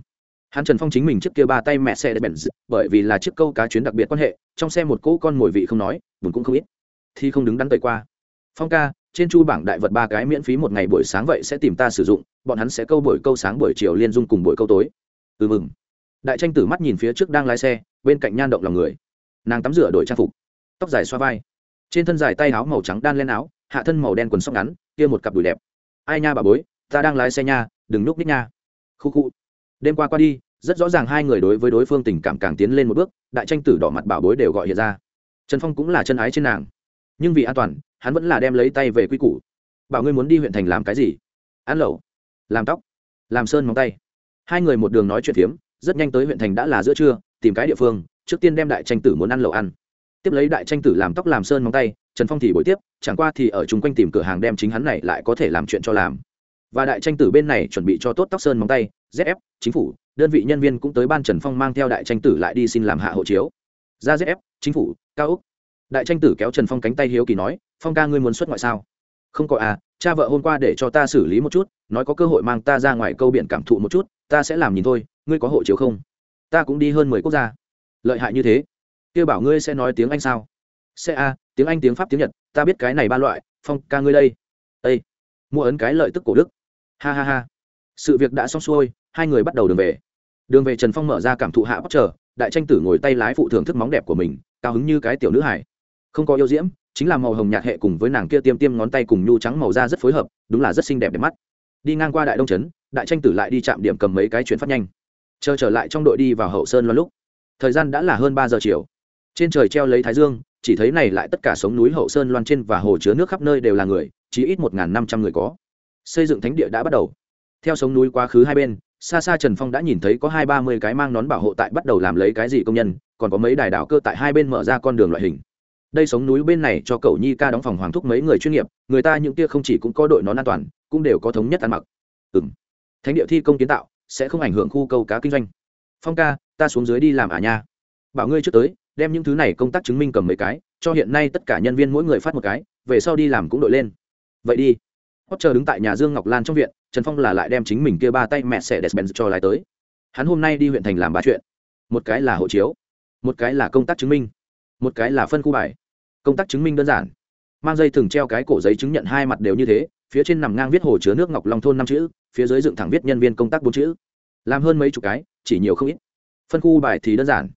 Hắn trần phong chính mình trước kia ba tay mẹ xe bèn bởi vì là chiếc câu cá chuyến đặc biệt quan hệ, trong xe một cỗ con mồi vị không nói, buồn cũng không ít. Thì không đứng đắn tẩy qua phong ca, trên chu bảng đại vật ba cái miễn phí một ngày buổi sáng vậy sẽ tìm ta sử dụng, bọn hắn sẽ câu buổi câu sáng buổi chiều liên dung cùng buổi câu tối. Ừ mừng. Đại tranh tử mắt nhìn phía trước đang lái xe, bên cạnh nhan động lòng người. Nàng tắm rửa đổi trang phục. Tóc dài xoa vai. Trên thân dài tay áo màu trắng đan lên áo, hạ thân màu đen quần sóc ngắn, kia một cặp đùi đẹp. Ai nha bà bối, ta đang lái xe nha, đừng núp ních nha. Khu khu. Đêm qua qua đi, rất rõ ràng hai người đối với đối phương tình cảm càng tiến lên một bước, đại tranh tử đỏ mặt bảo bối đều gọi hiện ra. Trần phong cũng là chân ái trên nàng. Nhưng vì an toàn hắn vẫn là đem lấy tay về quy củ. Bảo ngươi muốn đi huyện thành làm cái gì? Ăn lẩu, làm tóc, làm sơn móng tay. Hai người một đường nói chuyện phiếm, rất nhanh tới huyện thành đã là giữa trưa, tìm cái địa phương, trước tiên đem đại tranh tử muốn ăn lẩu ăn. Tiếp lấy đại tranh tử làm tóc làm sơn móng tay, trần phong thì buổi tiếp, chẳng qua thì ở chung quanh tìm cửa hàng đem chính hắn này lại có thể làm chuyện cho làm. Và đại tranh tử bên này chuẩn bị cho tốt tóc sơn móng tay zf chính phủ, đơn vị nhân viên cũng tới ban trần phong mang theo đại tranh tử lại đi xin làm hạ hộ chiếu. Ra zf chính phủ, cao úc đại tranh tử kéo trần phong cánh tay hiếu kỳ nói, phong ca ngươi muốn xuất ngoại sao? Không có à cha vợ hôm qua để cho ta xử lý một chút, nói có cơ hội mang ta ra ngoài câu biển cảm thụ một chút, ta sẽ làm nhìn thôi, ngươi có hộ chiếu không? Ta cũng đi hơn mười quốc gia. Lợi hại như thế? Kia bảo ngươi sẽ nói tiếng anh sao? Sẽ a tiếng anh, tiếng pháp, tiếng nhật, ta biết cái này ba loại, phong ca ngươi đây. Ây mua ấn cái lợi tức cổ đức. Ha ha ha. Sự việc đã xong xuôi, hai người bắt đầu đường về. Đường về trần phong mở ra cảm thụ hạ bắc trở đại tranh tử ngồi tay lái phụ thưởng thức móng đẹp của mình, cao hứng như cái tiểu nữ hải không có yêu diễm, chính là màu hồng nhạt hệ cùng với nàng kia tiêm tiêm ngón tay cùng nhu trắng màu da rất phối hợp, đúng là rất xinh đẹp đẹp mắt. Đi ngang qua đại đông trấn, đại tranh tử lại đi chạm điểm cầm mấy cái chuyển phát nhanh. Chờ trở lại trong đội đi vào hậu sơn loan lúc. Thời gian đã là hơn ba giờ chiều. Trên trời treo lấy thái dương, chỉ thấy này lại tất cả sống núi hậu sơn loan trên và hồ chứa nước khắp nơi đều là người chỉ ít một năm trăm người có. Xây dựng thánh địa đã bắt đầu. Theo sống núi quá khứ hai bên, xa xa trần phong đã nhìn thấy có hai ba mươi cái mang nón bảo hộ tại bắt đầu làm lấy cái gì công nhân, còn có mấy đài đảo cơ tại hai bên mở ra con đường loại hình đây sống núi bên này cho cậu nhi ca đóng phòng hoàng thúc mấy người chuyên nghiệp, người ta những kia không chỉ cũng có đội nón an toàn, cũng đều có thống nhất ăn mặc. Ừ m thánh địa thi công kiến tạo, sẽ không ảnh hưởng khu câu cá kinh doanh. Phong ca, ta xuống dưới đi làm à nha. Bảo ngươi trước tới, đem những thứ này công tác chứng minh cầm mấy cái, cho hiện nay tất cả nhân viên mỗi người phát một cái, về sau đi làm cũng đội lên. Vậy đi. Hót chờ đứng tại nhà dương ngọc lan trong viện, trần phong là lại đem chính mình kia ba tay mẹ xẻ đẹp bèn cho lái tới. Hắn hôm nay đi huyện thành làm ba chuyện. Một cái là hộ chiếu, một cái là công tác chứng minh một cái là phân khu bài. Công tác chứng minh đơn giản. Mang dây thừng treo cái cổ giấy chứng nhận hai mặt đều như thế, phía trên nằm ngang viết hồ chứa nước ngọc long thôn năm chữ, phía dưới dựng thẳng viết nhân viên công tác bốn chữ. Làm hơn mấy chục cái, chỉ nhiều không ít. Phân khu bài thì đơn giản.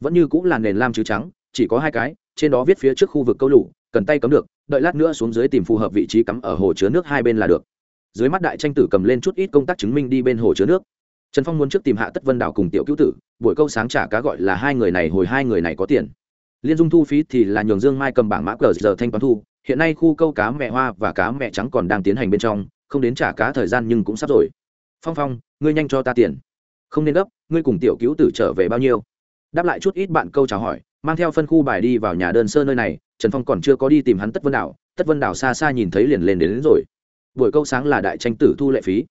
Vẫn như cũng là nền lam chữ trắng, chỉ có hai cái, trên đó viết phía trước khu vực câu lũ, cần tay cấm được, đợi lát nữa xuống dưới tìm phù hợp vị trí cắm ở hồ chứa nước hai bên là được. Dưới mắt đại tranh tử cầm lên chút ít công tác chứng minh đi bên hồ chứa nước. Trần phong muốn trước tìm hạ tất vân đảo cùng tiểu cứu tử, buổi câu sáng trả cá gọi là hai người này hồi hai người này có tiền liên dung thu phí thì là nhường dương mai cầm bảng mã cờ giờ thanh toán thu. Hiện nay khu câu cá mẹ hoa và cá mẹ trắng còn đang tiến hành bên trong không đến trả cá thời gian nhưng cũng sắp rồi. Phong phong ngươi nhanh cho ta tiền. Không nên gấp ngươi cùng tiểu cứu tử trở về bao nhiêu? Đáp lại chút ít bạn câu chào hỏi mang theo phân khu bài đi vào nhà đơn sơ nơi này. Trần phong còn chưa có đi tìm hắn tất vân đảo. Tất vân đảo xa xa nhìn thấy liền lên đến, đến rồi. Buổi câu sáng là đại tranh tử thu lệ phí.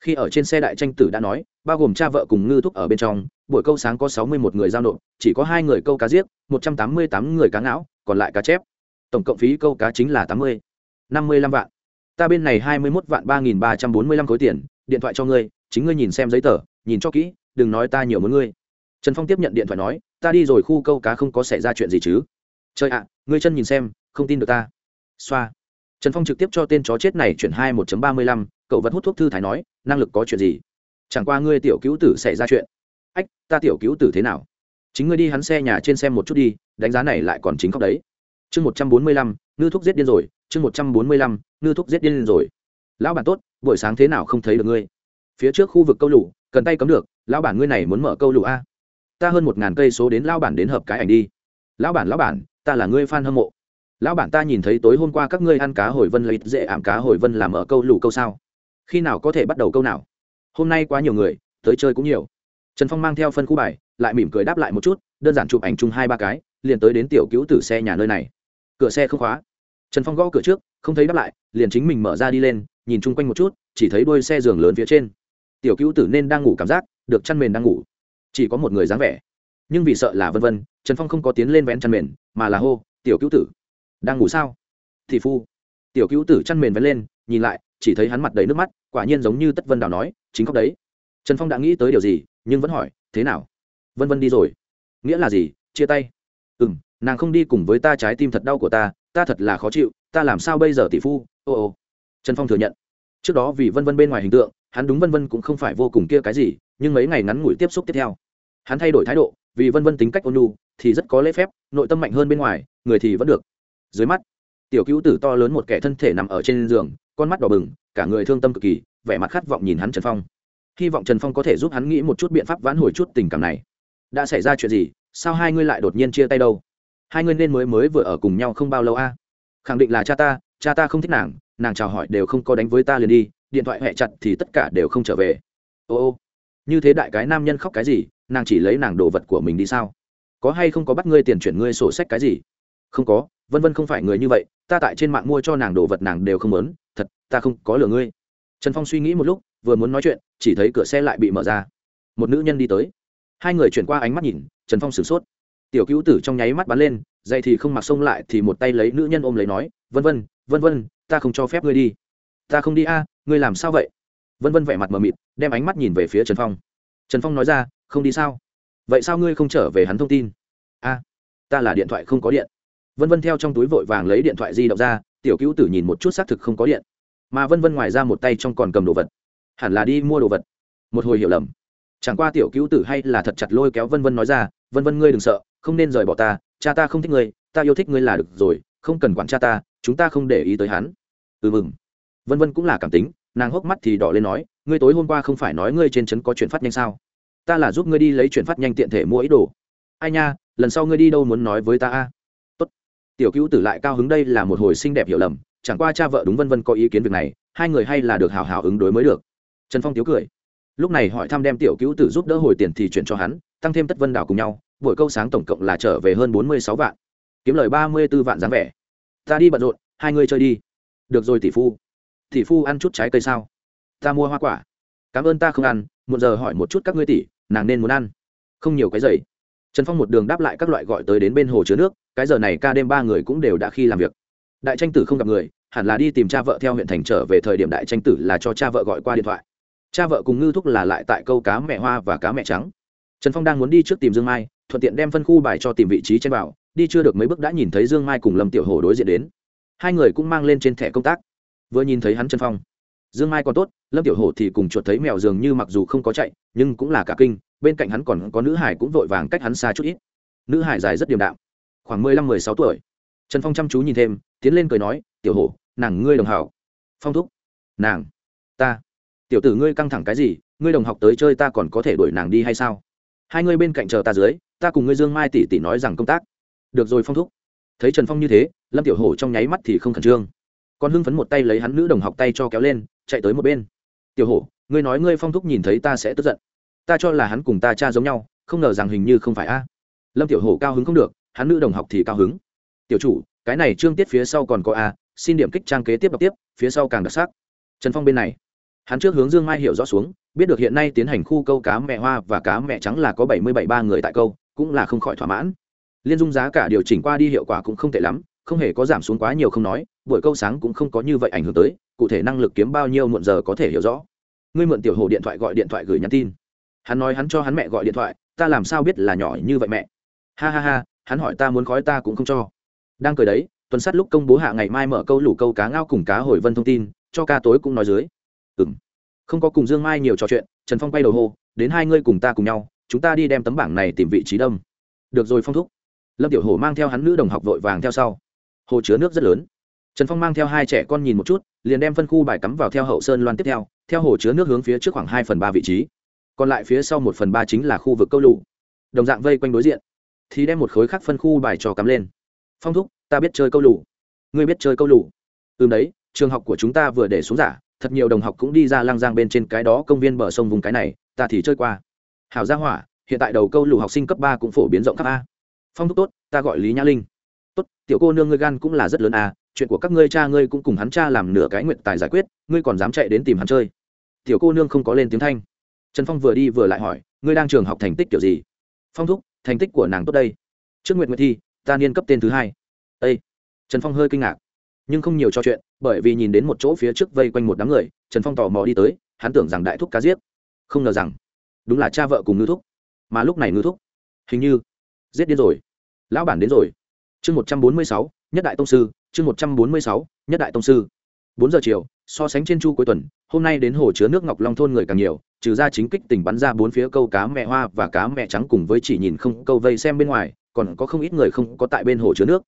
Khi ở trên xe đại tranh tử đã nói bao gồm cha vợ cùng ngư thúc ở bên trong buổi câu sáng có sáu mươi một người giao nộp, chỉ có hai người câu cá giết một trăm tám mươi tám người cá ngão còn lại cá chép. Tổng cộng phí câu cá chính là tám mươi, năm mươi lăm vạn. Ta bên này hai mươi mốt vạn ba nghìn ba trăm bốn mươi lăm khối tiền, điện thoại cho ngươi, chính ngươi nhìn xem giấy tờ, nhìn cho kỹ, đừng nói ta nhiều muốn ngươi. Trần phong tiếp nhận điện thoại nói, ta đi rồi khu câu cá không có xảy ra chuyện gì chứ. Trời ạ, ngươi chân nhìn xem, không tin được ta. Xoa. Trần phong trực tiếp cho tên chó chết này chuyển hai một ba mươi lăm, cậu vật hút thuốc thư thái nói, năng lực có chuyện gì? Chẳng qua ngươi tiểu cứu tử xảy ra chuyện ách, ta tiểu cứu tử thế nào? Chính ngươi đi hắn xe nhà trên xem một chút đi, đánh giá này lại còn chính khóc đấy. Chương một trăm bốn mươi lăm, ngư thuốc giết điên rồi. Chương một trăm bốn mươi lăm, ngư thuốc giết điên rồi. Lão bản tốt, buổi sáng thế nào không thấy được ngươi? Phía trước khu vực câu lũ cần tay cấm được, lão bản ngươi này muốn mở câu lũ a? Ta hơn một ngàn cây số đến lão bản đến hợp cái ảnh đi. Lão bản lão bản, ta là ngươi fan hâm mộ. Lão bản ta nhìn thấy tối hôm qua các ngươi ăn cá hồi vân lấy dễ ảm cá hồi vân làm ở câu lũ câu sao. Khi nào có thể bắt đầu câu nào? Hôm nay quá nhiều người, tới chơi cũng nhiều trần phong mang theo phân khu bài, lại mỉm cười đáp lại một chút, đơn giản chụp ảnh chung hai ba cái, liền tới đến tiểu cứu tử xe nhà nơi này. Cửa xe không khóa. Trần phong gõ cửa trước, không thấy đáp lại, liền chính mình mở ra đi lên, nhìn chung quanh một chút, chỉ thấy đôi xe giường lớn phía trên. Tiểu cứu tử nên đang ngủ cảm giác, được chăn mền đang ngủ. Chỉ có một người dáng vẻ. Nhưng vì sợ là vân vân, trần phong không có tiến lên vén chăn mền, mà là hô, tiểu cứu tử, đang ngủ sao? Thì phu. Tiểu cứu tử chăn mền vén lên, nhìn lại, chỉ thấy hắn mặt đầy nước mắt, quả nhiên giống như tất vân đào nói, chính khóc đấy. Trần phong đã nghĩ tới điều gì nhưng vẫn hỏi, thế nào? Vân vân đi rồi. Nghĩa là gì? Chia tay. Ừ m nàng không đi cùng với ta trái tim thật đau của ta ta thật là khó chịu, ta làm sao bây giờ tỷ phu? Ô ô. Trần phong thừa nhận. Trước đó vì vân vân bên ngoài hình tượng, hắn đúng vân vân cũng không phải vô cùng kia cái gì, nhưng mấy ngày ngắn ngủi tiếp xúc tiếp theo. Hắn thay đổi thái độ, vì vân vân tính cách ôn lu thì rất có lễ phép, nội tâm mạnh hơn bên ngoài, người thì vẫn được. Dưới mắt, tiểu cứu tử to lớn một kẻ thân thể nằm ở trên giường, con mắt đỏ bừng, cả người thương tâm cực kỳ, vẻ mặt khát vọng nhìn hắn trần phong hy vọng trần phong có thể giúp hắn nghĩ một chút biện pháp vãn hồi chút tình cảm này. Đã xảy ra chuyện gì, sao hai ngươi lại đột nhiên chia tay đâu? Hai ngươi nên mới mới vừa ở cùng nhau không bao lâu a? Khẳng định là cha ta cha ta không thích nàng nàng chào hỏi đều không có đánh với ta liền đi, điện thoại hẹ chặt thì tất cả đều không trở về. Ô ô, như thế đại cái nam nhân khóc cái gì, nàng chỉ lấy nàng đồ vật của mình đi sao? Có hay không có bắt ngươi tiền chuyển ngươi sổ sách cái gì? Không có, vân vân không phải người như vậy, ta tại trên mạng mua cho nàng đồ vật nàng đều không muốn, thật, ta không có lừa ngươi. Trần phong suy nghĩ một lúc vừa muốn nói chuyện, chỉ thấy cửa xe lại bị mở ra. Một nữ nhân đi tới. Hai người chuyển qua ánh mắt nhìn, trần phong sửng sốt. Tiểu cứu tử trong nháy mắt bắn lên, dậy thì không mặc xông lại thì một tay lấy nữ nhân ôm lấy nói, vân vân vân vân, ta không cho phép ngươi đi. Ta không đi a, ngươi làm sao vậy? Vân vân vẻ mặt mờ mịt, đem ánh mắt nhìn về phía trần phong. Trần phong nói ra, không đi sao? Vậy sao ngươi không trở về hắn thông tin? A, ta là điện thoại không có điện. Vân vân theo trong túi vội vàng lấy điện thoại di động ra, tiểu cứu tử nhìn một chút xác thực không có điện. Mà vân vân ngoài ra một tay trong còn cầm đồ vật hẳn là đi mua đồ vật. Một hồi hiểu lầm. Chẳng qua tiểu cứu tử hay là thật chặt lôi kéo vân vân nói ra, vân vân ngươi đừng sợ, không nên rời bỏ ta, cha ta không thích ngươi, ta yêu thích ngươi là được rồi, không cần quản cha ta, chúng ta không để ý tới hắn. Ừ mừng. Vân vân cũng là cảm tính, nàng hốc mắt thì đỏ lên nói, ngươi tối hôm qua không phải nói ngươi trên trấn có chuyển phát nhanh sao? Ta là giúp ngươi đi lấy chuyển phát nhanh tiện thể mua ý đồ. Ai nha, lần sau ngươi đi đâu muốn nói với ta a? Tốt. Tiểu cứu tử lại cao hứng đây là một hồi xinh đẹp hiểu lầm, chẳng qua cha vợ đúng vân vân có ý kiến việc này, hai người hay là được hào hào ứng đối mới được trần phong tiếu cười. Lúc này hỏi thăm đem tiểu cứu tử giúp đỡ hồi tiền thì chuyển cho hắn, tăng thêm tất vân đảo cùng nhau, buổi câu sáng tổng cộng là trở về hơn bốn mươi sáu vạn. Kiếm lời ba mươi b ố vạn dáng vẻ. Ta đi bận rộn, hai người chơi đi. Được rồi tỷ phu. Tỷ phu ăn chút trái cây sao? Ta mua hoa quả. Cảm ơn ta không ăn một giờ hỏi một chút các ngươi tỷ, nàng nên muốn ăn. Không nhiều cái giày. Trần phong một đường đáp lại các loại gọi tới đến bên hồ chứa nước, cái giờ này ca đêm ba người cũng đều đã khi làm việc. Đại tranh tử không gặp người, hẳn là đi tìm cha vợ theo huyện thành trở về thời điểm đại tranh tử là cho cha vợ gọi qua điện thoại cha vợ cùng ngư thúc là lại tại câu cá mẹ hoa và cá mẹ trắng. Trần phong đang muốn đi trước tìm dương mai, thuận tiện đem phân khu bài cho tìm vị trí trên bảo, đi chưa được mấy bước đã nhìn thấy dương mai cùng lâm tiểu hổ đối diện đến. Hai người cũng mang lên trên thẻ công tác. Vừa nhìn thấy hắn trần phong, dương mai còn tốt, lâm tiểu hổ thì cùng chuột thấy mèo dường như mặc dù không có chạy, nhưng cũng là cả kinh, bên cạnh hắn còn có nữ hải cũng vội vàng cách hắn xa chút ít. Nữ hải dài rất điềm đạm, khoảng mười lăm, mười sáu tuổi. Trần phong chăm chú nhìn thêm, tiến lên cười nói, tiểu hổ, nàng ngươi đồng hảo. Phong thúc, nàng, ta tiểu tử ngươi căng thẳng cái gì, ngươi đồng học tới chơi ta còn có thể đuổi nàng đi hay sao? Hai ngươi bên cạnh chờ ta dưới, ta cùng ngươi dương mai tỷ tỷ nói rằng công tác. Được rồi phong thúc. Thấy trần phong như thế, lâm tiểu hổ trong nháy mắt thì không khẩn trương. Còn hưng phấn một tay lấy hắn nữ đồng học tay cho kéo lên, chạy tới một bên. Tiểu hổ, ngươi nói ngươi phong thúc nhìn thấy ta sẽ tức giận. Ta cho là hắn cùng ta cha giống nhau, không ngờ rằng hình như không phải a. Lâm tiểu hổ cao hứng không được, hắn nữ đồng học thì cao hứng. Tiểu chủ, cái này trương tiết phía sau còn có a, xin điểm kích trang kế tiếp đọc tiếp, phía sau càng đặc sắc. Trần phong bên này hắn trước hướng dương mai hiểu rõ xuống, biết được hiện nay tiến hành khu câu cá mẹ hoa và cá mẹ trắng là có bảy mươi bảy ba người tại câu, cũng là không khỏi thỏa mãn. Liên dung giá cả điều chỉnh qua đi hiệu quả cũng không tệ lắm, không hề có giảm xuống quá nhiều không nói, buổi câu sáng cũng không có như vậy ảnh hưởng tới, cụ thể năng lực kiếm bao nhiêu muộn giờ có thể hiểu rõ. Ngươi mượn tiểu hồ điện thoại gọi điện thoại gửi nhắn tin. Hắn nói hắn cho hắn mẹ gọi điện thoại, ta làm sao biết là nhỏ như vậy mẹ? Ha ha ha, hắn hỏi ta muốn khói ta cũng không cho. Đang cười đấy, tuần sát lúc công bố hạ ngày mai mở câu lủ câu cá ngao cùng cá hồi vân thông tin, cho ca tối cũng nói dưới ừ m không có cùng dương mai nhiều trò chuyện, trần phong bay đầu hô, đến hai ngươi cùng ta cùng nhau, chúng ta đi đem tấm bảng này tìm vị trí đông được rồi, phong thúc. Lâm tiểu hổ mang theo hắn nữ đồng học vội vàng theo sau. Hồ chứa nước rất lớn. Trần phong mang theo hai trẻ con nhìn một chút, liền đem phân khu bài cắm vào theo hậu sơn loan tiếp theo theo hồ chứa nước hướng phía trước khoảng hai phần ba vị trí. Còn lại phía sau một phần ba chính là khu vực câu lụ. Đồng dạng vây quanh đối diện, thì đem một khối khác phân khu bài trò cắm lên. Phong thúc, ta biết chơi câu lụ. Ngươi biết chơi câu lụ? Ừ đấy, trường học của chúng ta vừa để xuống giả thật nhiều đồng học cũng đi ra lang giang bên trên cái đó công viên bờ sông vùng cái này, ta thì chơi qua. Hảo gia hỏa, hiện tại đầu câu lũ học sinh cấp ba cũng phổ biến rộng khắp a. Phong thúc tốt, ta gọi lý nhã linh. Tốt, tiểu cô nương ngươi gan cũng là rất lớn à chuyện của các ngươi cha ngươi cũng cùng hắn cha làm nửa cái nguyện tài giải quyết, ngươi còn dám chạy đến tìm hắn chơi. Tiểu cô nương không có lên tiếng thanh. Trần phong vừa đi vừa lại hỏi, ngươi đang trường học thành tích kiểu gì? Phong thúc, thành tích của nàng tốt đây. Trước nguyện nguyện thi, ta niên cấp tên thứ hai. Â trần phong hơi kinh ngạc nhưng không nhiều cho chuyện, bởi vì nhìn đến một chỗ phía trước vây quanh một đám người, trần phong tò mò đi tới, hắn tưởng rằng đại thúc cá giết. Không ngờ rằng, đúng là cha vợ cùng ngư thúc. Mà lúc này ngư thúc, hình như giết điên rồi. Lão bản đến rồi. Chương một trăm bốn mươi sáu, nhất đại tông sư, chương một trăm bốn mươi sáu, nhất đại tông sư. Bốn giờ chiều, so sánh trên chu cuối tuần, hôm nay đến hồ chứa nước ngọc long thôn người càng nhiều, trừ ra chính kích tỉnh bắn ra bốn phía câu cá mẹ hoa và cá mẹ trắng cùng với chỉ nhìn không, câu vây xem bên ngoài, còn có không ít người không có tại bên hồ chứa nước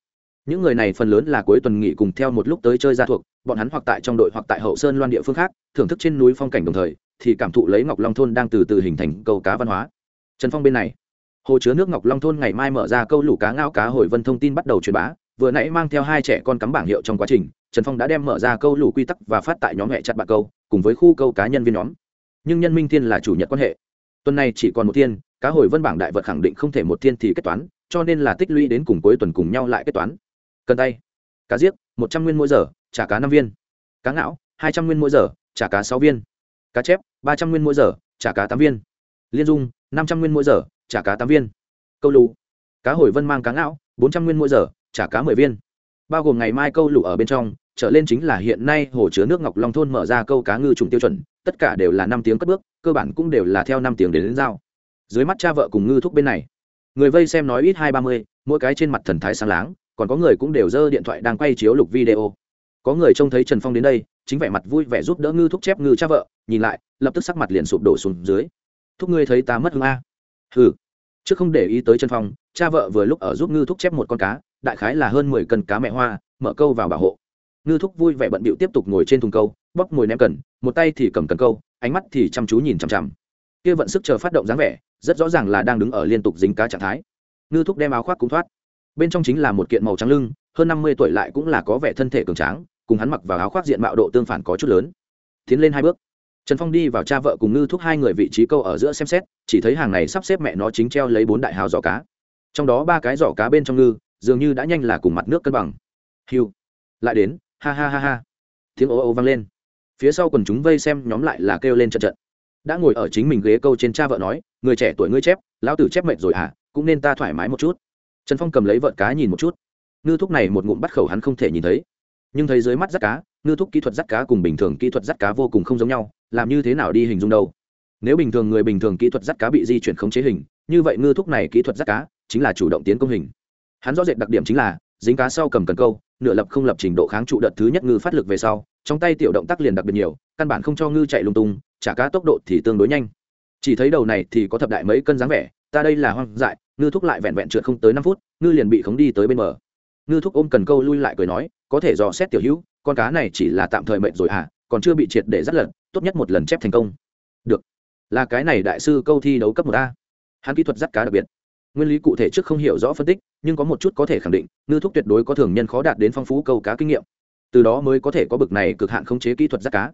những người này phần lớn là cuối tuần nghỉ cùng theo một lúc tới chơi ra thuộc, bọn hắn hoặc tại trong đội hoặc tại hậu sơn loan địa phương khác, thưởng thức trên núi phong cảnh đồng thời, thì cảm thụ lấy ngọc long thôn đang từ từ hình thành câu cá văn hóa. Trần phong bên này, hồ chứa nước ngọc long thôn ngày mai mở ra câu lủ cá ngao cá hồi vân thông tin bắt đầu truyền bá, vừa nãy mang theo hai trẻ con cắm bảng hiệu trong quá trình, trần phong đã đem mở ra câu lủ quy tắc và phát tại nhóm hệ chặt bạn câu, cùng với khu câu cá nhân viên nhóm. Nhưng nhân minh thiên là chủ nhật quan hệ. Tuần này chỉ còn một thiên, cá hồi vân bảng đại vật khẳng định không thể một thiên thì kết toán, cho nên là tích lũy đến cùng cuối tuần cùng nhau lại kết toán cần tay. Cá giết một trăm nguyên mỗi giờ, trả cá năm viên. Cá ngão hai trăm nguyên mỗi giờ, trả cá sáu viên. Cá chép, ba trăm nguyên mỗi giờ, trả cá tám viên. Liên dung, năm trăm nguyên mỗi giờ, trả cá tám viên. Câu lù. Cá hồi vân mang cá ngão bốn trăm nguyên mỗi giờ, trả cá mười viên. Bao gồm ngày mai câu lù ở bên trong, trở lên chính là hiện nay hồ chứa nước ngọc long thôn mở ra câu cá ngư trùng tiêu chuẩn, tất cả đều là năm tiếng cất bước, cơ bản cũng đều là theo năm tiếng đến đến giao. Dưới mắt cha vợ cùng ngư thúc bên này, người vây xem nói ít hai ba mươi, mỗi cái trên mặt thần thái sáng láng còn có người cũng đều giơ điện thoại đang quay chiếu lục video. Có người trông thấy trần phong đến đây, chính vẻ mặt vui vẻ giúp đỡ ngư thúc chép ngư cha vợ, nhìn lại, lập tức sắc mặt liền sụp đổ xuống dưới. Thúc ngươi thấy ta mất hương a? Hừ. Trước không để ý tới trần phong, cha vợ vừa lúc ở giúp ngư thúc chép một con cá, đại khái là hơn mười cân cá mẹ hoa, mở câu vào bảo hộ. Ngư thúc vui vẻ bận bịu tiếp tục ngồi trên thùng câu bóc mồi ném cần, một tay thì cầm cần câu, ánh mắt thì chăm chú nhìn chằm chằm. Kia vận sức chờ phát động dáng vẻ, rất rõ ràng là đang đứng ở liên tục dính cá trạng thái. Ngư thúc đem áo khoác cũng thoát bên trong chính là một kiện màu trắng lưng, hơn năm mươi tuổi lại cũng là có vẻ thân thể cường tráng, cùng hắn mặc vào áo khoác diện mạo độ tương phản có chút lớn. Tiến lên hai bước. Trần phong đi vào cha vợ cùng ngư thúc hai người vị trí câu ở giữa xem xét, chỉ thấy hàng này sắp xếp mẹ nó chính treo lấy bốn đại hào giỏ cá. Trong đó ba cái giỏ cá bên trong ngư, dường như đã nhanh là cùng mặt nước cân bằng. Hiu. Lại đến, ha ha ha ha. Tiếng ô ồ vang lên. Phía sau quần chúng vây xem nhóm lại là kêu lên trận trận. Đã ngồi ở chính mình ghế câu trên cha vợ nói, người trẻ tuổi ngươi chép, lão tử chép mệt rồi à cũng nên ta thoải mái một chút trần phong cầm lấy vợt cá nhìn một chút. Ngư thúc này một ngụm bắt khẩu hắn không thể nhìn thấy. Nhưng thấy dưới mắt rắt cá, ngư thúc kỹ thuật rắt cá cùng bình thường kỹ thuật rắt cá vô cùng không giống nhau, làm như thế nào đi hình dung đâu? Nếu bình thường người bình thường kỹ thuật dắt cá bị di chuyển khống chế hình, như vậy ngư thúc này kỹ thuật dắt cá chính là chủ động tiến công hình. Hắn rõ rệt đặc điểm chính là, dính cá sau cầm cần câu, nửa lập không lập trình độ kháng trụ đợt thứ nhất ngư phát lực về sau, trong tay tiểu động tác liền đặc biệt nhiều, căn bản không cho ngư chạy lung tung, trả cá tốc độ thì tương đối nhanh. Chỉ thấy đầu này thì có thập đại mấy cân dáng vẻ, ta đây là hoang dại ngư thúc lại vẹn vẹn trượt không tới năm phút ngư liền bị khống đi tới bên bờ. Ngư thúc ôm cần câu lui lại cười nói có thể dò xét tiểu hữu con cá này chỉ là tạm thời mệnh rồi à còn chưa bị triệt để dắt lần, tốt nhất một lần chép thành công. Được. Là cái này đại sư câu thi đấu cấp một a. Hắn kỹ thuật dắt cá đặc biệt. Nguyên lý cụ thể trước không hiểu rõ phân tích nhưng có một chút có thể khẳng định ngư thúc tuyệt đối có thường nhân khó đạt đến phong phú câu cá kinh nghiệm. Từ đó mới có thể có bực này cực hạn khống chế kỹ thuật dắt cá.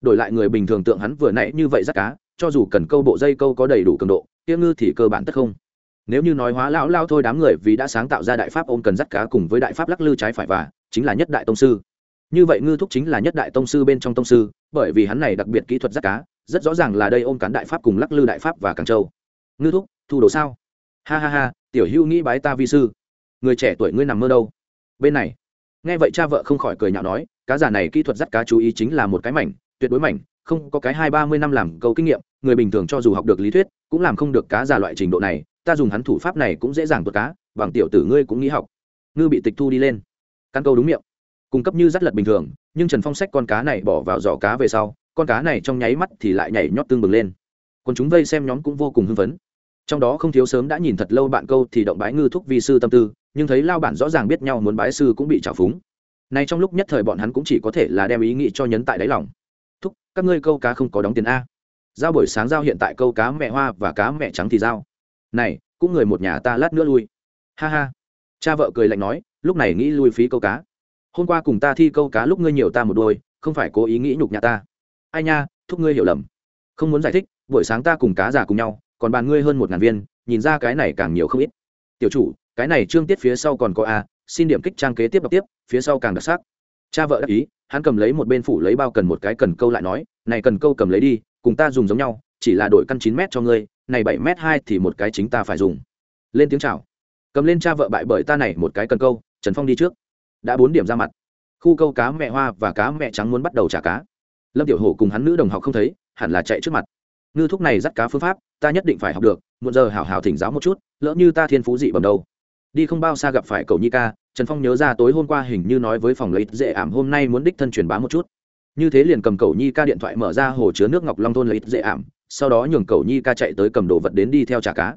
Đổi lại người bình thường tượng hắn vừa nãy như vậy dắt cá cho dù cần câu bộ dây câu có đầy đủ cường độ tiêu ngư thì cơ bản tất không nếu như nói hóa lão lao thôi, đám người vì đã sáng tạo ra đại pháp ôm cần dắt cá cùng với đại pháp lắc lư trái phải và, chính là nhất đại tông sư. Như vậy ngư thúc chính là nhất đại tông sư bên trong tông sư, bởi vì hắn này đặc biệt kỹ thuật dắt cá, rất rõ ràng là đây ôm cán đại pháp cùng lắc lư đại pháp và càng châu. Ngư thúc, thu đồ sao? Ha ha ha, tiểu hữu nghĩ bái ta vi sư. Người trẻ tuổi ngươi nằm mơ đâu? Bên này. Nghe vậy cha vợ không khỏi cười nhạo nói, cá giả này kỹ thuật dắt cá chú ý chính là một cái mảnh, tuyệt đối mảnh, không có cái hai ba mươi năm làm câu kinh nghiệm, người bình thường cho dù học được lý thuyết, cũng làm không được cá giả loại trình độ này ta dùng hắn thủ pháp này cũng dễ dàng vượt cá, bằng tiểu tử ngươi cũng nghĩ học. Ngư bị tịch thu đi lên. Căn câu đúng miệng. Cung cấp như dắt lật bình thường, nhưng trần phong sách con cá này bỏ vào giỏ cá về sau, con cá này trong nháy mắt thì lại nhảy nhót tương bừng lên. Còn chúng vây xem nhóm cũng vô cùng hưng phấn. Trong đó không thiếu sớm đã nhìn thật lâu bạn câu thì động bái ngư thúc vi sư tâm tư, nhưng thấy lao bản rõ ràng biết nhau muốn bái sư cũng bị trào phúng. Nay trong lúc nhất thời bọn hắn cũng chỉ có thể là đem ý nghĩ cho nhấn tại đáy lòng. Thúc, các ngươi câu cá không có đóng tiền a. Giao buổi sáng giao hiện tại câu cá mẹ hoa và cá mẹ trắng thì giao này, cũng người một nhà ta lát nữa lui. Ha ha. Cha vợ cười lạnh nói, lúc này nghĩ lui phí câu cá. Hôm qua cùng ta thi câu cá lúc ngươi nhiều ta một đôi, không phải cố ý nghĩ nhục nhà ta. Ai nha, thúc ngươi hiểu lầm. Không muốn giải thích, buổi sáng ta cùng cá giả cùng nhau, còn bàn ngươi hơn một ngàn viên, nhìn ra cái này càng nhiều không ít. Tiểu chủ, cái này trương tiết phía sau còn có a, xin điểm kích trang kế tiếp đọc tiếp, phía sau càng đặc sắc. Cha vợ đáp ý, hắn cầm lấy một bên phủ lấy bao cần một cái cần câu lại nói, này cần câu cầm lấy đi, cùng ta dùng giống nhau chỉ là đổi căn chín m cho ngươi, này bảy m hai thì một cái chính ta phải dùng. Lên tiếng chào. Cầm lên cha vợ bại bởi ta này một cái cần câu, trần phong đi trước. Đã bốn điểm ra mặt. Khu câu cá mẹ hoa và cá mẹ trắng muốn bắt đầu trả cá. Lâm tiểu hổ cùng hắn nữ đồng học không thấy, hẳn là chạy trước mặt. Ngư thúc này dắt cá phương pháp, ta nhất định phải học được, muộn giờ hảo hảo thỉnh giáo một chút, lỡ như ta thiên phú dị bầm đâu. Đi không bao xa gặp phải cậu nhi ca, trần phong nhớ ra tối hôm qua hình như nói với phòng lấy dễ ảm hôm nay muốn đích thân truyền bá một chút. Như thế liền cầm cậu nhi ca điện thoại mở ra hồ chứa nước ngọc long thôn lấy dễ ảm sau đó nhường cầu nhi ca chạy tới cầm đồ vật đến đi theo trả cá.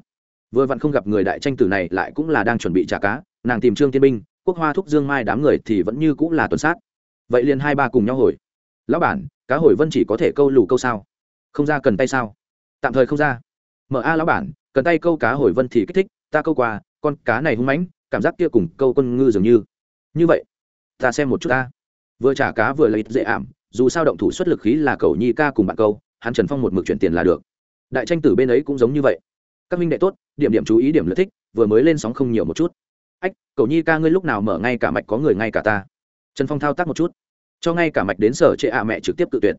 Vừa vặn không gặp người đại tranh tử này lại cũng là đang chuẩn bị trả cá, nàng tìm trương tiên binh quốc hoa thúc dương mai đám người thì vẫn như cũng là tuần sát. Vậy liền hai ba cùng nhau hồi. Lão bản, cá hồi vân chỉ có thể câu lù câu sao? Không ra cần tay sao? Tạm thời không ra. Mở a lão bản, cần tay câu cá hồi vân thì kích thích, ta câu qua, con cá này hung mãnh, cảm giác kia cùng câu quân ngư dường như. Như vậy, ta xem một chút ta. Vừa trả cá vừa lấy dễ ảm, dù sao động thủ xuất lực khí là cầu nhi ca cùng bạn câu hắn trần phong một mực chuyển tiền là được. Đại tranh tử bên ấy cũng giống như vậy. Các minh đệ tốt, điểm điểm chú ý, điểm lựa thích, vừa mới lên sóng không nhiều một chút. Ách, cầu nhi ca ngươi lúc nào mở ngay cả mạch có người ngay cả ta. Trần phong thao tác một chút. Cho ngay cả mạch đến sở trệ ạ mẹ trực tiếp tự tuyệt.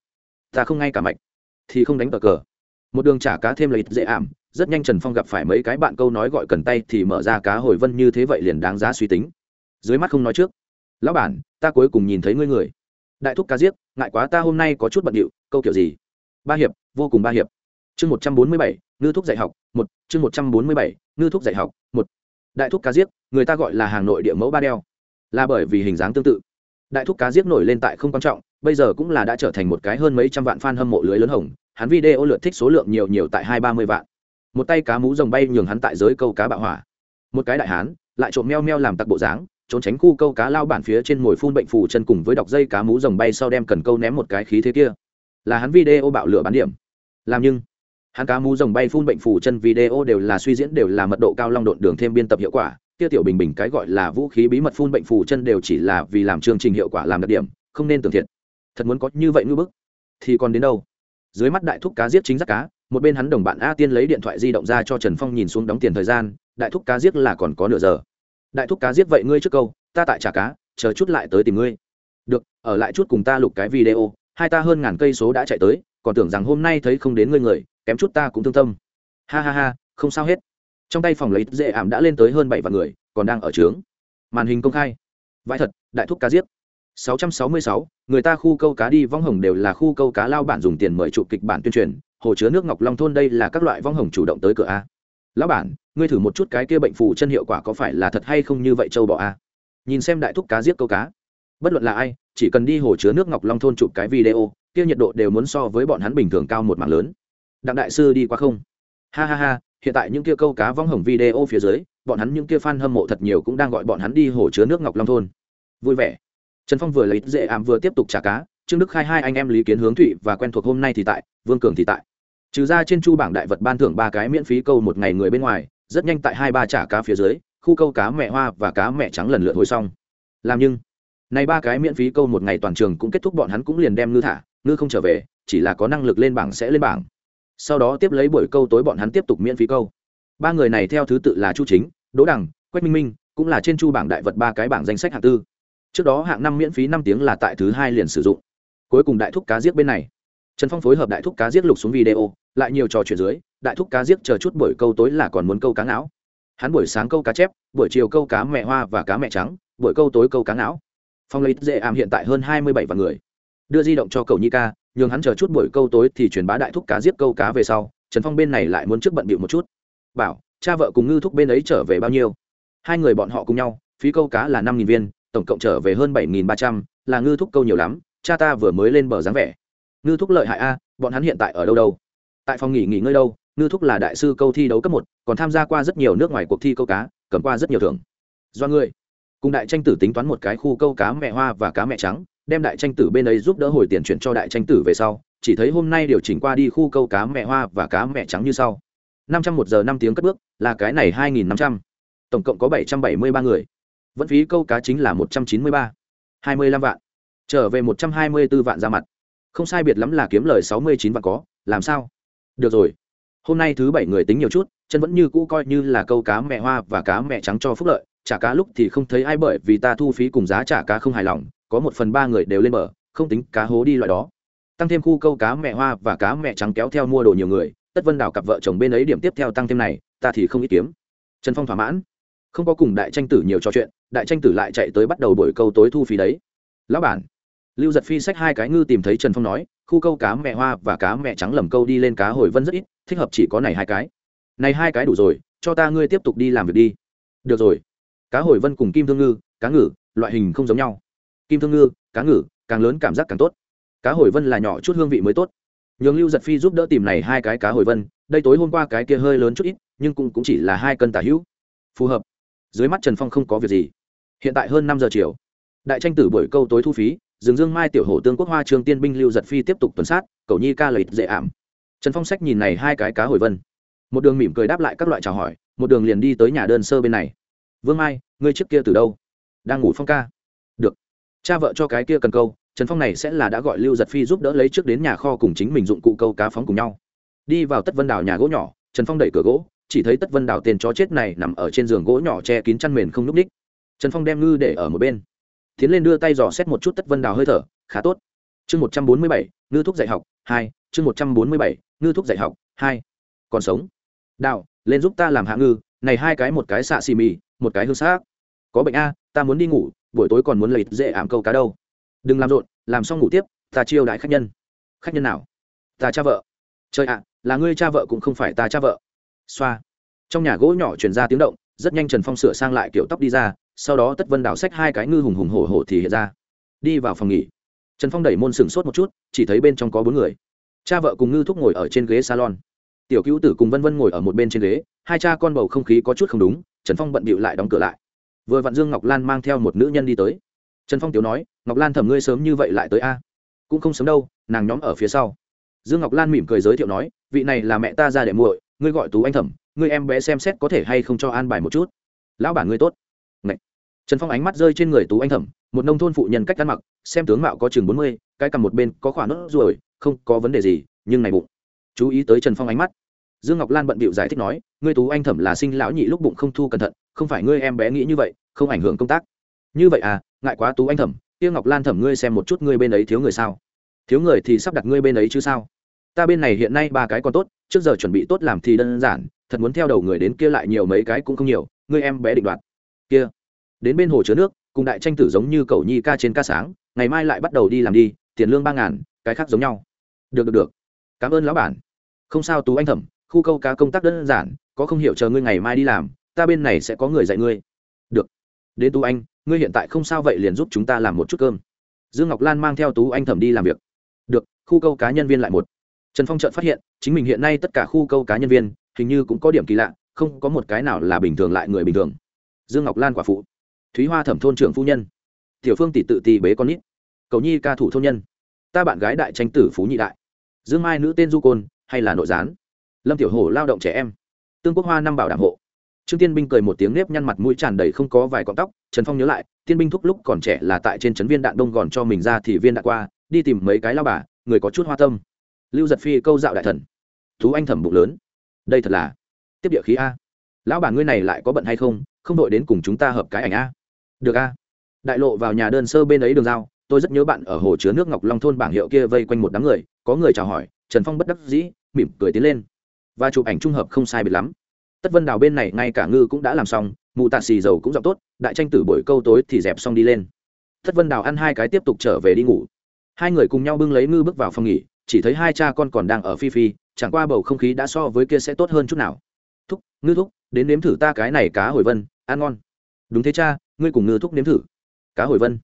Ta không ngay cả mạch, thì không đánh cờ cờ. Một đường trả cá thêm lợi dễ ảm, rất nhanh trần phong gặp phải mấy cái bạn câu nói gọi cần tay thì mở ra cá hồi vân như thế vậy liền đáng giá suy tính. Dưới mắt không nói trước. Lão bản, ta cuối cùng nhìn thấy ngươi người. Đại thúc cá giết ngại quá ta hôm nay có chút bận điệu, câu kiểu gì? Ba hiệp, vô cùng ba hiệp. Chương một trăm bốn mươi bảy, ngư thuốc dạy học, một. Chương một trăm bốn mươi bảy, ngư thuốc dạy học, một. Đại thuốc cá giết người ta gọi là hàng nội địa mẫu ba đeo. Là bởi vì hình dáng tương tự. Đại thuốc cá giết nổi lên tại không quan trọng, bây giờ cũng là đã trở thành một cái hơn mấy trăm vạn fan hâm mộ lưới lớn hồng. Hắn video lượt thích số lượng nhiều nhiều tại hai ba mươi vạn. Một tay cá mú rồng bay nhường hắn tại giới câu cá bạo hỏa. Một cái đại hán, lại trộm meo meo làm tặc bộ dáng, trốn tránh khu câu cá lao bản phía trên mồi phun bệnh phù chân cùng với đọc dây cá mú rồng bay sau đem cần câu ném một cái khí thế kia là hắn video bạo lửa bán điểm. Làm nhưng, hắn cá mú rồng bay phun bệnh phủ chân video đều là suy diễn đều là mật độ cao long độn đường thêm biên tập hiệu quả. Kia tiểu bình bình cái gọi là vũ khí bí mật phun bệnh phủ chân đều chỉ là vì làm chương trình hiệu quả làm đặc điểm, không nên tưởng thiệt. Thật muốn có như vậy ngư bức, thì còn đến đâu? Dưới mắt đại thúc cá giết chính giác cá, một bên hắn đồng bạn a tiên lấy điện thoại di động ra cho trần phong nhìn xuống đóng tiền thời gian, đại thúc cá giết là còn có nửa giờ. Đại thúc cá giết vậy ngươi trước câu, ta tại trả cá, chờ chút lại tới tìm ngươi. Được, ở lại chút cùng ta lục cái video hai ta hơn ngàn cây số đã chạy tới còn tưởng rằng hôm nay thấy không đến ngươi người kém chút ta cũng thương tâm. Ha ha ha không sao hết. Trong tay phòng lấy dễ ảm đã lên tới hơn bảy vạn người còn đang ở trướng. Màn hình công khai. Vãi thật đại thúc cá giết. 666, người ta khu câu cá đi vong hồng đều là khu câu cá lao bản dùng tiền mời chụp kịch bản tuyên truyền. Hồ chứa nước ngọc long thôn đây là các loại vong hồng chủ động tới cửa a. Lão bản ngươi thử một chút cái kia bệnh phụ chân hiệu quả có phải là thật hay không như vậy châu bò a. Nhìn xem đại thúc cá giết câu cá. Bất luận là ai chỉ cần đi hồ chứa nước ngọc long thôn chụp cái video, kia nhiệt độ đều muốn so với bọn hắn bình thường cao một mảng lớn. Đặng đại sư đi qua không? Ha ha ha, hiện tại những kia câu cá vong hồng video phía dưới, bọn hắn những kia fan hâm mộ thật nhiều cũng đang gọi bọn hắn đi hồ chứa nước ngọc long thôn. Vui vẻ. Trần phong vừa lấy dễ ảm vừa tiếp tục trả cá, trương đức khai hai anh em lý kiến hướng thụy và quen thuộc hôm nay thì tại, vương cường thì tại. Trừ ra trên chu bảng đại vật ban thưởng ba cái miễn phí câu một ngày người bên ngoài, rất nhanh tại hai ba trả cá phía dưới, khu câu cá mẹ hoa và cá mẹ trắng lần lượt hồi xong. Làm nhưng này ba cái miễn phí câu một ngày toàn trường cũng kết thúc, bọn hắn cũng liền đem ngư thả, ngư không trở về, chỉ là có năng lực lên bảng sẽ lên bảng. Sau đó tiếp lấy buổi câu tối bọn hắn tiếp tục miễn phí câu. Ba người này theo thứ tự là chu chính, đỗ đằng, quách minh minh, cũng là trên chu bảng đại vật ba cái bảng danh sách hạng tư. Trước đó hạng năm miễn phí năm tiếng là tại thứ hai liền sử dụng. Cuối cùng đại thúc cá giết bên này. Trần phong phối hợp đại thúc cá giết lục xuống video, lại nhiều trò chuyện dưới, đại thúc cá giết chờ chút buổi câu tối là còn muốn câu cá não hắn buổi sáng câu cá chép, buổi chiều câu cá mẹ hoa và cá mẹ trắng, buổi câu tối câu cá não phong lấy dễ ảm hiện tại hơn hai mươi bảy vạn người. Đưa di động cho cầu nhi ca, nhường hắn chờ chút buổi câu tối thì truyền bá đại thúc cá giết câu cá về sau, trần phong bên này lại muốn trước bận bịu một chút. Bảo, cha vợ cùng ngư thúc bên ấy trở về bao nhiêu? Hai người bọn họ cùng nhau, phí câu cá là năm nghìn viên, tổng cộng trở về hơn bảy nghìn ba trăm, là ngư thúc câu nhiều lắm, cha ta vừa mới lên bờ dáng vẻ. Ngư thúc lợi hại a, bọn hắn hiện tại ở đâu đâu? Tại phòng nghỉ nghỉ ngơi đâu, ngư thúc là đại sư câu thi đấu cấp một, còn tham gia qua rất nhiều nước ngoài cuộc thi câu cá, cầm qua rất nhiều thưởng. Do ngươi cùng đại tranh tử tính toán một cái khu câu cá mẹ hoa và cá mẹ trắng, đem đại tranh tử bên ấy giúp đỡ hồi tiền chuyển cho đại tranh tử về sau, chỉ thấy hôm nay điều chỉnh qua đi khu câu cá mẹ hoa và cá mẹ trắng như sau. Năm trăm một giờ năm tiếng cất bước, là cái này hai nghìn năm trăm. Tổng cộng có bảy trăm bảy mươi ba người. Vẫn phí câu cá chính là một trăm chín mươi ba. hai mươi lăm vạn. Trở về một trăm hai mươi b ố vạn ra mặt. Không sai biệt lắm là kiếm lời sáu mươi chín vạn có, làm sao? Được rồi. Hôm nay thứ bảy người tính nhiều chút, chân vẫn như cũ coi như là câu cá mẹ hoa và cá mẹ trắng cho phúc lợi trả cá lúc thì không thấy ai bởi vì ta thu phí cùng giá trả cá không hài lòng, có một phần ba người đều lên bờ, không tính cá hố đi loại đó. Tăng thêm khu câu cá mẹ hoa và cá mẹ trắng kéo theo mua đồ nhiều người, tất vân đảo cặp vợ chồng bên ấy điểm tiếp theo tăng thêm này, ta thì không ít kiếm. Trần phong thỏa mãn. Không có cùng đại tranh tử nhiều trò chuyện, đại tranh tử lại chạy tới bắt đầu buổi câu tối thu phí đấy. Lão bản. Lưu giật phi sách hai cái ngư tìm thấy trần phong nói, khu câu cá mẹ hoa và cá mẹ trắng lầm câu đi lên cá hồi vân rất ít, thích hợp chỉ có này hai cái. Này hai cái đủ rồi, cho ta ngươi tiếp tục đi làm việc đi. Được rồi cá hồi vân cùng kim thương ngư cá ngừ loại hình không giống nhau. Kim thương ngư cá ngừ càng lớn cảm giác càng tốt. Cá hồi vân là nhỏ chút hương vị mới tốt. Nhường lưu giật phi giúp đỡ tìm này hai cái cá hồi vân đây tối hôm qua cái kia hơi lớn chút ít nhưng cũng, cũng chỉ là hai cân tả hữu. Phù hợp. Dưới mắt trần phong không có việc gì. Hiện tại hơn năm giờ chiều. Đại tranh tử buổi câu tối thu phí Dương dương mai tiểu hổ tương quốc hoa trường tiên binh lưu giật phi tiếp tục tuần sát cầu nhi ca lợi dễ ảm. Trần phong sách nhìn này hai cái cá hồi vân. Một đường mỉm cười đáp lại các loại chào hỏi một đường liền đi tới nhà đơn sơ bên này vương mai, ngươi trước kia từ đâu? Đang ngủ phong ca. Được. Cha vợ cho cái kia cần câu, trần phong này sẽ là đã gọi lưu giật phi giúp đỡ lấy trước đến nhà kho cùng chính mình dụng cụ câu cá phóng cùng nhau. Đi vào tất vân đào nhà gỗ nhỏ, trần phong đẩy cửa gỗ, chỉ thấy tất vân đào tên chó chết này nằm ở trên giường gỗ nhỏ che kín chăn mền không n ú c ních trần phong đem ngư để ở một bên. Tiến lên đưa tay dò xét một chút tất vân đào hơi thở, khá tốt. Chương một trăm bốn mươi bảy, ngư thuốc dạy học, hai, chương một trăm bốn mươi bảy, ngư thuốc dạy học, hai. Còn sống. Đào, lên giúp ta làm hạ ngư, này hai cái một cái xạ xì mì một cái hương xác. Có bệnh a, ta muốn đi ngủ, buổi tối còn muốn lấy dễ ảm câu cá đâu. Đừng làm rộn, làm xong ngủ tiếp, ta chiêu đãi khách nhân. Khách nhân nào? Ta cha vợ. Trời ạ, là ngươi cha vợ cũng không phải ta cha vợ. Xoa. Trong nhà gỗ nhỏ truyền ra tiếng động, rất nhanh trần phong sửa sang lại kiểu tóc đi ra, sau đó tất vân đảo xách hai cái ngư hùng hùng hổ hổ thì hiện ra. Đi vào phòng nghỉ. Trần phong đẩy môn sừng sốt một chút, chỉ thấy bên trong có bốn người. Cha vợ cùng ngư thúc ngồi ở trên ghế salon. Tiểu cứu tử cùng vân vân ngồi ở một bên trên ghế, hai cha con bầu không khí có chút không đúng trần phong bận bịu lại đóng cửa lại. Vừa vặn dương ngọc lan mang theo một nữ nhân đi tới. Trần phong tiểu nói, ngọc lan thẩm ngươi sớm như vậy lại tới a? Cũng không sớm đâu, nàng nhóm ở phía sau. Dương ngọc lan mỉm cười giới thiệu nói, vị này là mẹ ta ra để muội, ngươi gọi tú anh thẩm, ngươi em bé xem xét có thể hay không cho an bài một chút? Lão bản ngươi tốt. Ngậy. trần phong ánh mắt rơi trên người tú anh thẩm, một nông thôn phụ nhân cách ăn mặc, xem tướng mạo có chừng bốn mươi, cái cầm một bên có khoản nốt ruồi, không có vấn đề gì, nhưng này bụng. Chú ý tới trần phong ánh mắt dương ngọc lan bận bịu giải thích nói, ngươi tú anh thẩm là sinh lão nhị lúc bụng không thu cẩn thận, không phải ngươi em bé nghĩ như vậy, không ảnh hưởng công tác. Như vậy à ngại quá tú anh thẩm tiêu ngọc lan thẩm ngươi xem một chút ngươi bên ấy thiếu người sao? Thiếu người thì sắp đặt ngươi bên ấy chứ sao? Ta bên này hiện nay ba cái còn tốt, trước giờ chuẩn bị tốt làm thì đơn giản, thật muốn theo đầu người đến kia lại nhiều mấy cái cũng không nhiều, ngươi em bé định đoạt. Kia, đến bên hồ chứa nước, cùng đại tranh tử giống như cầu nhi ca trên ca sáng, ngày mai lại bắt đầu đi làm đi, tiền lương ba ngàn, cái khác giống nhau. Được được được. Cảm ơn lão bản. Không sao tú anh thẩm khu câu cá công tác đơn giản, có không hiểu chờ ngươi ngày mai đi làm, ta bên này sẽ có người dạy ngươi. Được. Đến tú anh, ngươi hiện tại không sao vậy liền giúp chúng ta làm một chút cơm. Dương ngọc lan mang theo tú anh thẩm đi làm việc. Được, khu câu cá nhân viên lại một. Trần phong trợn phát hiện, chính mình hiện nay tất cả khu câu cá nhân viên, hình như cũng có điểm kỳ lạ, không có một cái nào là bình thường lại người bình thường. Dương ngọc lan quả phụ. Thúy hoa thẩm thôn trưởng phu nhân. Tiểu phương tỷ tự tì bế con nít. Cầu nhi ca thủ thôn nhân. Ta bạn gái đại tranh tử phú nhị đại. Dương mai nữ tên du côn, hay là nội gián? Lâm tiểu hổ lao động trẻ em. Tương quốc hoa năm bảo đảm hộ. Trương tiên binh cười một tiếng nếp nhăn mặt mũi tràn đầy không có vài cọng tóc, trần phong nhớ lại, tiên binh thúc lúc còn trẻ là tại trên trấn viên đạn đông gòn cho mình ra thì viên đạn qua, đi tìm mấy cái lao bà, người có chút hoa tâm. Lưu giật phi câu dạo đại thần. Thú anh thẩm bụng lớn. Đây thật là tiếp địa khí a. Lão bà ngươi này lại có bận hay không không đội đến cùng chúng ta hợp cái ảnh a. Được a. Đại lộ vào nhà đơn sơ bên ấy đường giao, tôi rất nhớ bạn ở hồ chứa nước ngọc long thôn bảng hiệu kia vây quanh một đám người, có người chào hỏi, trần phong bất đắc dĩ, mỉm cười tiến lên và chụp ảnh trung hợp không sai biệt lắm. Tất vân đào bên này ngay cả ngư cũng đã làm xong mụ tạ xì dầu cũng giọng tốt, đại tranh tử buổi câu tối thì dẹp xong đi lên. Tất vân đào ăn hai cái tiếp tục trở về đi ngủ. Hai người cùng nhau bưng lấy ngư bước vào phòng nghỉ, chỉ thấy hai cha con còn đang ở phi phi, chẳng qua bầu không khí đã so với kia sẽ tốt hơn chút nào. Thúc, ngư thúc, đến nếm thử ta cái này cá hồi vân, ăn ngon. Đúng thế cha, ngươi cùng ngư thúc nếm thử. Cá hồi vân?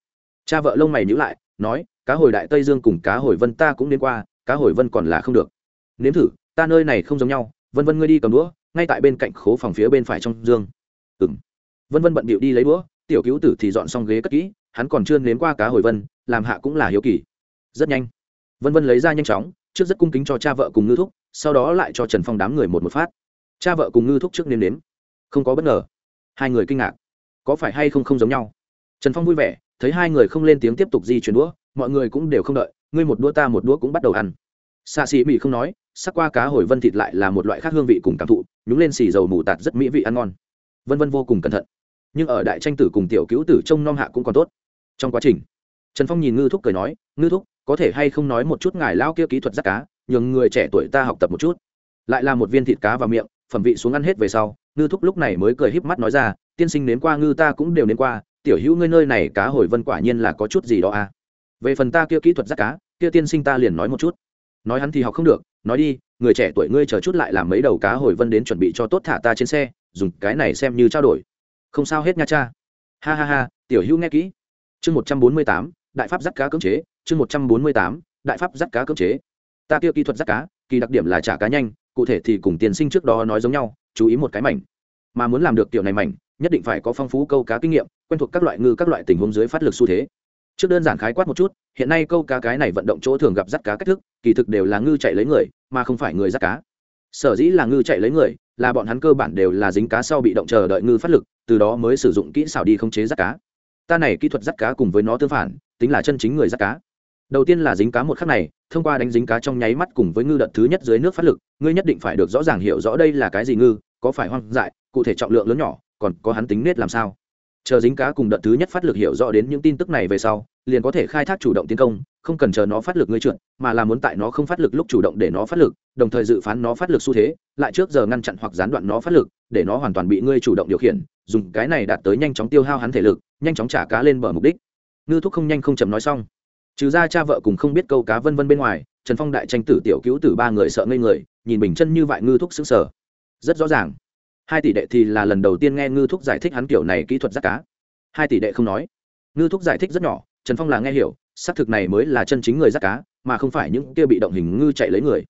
Cha vợ lông mày nhữ lại, nói, cá hồi đại tây dương cùng cá hồi vân ta cũng đến qua, cá hồi vân còn là không được. Nếm thử ta nơi này không giống nhau, vân vân ngươi đi cầm đũa, ngay tại bên cạnh khố phòng phía bên phải trong dương. Ừ m vân vân bận bịu đi lấy đũa, tiểu cứu tử thì dọn xong ghế cất kỹ, hắn còn chưa nếm qua cá hồi vân, làm hạ cũng là hiếu kỳ. Rất nhanh. Vân vân lấy ra nhanh chóng, trước rất cung kính cho cha vợ cùng ngư thúc, sau đó lại cho trần phong đám người một một phát. Cha vợ cùng ngư thúc trước nếm nếm. Không có bất ngờ. Hai người kinh ngạc. Có phải hay không không giống nhau? Trần phong vui vẻ, thấy hai người không lên tiếng tiếp tục di chuyển đũa, mọi người cũng đều không đợi, ngươi một đũa ta một đũa cũng bắt đầu ăn xạ xì mì không nói, sắc qua cá hồi vân thịt lại là một loại khác hương vị cùng cảm thụ, nhúng lên xì dầu mù tạt rất mỹ vị ăn ngon. Vân vân vô cùng cẩn thận. Nhưng ở đại tranh tử cùng tiểu cứu tử trông nom hạ cũng còn tốt. Trong quá trình, trần phong nhìn ngư thúc cười nói, ngư thúc, có thể hay không nói một chút ngài lao kia kỹ thuật rắt cá, nhường người trẻ tuổi ta học tập một chút. Lại là một viên thịt cá vào miệng, phẩm vị xuống ăn hết về sau, ngư thúc lúc này mới cười híp mắt nói ra, tiên sinh nếm qua ngư ta cũng đều nếm qua, tiểu hữu ngươi nơi này cá hồi vân quả nhiên là có chút gì đó à. Về phần ta kia kỹ thuật rắt cá, kia tiên sinh ta liền nói một chút nói hắn thì học không được, nói đi, người trẻ tuổi ngươi chờ chút lại làm mấy đầu cá hồi vân đến chuẩn bị cho tốt thả ta trên xe, dùng cái này xem như trao đổi. Không sao hết nha cha. Ha ha ha, tiểu hữu nghe kỹ. Chương một trăm bốn mươi tám, đại pháp dắt cá cưỡng chế, chương một trăm bốn mươi tám, đại pháp dắt cá cưỡng chế. Ta kia kỹ thuật dắt cá, kỳ đặc điểm là trả cá nhanh, cụ thể thì cùng tiền sinh trước đó nói giống nhau, chú ý một cái mảnh. Mà muốn làm được tiểu này mảnh, nhất định phải có phong phú câu cá kinh nghiệm, quen thuộc các loại ngư các loại tình huống dưới phát lực xu thế trước đơn giản khái quát một chút, hiện nay câu cá cái này vận động chỗ thường gặp dắt cá cách thức, kỳ thực đều là ngư chạy lấy người, mà không phải người dắt cá. Sở dĩ là ngư chạy lấy người, là bọn hắn cơ bản đều là dính cá sau bị động chờ đợi ngư phát lực, từ đó mới sử dụng kỹ xảo đi khống chế dắt cá. Ta này kỹ thuật dắt cá cùng với nó tương phản, tính là chân chính người dắt cá. Đầu tiên là dính cá một khắc này, thông qua đánh dính cá trong nháy mắt cùng với ngư đợt thứ nhất dưới nước phát lực, ngươi nhất định phải được rõ ràng hiểu rõ đây là cái gì ngư, có phải hoang dại, cụ thể trọng lượng lớn nhỏ, còn có hắn tính nết làm sao chờ dính cá cùng đợt thứ nhất phát lực hiểu rõ đến những tin tức này về sau, liền có thể khai thác chủ động tiến công, không cần chờ nó phát lực ngươi trượt, mà là muốn tại nó không phát lực lúc chủ động để nó phát lực, đồng thời dự phán nó phát lực xu thế, lại trước giờ ngăn chặn hoặc gián đoạn nó phát lực, để nó hoàn toàn bị ngươi chủ động điều khiển, dùng cái này đạt tới nhanh chóng tiêu hao hắn thể lực, nhanh chóng trả cá lên bờ mục đích. Ngư thúc không nhanh không chậm nói xong. Trừ ra cha vợ cùng không biết câu cá vân vân bên ngoài, trần phong đại tranh tử tiểu cứu tử ba người sợ ngây người, nhìn bình chân như vậy ngư thúc xứng sở rất rõ ràng hai tỷ đệ thì là lần đầu tiên nghe ngư thúc giải thích hắn kiểu này kỹ thuật giác cá. Hai tỷ đệ không nói. Ngư thúc giải thích rất nhỏ, trần phong là nghe hiểu, xác thực này mới là chân chính người giác cá, mà không phải những kia bị động hình ngư chạy lấy người.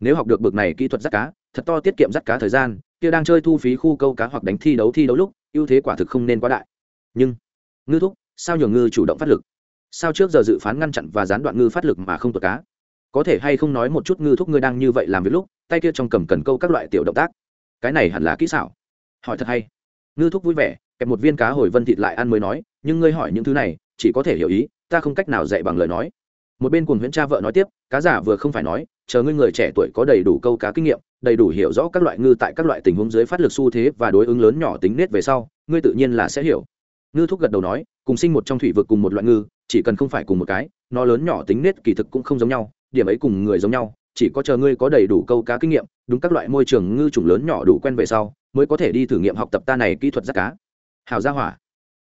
Nếu học được bực này kỹ thuật giác cá, thật to tiết kiệm giác cá thời gian, kia đang chơi thu phí khu câu cá hoặc đánh thi đấu thi đấu lúc, ưu thế quả thực không nên quá đại. Nhưng, ngư thúc, sao nhường ngư chủ động phát lực? Sao trước giờ dự phán ngăn chặn và gián đoạn ngư phát lực mà không tuột cá? Có thể hay không nói một chút ngư thúc ngươi đang như vậy làm việc lúc, tay kia trong cầm cần câu các loại tiểu động tác? Cái này hẳn là kỹ xảo. Hỏi thật hay. Ngư thúc vui vẻ, kẹp một viên cá hồi vân thịt lại ăn mới nói, nhưng ngươi hỏi những thứ này, chỉ có thể hiểu ý, ta không cách nào dạy bằng lời nói. Một bên cùng huyễn cha vợ nói tiếp, cá giả vừa không phải nói, chờ ngươi người trẻ tuổi có đầy đủ câu cá kinh nghiệm, đầy đủ hiểu rõ các loại ngư tại các loại tình huống dưới phát lực xu thế và đối ứng lớn nhỏ tính nết về sau, ngươi tự nhiên là sẽ hiểu. Ngư thúc gật đầu nói, cùng sinh một trong thủy vực cùng một loại ngư, chỉ cần không phải cùng một cái, nó lớn nhỏ tính nết kỳ thực cũng không giống nhau, điểm ấy cùng người giống nhau, chỉ có chờ ngươi có đầy đủ câu cá kinh nghiệm đúng các loại môi trường ngư chủng lớn nhỏ đủ quen về sau, mới có thể đi thử nghiệm học tập ta này kỹ thuật giắt cá. Hào gia hỏa.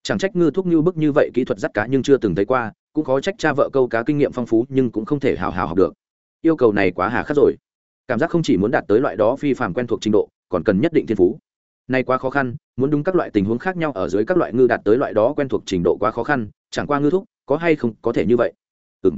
Chẳng trách ngư thuốc như bức như vậy kỹ thuật giắt cá nhưng chưa từng thấy qua, cũng khó trách cha vợ câu cá kinh nghiệm phong phú nhưng cũng không thể hào hào học được. Yêu cầu này quá hà khắc rồi. Cảm giác không chỉ muốn đạt tới loại đó phi phạm quen thuộc trình độ, còn cần nhất định thiên phú. Nay quá khó khăn, muốn đúng các loại tình huống khác nhau ở dưới các loại ngư đạt tới loại đó quen thuộc trình độ quá khó khăn, chẳng qua ngư thúc, có hay không, có thể như vậy. Ừ m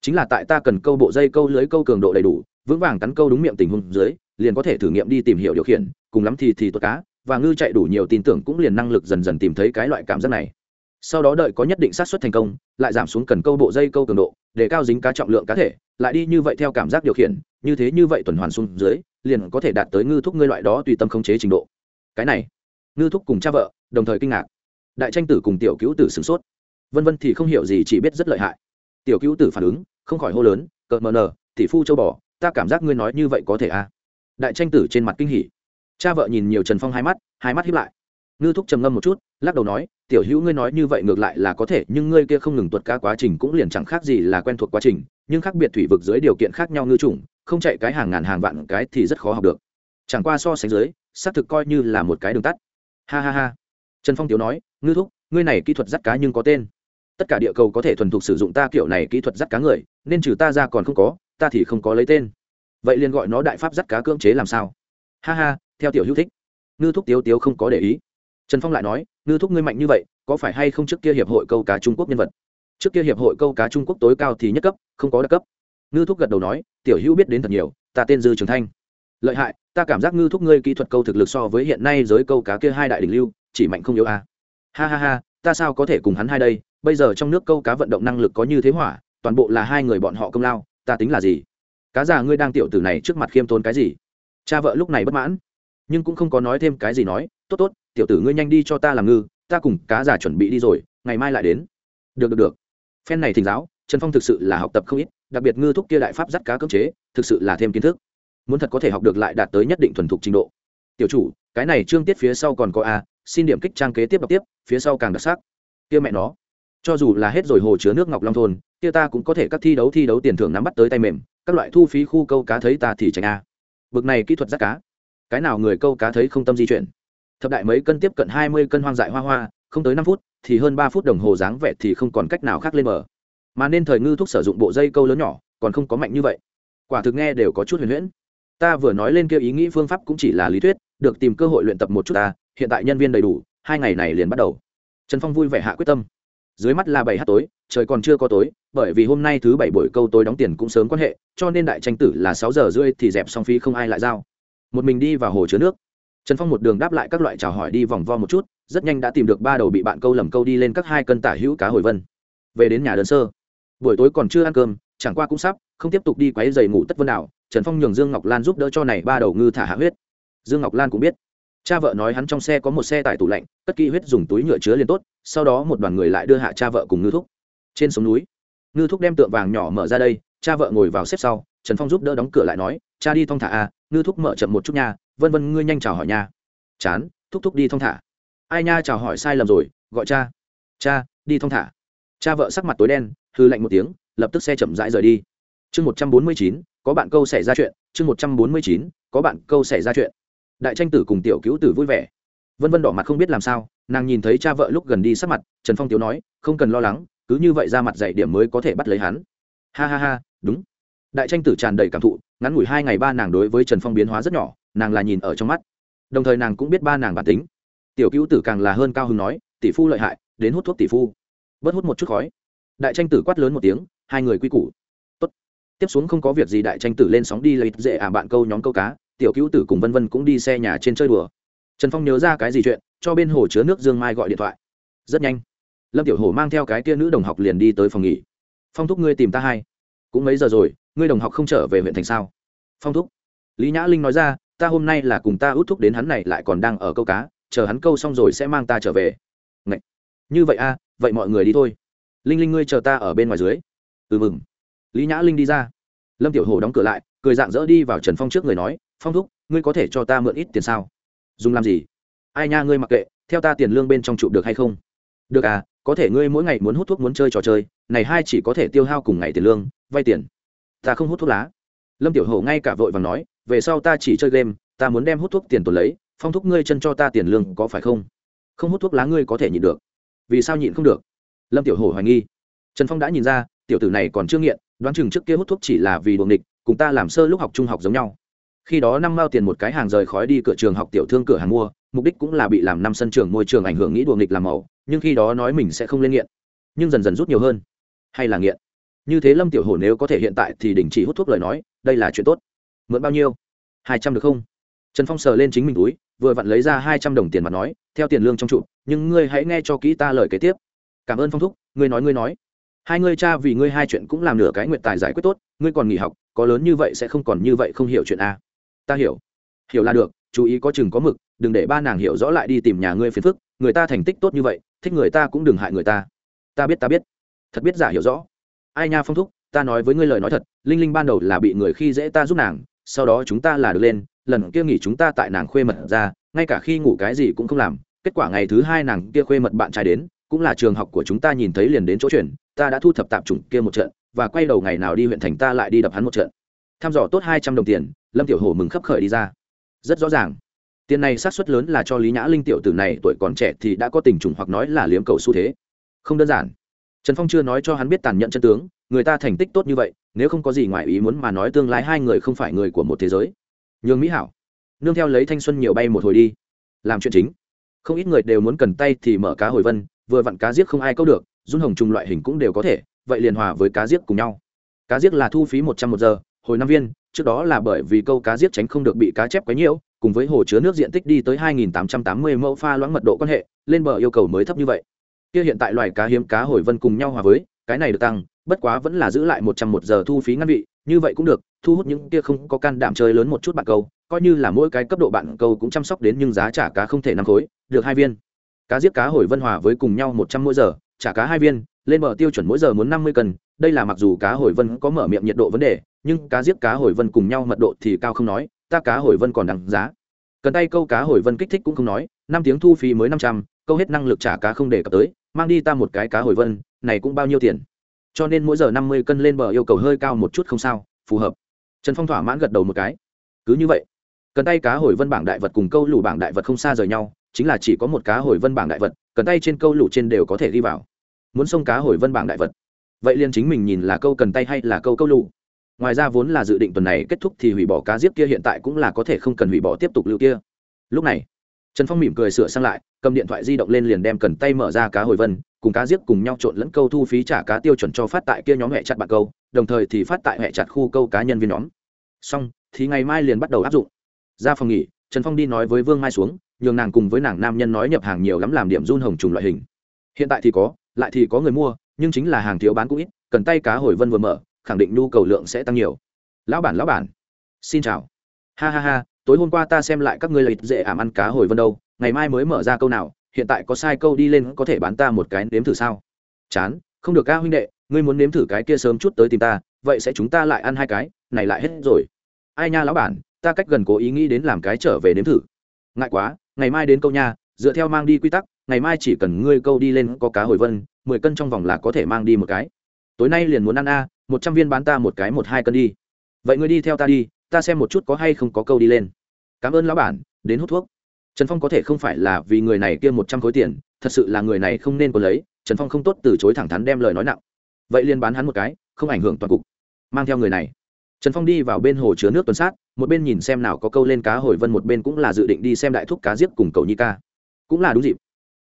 chính là tại ta cần câu bộ dây câu lưới câu cường độ đầy đủ, vững vàng cắn câu đúng miệng tình huống dưới liền có thể thử nghiệm đi tìm hiểu điều khiển, cùng lắm thì thì tuột cá, và ngư chạy đủ nhiều tin tưởng cũng liền năng lực dần dần tìm thấy cái loại cảm giác này. Sau đó đợi có nhất định xác suất thành công, lại giảm xuống cần câu bộ dây câu cường độ, để cao dính cá trọng lượng cá thể, lại đi như vậy theo cảm giác điều khiển, như thế như vậy tuần hoàn xuống dưới, liền có thể đạt tới ngư thúc ngươi loại đó tùy tâm khống chế trình độ. Cái này, ngư thúc cùng cha vợ, đồng thời kinh ngạc. Đại tranh tử cùng tiểu cứu tử sửng sốt. Vân vân thì không hiểu gì chỉ biết rất lợi hại. Tiểu cứu tử phản ứng, không khỏi hô lớn, cợt mờ nờ, tỷ phu châu bò, ta cảm giác ngươi nói như vậy có thể à? Đại tranh tử trên mặt kinh hỉ. Cha vợ nhìn nhiều trần phong hai mắt hai mắt hiếp lại. Ngư thúc trầm ngâm một chút, lắc đầu nói, tiểu hữu ngươi nói như vậy ngược lại là có thể, nhưng ngươi kia không ngừng tuột ca quá trình cũng liền chẳng khác gì là quen thuộc quá trình, nhưng khác biệt thủy vực dưới điều kiện khác nhau ngư chủng, không chạy cái hàng ngàn hàng vạn cái thì rất khó học được. Chẳng qua so sánh dưới, xác thực coi như là một cái đường tắt. Ha ha ha. Trần phong tiếu nói, ngư thúc, ngươi này kỹ thuật dắt cá nhưng có tên. Tất cả địa cầu có thể thuần thục sử dụng ta kiểu này kỹ thuật dắt cá người, nên trừ ta ra còn không có, ta thì không có lấy tên vậy liền gọi nó đại pháp dắt cá cưỡng chế làm sao? Ha ha, theo tiểu hữu thích. Ngư thúc tiếu tiếu không có để ý. Trần phong lại nói, ngư thúc ngươi mạnh như vậy, có phải hay không trước kia hiệp hội câu cá trung quốc nhân vật? Trước kia hiệp hội câu cá trung quốc tối cao thì nhất cấp, không có đặc cấp. Ngư thúc gật đầu nói, tiểu hữu biết đến thật nhiều, ta tên dư trường thanh. Lợi hại, ta cảm giác ngư thúc ngươi kỹ thuật câu thực lực so với hiện nay giới câu cá kia hai đại đỉnh lưu, chỉ mạnh không yếu à. ha ha ha, ta sao có thể cùng hắn hai đây? Bây giờ trong nước câu cá vận động năng lực có như thế hỏa, toàn bộ là hai người bọn họ công lao, ta tính là gì? Cá già ngươi đang tiểu tử này trước mặt khiêm tốn cái gì? Cha vợ lúc này bất mãn, nhưng cũng không có nói thêm cái gì nói, tốt tốt, tiểu tử ngươi nhanh đi cho ta làm ngư, ta cùng cá già chuẩn bị đi rồi, ngày mai lại đến. Được được được. Phen này thỉnh giáo, trần phong thực sự là học tập không ít, đặc biệt ngư thúc kia đại pháp dắt cá cưỡng chế, thực sự là thêm kiến thức. Muốn thật có thể học được lại đạt tới nhất định thuần thục trình độ. Tiểu chủ, cái này trương tiết phía sau còn có a, xin điểm kích trang kế tiếp đọc tiếp, phía sau càng đặc sắc. Kia mẹ nó. Cho dù là hết rồi hồ chứa nước ngọc long thôn kia ta cũng có thể các thi đấu thi đấu tiền thưởng nắm bắt tới tay mềm, các loại thu phí khu câu cá thấy ta thì tránh a. Bực này kỹ thuật giác cá. Cái nào người câu cá thấy không tâm di chuyển. Thập đại mấy cân tiếp cận hai mươi cân hoang dại hoa hoa, không tới năm phút, thì hơn ba phút đồng hồ dáng vẻ thì không còn cách nào khác lên bờ. Mà nên thời ngư thúc sử dụng bộ dây câu lớn nhỏ, còn không có mạnh như vậy. Quả thực nghe đều có chút huyền huyễn. Ta vừa nói lên kia ý nghĩ phương pháp cũng chỉ là lý thuyết, được tìm cơ hội luyện tập một chút ta, hiện tại nhân viên đầy đủ, hai ngày này liền bắt đầu. Trần phong vui vẻ hạ quyết tâm dưới mắt là bảy h tối, trời còn chưa có tối, bởi vì hôm nay thứ bảy buổi câu tối đóng tiền cũng sớm quan hệ, cho nên đại tranh tử là sáu giờ rưỡi thì dẹp xong phí không ai lại giao. Một mình đi vào hồ chứa nước. Trần phong một đường đáp lại các loại chào hỏi đi vòng vo một chút, rất nhanh đã tìm được ba đầu bị bạn câu lầm câu đi lên các hai cân tả hữu cá hồi vân. Về đến nhà đơn sơ. Buổi tối còn chưa ăn cơm, chẳng qua cũng sắp, không tiếp tục đi quấy giày ngủ tất vân nào trần phong nhường dương ngọc lan giúp đỡ cho này ba đầu ngư thả hạ huyết. Dương ngọc lan cũng biết cha vợ nói hắn trong xe có một xe tải tủ lạnh cất kỹ huyết dùng túi nhựa chứa liền tốt sau đó một đoàn người lại đưa hạ cha vợ cùng ngư thúc. Trên sông núi ngư thúc đem tượng vàng nhỏ mở ra đây cha vợ ngồi vào xếp sau trần phong giúp đỡ đóng cửa lại nói cha đi thong thả a à, ngư thúc mở chậm một chút nha vân vân ngươi nhanh chào hỏi nha. Chán thúc thúc đi thong thả. Ai nha chào hỏi sai lầm rồi gọi cha. Cha đi thong thả. Cha vợ sắc mặt tối đen hư lạnh một tiếng lập tức xe chậm rãi rời đi. Chương một trăm bốn mươi chín có bạn câu xảy ra chuyện chương một trăm bốn mươi chín có bạn câu xảy ra chuyện đại tranh tử cùng tiểu cứu tử vui vẻ. Vân vân đỏ mặt không biết làm sao, nàng nhìn thấy cha vợ lúc gần đi sắp mặt, trần phong tiếu nói, không cần lo lắng, cứ như vậy ra mặt dạy điểm mới có thể bắt lấy hắn. Ha ha ha, đúng. Đại tranh tử tràn đầy cảm thụ, ngắn ngủi hai ngày ba nàng đối với trần phong biến hóa rất nhỏ, nàng là nhìn ở trong mắt. Đồng thời nàng cũng biết ba nàng bản tính. Tiểu cứu tử càng là hơn cao hứng nói, tỷ phu lợi hại, đến hút thuốc tỷ phu. Bớt hút một chút khói. Đại tranh tử quát lớn một tiếng, hai người quy củ. Tốt. tiếp xuống không có việc gì đại tranh tử lên sóng đi lấy dễ ả bạn câu nhóm câu cá tiểu cứu tử cùng vân vân cũng đi xe nhà trên chơi đùa. Trần phong nhớ ra cái gì chuyện, cho bên hồ chứa nước dương mai gọi điện thoại. Rất nhanh, lâm tiểu hồ mang theo cái tia nữ đồng học liền đi tới phòng nghỉ. Phong thúc ngươi tìm ta hai cũng mấy giờ rồi, ngươi đồng học không trở về huyện thành sao? Phong thúc, lý nhã linh nói ra, ta hôm nay là cùng ta út thúc đến hắn này lại còn đang ở câu cá, chờ hắn câu xong rồi sẽ mang ta trở về. Ngậy! như vậy a vậy mọi người đi thôi. Linh linh ngươi chờ ta ở bên ngoài dưới. Ừ mừng. Lý nhã linh đi ra. Lâm tiểu hồ đóng cửa lại, cười dạng dỡ đi vào trần phong trước người nói phong thúc, ngươi có thể cho ta mượn ít tiền sao? Dùng làm gì? Ai nha ngươi mặc kệ, theo ta tiền lương bên trong trụ được hay không? Được à có thể ngươi mỗi ngày muốn hút thuốc muốn chơi trò chơi, này hai chỉ có thể tiêu hao cùng ngày tiền lương, vay tiền. Ta không hút thuốc lá. Lâm tiểu hổ ngay cả vội và nói, về sau ta chỉ chơi game, ta muốn đem hút thuốc tiền tồn lấy, phong thúc ngươi chân cho ta tiền lương có phải không? Không hút thuốc lá ngươi có thể nhịn được. Vì sao nhịn không được? Lâm tiểu hổ hoài nghi. Trần phong đã nhìn ra, tiểu tử này còn chưa nghiện, đoán chừng trước kia hút thuốc chỉ là vì đuồng địch cùng ta làm sơ lúc học trung học giống nhau khi đó năm mao tiền một cái hàng rời khói đi cửa trường học tiểu thương cửa hàng mua, mục đích cũng là bị làm năm sân trường môi trường ảnh hưởng nghĩ đùa nghịch làm mẫu nhưng khi đó nói mình sẽ không lên nghiện, nhưng dần dần rút nhiều hơn. Hay là nghiện? Như thế lâm tiểu hổ nếu có thể hiện tại thì đình chỉ hút thuốc lời nói, đây là chuyện tốt. Mượn bao nhiêu? Hai trăm được không? Trần phong sờ lên chính mình túi, vừa vặn lấy ra hai trăm đồng tiền mặt nói, theo tiền lương trong trụ, nhưng ngươi hãy nghe cho kỹ ta lời kế tiếp. Cảm ơn phong thúc, ngươi nói ngươi nói. Hai ngươi cha vì ngươi hai chuyện cũng làm nửa cái nguyện tài giải quyết tốt, ngươi còn nghỉ học, có lớn như vậy sẽ không còn như vậy không hiểu chuyện a ta hiểu. Hiểu là được, chú ý có chừng có mực, đừng để ba nàng hiểu rõ lại đi tìm nhà ngươi phiền phức, người ta thành tích tốt như vậy, thích người ta cũng đừng hại người ta. Ta biết ta biết. Thật biết giả hiểu rõ. Ai nha phong thúc, ta nói với ngươi lời nói thật, linh linh ban đầu là bị người khi dễ ta giúp nàng, sau đó chúng ta là được lên, lần kia nghỉ chúng ta tại nàng khuê mật ra, ngay cả khi ngủ cái gì cũng không làm, kết quả ngày thứ hai nàng kia khuê mật bạn trai đến, cũng là trường học của chúng ta nhìn thấy liền đến chỗ chuyển, ta đã thu thập tạp chủng kia một trận, và quay đầu ngày nào đi huyện thành ta lại đi đập hắn một trận. Tham dò tốt hai trăm đồng tiền lâm tiểu hổ mừng khấp khởi đi ra. Rất rõ ràng. Tiền này sát suất lớn là cho lý nhã linh tiểu tử này, tuổi còn trẻ thì đã có tình trùng hoặc nói là liếm cầu xu thế. Không đơn giản. Trần phong chưa nói cho hắn biết tàn nhẫn chân tướng, người ta thành tích tốt như vậy, nếu không có gì ngoài ý muốn mà nói tương lai hai người không phải người của một thế giới. Nhường mỹ hảo, nương theo lấy thanh xuân nhiều bay một hồi đi. Làm chuyện chính. Không ít người đều muốn cần tay thì mở cá hồi vân, vừa vặn cá giết không ai câu được, run hồng trùng loại hình cũng đều có thể, vậy liền hòa với cá giết cùng nhau. Cá giết là thu phí một trăm một giờ hồi năm viên, trước đó là bởi vì câu cá giết tránh không được bị cá chép quấy nhiễu, cùng với hồ chứa nước diện tích đi tới 2.880 mẫu pha loãng mật độ quan hệ, lên bờ yêu cầu mới thấp như vậy. Kia hiện tại loài cá hiếm cá hồi vân cùng nhau hòa với, cái này được tăng, bất quá vẫn là giữ lại một trăm một giờ thu phí ngăn vị, như vậy cũng được, thu hút những kia không có can đảm chơi lớn một chút bạn câu, coi như là mỗi cái cấp độ bạn câu cũng chăm sóc đến nhưng giá trả cá không thể năm khối, được hai viên. Cá giết cá hồi vân hòa với cùng nhau một trăm mỗi giờ, trả cá hai viên, lên bờ tiêu chuẩn mỗi giờ muốn năm mươi cân đây là mặc dù cá hồi vân có mở miệng nhiệt độ vấn đề, nhưng cá giết cá hồi vân cùng nhau mật độ thì cao không nói, ta cá hồi vân còn đằng giá. Cần tay câu cá hồi vân kích thích cũng không nói, năm tiếng thu phí mới năm trăm, câu hết năng lực trả cá không để cập tới, mang đi ta một cái cá hồi vân, này cũng bao nhiêu tiền? Cho nên mỗi giờ năm mươi cân lên bờ yêu cầu hơi cao một chút không sao, phù hợp. Trần phong thỏa mãn gật đầu một cái. Cứ như vậy, cần tay cá hồi vân bảng đại vật cùng câu lủ bảng đại vật không xa rời nhau, chính là chỉ có một cá hồi vân bảng đại vật, cần tay trên câu lủ trên đều có thể đi vào. Muốn xông cá hồi vân bảng đại vật vậy liền chính mình nhìn là câu cần tay hay là câu câu lụ ngoài ra vốn là dự định tuần này kết thúc thì hủy bỏ cá diếp kia hiện tại cũng là có thể không cần hủy bỏ tiếp tục lưu kia. Lúc này, trần phong mỉm cười sửa sang lại, cầm điện thoại di động lên liền đem cần tay mở ra cá hồi vân, cùng cá diếp cùng nhau trộn lẫn câu thu phí trả cá tiêu chuẩn cho phát tại kia nhóm hệ chặt bạn câu, đồng thời thì phát tại hệ chặt khu câu cá nhân viên nhóm. Xong, thì ngày mai liền bắt đầu áp dụng. Ra phòng nghỉ, trần phong đi nói với vương mai xuống, nhường nàng cùng với nàng nam nhân nói nhập hàng nhiều lắm làm điểm run hồng trùng loại hình. Hiện tại thì có, lại thì có người mua nhưng chính là hàng thiếu bán cũng ít, cần tay cá hồi vân vừa mở, khẳng định nhu cầu lượng sẽ tăng nhiều. Lão bản lão bản. Xin chào. Ha ha ha, tối hôm qua ta xem lại các ngươi lợi dễ ảm ăn cá hồi vân đâu, ngày mai mới mở ra câu nào, hiện tại có sai câu đi lên có thể bán ta một cái nếm thử sao? Chán, không được ca huynh đệ, ngươi muốn nếm thử cái kia sớm chút tới tìm ta, vậy sẽ chúng ta lại ăn hai cái, này lại hết rồi. Ai nha lão bản, ta cách gần cố ý nghĩ đến làm cái trở về nếm thử. Ngại quá, ngày mai đến câu nha, dựa theo mang đi quy tắc, ngày mai chỉ cần ngươi câu đi lên có cá hồi vân mười cân trong vòng là có thể mang đi một cái. Tối nay liền muốn ăn a, một trăm viên bán ta một cái một hai cân đi. Vậy ngươi đi theo ta đi, ta xem một chút có hay không có câu đi lên. Cảm ơn lão bản, đến hút thuốc. Trần phong có thể không phải là vì người này kia một trăm khối tiền, thật sự là người này không nên có lấy, trần phong không tốt từ chối thẳng thắn đem lời nói nặng. Vậy liền bán hắn một cái, không ảnh hưởng toàn cục. Mang theo người này. Trần phong đi vào bên hồ chứa nước tuần sát, một bên nhìn xem nào có câu lên cá hồi vân, một bên cũng là dự định đi xem đại thúc cá giết cùng cầu nhi ca. Cũng là đúng dịp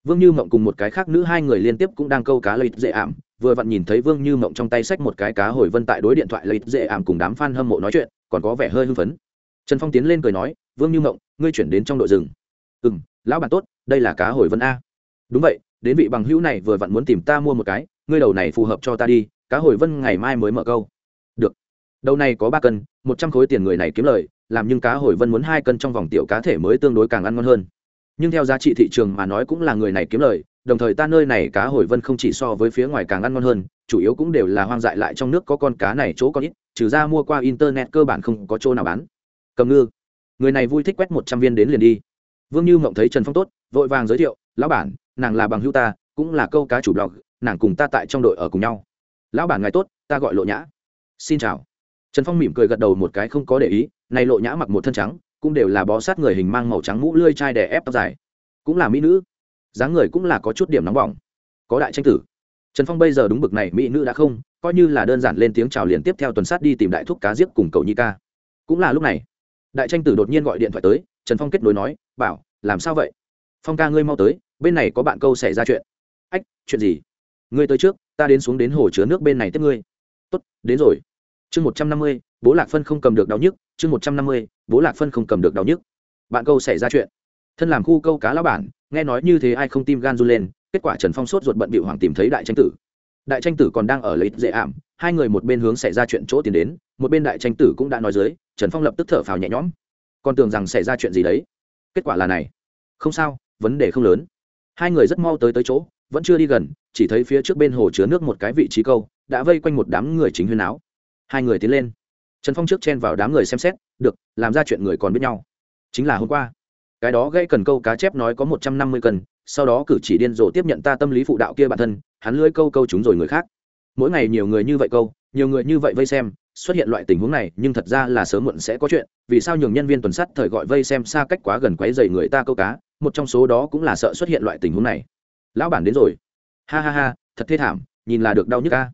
vương như mộng cùng một cái khác nữ hai người liên tiếp cũng đang câu cá lợi dễ ảm. Vừa vặn nhìn thấy vương như mộng trong tay xách một cái cá hồi vân tại đối điện thoại lợi dễ ảm cùng đám f a n hâm mộ nói chuyện, còn có vẻ hơi hưng phấn. Trần phong tiến lên cười nói, vương như mộng, ngươi chuyển đến trong đội rừng. Ừ m lão bản tốt, đây là cá hồi vân a. Đúng vậy, đến vị bằng hữu này vừa vặn muốn tìm ta mua một cái, ngươi đầu này phù hợp cho ta đi, cá hồi vân ngày mai mới mở câu. Được. Đầu này có ba cân, một trăm khối tiền người này kiếm lời, làm nhưng cá hồi vân muốn hai cân trong vòng tiểu cá thể mới tương đối càng ăn ngon hơn nhưng theo giá trị thị trường mà nói cũng là người này kiếm lời, đồng thời ta nơi này cá hồi vân không chỉ so với phía ngoài càng ăn ngon hơn, chủ yếu cũng đều là hoang dại lại trong nước có con cá này chỗ con ít, trừ ra mua qua internet cơ bản không có chỗ nào bán. Cầm ngư. Người này vui thích quét một trăm viên đến liền đi. Vương như mộng thấy trần phong tốt, vội vàng giới thiệu, lão bản, nàng là bằng hữu ta, cũng là câu cá chủ blog, nàng cùng ta tại trong đội ở cùng nhau. Lão bản ngài tốt, ta gọi lộ nhã. Xin chào. Trần phong mỉm cười gật đầu một cái không có để ý, này lộ nhã mặc một thân trắng cũng đều là bó sát người hình mang màu trắng mũ lươi chai đè ép tóc dài. Cũng là mỹ nữ. Dáng người cũng là có chút điểm nóng bỏng. Có đại tranh tử. Trần phong bây giờ đúng bực này, mỹ nữ đã không, coi như là đơn giản lên tiếng chào liền tiếp theo tuần sát đi tìm đại thúc cá giết cùng cầu nhi ca. Cũng là lúc này, đại tranh tử đột nhiên gọi điện thoại tới, trần phong kết nối nói, bảo, làm sao vậy? Phong ca ngươi mau tới, bên này có bạn câu xảy ra chuyện. Ách, chuyện gì? Ngươi tới trước, ta đến xuống đến hồ chứa nước bên này tiếp ngươi. Tốt, đến rồi chương một trăm năm mươi, bố lạc phân không cầm được đau nhức. Chương một trăm năm mươi, bố lạc phân không cầm được đau nhức. Bạn câu xảy ra chuyện. Thân làm khu câu cá lão bản, nghe nói như thế ai không tim gan run lên, kết quả trần phong sốt ruột bận bị hoàng tìm thấy đại tranh tử. Đại tranh tử còn đang ở lấy dễ ảm, hai người một bên hướng xảy ra chuyện chỗ tiến đến, một bên đại tranh tử cũng đã nói dưới, trần phong lập tức thở phào nhẹ nhõm. Còn tưởng rằng xảy ra chuyện gì đấy. Kết quả là này. Không sao, vấn đề không lớn. Hai người rất mau tới tới chỗ, vẫn chưa đi gần, chỉ thấy phía trước bên hồ chứa nước một cái vị trí câu, đã vây quanh một đám người chính huyên áo hai người tiến lên. Trần phong trước chen vào đám người xem xét, được, làm ra chuyện người còn biết nhau. Chính là hôm qua. Cái đó gây cần câu cá chép nói có một trăm năm mươi cân sau đó cử chỉ điên rồ tiếp nhận ta tâm lý phụ đạo kia bản thân, hắn lưỡi câu câu chúng rồi người khác. Mỗi ngày nhiều người như vậy câu, nhiều người như vậy vây xem, xuất hiện loại tình huống này, nhưng thật ra là sớm muộn sẽ có chuyện, vì sao nhường nhân viên tuần sắt thời gọi vây xem xa cách quá gần quấy dày người ta câu cá, một trong số đó cũng là sợ xuất hiện loại tình huống này. Lão bản đến rồi. Ha ha ha, thật thê thảm, nhìn là được đau nhức ca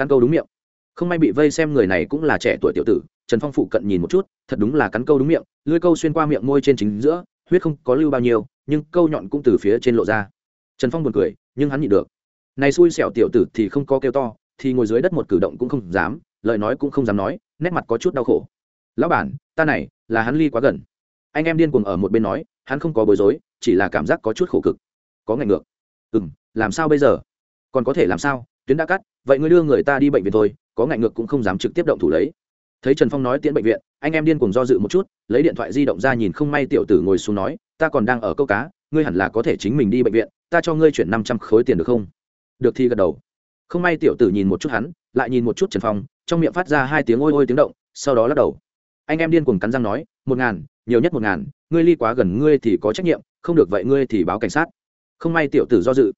căn câu đúng miệng không may bị vây xem người này cũng là trẻ tuổi tiểu tử, trần phong phụ cận nhìn một chút, thật đúng là cắn câu đúng miệng, lưỡi câu xuyên qua miệng môi trên chính giữa, huyết không có lưu bao nhiêu, nhưng câu nhọn cũng từ phía trên lộ ra. Trần phong buồn cười, nhưng hắn nhịn được. Này xui xẻo tiểu tử thì không có kêu to, thì ngồi dưới đất một cử động cũng không dám, lời nói cũng không dám nói, nét mặt có chút đau khổ. Lão bản, ta này, là hắn ly quá gần. Anh em điên cuồng ở một bên nói, hắn không có bối rối, chỉ là cảm giác có chút khổ cực. Có ngạnh ngược. Ừ m làm sao bây giờ? Còn có thể làm sao? Tuyến đã cắt vậy ngươi đưa người ta đi bệnh viện thôi, có ngạnh ngược cũng không dám trực tiếp động thủ lấy. Thấy trần phong nói tiễn bệnh viện, anh em điên cùng do dự một chút, lấy điện thoại di động ra nhìn không may tiểu tử ngồi xuống nói, ta còn đang ở câu cá, ngươi hẳn là có thể chính mình đi bệnh viện, ta cho ngươi chuyển năm trăm khối tiền được không? Được thì gật đầu. Không may tiểu tử nhìn một chút hắn, lại nhìn một chút trần phong, trong miệng phát ra hai tiếng ôi ôi tiếng động, sau đó lắc đầu. Anh em điên cuồng cắn răng nói, một ngàn, nhiều nhất một ngàn, ngươi ly quá gần ngươi thì có trách nhiệm, không được vậy ngươi thì báo cảnh sát. Không may tiểu tử do dự.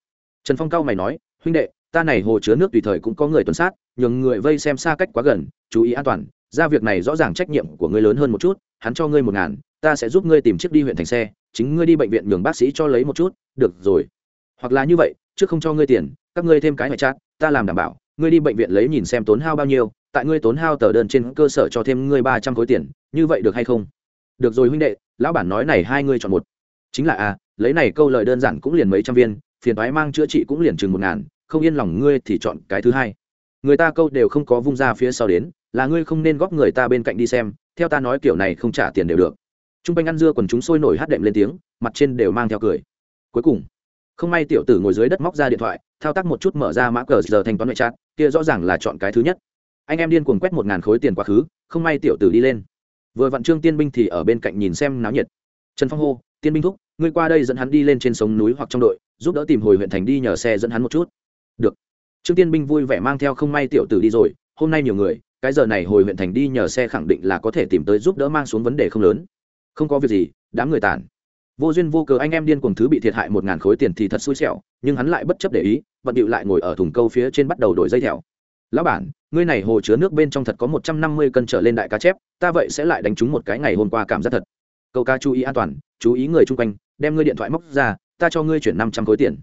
Trần phong cao mày nói, huynh đệ ta này hồ chứa nước tùy thời cũng có người tuần sát nhường người vây xem xa cách quá gần chú ý an toàn ra việc này rõ ràng trách nhiệm của ngươi lớn hơn một chút hắn cho ngươi một ngàn ta sẽ giúp ngươi tìm chiếc đi huyện thành xe chính ngươi đi bệnh viện nhường bác sĩ cho lấy một chút được rồi. Hoặc là như vậy trước không cho ngươi tiền các ngươi thêm cái ngoại trát ta làm đảm bảo ngươi đi bệnh viện lấy nhìn xem tốn hao bao nhiêu tại ngươi tốn hao tờ đơn trên cơ sở cho thêm ngươi ba trăm khối tiền như vậy được hay không? Được rồi huynh đệ lão bản nói này hai ngươi chọn một. Chính là a à, lấy này câu lời đơn giản cũng liền mấy trăm viên phiền thoái mang chữa trị cũng liền chừng một ngàn không yên lòng ngươi thì chọn cái thứ hai. Người ta câu đều không có vung ra phía sau đến, là ngươi không nên góp người ta bên cạnh đi xem, theo ta nói kiểu này không trả tiền đều được. T r u n g quanh ăn dưa còn chúng sôi nổi hát đệm lên tiếng, mặt trên đều mang theo cười. Cuối cùng, không may tiểu tử ngồi dưới đất móc ra điện thoại, thao tác một chút mở ra mã cờ giờ thanh toán ngoại trát kia rõ ràng là chọn cái thứ nhất. Anh em điên cuồng quét một ngàn khối tiền quá khứ, không may tiểu tử đi lên. Vừa vặn trương tiên binh thì ở bên cạnh nhìn xem náo nhiệt. Trần phong hô, tiên binh thúc, ngươi qua đây dẫn hắn đi lên trên sống núi hoặc trong đội, giúp đỡ tìm hồi huyện thành đi nhờ xe dẫn hắn một chút được. Trương tiên binh vui vẻ mang theo không may tiểu tử đi rồi, hôm nay nhiều người, cái giờ này hồi huyện thành đi nhờ xe khẳng định là có thể tìm tới giúp đỡ mang xuống vấn đề không lớn. Không có việc gì, đám người tản. Vô duyên vô cớ anh em điên cùng thứ bị thiệt hại một ngàn khối tiền thì thật xui xẻo, nhưng hắn lại bất chấp để ý vận điệu lại ngồi ở thùng câu phía trên bắt đầu đổi dây thẹo lão bản, ngươi này hồ chứa nước bên trong thật có một trăm năm mươi cân trở lên đại cá chép, ta vậy sẽ lại đánh trúng một cái ngày hôm qua cảm giác thật. Câu ca chú ý an toàn, chú ý người chung quanh, đem ngươi điện thoại móc ra, ta cho ngươi chuyển năm trăm khối tiền.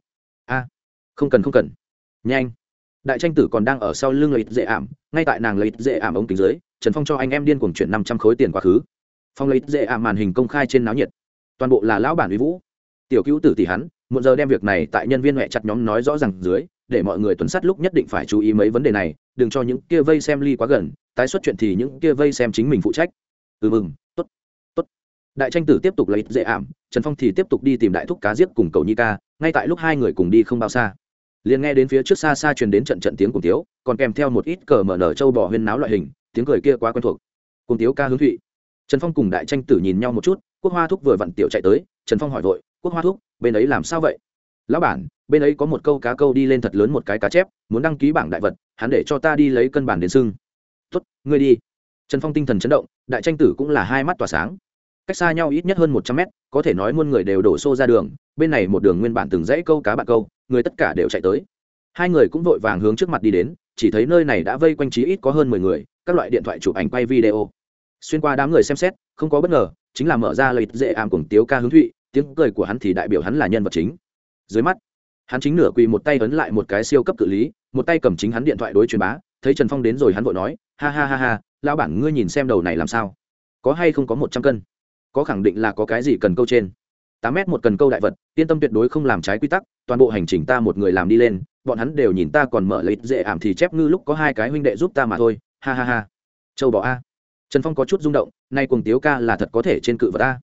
A, không cần không cần nhanh. Đại tranh tử còn đang ở sau lưng lấy dễ ảm, ngay tại nàng lấy dễ ảm ống kính dưới, trần phong cho anh em điên cuồng chuyển năm trăm khối tiền quá khứ. Phong lấy dễ ảm màn hình công khai trên náo nhiệt. Toàn bộ là lão bản uy vũ. Tiểu cứu tử tỷ hắn một giờ đem việc này tại nhân viên huệ chặt nhóm nói rõ ràng dưới, để mọi người tuần sát lúc nhất định phải chú ý mấy vấn đề này, đừng cho những kia vây xem ly quá gần, tái xuất chuyện thì những kia vây xem chính mình phụ trách. Ừ mừng, tốt tốt. Đại tranh tử tiếp tục lấy dễ ảm, trần phong thì tiếp tục đi tìm đại thúc cá giết cùng cầu nhi ca, ngay tại lúc hai người cùng đi không bao xa liền nghe đến phía trước xa xa truyền đến trận trận tiếng cùng tiếu, còn kèm theo một ít cờ mở nở châu bò huyên náo loại hình, tiếng cười kia quá quen thuộc. Cùng tiếu ca hướng thụy. Trần phong cùng đại tranh tử nhìn nhau một chút, quốc hoa thúc vừa vặn tiểu chạy tới, trần phong hỏi vội, quốc hoa thúc, bên ấy làm sao vậy? Lão bản, bên ấy có một câu cá câu đi lên thật lớn một cái cá chép, muốn đăng ký bảng đại vật, hắn để cho ta đi lấy cân bản đến sưng tuất ngươi đi. Trần phong tinh thần chấn động, đại tranh tử cũng là hai mắt tỏa sáng. Cách xa nhau ít nhất hơn một trăm mét, có thể nói muôn người đều đổ xô ra đường, bên này một đường nguyên bản từng dãy câu cá bạn câu người tất cả đều chạy tới. Hai người cũng vội vàng hướng trước mặt đi đến, chỉ thấy nơi này đã vây quanh trí ít có hơn mười người, các loại điện thoại chụp ảnh quay video. Xuyên qua đám người xem xét, không có bất ngờ, chính là mở ra lợi dễ ảm cùng tiếu ca hướng thụy, tiếng cười của hắn thì đại biểu hắn là nhân vật chính. Dưới mắt, hắn chính nửa quỳ một tay ấn lại một cái siêu cấp cự lý, một tay cầm chính hắn điện thoại đối truyền bá, thấy trần phong đến rồi hắn vội nói, ha ha ha ha, lão bản ngươi nhìn xem đầu này làm sao? Có hay không có một trăm cân? Có khẳng định là có cái gì cần câu trên? Tám mét một cần câu đại vật, yên tâm tuyệt đối không làm trái quy tắc, toàn bộ hành trình ta một người làm đi lên, bọn hắn đều nhìn ta còn mở lấy dễ ảm thì chép ngư lúc có hai cái huynh đệ giúp ta mà thôi, ha ha ha. Châu bỏ a. Trần phong có chút rung động, nay cùng tiếu ca là thật có thể trên cự vật a.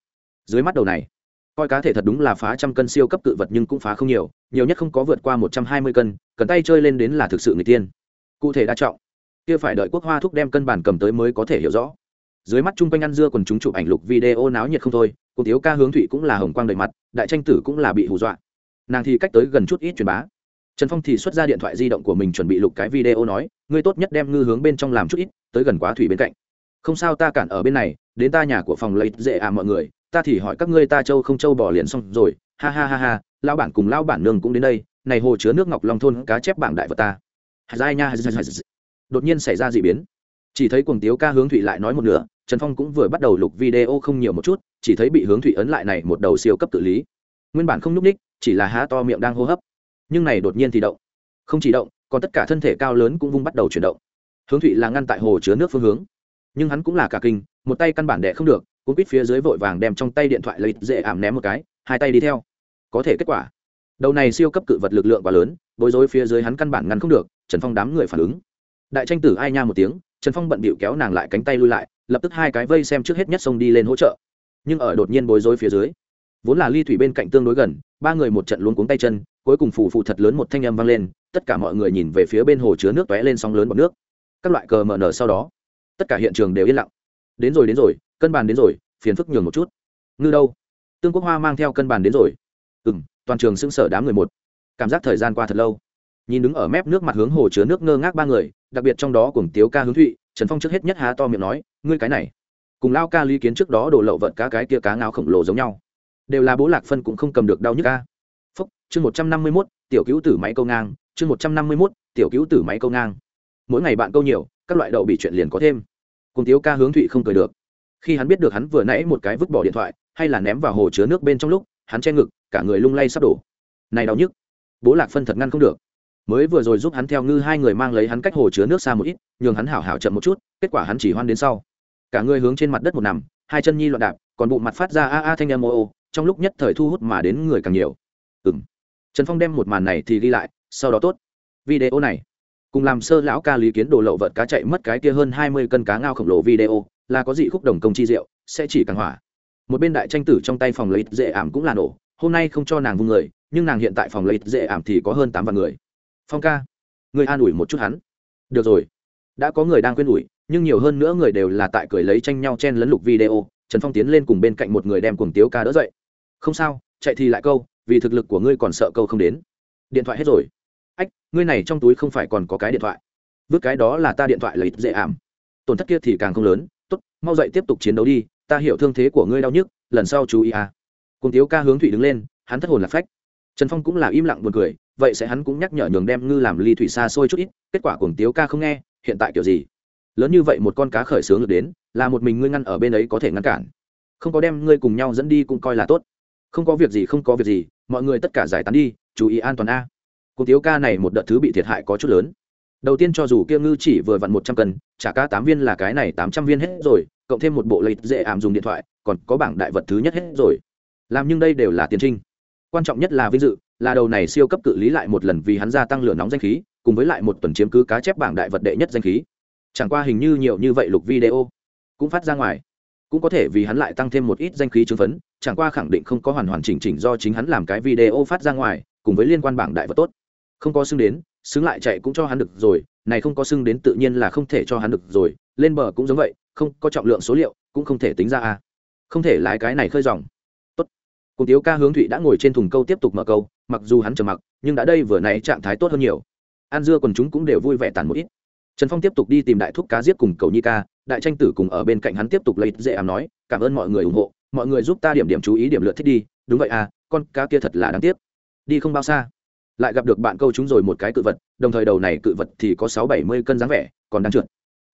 Dưới mắt đầu này, coi cá thể thật đúng là phá trăm cân siêu cấp cự vật nhưng cũng phá không nhiều nhiều nhất không có vượt qua một trăm hai mươi cân, cần tay chơi lên đến là thực sự người tiên. Cụ thể đa trọng, kia phải đợi quốc hoa thúc đem cân bản cầm tới mới có thể hiểu rõ. Dưới mắt chung quanh ăn dưa còn chúng chụp ảnh lục video náo nhiệt không thôi cô thiếu ca hướng thụy cũng là hồng quang đầy mặt, đại tranh tử cũng là bị hù dọa. Nàng thì cách tới gần chút ít truyền bá. Trần phong thì xuất ra điện thoại di động của mình chuẩn bị lục cái video nói, ngươi tốt nhất đem ngư hướng bên trong làm chút ít, tới gần quá thủy bên cạnh. Không sao, ta cản ở bên này, đến ta nhà của phòng lấy dễ à mọi người, ta thì hỏi các ngươi ta châu không châu bỏ liền xong rồi, ha ha ha ha lao bản cùng lao bản nương cũng đến đây, này hồ chứa nước ngọc long thôn cá chép bảng đại vật ta. Đột nhiên xảy ra d ị biến chỉ thấy cuồng tiếu ca hướng thụy lại nói một nửa, trần phong cũng vừa bắt đầu lục video không nhiều một chút, chỉ thấy bị hướng thụy ấn lại này một đầu siêu cấp tự lý. Nguyên bản không n ú c ních chỉ là há to miệng đang hô hấp. Nhưng này đột nhiên thì động. Không chỉ động, còn tất cả thân thể cao lớn cũng vung bắt đầu chuyển động. Hướng thụy là ngăn tại hồ chứa nước phương hướng. Nhưng hắn cũng là cả kinh, một tay căn bản đẻ không được cũng quýt phía dưới vội vàng đem trong tay điện thoại lấy dễ ảm ném một cái, hai tay đi theo. Có thể kết quả, đầu này siêu cấp cự vật lực lượng quá lớn, bối rối phía dưới hắn căn bản ngăn không được, trần phong đám người phản ứng. Đại tranh tử ai nha một tiếng trần phong bận bịu kéo nàng lại cánh tay lui lại, lập tức hai cái vây xem trước hết nhất xông đi lên hỗ trợ. Nhưng ở đột nhiên bối rối phía dưới, vốn là ly thủy bên cạnh tương đối gần, ba người một trận luôn cuống tay chân, cuối cùng phù phù thật lớn một thanh âm vang lên, tất cả mọi người nhìn về phía bên hồ chứa nước tóe lên sóng lớn bọt nước. Các loại cờ mở nở sau đó, tất cả hiện trường đều yên lặng. Đến rồi đến rồi, cân bàn đến rồi, phiền phức nhường một chút. Ngư đâu? Tương quốc hoa mang theo cân bàn đến rồi. Ừ m toàn trường sững sờ đám người một. Cảm giác thời gian qua thật lâu. Nhìn đứng ở mép nước mặt hướng hồ chứa nước ngơ ngác ba người đặc biệt trong đó cùng tiếu ca hướng thụy, trần phong trước hết nhất há to miệng nói, ngươi cái này. Cùng lao ca lý kiến trước đó đổ lậu vận cá cái kia cá ngao khổng lồ giống nhau. Đều là bố lạc phân cũng không cầm được đau nhức ca. Phúc, chương một trăm năm mươi mốt, tiểu cứu tử máy câu ngang, chương một trăm năm mươi mốt, tiểu cứu tử máy câu ngang. Mỗi ngày bạn câu nhiều, các loại đậu bị chuyện liền có thêm. Cùng tiếu ca hướng thụy không cười được. Khi hắn biết được hắn vừa nãy một cái vứt bỏ điện thoại, hay là ném vào hồ chứa nước bên trong lúc, hắn che ngực, cả người lung lay sắp đổ. Này đau nhức. Bố lạc phân thật ngăn không được mới vừa rồi giúp hắn theo ngư hai người mang lấy hắn cách hồ chứa nước xa một ít, nhường hắn hảo hảo chậm một chút, kết quả hắn chỉ hoan đến sau. Cả người hướng trên mặt đất một nằm, hai chân nhi loạn đạp, còn bụng mặt phát ra a a thanh em ô ô, trong lúc nhất thời thu hút mà đến người càng nhiều. Ừng trần phong đem một màn này thì ghi lại, sau đó tốt. Video này, cùng làm sơ lão ca lý kiến đồ lậu vợt cá chạy mất cái kia hơn hai mươi cân cá ngao khổng lồ video, là có dị khúc đồng công chi diệu, sẽ chỉ càng hỏa. Một bên đại tranh tử trong tay phòng lấy dễ ảm cũng là nổ, hôm nay không cho nàng vung người, nhưng nàng hiện tại phòng lấy dễ ảm thì có hơn tám vạn người phong ca người an ủi một chút hắn. Được rồi, đã có người đang quên ủi, nhưng nhiều hơn nữa người đều là tại cười lấy tranh nhau chen lấn lục video, trần phong tiến lên cùng bên cạnh một người đem cuồng tiếu ca đỡ dậy. Không sao, chạy thì lại câu, vì thực lực của ngươi còn sợ câu không đến. Điện thoại hết rồi. Ách, ngươi này trong túi không phải còn có cái điện thoại. Vứt cái đó là ta điện thoại lấy dễ ảm. Tổn thất kia thì càng không lớn. Tốt, mau dậy tiếp tục chiến đấu đi, ta hiểu thương thế của ngươi đau nhức, lần sau chú ý à. Cùng tiếu ca hướng thủy đứng lên, hắn thất hồn lạc phách. Trần phong cũng là im lặng buồn cười vậy sẽ hắn cũng nhắc nhở nhường đem ngư làm ly thủy xa xôi chút ít, kết quả cuồng tiếu ca không nghe, hiện tại kiểu gì? Lớn như vậy một con cá khởi sướng được đến, là một mình ngươi ngăn ở bên ấy có thể ngăn cản. Không có đem ngươi cùng nhau dẫn đi cũng coi là tốt. Không có việc gì, không có việc gì, mọi người tất cả giải tán đi, chú ý an toàn a. Cuồng tiếu ca này một đợt thứ bị thiệt hại có chút lớn. Đầu tiên cho dù kia ngư chỉ vừa vặn một trăm cân trả cá tám viên là cái này tám trăm viên hết rồi, cộng thêm một bộ lấy dễ ảm dùng điện thoại, còn có bảng đại vật thứ nhất hết rồi. Làm nhưng đây đều là tiền trinh. Quan trọng nhất là vinh dự là đầu này siêu cấp cự lý lại một lần vì hắn gia tăng lửa nóng danh khí, cùng với lại một tuần chiếm cứ cá chép bảng đại vật đệ nhất danh khí. Chẳng qua hình như nhiều như vậy lục video cũng phát ra ngoài. Cũng có thể vì hắn lại tăng thêm một ít danh khí chứng phấn, chẳng qua khẳng định không có hoàn hoàn chỉnh chỉnh do chính hắn làm cái video phát ra ngoài, cùng với liên quan bảng đại vật tốt. Không có xưng đến, xứng lại chạy cũng cho hắn được rồi, này không có xưng đến tự nhiên là không thể cho hắn được rồi, lên bờ cũng giống vậy, không có trọng lượng số liệu, cũng không thể tính ra a. Không thể lái cái này khơi dòng. Cùng tiếu ca hướng thụy đã ngồi trên thùng câu tiếp tục mở câu mặc dù hắn trầm mặc, nhưng đã đây vừa nãy trạng thái tốt hơn nhiều. An dưa còn chúng cũng đều vui vẻ tàn một ít. Trần phong tiếp tục đi tìm đại thúc cá giết cùng cầu nhi ca, đại tranh tử cùng ở bên cạnh hắn tiếp tục lấy dễ ảm nói, cảm ơn mọi người ủng hộ, mọi người giúp ta điểm điểm chú ý điểm lượt thích đi, đúng vậy à con cá kia thật là đáng tiếc. Đi không bao xa. Lại gặp được bạn câu chúng rồi một cái cự vật, đồng thời đầu này cự vật thì có sáu bảy mươi cân dáng vẻ, còn đang trượt.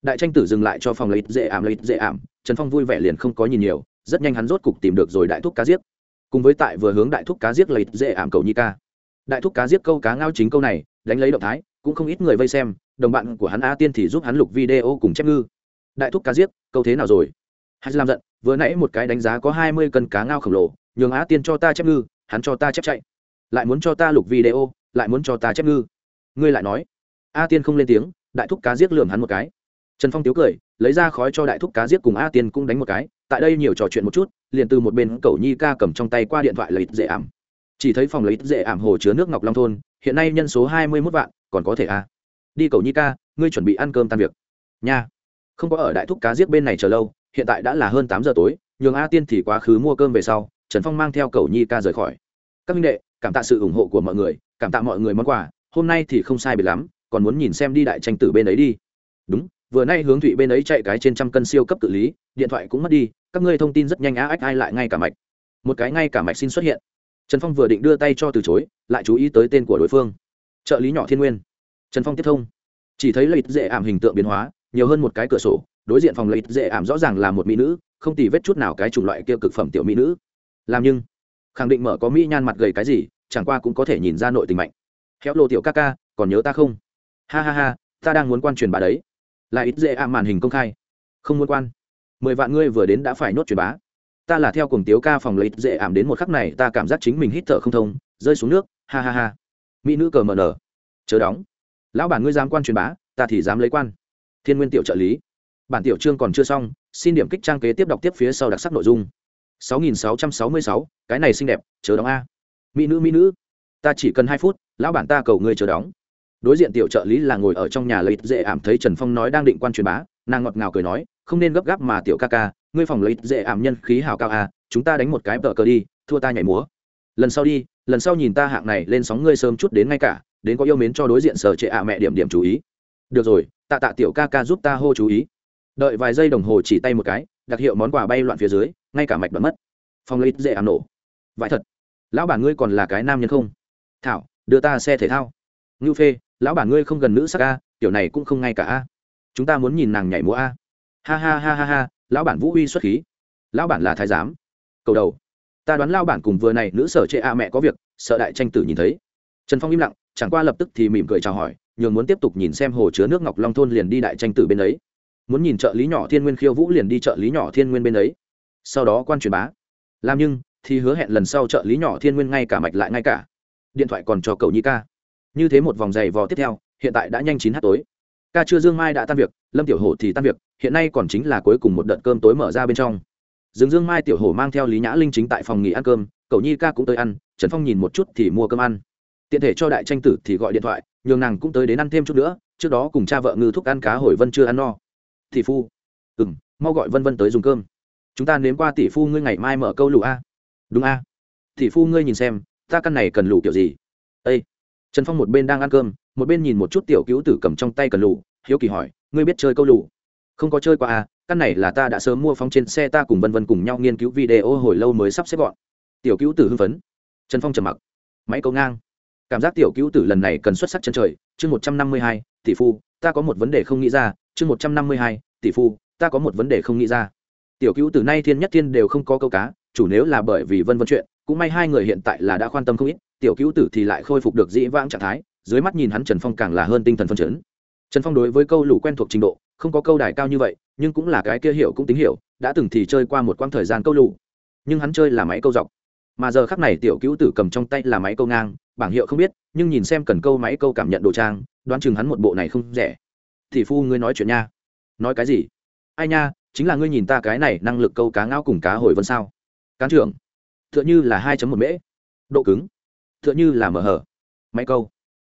Đại tranh tử dừng lại cho phòng lấy dễ ảm lấy dễ ảm trần phong vui vẻ liền không có nhìn nhiều, rất nhanh hắn rốt cục tìm được rồi đại thúc cá giết cùng với tại vừa hướng đại thúc cá giết lấy dễ ảm cầu nhi ca. Đại thúc cá giết câu cá ngao chính câu này, đánh lấy động thái, cũng không ít người vây xem, đồng bạn của hắn a tiên thì giúp hắn lục video cùng chép ngư. Đại thúc cá giết, câu thế nào rồi? Hắn làm giận, vừa nãy một cái đánh giá có hai mươi cân cá ngao khổng lồ, nhường a tiên cho ta chép ngư, hắn cho ta chép chạy. Lại muốn cho ta lục video, lại muốn cho ta chép ngư. Ngươi lại nói. A tiên không lên tiếng, đại thúc cá giết lườm hắn một cái. Trần phong tiếu cười, lấy ra khói cho đại thúc cá giết cùng a tiên cũng đánh một cái, tại đây nhiều trò chuyện một chút liền từ một bên cậu nhi ca cầm trong tay qua điện thoại lấy dễ ảm. Chỉ thấy phòng lấy dễ ảm hồ chứa nước ngọc long thôn, hiện nay nhân số hai mươi mốt vạn, còn có thể a đi cậu nhi ca, ngươi chuẩn bị ăn cơm tan việc. Nha. Không có ở đại thúc cá giết bên này chờ lâu, hiện tại đã là hơn tám giờ tối, nhường a tiên thì quá khứ mua cơm về sau, trần phong mang theo cậu nhi ca rời khỏi. Các minh đệ, cảm tạ sự ủng hộ của mọi người, cảm tạ mọi người món quà, hôm nay thì không sai biệt lắm, còn muốn nhìn xem đi đại tranh tử bên ấy đi. Đúng, vừa nay hướng thụy bên ấy chạy cái trên trăm cân siêu cấp tự lý, điện thoại cũng mất đi các ngươi thông tin rất nhanh á ách ai lại ngay cả mạch. Một cái ngay cả mạch xin xuất hiện. Trần phong vừa định đưa tay cho từ chối, lại chú ý tới tên của đối phương. Trợ lý nhỏ thiên nguyên. Trần phong tiếp thông. Chỉ thấy lợi dễ ảm hình tượng biến hóa, nhiều hơn một cái cửa sổ, đối diện phòng lợi dễ ảm rõ ràng là một mỹ nữ, không tì vết chút nào cái chủng loại kia cực phẩm tiểu mỹ nữ. Làm nhưng, khẳng định mở có mỹ nhan mặt gầy cái gì, chẳng qua cũng có thể nhìn ra nội tình mạnh. Khéo lộ tiểu ca ca, còn nhớ ta không? Ha ha ha, ta đang muốn quan truyền bà đấy. Là ít dễ ảm màn hình công khai. Không muốn quan mười vạn ngươi vừa đến đã phải nhốt truyền bá. Ta là theo cùng tiếu ca phòng lấy dễ ảm đến một khắc này ta cảm giác chính mình hít thở không thông rơi xuống nước ha ha ha. Mỹ nữ cờ mờ nở. Chớ đóng. Lão bản ngươi dám quan truyền bá ta thì dám lấy quan. Thiên nguyên tiểu trợ lý. Bản tiểu chương còn chưa xong xin điểm kích trang kế tiếp đọc tiếp phía sau đặc sắc nội dung. 6666, cái này xinh đẹp chớ đóng a. Mỹ nữ mỹ nữ. Ta chỉ cần hai phút lão bản ta cầu ngươi chờ đóng. Đối diện tiểu trợ lý là ngồi ở trong nhà lấy dễ ảm thấy trần phong nói đang định quan truyền bá nàng ngọt ngào cười nói không nên gấp gáp mà tiểu ca ca, ngươi phòng lấy dễ ảm nhân khí hào cao à chúng ta đánh một cái tờ cờ đi, thua ta nhảy múa. Lần sau đi, lần sau nhìn ta hạng này lên sóng ngươi sớm chút đến ngay cả, đến có yêu mến cho đối diện sở trệ ạ mẹ điểm điểm chú ý. Được rồi, tạ tạ tiểu ca ca giúp ta hô chú ý. Đợi vài giây đồng hồ chỉ tay một cái, đặc hiệu món quà bay loạn phía dưới, ngay cả mạch bật mất. Phòng lấy dễ ảm nổ. Vãi thật. Lão bản ngươi còn là cái nam nhân không? Thảo, đưa ta xe thể thao. Ngưu phê, lão bản ngươi không gần nữ sắc a, tiểu này cũng không ngay cả a. Chúng ta muốn nhìn nàng nhảy múa a ha ha ha ha ha, lão bản vũ uy xuất khí. Lão bản là thái giám. Cầu đầu. Ta đoán lão bản cùng vừa này nữ sở chệ a mẹ có việc, sợ đại tranh tử nhìn thấy. Trần phong im lặng, chẳng qua lập tức thì mỉm cười chào hỏi, nhường muốn tiếp tục nhìn xem hồ chứa nước ngọc long thôn liền đi đại tranh tử bên ấy. Muốn nhìn trợ lý nhỏ thiên nguyên khiêu vũ liền đi trợ lý nhỏ thiên nguyên bên ấy. Sau đó quan truyền bá. Làm nhưng, thì hứa hẹn lần sau trợ lý nhỏ thiên nguyên ngay cả mạch lại ngay cả. Điện thoại còn cho cậu nhi ca. Như thế một vòng giày vò tiếp theo, hiện tại đã nhanh chín h tối ca chưa dương mai đã tan việc, lâm tiểu hổ thì tan việc, hiện nay còn chính là cuối cùng một đợt cơm tối mở ra bên trong. Dương dương mai, tiểu hổ mang theo lý nhã linh chính tại phòng nghỉ ăn cơm cậu nhi ca cũng tới ăn, trần phong nhìn một chút thì mua cơm ăn. Tiện thể cho đại tranh tử thì gọi điện thoại, nhường nàng cũng tới đến ăn thêm chút nữa, trước đó cùng cha vợ ngư thúc ăn cá hồi vân chưa ăn no. Thị phu. Ừ m mau gọi vân vân tới dùng cơm. Chúng ta nếm qua tỷ phu ngươi ngày mai mở câu lụ a. Đúng a. Tỷ phu ngươi nhìn xem, ta căn này cần lụ kiểu gì? Ây trần phong một bên đang ăn cơm một bên nhìn một chút tiểu cứu tử cầm trong tay cần lụ hiếu kỳ hỏi, ngươi biết chơi câu lụ không có chơi qua à căn này là ta đã sớm mua phóng trên xe ta cùng vân vân cùng nhau nghiên cứu video hồi lâu mới sắp xếp gọn. Tiểu cứu tử hưng phấn. Trần phong trầm mặc. Máy câu ngang. Cảm giác tiểu cứu tử lần này cần xuất sắc chân trời. Chương một trăm năm mươi hai, tỷ phu, ta có một vấn đề không nghĩ ra. Chương một trăm năm mươi hai, tỷ phu, ta có một vấn đề không nghĩ ra. Tiểu cứu tử nay thiên nhất thiên đều không có câu cá, chủ nếu là bởi vì vân vân chuyện, cũng may hai người hiện tại là đã quan tâm không ít, tiểu cứu tử thì lại khôi phục được dĩ vãng trạng thái dưới mắt nhìn hắn trần phong càng là hơn tinh thần phân chấn. Trần phong đối với câu lũ quen thuộc trình độ, không có câu đài cao như vậy, nhưng cũng là cái kia hiểu cũng tính hiểu, đã từng thì chơi qua một quãng thời gian câu lũ nhưng hắn chơi là máy câu dọc. Mà giờ khắc này tiểu cứu tử cầm trong tay là máy câu ngang, bảng hiệu không biết, nhưng nhìn xem cần câu máy câu cảm nhận đồ trang, đoán chừng hắn một bộ này không rẻ. Thì phu ngươi nói chuyện nha. Nói cái gì? Ai nha, chính là ngươi nhìn ta cái này năng lực câu cá ngao cùng cá hồi vân sao? Cán trưởng t h ư ợ n h ư là hai một mễ. Độ cứng t h ư ợ n h ư là mở hở. Máy câu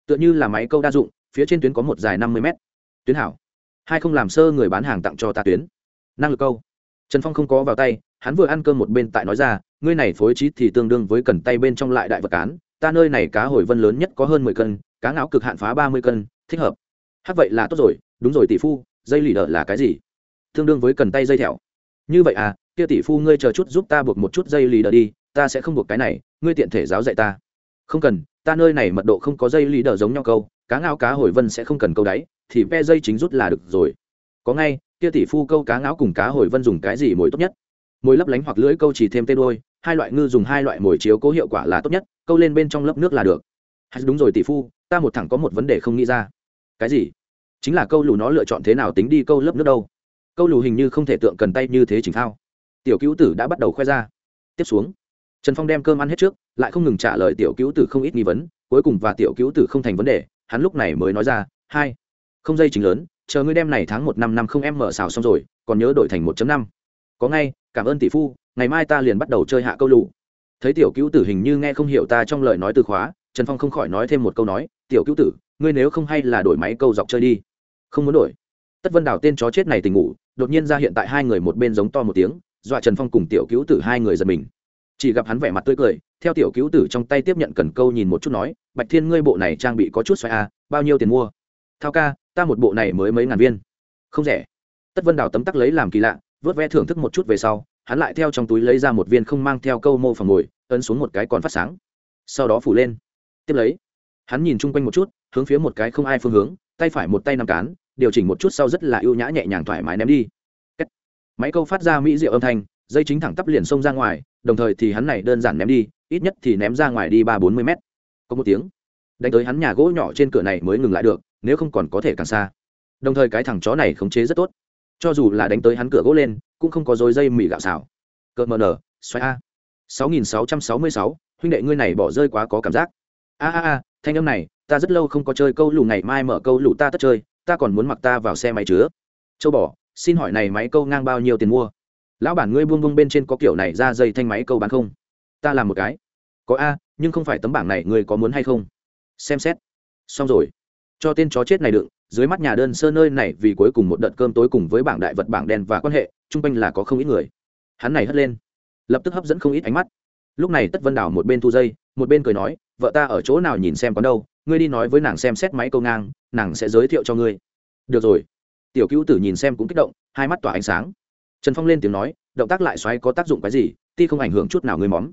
tựa như là máy câu đa dụng, phía trên tuyến có một dài năm mươi m tuyến hảo. Hai không làm sơ người bán hàng tặng cho ta tuyến. Năng lực câu. Trần phong không có vào tay, hắn vừa ăn cơm một bên tại nói ra, ngươi này phối trí thì tương đương với cần tay bên trong lại đại vật cán, ta nơi này cá hồi vân lớn nhất có hơn mười cân, cá ngáo cực hạn phá ba mươi cân, thích hợp. Hát vậy là tốt rồi, đúng rồi tỷ phu, dây lì đỡ là cái gì? Tương đương với cần tay dây thẹo. Như vậy à kia tỷ phu ngươi chờ chút giúp ta buộc một chút dây lì đờ đi, ta sẽ không buộc cái này, ngươi tiện thể giáo dạy ta. Không cần ta nơi này mật độ không có dây lý đờ giống nhau câu, cá ngao cá hồi vân sẽ không cần câu đáy, thì ve dây chính rút là được rồi. Có ngay, kia tỷ phu câu cá ngáo cùng cá hồi vân dùng cái gì mồi tốt nhất? Mồi lấp lánh hoặc lưỡi câu chỉ thêm tê đôi, hai loại ngư dùng hai loại mồi chiếu cố hiệu quả là tốt nhất, câu lên bên trong lớp nước là được. Hay đúng rồi tỷ phu, ta một thẳng có một vấn đề không nghĩ ra. Cái gì? Chính là câu lù nó lựa chọn thế nào tính đi câu lớp nước đâu? Câu lù hình như không thể tượng cần tay như thế chỉnh thao. Tiểu cứu tử đã bắt đầu khoe ra. Tiếp xuống trần phong đem cơm ăn hết trước, lại không ngừng trả lời tiểu cứu tử không ít nghi vấn, cuối cùng và tiểu cứu tử không thành vấn đề, hắn lúc này mới nói ra, hai, không dây chính lớn, chờ ngươi đem này tháng một năm năm không em mở xào xong rồi, còn nhớ đổi thành một năm. Có ngay, cảm ơn tỷ phu, ngày mai ta liền bắt đầu chơi hạ câu lụ. thấy tiểu cứu tử hình như nghe không hiểu ta trong lời nói từ khóa, trần phong không khỏi nói thêm một câu nói, tiểu cứu tử, ngươi nếu không hay là đổi máy câu dọc chơi đi. Không muốn đổi. Tất vân đào tên chó chết này tình ngủ, đột nhiên ra hiện tại hai người một bên giống to một tiếng, dọa trần phong cùng tiểu cứu tử hai người giật mình chỉ gặp hắn vẻ mặt tươi cười theo tiểu cứu tử trong tay tiếp nhận cần câu nhìn một chút nói bạch thiên ngươi bộ này trang bị có chút xoay a à, bao nhiêu tiền mua? Thao ca ta một bộ này mới mấy ngàn viên. Không rẻ. Tất vân đào tấm tắc lấy làm kỳ lạ vớt ve thưởng thức một chút về sau hắn lại theo trong túi lấy ra một viên không mang theo câu mô phòng ngồi ấn xuống một cái còn phát sáng. Sau đó phủ lên. Tiếp lấy hắn nhìn chung quanh một chút hướng phía một cái không ai phương hướng tay phải một tay nằm cán điều chỉnh một chút sau rất là ưu nhã nhẹ nhàng thoải mái ném đi. Máy câu phát ra mỹ diệu âm thanh dây chính thẳng tắp liền xông ra ngoài, đồng thời thì hắn này đơn giản ném đi, ít nhất thì ném ra ngoài đi ba bốn mươi mét. Có một tiếng, đánh tới hắn nhà gỗ nhỏ trên cửa này mới ngừng lại được, nếu không còn có thể càng xa. Đồng thời cái thằng chó này khống chế rất tốt. Cho dù là đánh tới hắn cửa gỗ lên, cũng không có dối dây mì gạo xào. Cợt mờ nở, xoay a. sáu nghìn sáu trăm sáu mươi sáu, huynh đệ ngươi này bỏ rơi quá có cảm giác. A a a, thanh âm này, ta rất lâu không có chơi câu lù ngày mai mở câu lù ta tất chơi, ta còn muốn mặc ta vào xe máy chứa châu bỏ xin hỏi này máy câu ngang bao nhiêu tiền mua? Lão bản ngươi buông buông bên trên có kiểu này ra dây thanh máy câu bán không? Ta làm một cái. Có a, nhưng không phải tấm bảng này ngươi có muốn hay không? Xem xét. Xong rồi. Cho tên chó chết này đựng, dưới mắt nhà đơn sơ nơi này vì cuối cùng một đợt cơm tối cùng với bảng đại vật bảng đen và quan hệ, chung quanh là có không ít người. Hắn này hất lên. Lập tức hấp dẫn không ít ánh mắt. Lúc này tất vân đảo một bên thu dây, một bên cười nói, vợ ta ở chỗ nào nhìn xem có đâu, ngươi đi nói với nàng xem xét máy câu ngang, nàng sẽ giới thiệu cho ngươi. Được rồi. Tiểu cứu tử nhìn xem cũng kích động, hai mắt tỏa ánh sáng trần phong lên tiếng nói, động tác lại xoáy có tác dụng cái gì, ti không ảnh hưởng chút nào ngươi móm.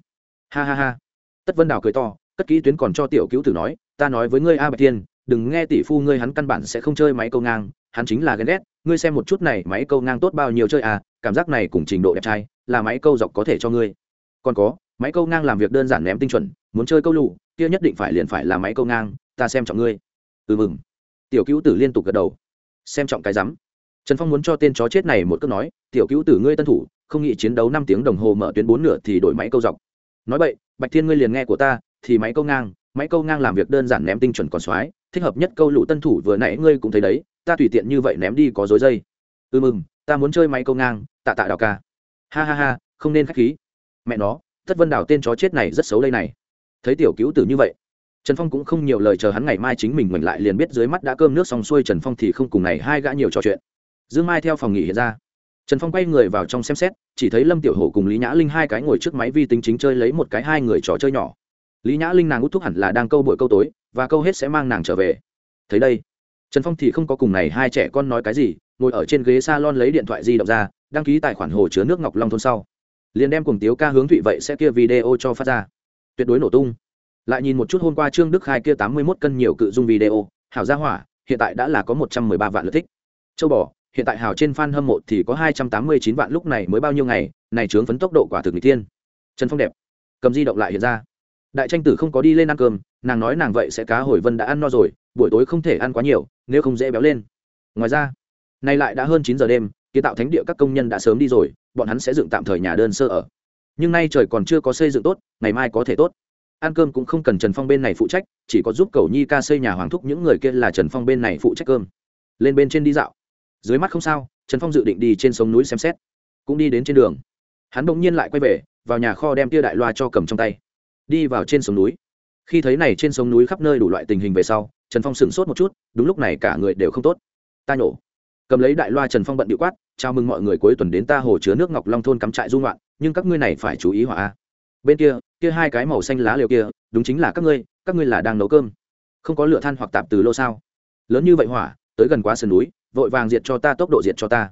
Ha ha ha. Tất vân đào cười to, cất kỹ tuyến còn cho tiểu cứu tử nói, ta nói với ngươi a bạch tiên đừng nghe tỷ phu ngươi hắn căn bản sẽ không chơi máy câu ngang, hắn chính là ghen ghét, ngươi xem một chút này máy câu ngang tốt bao nhiêu chơi à cảm giác này cùng trình độ đẹp trai, là máy câu dọc có thể cho ngươi. Còn có, máy câu ngang làm việc đơn giản ném tinh chuẩn, muốn chơi câu lụ kia nhất định phải liền phải là máy câu ngang, ta xem trọng ngươi. Ừ mừng. Tiểu cứu tử liên tục gật đầu. Xem trọng cái rắm. Trần phong muốn cho tên chó chết này một cước nói tiểu cứu tử ngươi tân thủ, không nghĩ chiến đấu năm tiếng đồng hồ mở tuyến bốn nửa thì đổi máy câu dọc. Nói vậy bạch thiên ngươi liền nghe của ta, thì máy câu ngang, máy câu ngang làm việc đơn giản ném tinh chuẩn còn soái thích hợp nhất câu lũ tân thủ vừa nãy ngươi cũng thấy đấy, ta tùy tiện như vậy ném đi có dối dây. Ừ mừng, ta muốn chơi máy câu ngang, tạ tạ đào ca. Ha ha ha, không nên k h á c h khí. Mẹ nó tất vân đào tên chó chết này rất xấu đây này. Thấy tiểu cứu tử như vậy, trần phong cũng không nhiều lời chờ hắn ngày mai chính mình mình lại liền biết dưới mắt đã cơm nước xong xuôi trần phong thì không cùng này hai gã nhiều trò chuyện. Dương mai theo phòng nghỉ hiện ra trần phong quay người vào trong xem xét, chỉ thấy lâm tiểu hổ cùng lý nhã linh hai cái ngồi trước máy vi tính chính chơi lấy một cái hai người trò chơi nhỏ. Lý nhã linh nàng út thúc hẳn là đang câu buổi câu tối, và câu hết sẽ mang nàng trở về. Thấy đây, trần phong thì không có cùng này hai trẻ con nói cái gì, ngồi ở trên ghế s a lon lấy điện thoại di động ra, đăng ký tài khoản hồ chứa nước ngọc long thôn sau. Liền đem cùng tiếu ca hướng thụy vậy sẽ kia video cho phát ra. Tuyệt đối nổ tung. Lại nhìn một chút hôm qua trương đức khai kia tám mươi mốt cân nhiều cự dung video, hảo gia hỏa, hiện tại đã là có một trăm mười ba vạn lượt thích. Châu bò hiện tại hảo trên fan hâm mộ thì có hai trăm tám mươi chín vạn lúc này mới bao nhiêu ngày, này trướng phấn tốc độ quả thực n tiên trần phong đẹp. Cầm di động lại hiện ra. Đại tranh tử không có đi lên ăn cơm, nàng nói nàng vậy sẽ cá hồi vân đã ăn no rồi, buổi tối không thể ăn quá nhiều, nếu không dễ béo lên. Ngoài ra, nay lại đã hơn chín giờ đêm, kiến tạo thánh địa các công nhân đã sớm đi rồi, bọn hắn sẽ dựng tạm thời nhà đơn sơ ở. Nhưng nay trời còn chưa có xây dựng tốt, ngày mai có thể tốt. Ăn cơm cũng không cần trần phong bên này phụ trách, chỉ có giúp cầu nhi ca xây nhà hoàng thúc những người kia là trần phong bên này phụ trách cơm. Lên bên trên đi dạo dưới mắt không sao, trần phong dự định đi trên sông núi xem xét, cũng đi đến trên đường. Hắn bỗng nhiên lại quay về, vào nhà kho đem tia đại loa cho cầm trong tay. Đi vào trên sông núi. Khi thấy này trên sông núi khắp nơi đủ loại tình hình về sau, trần phong sửng sốt một chút, đúng lúc này cả người đều không tốt. Ta nhổ. Cầm lấy đại loa trần phong bận điệu quát, chào mừng mọi người cuối tuần đến ta hồ chứa nước ngọc long thôn cắm trại dung loạn nhưng các ngươi này phải chú ý hỏa bên kia kia hai cái màu xanh lá liều kia, đúng chính là các ngươi các ngươi là đang nấu cơm. Không có lửa than hoặc tạp từ lô sao. Lớn như vậy hỏa, tới gần quá sườn núi vội vàng diệt cho ta tốc độ diệt cho ta.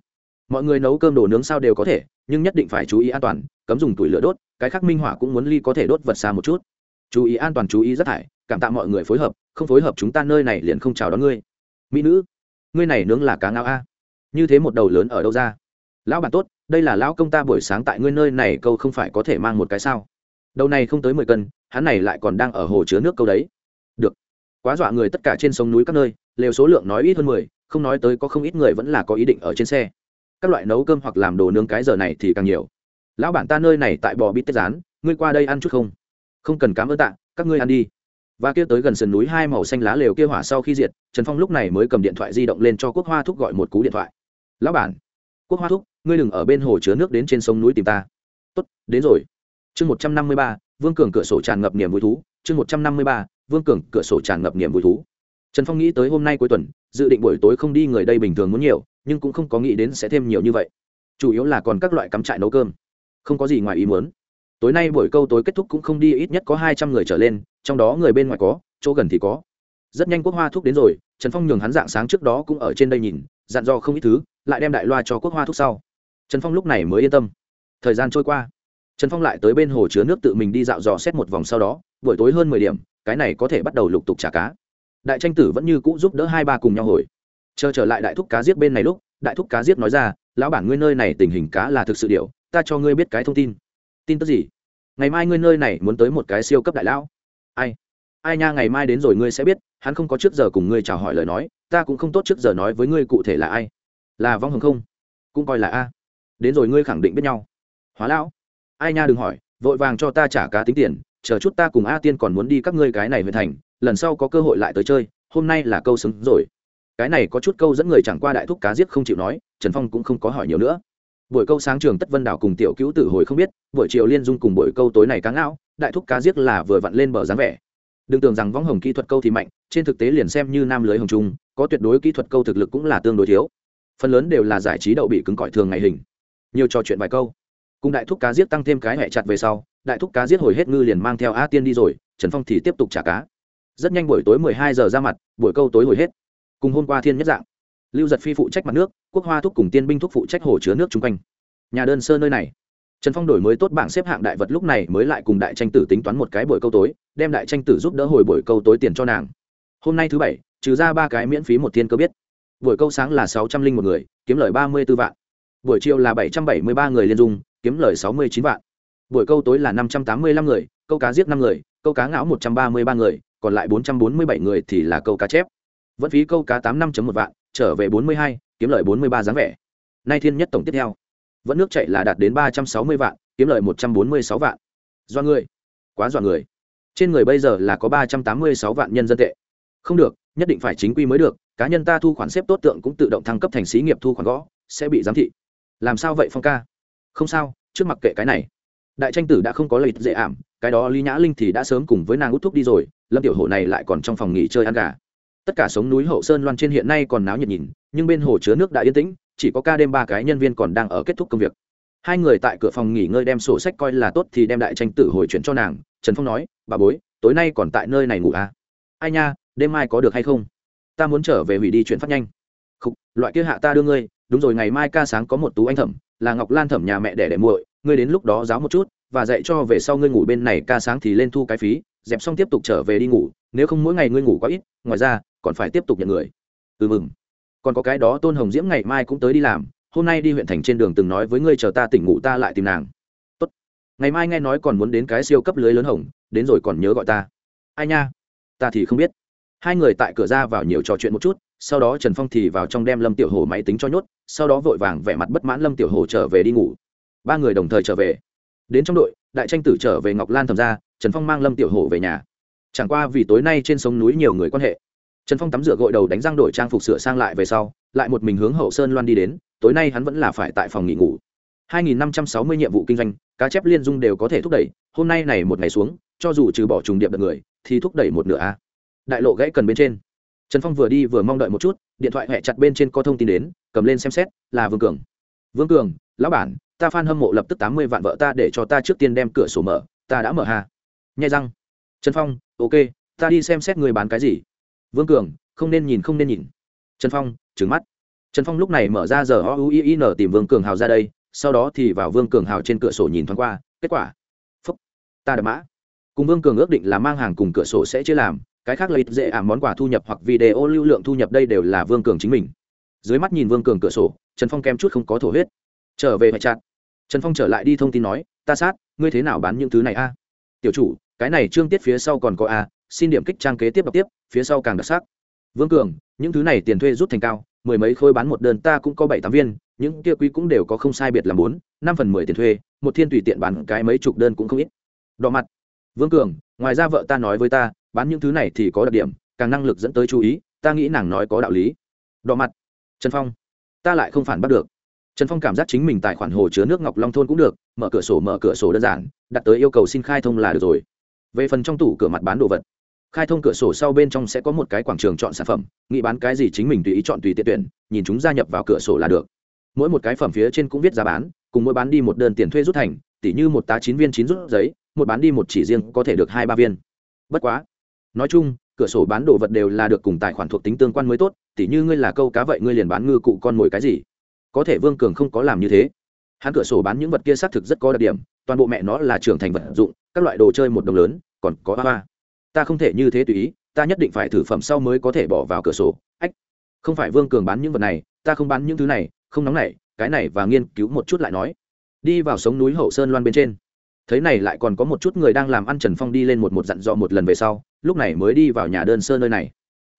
Mọi người nấu cơm đồ nướng sao đều có thể, nhưng nhất định phải chú ý an toàn, cấm dùng tuổi lửa đốt, cái khác minh hỏa cũng muốn ly có thể đốt vật xa một chút. Chú ý an toàn chú ý rất thải, cảm tạ mọi người phối hợp, không phối hợp chúng ta nơi này liền không chào đón ngươi. Mỹ nữ, ngươi này nướng là cá ngao a? Như thế một đầu lớn ở đâu ra? Lão bản tốt, đây là lão công ta buổi sáng tại ngươi nơi này, câu không phải có thể mang một cái sao? Đầu này không tới mười cân, hắn này lại còn đang ở hồ chứa nước câu đấy. Được. Quá dọa người tất cả trên sông núi các nơi, lều số lượng nói ít hơn mười không nói tới có không ít người vẫn là có ý định ở trên xe. Các loại nấu cơm hoặc làm đồ nướng cái giờ này thì càng nhiều. Lão bản ta nơi này tại bò bít tết rán, ngươi qua đây ăn chút không? Không cần cám ơn tạ, các ngươi ăn đi. Và kia tới gần sườn núi hai màu xanh lá lều kia hỏa sau khi diệt, trần phong lúc này mới cầm điện thoại di động lên cho quốc hoa thúc gọi một cú điện thoại. Lão bản, quốc hoa thúc, ngươi đừng ở bên hồ chứa nước đến trên sông núi tìm ta. Tốt, đến rồi. Chương một trăm năm mươi ba, vương cường cửa sổ tràn ngập niềm vui thú. Chương một trăm năm mươi ba, vương cường cửa sổ tràn ngập niềm vui thú. Trần phong nghĩ tới hôm nay cuối tuần dự định buổi tối không đi người đây bình thường muốn nhiều, nhưng cũng không có nghĩ đến sẽ thêm nhiều như vậy. Chủ yếu là còn các loại cắm trại nấu cơm. Không có gì ngoài ý muốn. Tối nay buổi câu tối kết thúc cũng không đi, ít nhất có hai trăm người trở lên, trong đó người bên ngoài có, chỗ gần thì có. Rất nhanh quốc hoa thúc đến rồi, trần phong nhường hắn dạng sáng trước đó cũng ở trên đây nhìn, dặn dò không ít thứ, lại đem đại loa cho quốc hoa thúc sau. Trần phong lúc này mới yên tâm. Thời gian trôi qua. Trần phong lại tới bên hồ chứa nước tự mình đi dạo dò xét một vòng sau đó, buổi tối hơn mười điểm, cái này có thể bắt đầu lục tục trả cá đại tranh tử vẫn như cũ giúp đỡ hai ba cùng nhau hồi. Chờ trở lại đại thúc cá giết bên này lúc, đại thúc cá giết nói ra, lão bản ngươi nơi này tình hình cá là thực sự điều ta cho ngươi biết cái thông tin. Tin tức gì? Ngày mai ngươi nơi này muốn tới một cái siêu cấp đại lão. Ai? Ai nha, ngày mai đến rồi ngươi sẽ biết, hắn không có trước giờ cùng ngươi chào hỏi lời nói, ta cũng không tốt trước giờ nói với ngươi cụ thể là ai. Là vong hồng không? Cũng coi là a. Đến rồi ngươi khẳng định biết nhau. Hóa lão. Ai nha, đừng hỏi, vội vàng cho ta trả cá tính tiền, chờ chút ta cùng a tiên còn muốn đi các ngươi cái này về thành lần sau có cơ hội lại tới chơi, hôm nay là câu xứng rồi. Cái này có chút câu dẫn người chẳng qua đại thúc cá giết không chịu nói, trần phong cũng không có hỏi nhiều nữa. Buổi câu sáng trường tất vân đảo cùng tiểu cứu tử hồi không biết, buổi chiều liên dung cùng buổi câu tối này cá ngão đại thúc cá giết là vừa vặn lên bờ dáng vẻ. Đừng tưởng rằng võng hồng kỹ thuật câu thì mạnh, trên thực tế liền xem như nam lưới hồng trung, có tuyệt đối kỹ thuật câu thực lực cũng là tương đối thiếu. Phần lớn đều là giải trí đậu bị cứng cỏi thường ngày hình. Nhiều trò chuyện vài câu. Cùng đại thúc cá giết tăng thêm cái hẹ chặt về sau, đại thúc cá giết hồi hết ngư liền mang theo a tiên đi rồi, trần phong thì tiếp tục trả cá rất nhanh buổi tối mười hai giờ ra mặt, buổi câu tối hồi hết. Cùng hôm qua thiên nhất dạng. Lưu giật phi phụ trách mặt nước, quốc hoa thúc cùng tiên binh thúc phụ trách hồ chứa nước chung quanh. Nhà đơn sơ nơi này. Trần phong đổi mới tốt bảng xếp hạng đại vật lúc này mới lại cùng đại tranh tử tính toán một cái buổi câu tối, đem đại tranh tử giúp đỡ hồi buổi câu tối tiền cho nàng. Hôm nay thứ bảy, trừ ra ba cái miễn phí một thiên cơ biết. Buổi câu sáng là sáu trăm linh một người, kiếm lời ba mươi b ố vạn. Buổi chiều là bảy trăm bảy mươi ba người liên dung, kiếm lời sáu mươi chín vạn. Buổi câu tối là năm trăm tám mươi lăm người, câu cá giết năm người, câu cá ngão một trăm ba mươi ba người còn lại bốn trăm bốn mươi bảy người thì là câu cá chép. Vẫn phí câu cá tám năm một vạn, trở về bốn mươi hai, kiếm lời bốn mươi ba dáng vẻ. Nay thiên nhất tổng tiếp theo. Vẫn nước chạy là đạt đến ba trăm sáu mươi vạn, kiếm lời một trăm bốn mươi sáu vạn. Do người. Quá dọa người. Trên người bây giờ là có ba trăm tám mươi sáu vạn nhân dân tệ. Không được, nhất định phải chính quy mới được, cá nhân ta thu khoản xếp tốt tượng cũng tự động thăng cấp thành xí nghiệp thu khoản gõ, sẽ bị giám thị. Làm sao vậy phong ca? Không sao, trước mặc kệ cái này. Đại tranh tử đã không có lợi dễ ảm, cái đó lý nhã linh thì đã sớm cùng với nàng út thuốc đi rồi lâm tiểu hộ này lại còn trong phòng nghỉ chơi ăn gà. Tất cả sống núi hậu sơn loan trên hiện nay còn náo nhiệt nhìn nhưng bên hồ chứa nước đã yên tĩnh chỉ có ca đêm ba cái nhân viên còn đang ở kết thúc công việc. Hai người tại cửa phòng nghỉ ngơi đem sổ sách coi là tốt thì đem đại tranh tử hồi chuyển cho nàng trần phong nói bà bối tối nay còn tại nơi này ngủ à? Ai nha đêm mai có được hay không? Ta muốn trở về hủy đi chuyện phát nhanh. Khúc, loại kia hạ ta đưa ngươi đúng rồi ngày mai ca sáng có một tú anh thẩm là ngọc lan thẩm nhà mẹ đẻ đẻ muội ngươi đến lúc đó giáo một chút và dạy cho về sau ngươi ngủ bên này ca sáng thì lên thu cái phí, dẹp xong tiếp tục trở về đi ngủ, nếu không mỗi ngày ngươi ngủ quá ít, ngoài ra, còn phải tiếp tục nhận người. Ừ mừng. Còn có cái đó tôn hồng diễm ngày mai cũng tới đi làm, hôm nay đi huyện thành trên đường từng nói với ngươi chờ ta tỉnh ngủ ta lại tìm nàng. Tốt. Ngày mai nghe nói còn muốn đến cái siêu cấp lưới lớn hồng, đến rồi còn nhớ gọi ta. Ai nha? Ta thì không biết. Hai người tại cửa ra vào nhiều trò chuyện một chút, sau đó trần phong thì vào trong đem lâm tiểu hồ máy tính cho nhốt, sau đó vội vàng vẻ mặt bất mãn lâm tiểu hồ trở về đi ngủ. Ba người đồng thời trở về đến trong đội, đại tranh tử trở về ngọc lan thầm ra, trần phong mang lâm tiểu hổ về nhà. Chẳng qua vì tối nay trên sông núi nhiều người quan hệ, trần phong tắm rửa gội đầu đánh răng đổi trang phục sửa sang lại về sau, lại một mình hướng hậu sơn loan đi đến, tối nay hắn vẫn là phải tại phòng nghỉ ngủ. 2.560 nhiệm vụ kinh doanh, cá chép liên dung đều có thể thúc đẩy, hôm nay này một ngày xuống, cho dù trừ bỏ trùng điệp đợt người, thì thúc đẩy một nửa a. Đại lộ gãy cần bên trên. Trần phong vừa đi vừa mong đợi một chút, điện thoại hẹ chặt bên trên có thông tin đến, cầm lên xem xét, là vương cường. Vương cường, lão bản ta f hâm mộ lập tức tám mươi vạn vợ ta để cho ta trước tiên đem cửa sổ mở, ta đã mở hà nhai răng. Trần phong, ok, ta đi xem xét người bán cái gì. Vương cường, không nên nhìn, không nên nhìn. Trần phong trứng mắt. Trần phong lúc này mở ra giờ o u i n tìm vương cường hào ra đây, sau đó thì vào vương cường hào trên cửa sổ nhìn thoáng qua, kết quả. Phúc, ta đã mã. Cùng vương cường ước định là mang hàng cùng cửa sổ sẽ chia làm, cái khác là ít dễ ảm món quà thu nhập hoặc video lưu lượng thu nhập đây đều là vương cường chính mình. Dưới mắt nhìn vương cường cửa sổ, trần phong kém chút không có thổ huyết trở về phải chặt trần phong trở lại đi thông tin nói, ta sát, ngươi thế nào bán những thứ này a? Tiểu chủ, cái này trương tiết phía sau còn có a, xin điểm kích trang kế tiếp đọc tiếp, phía sau càng đặc sắc. Vương cường, những thứ này tiền thuê rút thành cao, mười mấy khối bán một đơn ta cũng có bảy tám viên, những kia quý cũng đều có không sai biệt là bốn, năm phần mười tiền thuê, một thiên tùy tiện bán cái mấy chục đơn cũng không ít. Đỏ mặt. Vương cường, ngoài ra vợ ta nói với ta, bán những thứ này thì có đặc điểm, càng năng lực dẫn tới chú ý, ta nghĩ nàng nói có đạo lý. Đỏ mặt. Trần phong, ta lại không phản bắt được trần phong cảm giác chính mình tài khoản hồ chứa nước ngọc long thôn cũng được, mở cửa sổ mở cửa sổ đơn giản, đặt tới yêu cầu xin khai thông là được rồi. Về phần trong tủ cửa mặt bán đồ vật, khai thông cửa sổ sau bên trong sẽ có một cái quảng trường chọn sản phẩm, nghĩ bán cái gì chính mình tùy ý chọn tùy tiện tuyển, nhìn chúng gia nhập vào cửa sổ là được. Mỗi một cái phẩm phía trên cũng viết giá bán, cùng mỗi bán đi một đơn tiền thuê rút thành, tỉ như một tá chín viên chín rút giấy, một bán đi một chỉ riêng có thể được hai ba viên. Bất quá, nói chung, cửa sổ bán đồ vật đều là được cùng tài khoản thuộc tính tương quan mới tốt, tỉ như ngươi là câu cá vậy ngươi liền bán ngư cụ con mồi cái gì có thể vương cường không có làm như thế. Hắn cửa sổ bán những vật kia xác thực rất có đặc điểm toàn bộ mẹ nó là trưởng thành vật dụng các loại đồ chơi một đồng lớn còn có ba ba. ta không thể như thế tùy ý ta nhất định phải thử phẩm sau mới có thể bỏ vào cửa sổ ách. Không phải vương cường bán những vật này ta không bán những thứ này không nóng này, cái này và nghiên cứu một chút lại nói. Đi vào sống núi hậu sơn loan bên trên. Thấy này lại còn có một chút người đang làm ăn trần phong đi lên một một dặn dò một lần về sau lúc này mới đi vào nhà đơn sơ nơi này.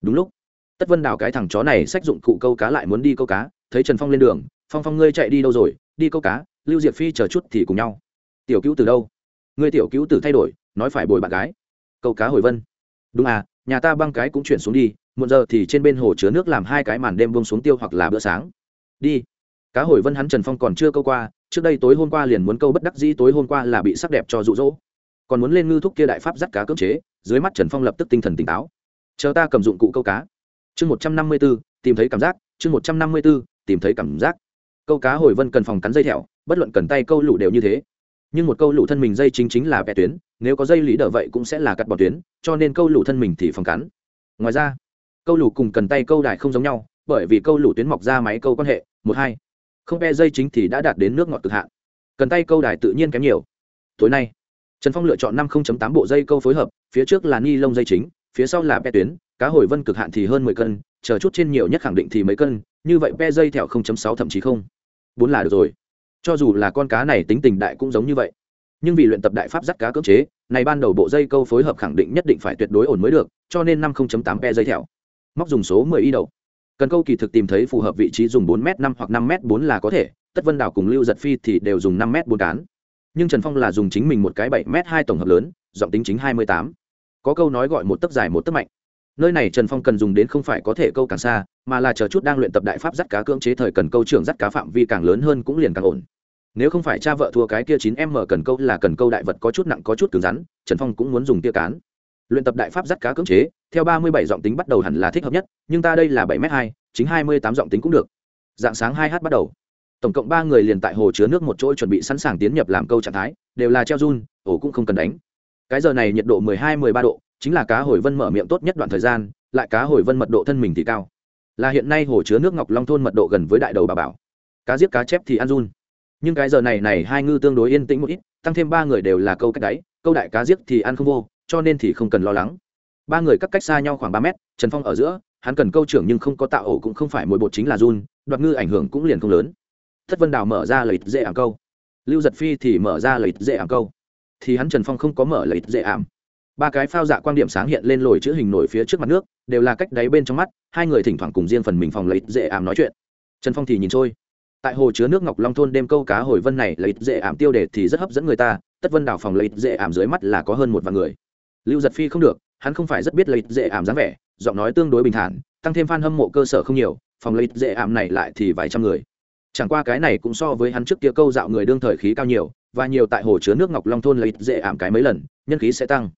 Đúng lúc tất vân đào cái thằng chó này xách dụng cụ câu cá lại muốn đi câu cá, thấy trần phong lên đường, phong phong ngươi chạy đi đâu rồi? Đi câu cá, lưu diệp phi chờ chút thì cùng nhau. Tiểu cứu từ đâu? Ngươi tiểu cứu từ thay đổi, nói phải bồi bạn gái. Câu cá hồi vân. Đúng à nhà ta băng cái cũng chuyển xuống đi, muộn giờ thì trên bên hồ chứa nước làm hai cái màn đêm bông xuống tiêu hoặc là bữa sáng. Đi. Cá hồi vân hắn trần phong còn chưa câu qua, trước đây tối hôm qua liền muốn câu bất đắc dĩ, tối hôm qua là bị sắc đẹp cho rụ rỗ còn muốn lên ngư thúc kia đại pháp dắt cá cưỡng chế, dưới mắt trần phong lập tức tinh thần tỉnh táo. Chờ ta cầm dụng cụ câu cá chương một trăm năm mươi b ố tìm thấy cảm giác, chương một trăm năm mươi b ố tìm thấy cảm giác. Câu cá hồi vân cần phòng cắn dây thẹo, bất luận cần tay câu lũ đều như thế. Nhưng một câu lũ thân mình dây chính chính là vẽ tuyến, nếu có dây lý đỡ vậy cũng sẽ là cắt bỏ tuyến, cho nên câu lũ thân mình thì phòng cắn. Ngoài ra, câu lũ cùng cần tay câu đài không giống nhau, bởi vì câu lũ tuyến mọc ra máy câu quan hệ, một, hai. Không ve dây chính thì đã đạt đến nước ngọt cực hạn. Cần tay câu đài tự nhiên kém nhiều. Tối nay, trần phong lựa chọn năm tám bộ dây câu phối hợp, phía trước là ni lông dây chính, phía sau là ve tuyến cá hồi vân cực hạn thì hơn mười cân, chờ chút trên nhiều nhất khẳng định thì mấy cân, như vậy pe dây thẹo sáu thậm chí không. Bốn là được rồi. Cho dù là con cá này tính tình đại cũng giống như vậy. Nhưng vì luyện tập đại pháp dắt cá cưỡng chế, này ban đầu bộ dây câu phối hợp khẳng định nhất định phải tuyệt đối ổn mới được, cho nên năm tám pe dây thẹo móc dùng số mười y đầu. Cần câu kỳ thực tìm thấy phù hợp vị trí dùng bốn m năm hoặc năm m bốn là có thể, tất vân đảo cùng lưu giật phi thì đều dùng năm m bốn cán. Nhưng trần phong là dùng chính mình một cái bảy m hai tổng hợp lớn, giọng tính chính hai mươi tám. Có câu nói gọi một tấc dài một tấc mạnh nơi này trần phong cần dùng đến không phải có thể câu càng xa, mà là chờ chút đang luyện tập đại pháp dắt cá cưỡng chế thời cần câu trưởng dắt cá phạm vi càng lớn hơn cũng liền càng ổn. Nếu không phải cha vợ thua cái kia chín em mở cần câu là cần câu đại vật có chút nặng có chút cứng rắn, trần phong cũng muốn dùng tia cán. Luyện tập đại pháp dắt cá cưỡng chế, theo ba mươi bảy giọng tính bắt đầu hẳn là thích hợp nhất, nhưng ta đây là bảy m hai, chính hai mươi tám giọng tính cũng được. Dạng sáng hai h bắt đầu. Tổng cộng ba người liền tại hồ chứa nước một chỗ chuẩn bị sẵn sàng tiến nhập làm câu trạng thái, đều là treo run, ổ cũng không cần đánh. Cái giờ này nhiệt độ mười hai, mười ba độ chính là cá hồi vân mở miệng tốt nhất đoạn thời gian, lại cá hồi vân mật độ thân mình thì cao. Là hiện nay hồ chứa nước ngọc long thôn mật độ gần với đại đầu bà bảo. Cá giết cá chép thì ăn run. Nhưng cái giờ này này hai ngư tương đối yên tĩnh một ít, tăng thêm ba người đều là câu cách đáy, câu đại cá giết thì ăn không vô, cho nên thì không cần lo lắng. Ba người cắt cách xa nhau khoảng ba mét, trần phong ở giữa, hắn cần câu trưởng nhưng không có tạo ổ cũng không phải mỗi bột chính là run, đoạt ngư ảnh hưởng cũng liền không lớn. Thất vân đào mở ra lợi dễ ảm câu. Lưu giật phi thì mở ra lợi dễ ảm câu. Thì hắn trần phong không có mở lợi dễ ảm ba cái phao dạ quan điểm sáng hiện lên lồi chữ hình nổi phía trước mặt nước, đều là cách đáy bên trong mắt, hai người thỉnh thoảng cùng riêng phần mình phòng lấy dễ ảm nói chuyện. Trần phong thì nhìn trôi. Tại hồ chứa nước ngọc long thôn đêm câu cá hồi vân này, lấy dễ ảm tiêu đề thì rất hấp dẫn người ta, tất vân đào phòng lấy dễ ảm dưới mắt là có hơn một vài người. Lưu giật phi không được, hắn không phải rất biết lấy dễ ảm dáng vẻ, giọng nói tương đối bình thản, tăng thêm f a n hâm mộ cơ sở không nhiều, phòng lấy dễ ảm này lại thì vài trăm người. Chẳng qua cái này cũng so với hắn trước kia câu dạo người đương thời khí cao nhiều, và nhiều tại hồ chứa nước ngọc long thôn lấy dễ ảm cái mấy lần, nhân khí sẽ tăng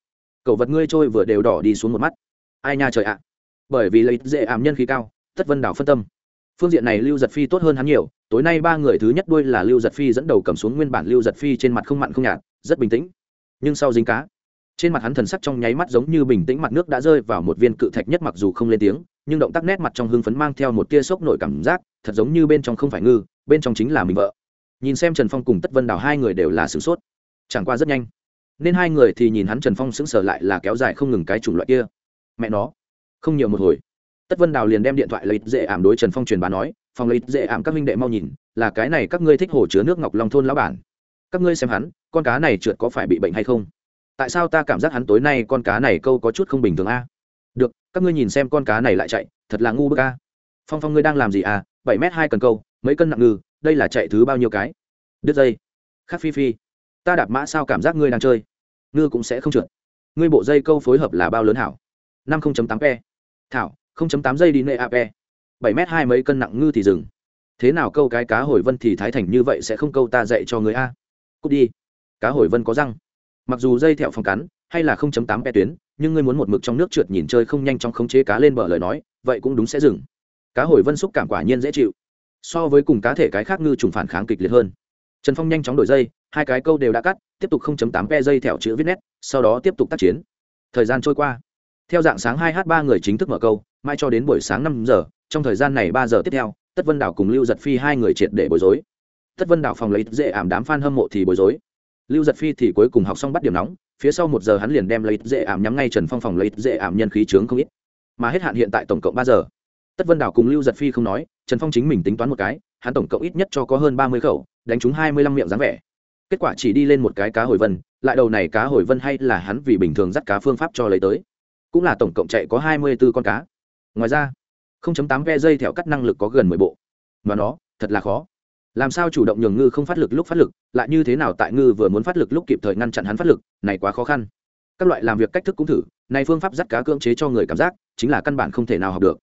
cậu vật ngươi trôi vừa đều đỏ đi xuống một mắt. Ai nha trời ạ. Bởi vì lấy dễ ảm nhân khí cao, tất vân đảo phân tâm. Phương diện này lưu giật phi tốt hơn hắn nhiều, tối nay ba người thứ nhất đuôi là lưu giật phi dẫn đầu cầm xuống nguyên bản lưu giật phi trên mặt không mặn không nhạt, rất bình tĩnh. Nhưng sau dính cá, trên mặt hắn thần sắc trong nháy mắt giống như bình tĩnh mặt nước đã rơi vào một viên cự thạch nhất mặc dù không lên tiếng, nhưng động tác nét mặt trong hưng phấn mang theo một tia sốc nổi cảm giác, thật giống như bên trong không phải ngư, bên trong chính là mình vợ. Nhìn xem trần phong cùng tất vân đào hai người đều là sửng sốt. Chẳng qua rất nhanh nên hai người thì nhìn hắn trần phong sững sờ lại là kéo dài không ngừng cái chủng loại kia. Mẹ nó, không nhiều một hồi. Tất vân đào liền đem điện thoại lấy dễ ảm đối trần phong truyền bá nói phòng lấy dễ ảm các minh đệ mau nhìn, là cái này các ngươi thích hồ chứa nước ngọc long thôn lão bản. Các ngươi xem hắn, con cá này trượt có phải bị bệnh hay không? Tại sao ta cảm giác hắn tối nay con cá này câu có chút không bình thường a? Được, các ngươi nhìn xem con cá này lại chạy, thật là ngu bức a. Phong phong ngươi đang làm gì à? Bảy m hai cần câu, mấy cân nặng ngư đây là chạy thứ bao nhiêu cái? Đứt dây. Khắc phi phi, ta đạp mã sao cảm giác ngươi đang chơi? Ngư cũng sẽ không trượt. Ngươi bộ dây câu phối hợp là bao lớn hảo? Năm tám p thảo tám giây đi nệ ap bảy m hai mấy cân nặng ngư thì dừng. Thế nào câu cái cá hồi vân thì thái thành như vậy sẽ không câu ta dạy cho người a? Cút đi. Cá hồi vân có răng. Mặc dù dây thẹo phòng cắn, hay là 0.8 pe tuyến, nhưng ngươi muốn một mực trong nước trượt nhìn chơi không nhanh chóng khống chế cá lên bờ lời nói, vậy cũng đúng sẽ dừng. Cá hồi vân xúc cảm quả nhiên dễ chịu. So với cùng cá thể cái khác ngư trùng phản kháng kịch liệt hơn. Trần phong nhanh chóng đổi dây hai cái câu đều đã cắt, tiếp tục 0.8 pe dây thẹo chữ viết nét, sau đó tiếp tục tác chiến. Thời gian trôi qua. Theo dạng sáng hai h ba người chính thức mở câu mai cho đến buổi sáng năm giờ, trong thời gian này ba giờ tiếp theo, tất vân đảo cùng lưu giật phi hai người triệt để bối rối. Tất vân đảo phòng lấy dễ ảm đám f hâm mộ thì bối rối. Lưu giật phi thì cuối cùng học xong bắt điểm nóng, phía sau một giờ hắn liền đem lấy dễ ảm nhắm ngay trần phong phòng lấy dễ ảm nhân khí trướng không ít. Mà hết hạn hiện tại tổng cộng ba giờ. Tất vân đảo cùng lưu giật phi không nói, trần phong chính mình tính toán một cái, hắn tổng cộng ít nhất cho có hơn ba mươi khẩu, đánh trúng hai mươi lăm miệng dáng vẻ kết quả chỉ đi lên một cái cá hồi vân lại đầu này cá hồi vân hay là hắn vì bình thường dắt cá phương pháp cho lấy tới cũng là tổng cộng chạy có hai mươi b ố con cá ngoài ra 0.8 ve dây theo cắt năng lực có gần 10 bộ. Mà nó, thật là khó. Làm sao chủ động nhường ngư không phát lực lúc phát lực, lại như thế nào tại ngư vừa muốn phát lực lúc kịp thời ngăn chặn hắn phát lực, này quá khó khăn. Các loại làm việc cách thức cũng thử, này phương pháp dắt cá cưỡng chế cho người cảm giác, chính là căn bản không thể nào học được.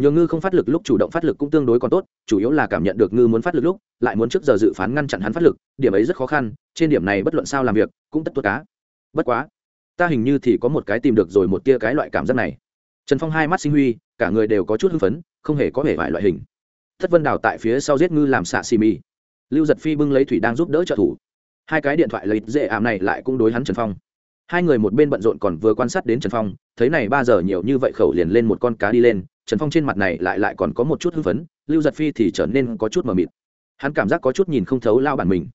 Nhường ngư không phát lực lúc chủ động phát lực cũng tương đối còn tốt, chủ yếu là cảm nhận được ngư muốn phát lực lúc, lại muốn trước giờ dự phán ngăn chặn hắn phát lực, điểm ấy rất khó khăn, trên điểm này bất luận sao làm việc, cũng tất tuột cá. Bất quá, ta hình như thì có một cái tìm được rồi một tia cái loại cảm giác này. Trần Phong hai mắt sinh huy, cả người đều có chút hưng phấn không hề có vẻ vải loại hình thất vân đào tại phía sau giết ngư làm xạ xì mì lưu giật phi bưng lấy thủy đang giúp đỡ trợ thủ hai cái điện thoại lấy dễ ảm này lại cũng đối hắn trần phong hai người một bên bận rộn còn vừa quan sát đến trần phong thấy này ba giờ nhiều như vậy khẩu liền lên một con cá đi lên trần phong trên mặt này lại lại còn có một chút hưng phấn, lưu giật phi thì trở nên có chút mờ mịt. Hắn cảm giác có chút nhìn không thấu lao bản mình.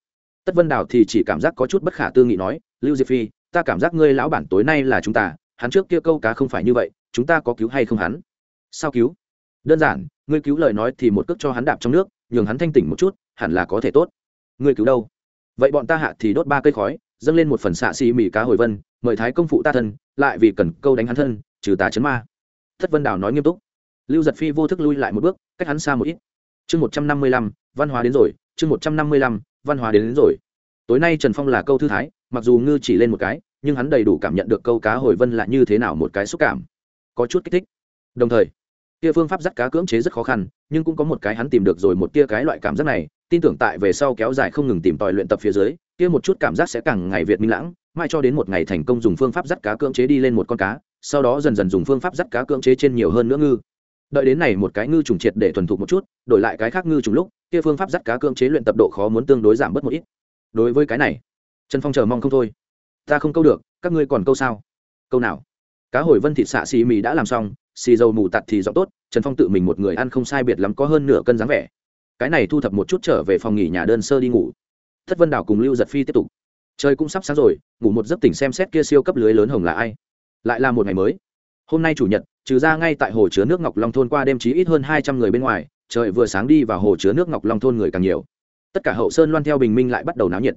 Tất vân đào thì chỉ cảm giác có chút bất khả tư nghị nói, lưu diệp phi, ta cảm giác ngươi lão bản tối nay là chúng ta, hắn trước kia câu cá không phải như vậy, chúng ta có cứu hay không hắn? Sao cứu? Đơn giản, ngươi cứu lời nói thì một cước cho hắn đạp trong nước, nhường hắn thanh tỉnh một chút, hẳn là có thể tốt. Ngươi cứu đâu? Vậy bọn ta hạ thì đốt ba cây khói, dâng lên một phần xạ xì mì cá hồi vân, mời thái công phụ ta thân, lại vì cần câu đánh hắn thân, trừ tà chấn ma. Thất vân đào nói nghiêm túc lưu giật phi vô thức lui lại một bước cách hắn xa một ít. Chương một trăm năm mươi lăm văn hóa đến rồi chương một trăm năm mươi lăm văn hóa đến, đến rồi. Tối nay trần phong là câu thư thái mặc dù ngư chỉ lên một cái nhưng hắn đầy đủ cảm nhận được câu cá hồi vân là như thế nào một cái xúc cảm. Có chút kích thích. Đồng thời kia phương pháp dắt cá cưỡng chế rất khó khăn nhưng cũng có một cái hắn tìm được rồi một tia cái loại cảm giác này tin tưởng tại về sau kéo dài không ngừng tìm tòi luyện tập phía dưới kia một chút cảm giác sẽ càng ngày việt minh lãng mai cho đến một ngày thành công dùng phương pháp dắt cá cưỡng chế đi lên một con cá sau đó dần dần dùng phương pháp dắt cá cưỡng chế trên nhiều hơn nữa ngư đợi đến này một cái ngư trùng triệt để thuần thục một chút, đổi lại cái khác ngư trùng lúc, kia phương pháp dắt cá cưỡng chế luyện tập độ khó muốn tương đối giảm bớt một ít. Đối với cái này, trần phong chờ mong không thôi. Ta không câu được, các ngươi còn câu sao? Câu nào? Cá hồi vân thịt xạ xì mì đã làm xong, xì dầu mù tạt thì rõ tốt, trần phong tự mình một người ăn không sai biệt lắm có hơn nửa cân dáng vẻ. Cái này thu thập một chút trở về phòng nghỉ nhà đơn sơ đi ngủ. Thất vân đảo cùng lưu giật phi tiếp tục. Trời cũng sắp sáng rồi, ngủ một giấc tỉnh xem xét kia siêu cấp lưới lớn hồng là ai. Lại là một ngày mới hôm nay chủ nhật, trừ ra ngay tại hồ chứa nước ngọc long thôn qua đêm chí ít hơn hai trăm người bên ngoài, trời vừa sáng đi vào hồ chứa nước ngọc long thôn người càng nhiều. Tất cả hậu sơn loan theo bình minh lại bắt đầu náo nhiệt.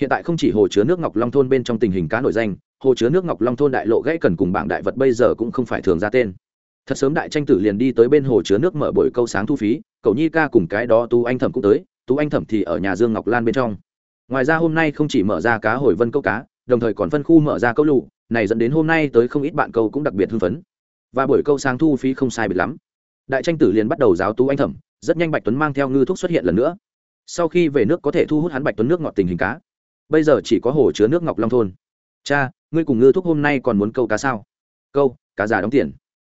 Hiện tại không chỉ hồ chứa nước ngọc long thôn bên trong tình hình cá nổi danh, hồ chứa nước ngọc long thôn đại lộ gãy cần cùng bảng đại vật bây giờ cũng không phải thường ra tên. Thật sớm đại tranh tử liền đi tới bên hồ chứa nước mở buổi câu sáng thu phí, cậu nhi ca cùng cái đó tú anh thẩm cũng tới, tú anh thẩm thì ở nhà dương ngọc lan bên trong. Ngoài ra hôm nay không chỉ mở ra cá hồi vân câu cá, đồng thời còn phân khu mở ra câu lụ này dẫn đến hôm nay tới không ít bạn câu cũng đặc biệt hưng phấn. Và buổi câu sáng thu phí không sai biệt lắm. Đại tranh tử liền bắt đầu giáo tú anh thẩm, rất nhanh bạch tuấn mang theo ngư thuốc xuất hiện lần nữa. Sau khi về nước có thể thu hút hắn bạch tuấn nước ngọt tình hình cá. Bây giờ chỉ có hồ chứa nước ngọc long thôn. Cha, ngươi cùng ngư thuốc hôm nay còn muốn câu cá sao? Câu, cá già đóng tiền.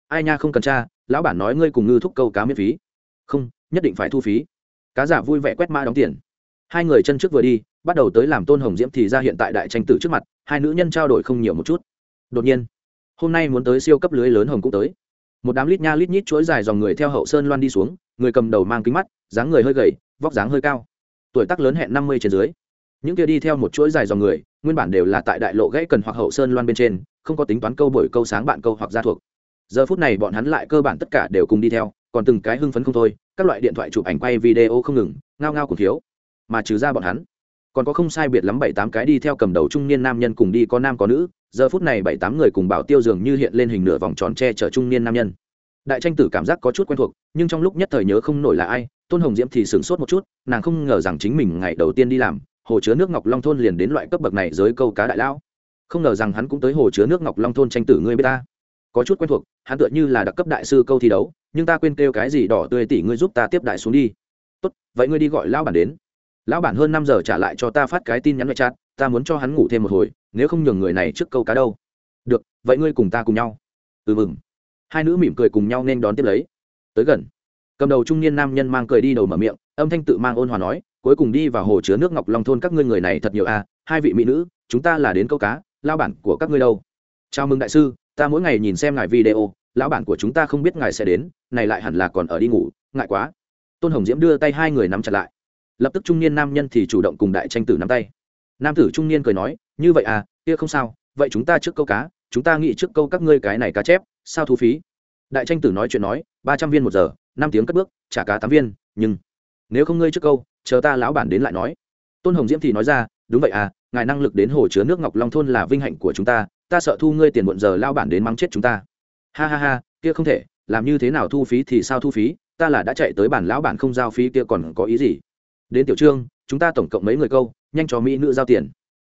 Ai nha không cần cha, lão bản nói ngươi cùng ngư thúc câu cá miễn phí. Không, nhất định phải thu phí. Cá giả vui vẻ quét mã đóng tiền. Hai người chân trước vừa đi bắt đầu tới làm tôn hồng diễm thì ra hiện tại đại tranh tử trước mặt, hai nữ nhân trao đổi không nhiều một chút. Đột nhiên, hôm nay muốn tới siêu cấp lưới lớn hồng cũng tới. Một đám lít nha lít nhít chuỗi dài dòng người theo hậu sơn loan đi xuống, người cầm đầu mang kính mắt, dáng người hơi gầy, vóc dáng hơi cao. Tuổi tác lớn hẹn năm mươi trên dưới. Những kia đi theo một chuỗi dài dòng người, nguyên bản đều là tại đại lộ gãy cần hoặc hậu sơn loan bên trên, không có tính toán câu bởi câu sáng bạn câu hoặc gia thuộc. Giờ phút này bọn hắn lại cơ bản tất cả đều cùng đi theo, còn từng cái hưng phấn không thôi, các loại điện thoại chụp ảnh quay video không ngừng, ngao ngao cùng thiếu. Mà trừ ra bọn hắn còn có không sai biệt lắm bảy tám cái đi theo cầm đầu trung niên nam nhân cùng đi có nam có nữ, giờ phút này bảy tám người cùng bảo tiêu dường như hiện lên hình nửa vòng tròn tre chở trung niên nam nhân. Đại tranh tử cảm giác có chút quen thuộc, nhưng trong lúc nhất thời nhớ không nổi là ai, tôn hồng diễm thì sửng sốt một chút, nàng không ngờ rằng chính mình ngày đầu tiên đi làm, hồ chứa nước ngọc long thôn liền đến loại cấp bậc này giới câu cá đại lão. Không ngờ rằng hắn cũng tới hồ chứa nước ngọc long thôn tranh tử ngươi b ta. Có chút quen thuộc, hắn tựa như là đặc cấp đại sư câu thi đấu, nhưng ta quên kêu cái gì đỏ tươi tỷ ngươi giúp ta tiếp đại xuống đi. Tốt, vậy ngươi đi gọi lão bản đến lão bản hơn năm giờ trả lại cho ta phát cái tin nhắn ngoại chat, ta muốn cho hắn ngủ thêm một hồi, nếu không nhường người này trước câu cá đâu. Được, vậy ngươi cùng ta cùng nhau. Ừ mừng. Hai nữ mỉm cười cùng nhau nên đón tiếp lấy. Tới gần. Cầm đầu trung niên nam nhân mang cười đi đầu mở miệng, âm thanh tự mang ôn hòa nói, cuối cùng đi vào hồ chứa nước ngọc long thôn các ngươi người này thật nhiều à hai vị mỹ nữ, chúng ta là đến câu cá lao bản của các ngươi đâu? Chào mừng đại sư, ta mỗi ngày nhìn xem ngài video, lão bản của chúng ta không biết ngài sẽ đến, này lại hẳn là còn ở đi ngủ, ngại quá. Tôn hồng diễm đưa tay hai người nắm chặt lại lập tức trung niên nam nhân thì chủ động cùng đại tranh tử nắm tay. Nam tử trung niên cười nói, như vậy à kia không sao, vậy chúng ta trước câu cá, chúng ta nghĩ trước câu các ngươi cái này cá chép, sao thu phí? Đại tranh tử nói chuyện nói, ba trăm viên một giờ, năm tiếng cất bước, trả cá tám viên, nhưng nếu không ngươi trước câu, chờ ta lão bản đến lại nói. Tôn hồng diễm thì nói ra, đúng vậy à ngài năng lực đến hồ chứa nước ngọc long thôn là vinh hạnh của chúng ta ta sợ thu ngươi tiền muộn giờ lao bản đến mắng chết chúng ta. Ha ha ha, kia không thể, làm như thế nào thu phí thì sao thu phí, ta là đã chạy tới bản lão bản không giao phí kia còn có ý gì? Đến tiểu trương, chúng ta tổng cộng mấy người câu, nhanh cho mỹ nữ giao tiền.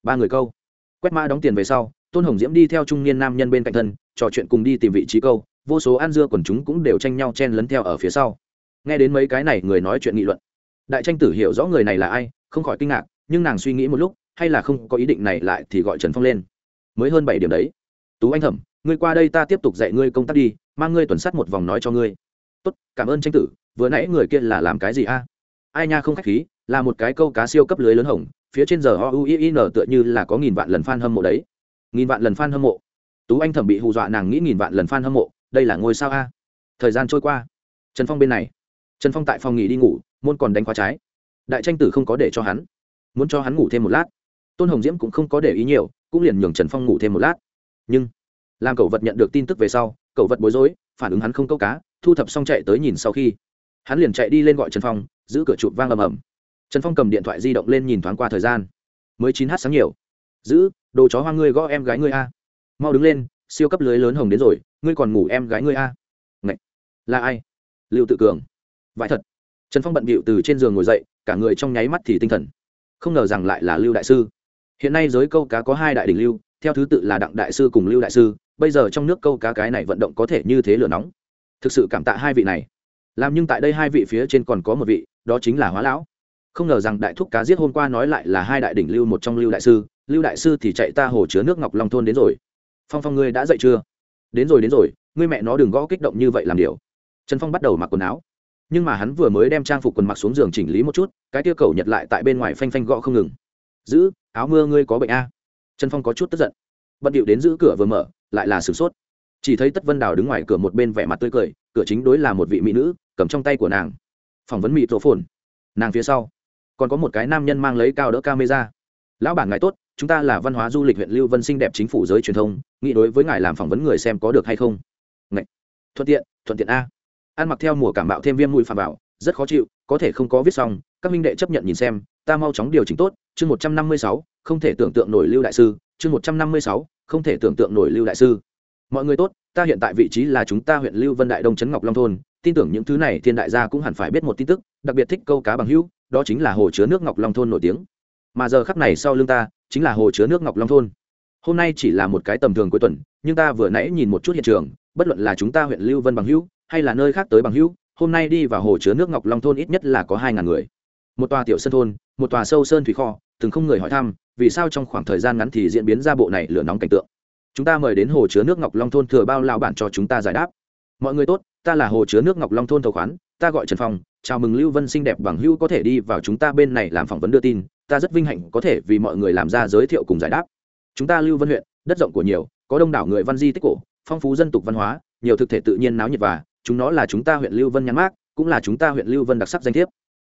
Ba người câu. Quét mã đóng tiền về sau, tôn hồng diễm đi theo trung niên nam nhân bên cạnh thân, trò chuyện cùng đi tìm vị trí câu, vô số ăn dưa quần chúng cũng đều tranh nhau chen lấn theo ở phía sau. Nghe đến mấy cái này, người nói chuyện nghị luận. Đại tranh tử hiểu rõ người này là ai, không khỏi kinh ngạc, nhưng nàng suy nghĩ một lúc, hay là không có ý định này lại thì gọi trần phong lên. Mới hơn bảy điểm đấy. Tú anh thẩm, ngươi qua đây ta tiếp tục dạy ngươi công tác đi, mang ngươi tuần sắt một vòng nói cho ngươi. Tốt, cảm ơn tranh tử, vừa nãy người kia là làm cái gì a? Ai nha không khách khí, là một cái câu cá siêu cấp lưới lớn hồng, phía trên giờ o u i n tựa như là có nghìn vạn lần fan hâm mộ đấy. Nghìn vạn lần fan hâm mộ. Tú anh thẩm bị hù dọa nàng nghĩ nghìn vạn lần fan hâm mộ, đây là ngôi sao a? Thời gian trôi qua. Trần phong bên này. Trần phong tại phòng nghỉ đi ngủ, môn còn đánh khóa trái. Đại tranh tử không có để cho hắn. Muốn cho hắn ngủ thêm một lát. Tôn hồng diễm cũng không có để ý nhiều, cũng liền nhường trần phong ngủ thêm một lát. Nhưng, làm cậu vật nhận được tin tức về sau, cậu vật bối rối, phản ứng hắn không câu cá, thu thập xong chạy tới nhìn sau khi. Hắn liền chạy đi lên gọi trần phong giữ cửa chụp vang ầm ầm. Trần phong cầm điện thoại di động lên nhìn thoáng qua thời gian. Mới chín h sáng nhiều. Giữ, đồ chó hoa ngươi gõ em gái ngươi a. Mau đứng lên, siêu cấp lưới lớn hồng đến rồi, ngươi còn ngủ em gái ngươi a. Ngậy! là ai? Lưu tự cường. Vãi thật. Trần phong bận bịu từ trên giường ngồi dậy, cả người trong nháy mắt thì tinh thần. Không ngờ rằng lại là lưu đại sư. Hiện nay giới câu cá có hai đại đ ỉ n h lưu, theo thứ tự là đặng đại sư cùng lưu đại sư, bây giờ trong nước câu cá cái này vận động có thể như thế lửa nóng. Thực sự cảm tạ hai vị này. Làm nhưng tại đây hai vị phía trên còn có một vị đó chính là hóa lão. Không ngờ rằng đại thúc cá giết hôm qua nói lại là hai đại đỉnh lưu một trong lưu đại sư, lưu đại sư thì chạy ta hồ chứa nước ngọc long thôn đến rồi. Phong phong ngươi đã dậy chưa? Đến rồi đến rồi, ngươi mẹ nó đừng gõ kích động như vậy làm điều. Trần phong bắt đầu mặc quần áo. Nhưng mà hắn vừa mới đem trang phục quần mặc xuống giường chỉnh lý một chút, cái tiêu cầu nhật lại tại bên ngoài phanh phanh gõ không ngừng. Giữ, áo mưa ngươi có bệnh a? Trần phong có chút tức giận. Bận điệu đến giữ cửa vừa mở, lại là sửng sốt. Chỉ thấy tất vân đào đứng ngoài cửa một bên vẻ mặt tươi cười, cửa chính đối là một vị mỹ nữ, cầm trong tay của nàng phỏng vấn mỹ tổ phồn. Nàng phía sau, còn có một cái nam nhân mang lấy cao đỡ camera. Lão bản ngài tốt, chúng ta là văn hóa du lịch huyện lưu vân xinh đẹp chính phủ giới truyền thông, nghĩ đối với ngài làm phỏng vấn người xem có được hay không? Ngậy. thuận tiện thuận tiện a. Ăn mặc theo mùa cảm bạo thêm viêm mũi phạm bảo, rất khó chịu, có thể không có viết xong, các minh đệ chấp nhận nhìn xem, ta mau chóng điều chỉnh tốt, chương một trăm năm mươi sáu, không thể tưởng tượng nổi lưu đại sư, chương một trăm năm mươi sáu, không thể tưởng tượng nổi lưu đại sư. Mọi người tốt, ta hiện tại vị trí là chúng ta huyện lưu vân đại đông trấn ngọc long thôn tin tưởng những thứ này thiên đại gia cũng hẳn phải biết một tin tức, đặc biệt thích câu cá bằng hữu, đó chính là hồ chứa nước ngọc long thôn nổi tiếng. Mà giờ khắp này sau lưng ta, chính là hồ chứa nước ngọc long thôn. Hôm nay chỉ là một cái tầm thường cuối tuần, nhưng ta vừa nãy nhìn một chút hiện trường, bất luận là chúng ta huyện lưu vân bằng hữu, hay là nơi khác tới bằng hữu, hôm nay đi vào hồ chứa nước ngọc long thôn ít nhất là có hai ngàn người. Một tòa tiểu sân thôn, một tòa sâu sơn thủy kho, từng không người hỏi thăm, vì sao trong khoảng thời gian ngắn thì diễn biến ra bộ này lửa nóng cảnh tượng? Chúng ta mời đến hồ chứa nước ngọc long thôn thừa bao lao bản cho chúng ta giải đáp. Mọi người tốt ta là hồ chứa nước ngọc long thôn thầu khoán, ta gọi trần phong, chào mừng lưu vân xinh đẹp bằng hữu có thể đi vào chúng ta bên này làm phỏng vấn đưa tin, ta rất vinh hạnh có thể vì mọi người làm ra giới thiệu cùng giải đáp. Chúng ta lưu vân huyện, đất rộng của nhiều, có đông đảo người văn di tích cổ, phong phú dân tục văn hóa, nhiều thực thể tự nhiên náo nhiệt và, chúng nó là chúng ta huyện lưu vân nhắn mát cũng là chúng ta huyện lưu vân đặc sắc danh thiếp.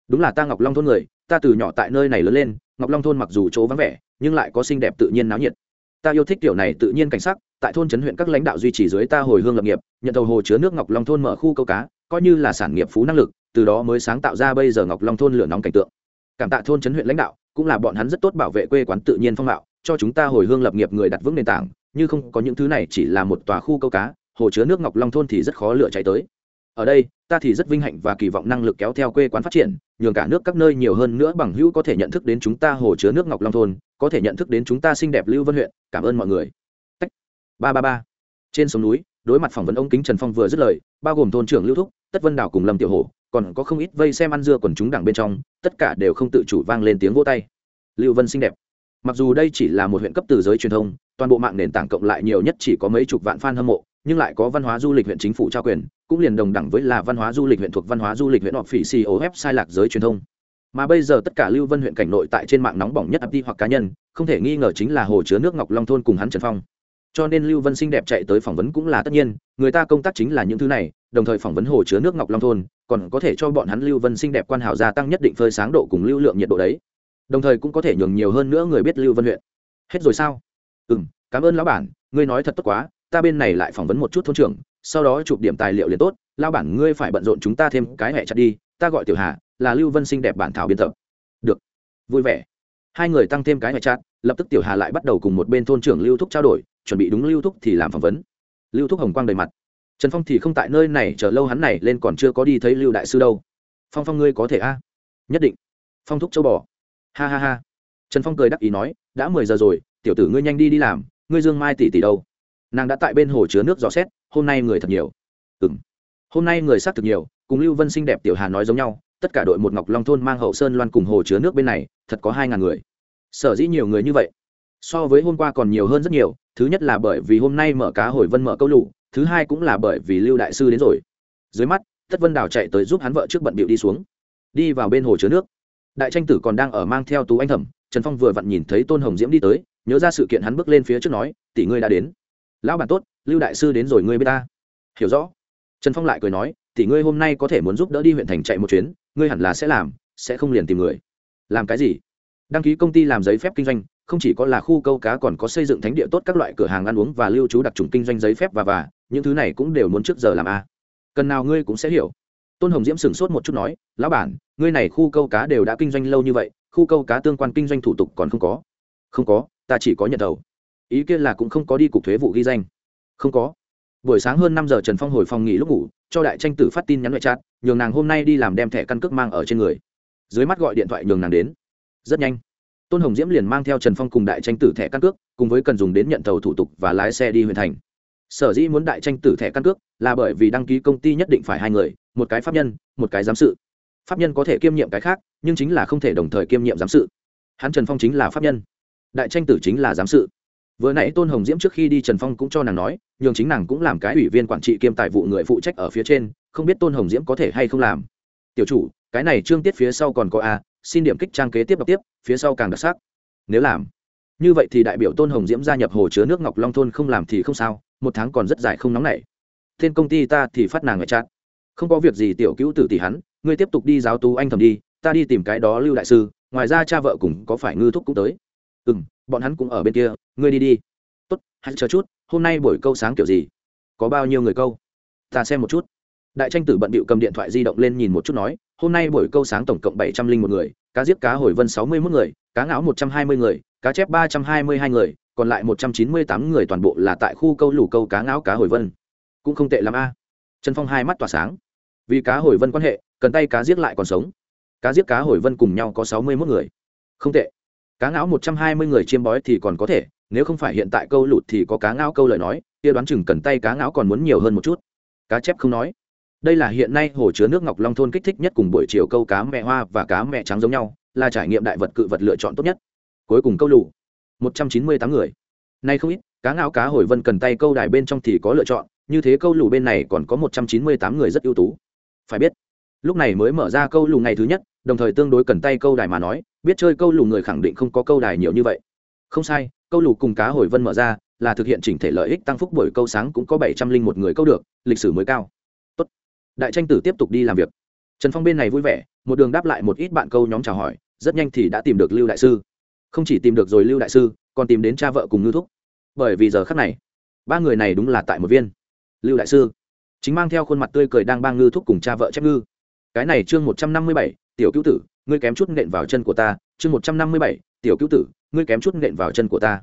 Đúng là ta ngọc long thôn người, ta từ nhỏ tại nơi này lớn lên, ngọc long thôn mặc dù chỗ vắng vẻ, nhưng lại có xinh đẹp tự nhiên náo nhiệt ta yêu thích kiểu này tự nhiên cảnh sắc, tại thôn trấn huyện các lãnh đạo duy trì dưới ta hồi hương lập nghiệp, nhận đầu hồ chứa nước ngọc long thôn mở khu câu cá, coi như là sản nghiệp phú năng lực, từ đó mới sáng tạo ra bây giờ ngọc long thôn lửa nóng cảnh tượng. Cảm tạ thôn trấn huyện lãnh đạo, cũng là bọn hắn rất tốt bảo vệ quê quán tự nhiên phong mạo cho chúng ta hồi hương lập nghiệp người đặt vững nền tảng, như không có những thứ này chỉ là một tòa khu câu cá, hồ chứa nước ngọc long thôn thì rất khó lựa chạy tới ở đây, ta thì rất vinh hạnh và kỳ vọng năng lực kéo theo quê quán phát triển, nhường cả nước các nơi nhiều hơn nữa bằng hữu có thể nhận thức đến chúng ta hồ chứa nước ngọc long thôn, có thể nhận thức đến chúng ta xinh đẹp lưu vân huyện. Cảm ơn mọi người. Tách. ba ba ba. Trên sông núi, đối mặt phỏng vấn ông kính trần phong vừa dứt lời, bao gồm thôn trưởng lưu thúc, tất vân đảo cùng lâm tiểu hồ còn có không ít vây xem ăn dưa quần chúng đảng bên trong, tất cả đều không tự chủ vang lên tiếng vô tay. Lưu vân xinh đẹp. Mặc dù đây chỉ là một huyện cấp từ giới truyền thông, toàn bộ mạng nền tảng cộng lại nhiều nhất chỉ có mấy chục vạn fan hâm mộ nhưng lại có văn hóa du lịch huyện chính phủ trao quyền, cũng liền đồng đẳng với là văn hóa du lịch huyện thuộc văn hóa du lịch huyện họp phỉ co ổ sai lạc giới truyền thông. Mà bây giờ tất cả lưu vân huyện cảnh nội tại trên mạng nóng bỏng nhất đi hoặc cá nhân, không thể nghi ngờ chính là hồ chứa nước ngọc long thôn cùng hắn trần phong. Cho nên lưu vân xinh đẹp chạy tới phỏng vấn cũng là tất nhiên, người ta công tác chính là những thứ này, đồng thời phỏng vấn hồ chứa nước ngọc long thôn, còn có thể cho bọn hắn lưu vân xinh đẹp quan hảo gia tăng nhất định phơi sáng độ cùng lưu lượng nhiệt độ đấy. Đồng thời cũng có thể nhường nhiều hơn nữa người biết lưu vân huyện. Hết rồi sao? Ừ m cảm ơn lão bản, ngươi nói thật tốt quá ta bên này lại phỏng vấn một chút thôn trưởng, sau đó chụp điểm tài liệu liền tốt, lao bản ngươi phải bận rộn chúng ta thêm cái hẹ chặt đi, ta gọi tiểu hà, là lưu vân xinh đẹp bản thảo biên tập. Được. Vui vẻ. Hai người tăng thêm cái hẹ chặt, lập tức tiểu hà lại bắt đầu cùng một bên thôn trưởng lưu thúc trao đổi, chuẩn bị đúng lưu thúc thì làm phỏng vấn. Lưu thúc hồng quang đầy mặt. Trần phong thì không tại nơi này, chờ lâu hắn này lên còn chưa có đi thấy lưu đại sư đâu. Phong phong ngươi có thể a? Nhất định. Phong thúc châu bò. Ha ha ha. Trần phong cười đắc ý nói, đã mười giờ rồi, tiểu tử ngươi nhanh đi đi làm, ngươi dương mai tỷ tỷ đâu? Nàng đã tại bên hồ chứa nước gió xét, hôm nay người thật nhiều. Ừ m hôm nay người xác thực nhiều, cùng lưu vân xinh đẹp tiểu hà nói giống nhau, tất cả đội một ngọc long thôn mang hậu sơn loan cùng hồ chứa nước bên này, thật có hai ngàn người. Sở dĩ nhiều người như vậy. So với hôm qua còn nhiều hơn rất nhiều, thứ nhất là bởi vì hôm nay mở cá hồi vân mở câu lụ thứ hai cũng là bởi vì lưu đại sư đến rồi. Dưới mắt, tất vân đào chạy tới giúp hắn vợ trước bận bịu đi xuống. Đi vào bên hồ chứa nước. Đại tranh tử còn đang ở mang theo tú anh thẩm, trần phong vừa vặn nhìn thấy tôn hồng diễm đi tới, nhớ ra sự kiện hắn bước lên phía trước nói, tỷ ngươi đã đến lão bản tốt, lưu đại sư đến rồi, ngươi b i ế ta. Hiểu rõ. Trần phong lại cười nói thì ngươi hôm nay có thể muốn giúp đỡ đi huyện thành chạy một chuyến, ngươi hẳn là sẽ làm, sẽ không liền tìm người. Làm cái gì? Đăng ký công ty làm giấy phép kinh doanh, không chỉ có là khu câu cá còn có xây dựng thánh địa tốt các loại cửa hàng ăn uống và lưu trú đặc trùng kinh doanh giấy phép và và, những thứ này cũng đều muốn trước giờ làm a. Cần nào ngươi cũng sẽ hiểu. Tôn hồng diễm sửng sốt một chút nói, lão bản, ngươi này khu câu cá đều đã kinh doanh lâu như vậy, khu câu cá tương quan kinh doanh thủ tục còn không có? Không có, ta chỉ có nhận đầu ý kia là cũng không có đi cục thuế vụ ghi danh. Không có. Buổi sáng hơn năm giờ trần phong hồi phòng nghỉ lúc ngủ, cho đại tranh tử phát tin nhắn ngoại chat, nhường nàng hôm nay đi làm đem thẻ căn cước mang ở trên người. Dưới mắt gọi điện thoại nhường nàng đến. Rất nhanh. Tôn hồng diễm liền mang theo trần phong cùng đại tranh tử thẻ căn cước, cùng với cần dùng đến nhận tàu thủ tục và lái xe đi huyện thành. Sở dĩ muốn đại tranh tử thẻ căn cước là bởi vì đăng ký công ty nhất định phải hai người, một cái pháp nhân, một cái giám sự. Pháp nhân có thể kiêm nhiệm cái khác, nhưng chính là không thể đồng thời kiêm nhiệm giám sự. Hắn trần phong chính là pháp nhân. Đại tranh tử chính là giám sự vừa nãy tôn hồng diễm trước khi đi trần phong cũng cho nàng nói, nhường chính nàng cũng làm cái ủy viên quản trị kiêm tài vụ người phụ trách ở phía trên, không biết tôn hồng diễm có thể hay không làm. Tiểu chủ, cái này trương tiết phía sau còn có a, xin điểm kích trang kế tiếp đọc tiếp, phía sau càng đặc sắc. Nếu làm. Như vậy thì đại biểu tôn hồng diễm gia nhập hồ chứa nước ngọc long thôn không làm thì không sao, một tháng còn rất dài không nóng nảy. Tên công ty ta thì phát nàng ngoại trạng không có việc gì tiểu cứu tử tỷ hắn, ngươi tiếp tục đi giáo tú anh thầm đi, ta đi tìm cái đó lưu đại sư, ngoài ra cha vợ cùng có phải ngư thúc cũng tới. Ừ m bọn hắn cũng ở bên kia, ngươi đi đi. Tốt, hãy chờ chút, hôm nay buổi câu sáng kiểu gì? Có bao nhiêu người câu? Ta xem một chút. Đại tranh tử bận bịu cầm điện thoại di động lên nhìn một chút nói, hôm nay buổi câu sáng tổng cộng bảy trăm linh một người, cá giết cá hồi vân sáu mươi mốt người, cá ngáo một trăm hai mươi người, cá chép ba trăm hai mươi hai người, còn lại một trăm chín mươi tám người toàn bộ là tại khu câu lủ câu cá ngáo cá hồi vân. Cũng không tệ l ắ m a. Trần phong hai mắt tỏa sáng. Vì cá hồi vân quan hệ, cần tay cá giết lại còn sống. Cá giết cá hồi vân cùng nhau có sáu mươi mốt người. Không tệ cá ngáo một trăm hai mươi người chiêm bói thì còn có thể, nếu không phải hiện tại câu lụt thì có cá ngáo câu lời nói, kia đoán chừng cần tay cá ngáo còn muốn nhiều hơn một chút. Cá chép không nói. Đây là hiện nay hồ chứa nước ngọc long thôn kích thích nhất cùng buổi chiều câu cá mẹ hoa và cá mẹ trắng giống nhau, là trải nghiệm đại vật cự vật lựa chọn tốt nhất. Cuối cùng câu lụ một trăm chín mươi tám người. Nay không ít, cá ngáo cá hồi vân cần tay câu đài bên trong thì có lựa chọn, như thế câu lù bên này còn có một trăm chín mươi tám người rất ưu tú. Phải biết, lúc này mới mở ra câu lù ngày thứ nhất, đồng thời tương đối cần tay câu đài mà nói biết chơi câu lù người khẳng định không có câu đài nhiều như vậy. Không sai, câu lù cùng cá hồi vân mở ra, là thực hiện chỉnh thể lợi ích tăng phúc buổi câu sáng cũng có bảy trăm linh một người câu được, lịch sử mới cao. Tốt. đại tranh tử tiếp tục đi làm việc. Trần phong bên này vui vẻ, một đường đáp lại một ít bạn câu nhóm chào hỏi, rất nhanh thì đã tìm được lưu đại sư. Không chỉ tìm được rồi lưu đại sư, còn tìm đến cha vợ cùng ngư thúc. Bởi vì giờ khắc này, ba người này đúng là tại một viên. Lưu đại sư, chính mang theo khuôn mặt tươi cười đang bang ngư thúc cùng cha vợ chép ngư. Cái này chương một trăm năm mươi bảy, tiểu cứu tử ngươi kém chút nện vào chân của ta, chương một trăm năm mươi bảy, tiểu cứu tử, ngươi kém chút nện vào chân của ta.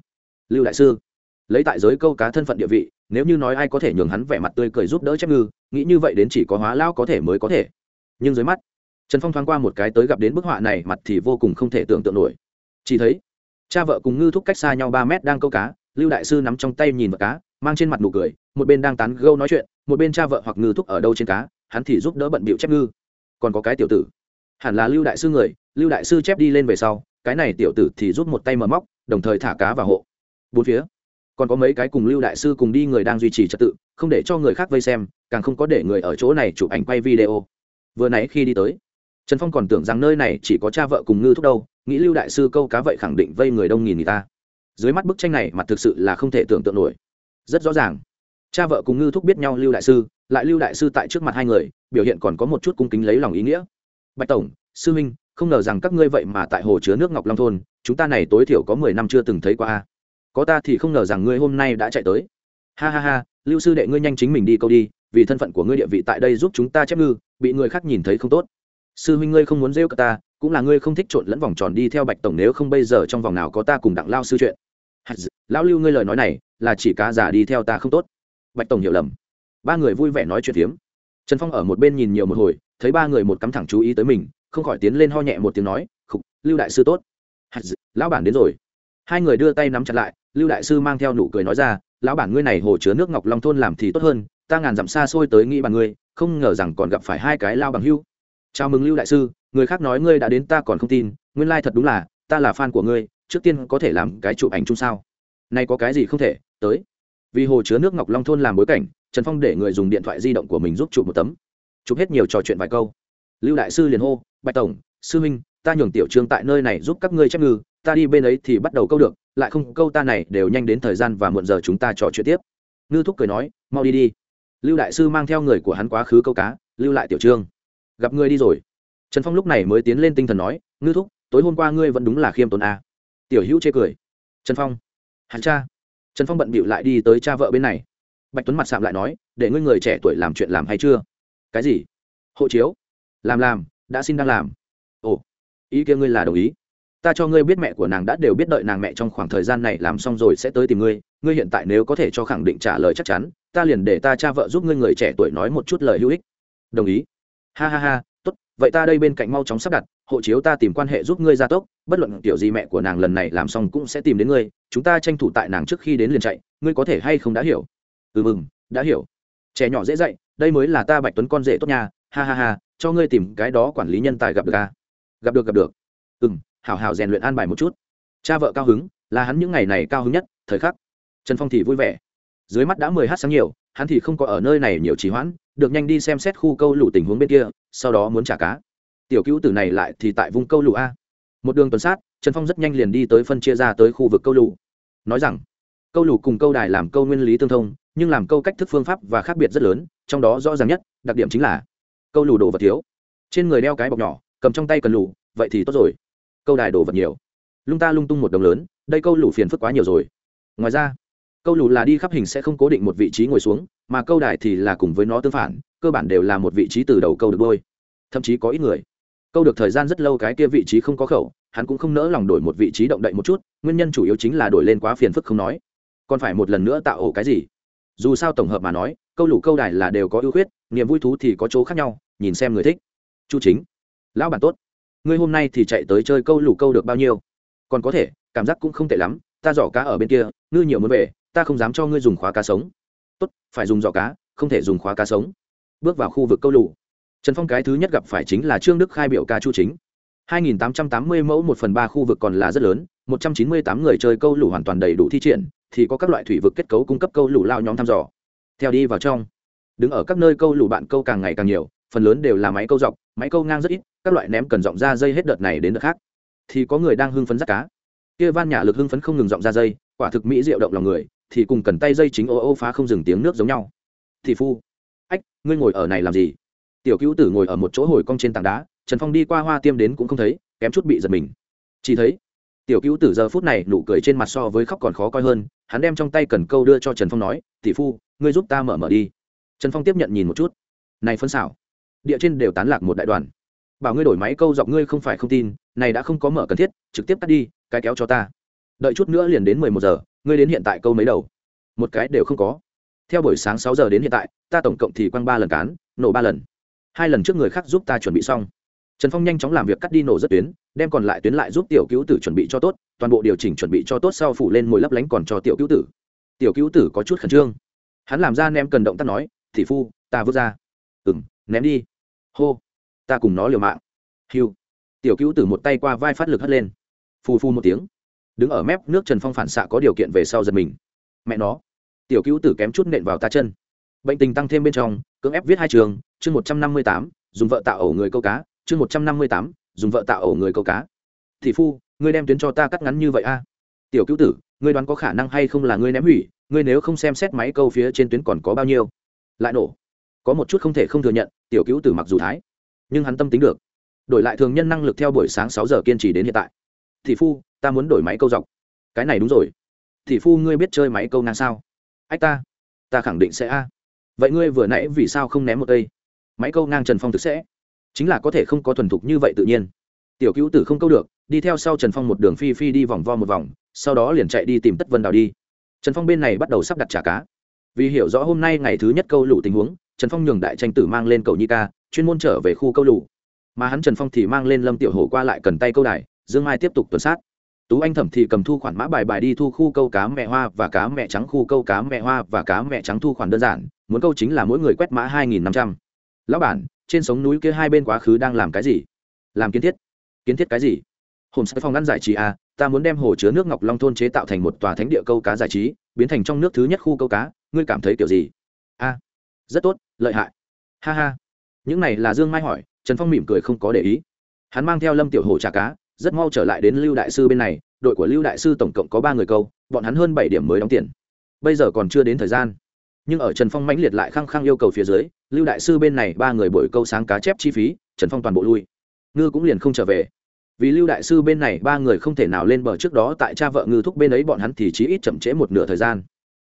Lưu đại sư, lấy tại giới câu cá thân phận địa vị, nếu như nói ai có thể nhường hắn vẻ mặt tươi cười giúp đỡ chép ngư, nghĩ như vậy đến chỉ có hóa lao có thể mới có thể. Nhưng dưới mắt, trần phong thoáng qua một cái tới gặp đến bức họa này mặt thì vô cùng không thể tưởng tượng nổi. Chỉ thấy, cha vợ cùng ngư thúc cách xa nhau ba mét đang câu cá, lưu đại sư nắm trong tay nhìn vật cá, mang trên mặt nụ cười, một bên đang tán gâu nói chuyện, một bên cha vợ hoặc ngư thúc ở đâu trên cá, hắn thì giúp đỡ bận bịu chép ngư. Còn có cái tiểu tử hẳn là lưu đại sư người, lưu đại sư chép đi lên về sau, cái này tiểu tử thì rút một tay mở móc, đồng thời thả cá vào hộ. Bốn phía, còn có mấy cái cùng lưu đại sư cùng đi người đang duy trì trật tự, không để cho người khác vây xem, càng không có để người ở chỗ này chụp ảnh quay video. Vừa nãy khi đi tới, trần phong còn tưởng rằng nơi này chỉ có cha vợ cùng ngư thúc đâu, nghĩ lưu đại sư câu cá vậy khẳng định vây người đông nghìn người ta. Dưới mắt bức tranh này mặt thực sự là không thể tưởng tượng nổi. Rất rõ ràng, cha vợ cùng ngư thúc biết nhau lưu đại sư, lại lưu đại sư tại trước mặt hai người, biểu hiện còn có một chút cung kính lấy lòng ý nghĩa bạch tổng, sư minh không ngờ rằng các ngươi vậy mà tại hồ chứa nước ngọc long thôn, chúng ta này tối thiểu có mười năm chưa từng thấy qua có ta thì không ngờ rằng ngươi hôm nay đã chạy tới. Ha ha ha, lưu sư đệ ngươi nhanh chính mình đi câu đi, vì thân phận của ngươi địa vị tại đây giúp chúng ta chép ngư, bị người khác nhìn thấy không tốt. Sư huynh ngươi không muốn rêu cả ta, cũng là ngươi không thích trộn lẫn vòng tròn đi theo bạch tổng nếu không bây giờ trong vòng nào có ta cùng đặng lao sư chuyện. Lão lưu ngươi lời nói này, là chỉ cá giả đi theo ta không tốt. Bạch tổng hiểu lầm. Ba người vui vẻ nói chuyện hiếm. trần phong ở một bên nhìn nhiều một hồi thấy ba người một cắm thẳng chú ý tới mình, không khỏi tiến lên ho nhẹ một tiếng nói, khục, lưu đại sư tốt. Lão bản đến rồi. Hai người đưa tay nắm chặt lại, lưu đại sư mang theo nụ cười nói ra, lão bản ngươi này hồ chứa nước ngọc long thôn làm thì tốt hơn, ta ngàn dặm xa xôi tới nghĩ bằng ngươi, không ngờ rằng còn gặp phải hai cái lao bằng hưu. Chào mừng lưu đại sư, người khác nói ngươi đã đến ta còn không tin, nguyên lai thật đúng là, ta là fan của ngươi, trước tiên có thể làm cái chụp ảnh chung sao. Nay có cái gì không thể, tới. Vì hồ chứa nước ngọc long thôn làm bối cảnh, trần phong để người dùng điện thoại di động của mình giúp chụp một tấm chụp hết nhiều trò chuyện vài câu. Lưu đại sư liền hô, bạch tổng, sư huynh, ta nhường tiểu trương tại nơi này giúp các ngươi chép ngư, ta đi bên ấy thì bắt đầu câu được, lại không, câu ta này đều nhanh đến thời gian và muộn giờ chúng ta trò chuyện tiếp. Ngư thúc cười nói, mau đi đi. Lưu đại sư mang theo người của hắn quá khứ câu cá, lưu lại tiểu trương. Gặp ngươi đi rồi. Trần phong lúc này mới tiến lên tinh thần nói, ngư thúc, tối hôm qua ngươi vẫn đúng là khiêm tốn a à. tiểu hữu chê cười. Trần phong hắn cha. Trần phong bận bịu lại đi tới cha vợ bên này. Bạch tuấn mặt sạm lại nói, để ngươi người trẻ tuổi làm chuyện làm hay chưa? Cái gì? Hộ chiếu? Làm làm, đã xin đang làm. Ồ, ý kia ngươi là đồng ý. Ta cho ngươi biết mẹ của nàng đã đều biết đợi nàng mẹ trong khoảng thời gian này làm xong rồi sẽ tới tìm ngươi. Ngươi hiện tại nếu có thể cho khẳng định trả lời chắc chắn, ta liền để ta cha vợ giúp ngươi người trẻ tuổi nói một chút lời hữu ích. Đồng ý. Ha ha ha, tốt, vậy ta đây bên cạnh mau chóng sắp đặt. Hộ chiếu ta tìm quan hệ giúp ngươi gia tốc, bất luận kiểu gì mẹ của nàng lần này làm xong cũng sẽ tìm đến ngươi. Chúng ta tranh thủ tại nàng trước khi đến liền chạy, ngươi có thể hay không đã hiểu? Ừ mừng, đã hiểu. Trẻ nhỏ dễ dạy đây mới là ta bạch tuấn con rể tốt nhà ha ha ha, cho ngươi tìm cái đó quản lý nhân tài gặp được à? gặp được gặp được. Ừ m hảo hảo rèn luyện an bài một chút. Cha vợ cao hứng, là hắn những ngày này cao hứng nhất, thời khắc. Trần phong thì vui vẻ. Dưới mắt đã mười h sáng nhiều, hắn thì không có ở nơi này nhiều trì hoãn, được nhanh đi xem xét khu câu lũ tình huống bên kia, sau đó muốn trả cá. Tiểu cứu tử này lại thì tại vùng câu lũ a. Một đường tuần sát, trần phong rất nhanh liền đi tới phân chia ra tới khu vực câu lũ. Nói rằng, câu lũ cùng câu đài làm câu nguyên lý tương thông, nhưng làm câu cách thức phương pháp và khác biệt rất lớn trong đó rõ ràng nhất, đặc điểm chính là câu lù đồ vật thiếu. Trên người đeo cái bọc nhỏ, cầm trong tay cần lù, vậy thì tốt rồi. Câu đài đồ vật nhiều. Lung ta lung tung một đồng lớn, đây câu lù phiền phức quá nhiều rồi. Ngoài ra, câu lù là đi khắp hình sẽ không cố định một vị trí ngồi xuống, mà câu đài thì là cùng với nó tương phản, cơ bản đều là một vị trí từ đầu câu được đôi. Thậm chí có ít người, câu được thời gian rất lâu cái kia vị trí không có khẩu, hắn cũng không nỡ lòng đổi một vị trí động đậy một chút, nguyên nhân chủ yếu chính là đổi lên quá phiền phức không nói. Còn phải một lần nữa tạo ổ cái gì? Dù sao tổng hợp mà nói câu lũ câu đài là đều có ưu khuyết niềm vui thú thì có chỗ khác nhau nhìn xem người thích. Chu chính lão bản tốt. Ngươi hôm nay thì chạy tới chơi câu lũ câu được bao nhiêu? Còn có thể cảm giác cũng không tệ lắm ta giỏ cá ở bên kia ngư nhiều muốn về ta không dám cho ngươi dùng khóa cá sống. Tốt phải dùng giỏ cá không thể dùng khóa cá sống. Bước vào khu vực câu lũ, trần phong cái thứ nhất gặp phải chính là trương đức khai biểu ca chu chính. 2.880 mẫu một phần ba khu vực còn là rất lớn 198 người chơi câu lũ hoàn toàn đầy đủ thi triển thì có các loại thủy vực kết cấu cung cấp câu lũ lao nhóm thăm dò theo đi vào trong. Đứng ở các nơi câu lù bạn câu càng ngày càng nhiều, phần lớn đều là máy câu dọc, máy câu ngang rất ít, các loại ném cần dọng ra dây hết đợt này đến đợt khác. Thì có người đang hưng phấn rắt cá. Kia van nhà lực hưng phấn không ngừng dọng ra dây, quả thực mỹ diệu động lòng người, thì cùng cần tay dây chính ô ô phá không dừng tiếng nước giống nhau. Thì phu, ách, ngươi ngồi ở này làm gì? Tiểu cứu tử ngồi ở một chỗ hồi cong trên tảng đá, trần phong đi qua hoa tiêm đến cũng không thấy, kém chút bị giật mình. Chỉ thấy tiểu cứu tử giờ phút này nụ cười trên mặt so với khóc còn khó coi hơn, hắn đem trong tay cần câu đưa cho trần phong nói, tỷ phu, ngươi giúp ta mở mở đi. Trần phong tiếp nhận nhìn một chút. Này phân xảo, địa trên đều tán lạc một đại đoàn. Bảo ngươi đổi máy câu dọc ngươi không phải không tin, này đã không có mở cần thiết, trực tiếp tắt đi, cái kéo cho ta. Đợi chút nữa liền đến mười một giờ, ngươi đến hiện tại câu mấy đầu? Một cái đều không có. Theo buổi sáng sáu giờ đến hiện tại, ta tổng cộng thì quăng ba lần cán, nổ ba lần. Hai lần trước người khác giúp ta chuẩn bị xong trần phong nhanh chóng làm việc cắt đi nổ rất tuyến, đem còn lại tuyến lại giúp tiểu cứu tử chuẩn bị cho tốt, toàn bộ điều chỉnh chuẩn bị cho tốt sau phủ lên mồi lấp lánh còn cho tiểu cứu tử. Tiểu cứu tử có chút khẩn trương. Hắn làm ra ném cần động tác nói thị phu, ta vứt ra. Ừ m ném đi. Hô, ta cùng nó liều mạng. Hiu. Tiểu cứu tử một tay qua vai phát lực hất lên. Phù phu một tiếng. Đứng ở mép nước trần phong phản xạ có điều kiện về sau giật mình. Mẹ nó. Tiểu cứu tử kém chút nện vào ta chân. Bệnh tình tăng thêm bên trong, cưỡng ép viết hai trường, chương một trăm năm mươi tám, dùng vợ tạo ổ người câu cá chương một trăm năm mươi tám, dùng vợ tạo ổ người câu cá. Thị phu, ngươi đem tuyến cho ta cắt ngắn như vậy a tiểu cứu tử, ngươi đoán có khả năng hay không là ngươi ném hủy, ngươi nếu không xem xét máy câu phía trên tuyến còn có bao nhiêu? Lại nổ. Có một chút không thể không thừa nhận, tiểu cứu tử mặc dù thái, nhưng hắn tâm tính được. Đổi lại thường nhân năng lực theo buổi sáng sáu giờ kiên trì đến hiện tại. Thị phu, ta muốn đổi máy câu dọc. Cái này đúng rồi. Thị phu, ngươi biết chơi máy câu ngang sao? Ách ta ta khẳng định sẽ a. Vậy ngươi vừa nãy vì sao không ném một cây? Máy câu ngang trần phong thực sẽ chính là có thể không có thuần thục như vậy tự nhiên. Tiểu cứu tử không câu được, đi theo sau trần phong một đường phi phi đi vòng vo một vòng, sau đó liền chạy đi tìm tất vân đào đi. Trần phong bên này bắt đầu sắp đặt trả cá. Vì hiểu rõ hôm nay ngày thứ nhất câu lũ tình huống, trần phong nhường đại tranh tử mang lên cầu nhi ca, chuyên môn trở về khu câu lũ mà hắn trần phong thì mang lên lâm tiểu hổ qua lại cần tay câu đài, dương mai tiếp tục tuần sát. Tú anh thẩm thì cầm thu khoản mã bài bài đi thu khu câu cá mẹ hoa và cá mẹ trắng, khu câu cá mẹ hoa và cá mẹ trắng thu khoản đơn giản, muốn câu chính là mỗi người quét mã hai nghìn năm trăm. Lão bản trên sống núi kia hai bên quá khứ đang làm cái gì? Làm kiến thiết. Kiến thiết cái gì? Hồn sai phong ngăn giải trí à ta muốn đem hồ chứa nước ngọc long thôn chế tạo thành một tòa thánh địa câu cá giải trí, biến thành trong nước thứ nhất khu câu cá. Ngươi cảm thấy kiểu gì? A rất tốt, lợi hại. Ha ha. Những này là dương mai hỏi, trần phong mỉm cười không có để ý. Hắn mang theo lâm tiểu hồ trả cá, rất mau trở lại đến lưu đại sư bên này. Đội của lưu đại sư tổng cộng có ba người câu, bọn hắn hơn bảy điểm mới đóng tiền. Bây giờ còn chưa đến thời gian nhưng ở trần phong mãnh liệt lại khăng khăng yêu cầu phía dưới, lưu đại sư bên này ba người bồi câu sáng cá chép chi phí, trần phong toàn bộ lui. Ngư cũng liền không trở về. Vì lưu đại sư bên này ba người không thể nào lên bờ trước đó, tại cha vợ ngư thúc bên ấy bọn hắn thì chí ít chậm trễ một nửa thời gian.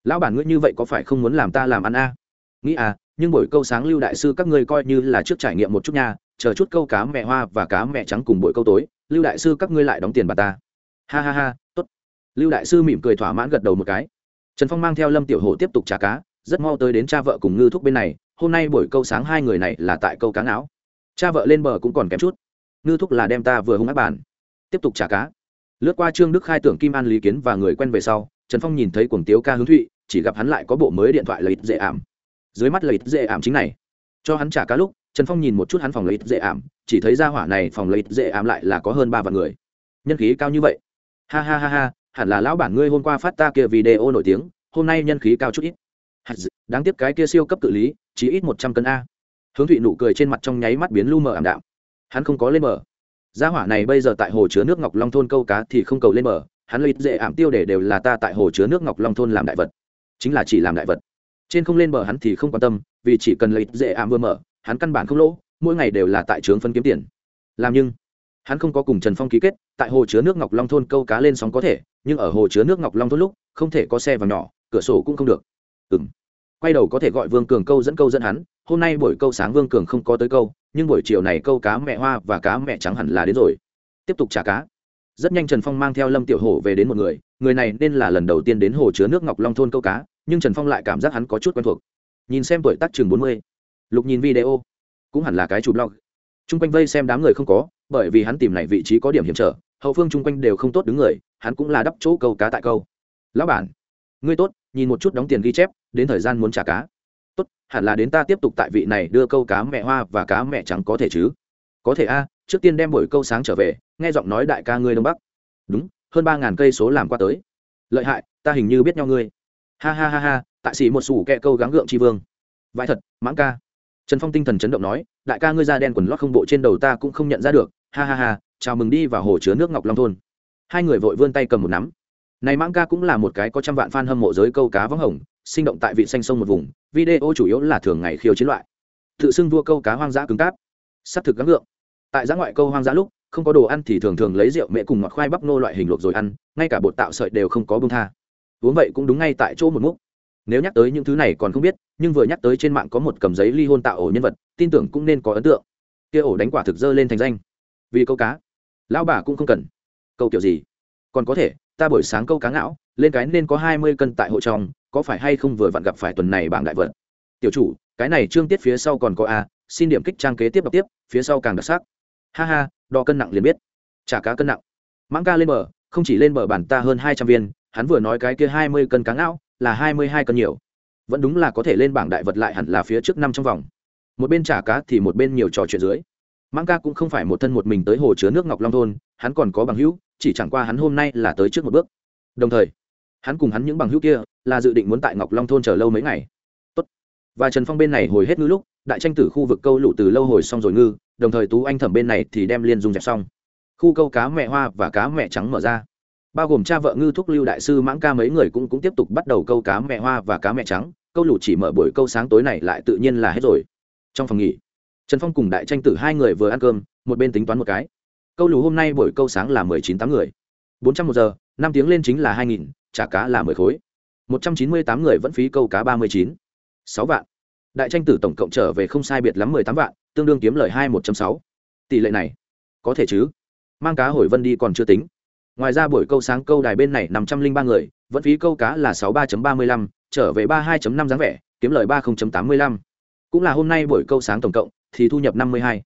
Lão bản ngươi như vậy có phải không muốn làm ta làm ăn a? Nghĩ à nhưng buổi câu sáng lưu đại sư các ngươi coi như là trước trải nghiệm một chút nha, chờ chút câu cá mẹ hoa và cá mẹ trắng cùng buổi câu tối, lưu đại sư các ngươi lại đóng tiền bà ta. Ha ha ha, tốt. Lưu đại sư mỉm cười thỏa mãn gật đầu một cái. Trần phong mang theo lâm tiểu hồ tiếp tục trả cá rất mau tới đến cha vợ cùng ngư thúc bên này, hôm nay buổi câu sáng hai người này là tại câu cá não cha vợ lên bờ cũng còn kém chút. Ngư thúc là đem ta vừa hung ác bản. Tiếp tục trả cá. Lướt qua trương đức khai tưởng kim an lý kiến và người quen về sau, trần phong nhìn thấy cuồng tiếu ca hướng thụy, chỉ gặp hắn lại có bộ mới điện thoại lợi ích dễ ảm. Dưới mắt lợi ích dễ ảm chính này. Cho hắn trả cá lúc, trần phong nhìn một chút hắn phòng lợi ích dễ ảm, chỉ thấy ra hỏa này phòng lợi ích dễ ảm lại là có hơn ba vạn người. Nhân khí cao như vậy. Ha ha ha ha, hẳn là lão bản ngươi hôm qua phát ta kia video nổi tiếng, hôm nay nhân khí cao chút ít đáng tiếc cái kia siêu cấp tự lý, chỉ ít một trăm cân a. Hướng thụy nụ cười trên mặt trong nháy mắt biến lu mờ ảm đạm. Hắn không có lên bờ. Gia hỏa này bây giờ tại hồ chứa nước ngọc long thôn câu cá thì không cầu lên bờ, hắn lợi dễ ảm tiêu để đều là ta tại hồ chứa nước ngọc long thôn làm đại vật. Chính là chỉ làm đại vật. Trên không lên bờ hắn thì không quan tâm, vì chỉ cần lợi dễ ảm vừa mở, hắn căn bản không lỗ, mỗi ngày đều là tại trướng phân kiếm tiền. Làm nhưng, hắn không có cùng trần phong ký kết, tại hồ chứa nước ngọc long thôn câu cá lên sóng có thể, nhưng ở hồ chứa nước ngọc long thôn lúc, không thể có xe vào nhỏ, cửa sổ cũng không được ừ m quay đầu có thể gọi vương cường câu dẫn câu dẫn hắn, hôm nay buổi câu sáng vương cường không có tới câu, nhưng buổi chiều này câu cá mẹ hoa và cá mẹ trắng hẳn là đến rồi. Tiếp tục trả cá. Rất nhanh trần phong mang theo lâm tiểu hổ về đến một người người này nên là lần đầu tiên đến hồ chứa nước ngọc long thôn câu cá, nhưng trần phong lại cảm giác hắn có chút quen thuộc. Nhìn xem tuổi tác chừng bốn mươi. Lục nhìn video. Cũng hẳn là cái chủ blog. T r u n g quanh vây xem đám người không có, bởi vì hắn tìm này vị trí có điểm hiểm trở, hậu phương chung quanh đều không tốt đứng người, hắn cũng là đắp chỗ câu cá tại câu. Lão bản ngươi tốt, nhìn một chút đóng tiền ghi chép, đến thời gian muốn trả cá. Tốt, hẳn là đến ta tiếp tục tại vị này đưa câu cá mẹ hoa và cá mẹ trắng có thể chứ? Có thể a, trước tiên đem buổi câu sáng trở về, nghe giọng nói đại ca ngươi đông bắc. Đúng, hơn ba ngàn cây số làm qua tới. Lợi hại, ta hình như biết nhau ngươi. Ha ha ha ha, tại sĩ một sủ kẹ câu gắng gượng tri vương. Vãi thật, mãng ca. Trần phong tinh thần chấn động nói, đại ca ngươi da đen quần lót không bộ trên đầu ta cũng không nhận ra được. Ha ha ha, chào mừng đi vào hồ chứa nước ngọc long thôn. Hai người vội vươn tay cầm một nắm này mãng ca cũng là một cái có trăm vạn fan hâm mộ giới câu cá vắng hồng, sinh động tại vị xanh sông một vùng, video chủ yếu là thường ngày khiêu chiến loại. Tự xưng vua câu cá hoang dã cứng cáp. Sắp thực gắng ngượng. Tại giã ngoại câu hoang dã lúc, không có đồ ăn thì thường thường lấy rượu mẹ cùng ngọt khoai bắp nô loại hình luộc rồi ăn, ngay cả bột tạo sợi đều không có bông tha. Uống vậy cũng đúng ngay tại chỗ một múc. Nếu nhắc tới những thứ này còn không biết, nhưng vừa nhắc tới trên mạng có một cầm giấy ly hôn tạo ổ nhân vật, tin tưởng cũng nên có ấn tượng. Kia ổ đánh quả thực dơ lên thành danh. Vì câu cá, lão bà cũng không cần. Câu kiểu gì? Còn có thể ta buổi sáng câu cá ngão, lên cái nên có hai mươi cân tại hộ trong, có phải hay không vừa vặn gặp phải tuần này bảng đại vật? Tiểu chủ, cái này trương tiết phía sau còn có a, xin điểm kích trang kế tiếp đọc tiếp, phía sau càng đặc sắc. Ha ha, đo cân nặng liền biết. Trả cá cân nặng. Mãng ca lên bờ, không chỉ lên bờ bản ta hơn hai trăm viên, hắn vừa nói cái kia hai mươi cân cá ngão là hai mươi hai cân nhiều. Vẫn đúng là có thể lên bảng đại vật lại hẳn là phía trước năm trong vòng. Một bên trả cá thì một bên nhiều trò chuyện dưới. Mãng ca cũng không phải một thân một mình tới hồ chứa nước ngọc long thôn, hắn còn có bằng hữu chỉ chẳng qua hắn hôm nay là tới trước một bước. Đồng thời, hắn cùng hắn những bằng hữu kia là dự định muốn tại ngọc long thôn chờ lâu mấy ngày. Tốt. và trần phong bên này hồi hết ngư lúc, đại tranh tử khu vực câu lụ từ lâu hồi xong rồi ngư, đồng thời tú anh thẩm bên này thì đem liên dung dẹp xong. Khu câu cá mẹ hoa và cá mẹ trắng mở ra. Bao gồm cha vợ ngư thúc lưu đại sư mãng ca mấy người cũng cũng tiếp tục bắt đầu câu cá mẹ hoa và cá mẹ trắng, câu lụ chỉ mở buổi câu sáng tối này lại tự nhiên là hết rồi. Trong phòng nghỉ, trần phong cùng đại tranh tử hai người vừa ăn cơm, một bên tính toán một cái câu lù hôm nay buổi câu sáng là mười chín tám người. Bốn trăm một giờ, năm tiếng lên chính là hai nghìn trả cá là mười khối. Một trăm chín mươi tám người vẫn phí câu cá ba mươi chín. Sáu vạn. Đại tranh tử tổng cộng trở về không sai biệt lắm mười tám vạn, tương đương kiếm lời hai một sáu. Tỷ lệ này, có thể chứ? Mang cá hồi vân đi còn chưa tính. Ngoài ra buổi câu sáng câu đài bên này năm trăm linh ba người, vẫn phí câu cá là sáu ba ba mươi lăm, trở về ba hai năm dáng vẻ, kiếm lời ba tám mươi lăm. Cũng là hôm nay buổi câu sáng tổng cộng, thì thu nhập năm mươi hai.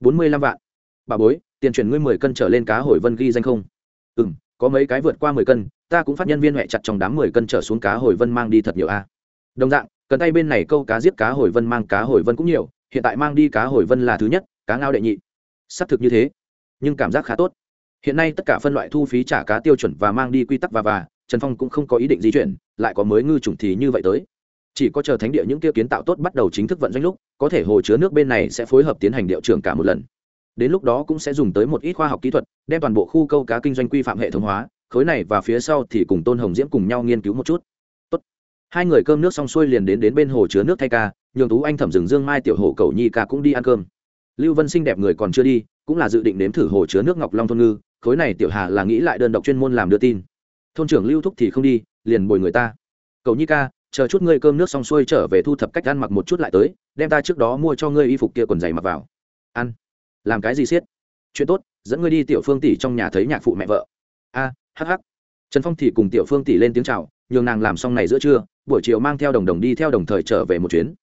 Bốn mươi lăm vạn. Bà bối tiền chuyển ngươi mười cân trở lên cá hồi vân ghi danh không? Ừ m có mấy cái vượt qua mười cân, ta cũng phát nhân viên huệ chặt trong đám mười cân trở xuống cá hồi vân mang đi thật nhiều a. Đồng dạng, cần tay bên này câu cá giết cá hồi vân mang cá hồi vân cũng nhiều, hiện tại mang đi cá hồi vân là thứ nhất, cá ngao đệ nhị. Xác thực như thế, nhưng cảm giác khá tốt. Hiện nay tất cả phân loại thu phí trả cá tiêu chuẩn và mang đi quy tắc và và, trần phong cũng không có ý định di chuyển, lại có mới ngư chủng thì như vậy tới. Chỉ có chờ thánh địa những kia kiến tạo tốt bắt đầu chính thức vận doanh lúc, có thể hồ chứa nước bên này sẽ phối hợp tiến hành điệu trưởng cả một lần đến lúc đó cũng sẽ dùng tới một ít khoa học kỹ thuật, đem toàn bộ khu câu cá kinh doanh quy phạm hệ thống hóa, khối này và phía sau thì cùng tôn hồng diễm cùng nhau nghiên cứu một chút. Tốt. hai người cơm nước xong xuôi liền đến đến bên hồ chứa nước thay ca, nhường tú anh thẩm rừng dương mai tiểu hồ cầu nhi ca cũng đi ăn cơm. Lưu vân xinh đẹp người còn chưa đi, cũng là dự định nếm thử hồ chứa nước ngọc long thôn ngư, khối này tiểu hà là nghĩ lại đơn độc chuyên môn làm đưa tin. Thôn trưởng lưu thúc thì không đi, liền bồi người ta. Cầu nhi ca, chờ chút ngươi cơm nước xong xuôi trở về thu thập cách ăn mặc một chút lại tới, đem ta trước đó mua cho ngươi y phục kia quần giày mặc vào. Ăn làm cái gì siết chuyện tốt, dẫn ngươi đi tiểu phương tỷ trong nhà thấy nhạc phụ mẹ vợ. A hh trần phong thì cùng tiểu phương tỷ lên tiếng c h à o nhường nàng làm xong này giữa trưa, buổi chiều mang theo đồng đồng đi theo đồng thời trở về một chuyến.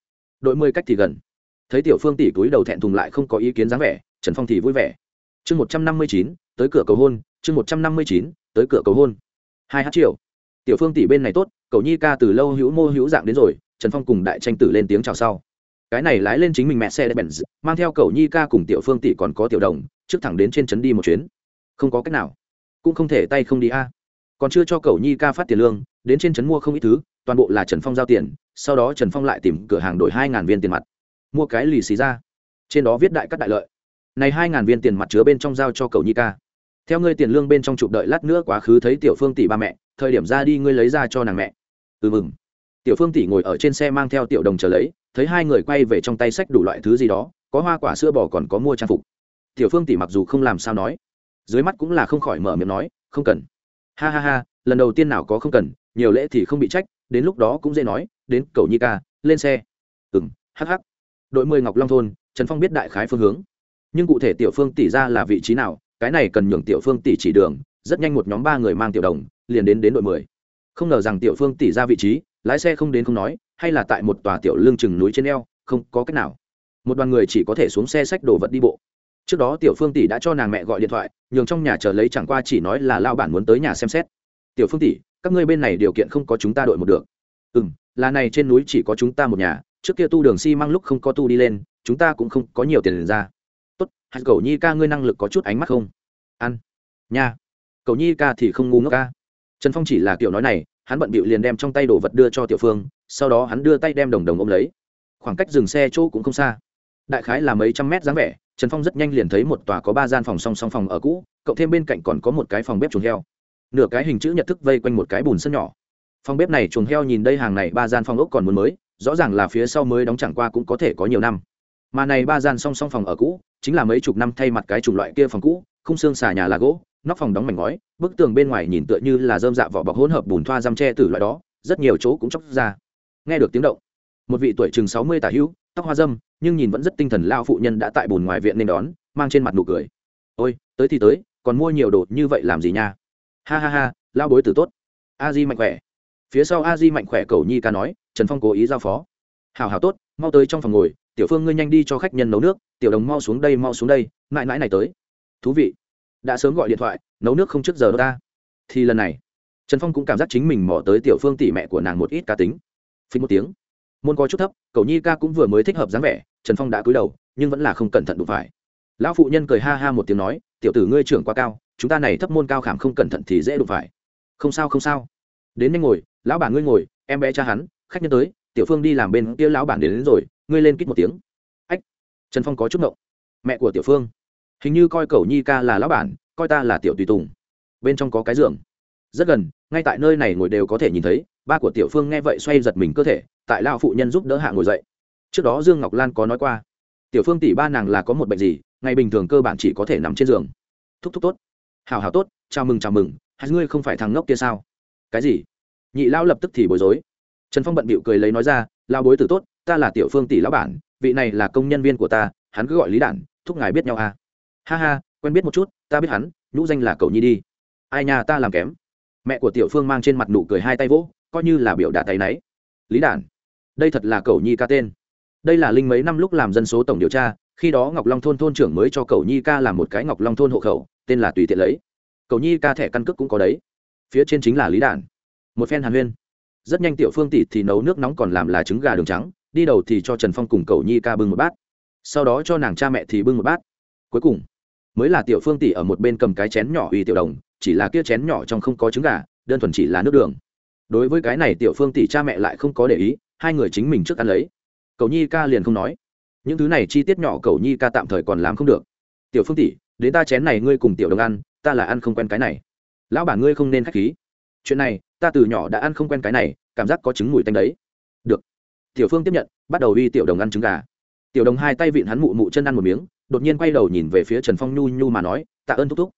Đội mười cách thì gần. Thấy tiểu phương tỷ túi đầu thẹn thùng lại không có ý kiến dáng vẻ, trần phong thì vui vẻ. Chương một trăm năm mươi chín, tới cửa cầu hôn, chương một trăm năm mươi chín, tới cửa cầu hôn. Hai h triệu tiểu phương tỷ bên này tốt, cầu nhi ca từ lâu hữu mô hữu dạng đến rồi, trần phong cùng đại tranh tử lên tiếng chào sau cái này lái lên chính mình mẹ xe bèn mang theo cầu nhi ca cùng tiểu phương tỷ còn có tiểu đồng, trước thẳng đến trên trấn đi một chuyến. Không có cách nào. Cũng không thể tay không đi a. Còn chưa cho cầu nhi ca phát tiền lương, đến trên trấn mua không ít thứ, toàn bộ là trần phong giao tiền, sau đó trần phong lại tìm cửa hàng đổi hai ngàn viên tiền mặt. Mua cái lì xì ra. Trên đó viết đại cắt đại lợi. Này hai ngàn viên tiền mặt chứa bên trong giao cho cầu nhi ca. Theo ngươi tiền lương bên trong chụp đợi lát nữa quá khứ thấy tiểu phương tỷ ba mẹ, thời điểm ra đi ngươi lấy ra cho nàng mẹ. Ừ mừng tiểu phương tỷ ngồi ở trên xe mang theo tiểu đồng chờ lấy, thấy hai người quay về trong tay sách đủ loại thứ gì đó, có hoa quả sữa bò còn có mua trang phục. Tiểu phương tỷ mặc dù không làm sao nói, dưới mắt cũng là không khỏi mở miệng nói, không cần. Ha ha ha, lần đầu tiên nào có không cần, nhiều lễ thì không bị trách, đến lúc đó cũng dễ nói, đến cầu nhi ca, lên xe. Ừng hh đội mười ngọc long thôn, trần phong biết đại khái phương hướng. Nhưng cụ thể tiểu phương tỷ ra là vị trí nào, cái này cần nhường tiểu phương tỷ chỉ đường, rất nhanh một nhóm ba người mang tiểu đồng, liền đến đến đội mười. Không ngờ rằng tiểu phương tỷ ra vị trí lái xe không đến không nói, hay là tại một tòa tiểu lương chừng núi trên eo, không có cách nào. Một đoàn người chỉ có thể xuống xe sách đồ vật đi bộ. Trước đó tiểu phương tỷ đã cho nàng mẹ gọi điện thoại, nhường trong nhà chờ lấy chẳng qua chỉ nói là lao bản muốn tới nhà xem xét. Tiểu phương tỷ, các ngươi bên này điều kiện không có chúng ta đội một được. Ừ m là này trên núi chỉ có chúng ta một nhà, trước kia tu đường xi、si、măng lúc không có tu đi lên, chúng ta cũng không có nhiều tiền ra. Tốt hạt cầu nhi ca ngươi năng lực có chút ánh mắt không? Ăn. Nha. Cầu nhi ca thì không ngu ngốc ca. Trần phong chỉ là kiểu nói này hắn bận bịu liền đem trong tay đồ vật đưa cho tiểu phương, sau đó hắn đưa tay đem đồng đồng ôm lấy. Khoảng cách dừng xe chỗ cũng không xa. Đại khái là mấy trăm mét dáng vẻ, trần phong rất nhanh liền thấy một tòa có ba gian phòng song song phòng ở cũ, cộng thêm bên cạnh còn có một cái phòng bếp chuồng heo. Nửa cái hình chữ nhật thức vây quanh một cái bùn sân nhỏ. Phòng bếp này chuồng heo nhìn đây hàng này ba gian phòng ốc còn muốn mới, rõ ràng là phía sau mới đóng chẳng qua cũng có thể có nhiều năm. Mà này ba gian song song phòng ở cũ, chính là mấy chục năm thay mặt cái chủng loại kia phòng cũ không xương xà nhà là gỗ nóc phòng đóng mảnh ngói, bức tường bên ngoài nhìn tựa như là dơm dạ vỏ bọc hỗn hợp bùn thoa răm tre từ loại đó, rất nhiều chỗ cũng chóc ra. Nghe được tiếng động, một vị tuổi chừng sáu mươi tả hữu, tóc hoa dâm, nhưng nhìn vẫn rất tinh thần lao phụ nhân đã tại bùn ngoài viện nên đón, mang trên mặt nụ cười. Ôi, tới thì tới, còn mua nhiều đồ như vậy làm gì nha? Ha ha ha lao bối tử tốt. A di mạnh khỏe. Phía sau a di mạnh khỏe cầu nhi ca nói, trần phong cố ý giao phó. Hào hào tốt, mau tới trong phòng ngồi, tiểu phương ngươi nhanh đi cho khách nhân nấu nước, tiểu đồng mau xuống đây, mau xuống đây, mãi mãi này tới. Thú vị đã sớm gọi điện thoại nấu nước không trước giờ đâu ta. Thì lần này trần phong cũng cảm giác chính mình mỏ tới tiểu phương tỷ mẹ của nàng một ít cá tính. Phí một tiếng. Môn có chút thấp cậu nhi ca cũng vừa mới thích hợp dáng vẻ trần phong đã cúi đầu nhưng vẫn là không cẩn thận đụng phải. Lão phụ nhân cười ha ha một tiếng nói tiểu tử ngươi trưởng quá cao chúng ta này thấp môn cao khảm không cẩn thận thì dễ đụng phải. Không sao không sao. Đến nhanh ngồi lão bản ngươi ngồi em bé cha hắn khách nhân tới tiểu phương đi làm bên kia lão bản đến, đến rồi ngươi lên kít một tiếng. Ách trần phong có chút ngộng. Mẹ của tiểu phương hình như coi cậu nhi ca là lão bản, coi ta là tiểu tùy tùng. Bên trong có cái giường. Rất gần, ngay tại nơi này ngồi đều có thể nhìn thấy, ba của tiểu phương nghe vậy xoay giật mình cơ thể, tại lao phụ nhân giúp đỡ hạ ngồi dậy. Trước đó dương ngọc lan có nói qua, tiểu phương tỷ ba nàng là có một bệnh gì, ngày bình thường cơ bản chỉ có thể nằm trên giường. Thúc thúc tốt. Hào hào tốt, chào mừng chào mừng, hai ngươi không phải thằng ngốc kia sao? Cái gì? Nhị lao lập tức thì bối rối. Trần phong bận bịu cười lấy nói ra lao bối tử tốt, ta là tiểu phương tỷ lão bản, vị này là công nhân viên của ta, hắn cứ gọi lý đản, thúc ngài biết nhau à? Ha ha, quen biết một chút, ta biết hắn, nhũ danh là Cầu nhi đi. Ai nhà ta làm kém. Mẹ của tiểu phương mang trên mặt nụ cười hai tay vỗ, coi như là biểu đạt tay náy lý đản, đây thật là Cầu nhi ca tên. Đây là linh mấy năm lúc làm dân số tổng điều tra, khi đó ngọc long thôn thôn trưởng mới cho Cầu nhi ca làm một cái ngọc long thôn hộ khẩu, tên là tùy tiện lấy. Cầu nhi ca thẻ căn cước cũng có đấy. Phía trên chính là lý đản. Một phen hàn huyên. Rất nhanh tiểu phương tỷ thì nấu nước nóng còn làm là trứng gà đường trắng, đi đầu thì cho trần phong cùng Cầu nhi ca bưng một bát. Sau đó cho nàng cha mẹ thì bưng một bát. Cuối cùng mới là tiểu phương tỷ ở một bên cầm cái chén nhỏ uy tiểu đồng, chỉ là kia chén nhỏ trong không có trứng gà, đơn thuần chỉ là nước đường. Đối với cái này tiểu phương tỷ cha mẹ lại không có để ý, hai người chính mình trước ăn lấy. Cậu nhi ca liền không nói. Những thứ này chi tiết nhỏ cậu nhi ca tạm thời còn làm không được. Tiểu phương tỷ, đến ta chén này ngươi cùng tiểu đồng ăn, ta là ăn không quen cái này. Lão bản ngươi không nên k h á c h khí. Chuyện này, ta từ nhỏ đã ăn không quen cái này, cảm giác có trứng mùi tanh đấy. Được. Tiểu phương tiếp nhận, bắt đầu uy tiểu đồng ăn trứng gà. Tiểu đồng hai tay vịn hắn mụ mụ chân ăn một miếng đột nhiên quay đầu nhìn về phía trần phong nhu nhu mà nói, tạ ơn thúc thúc.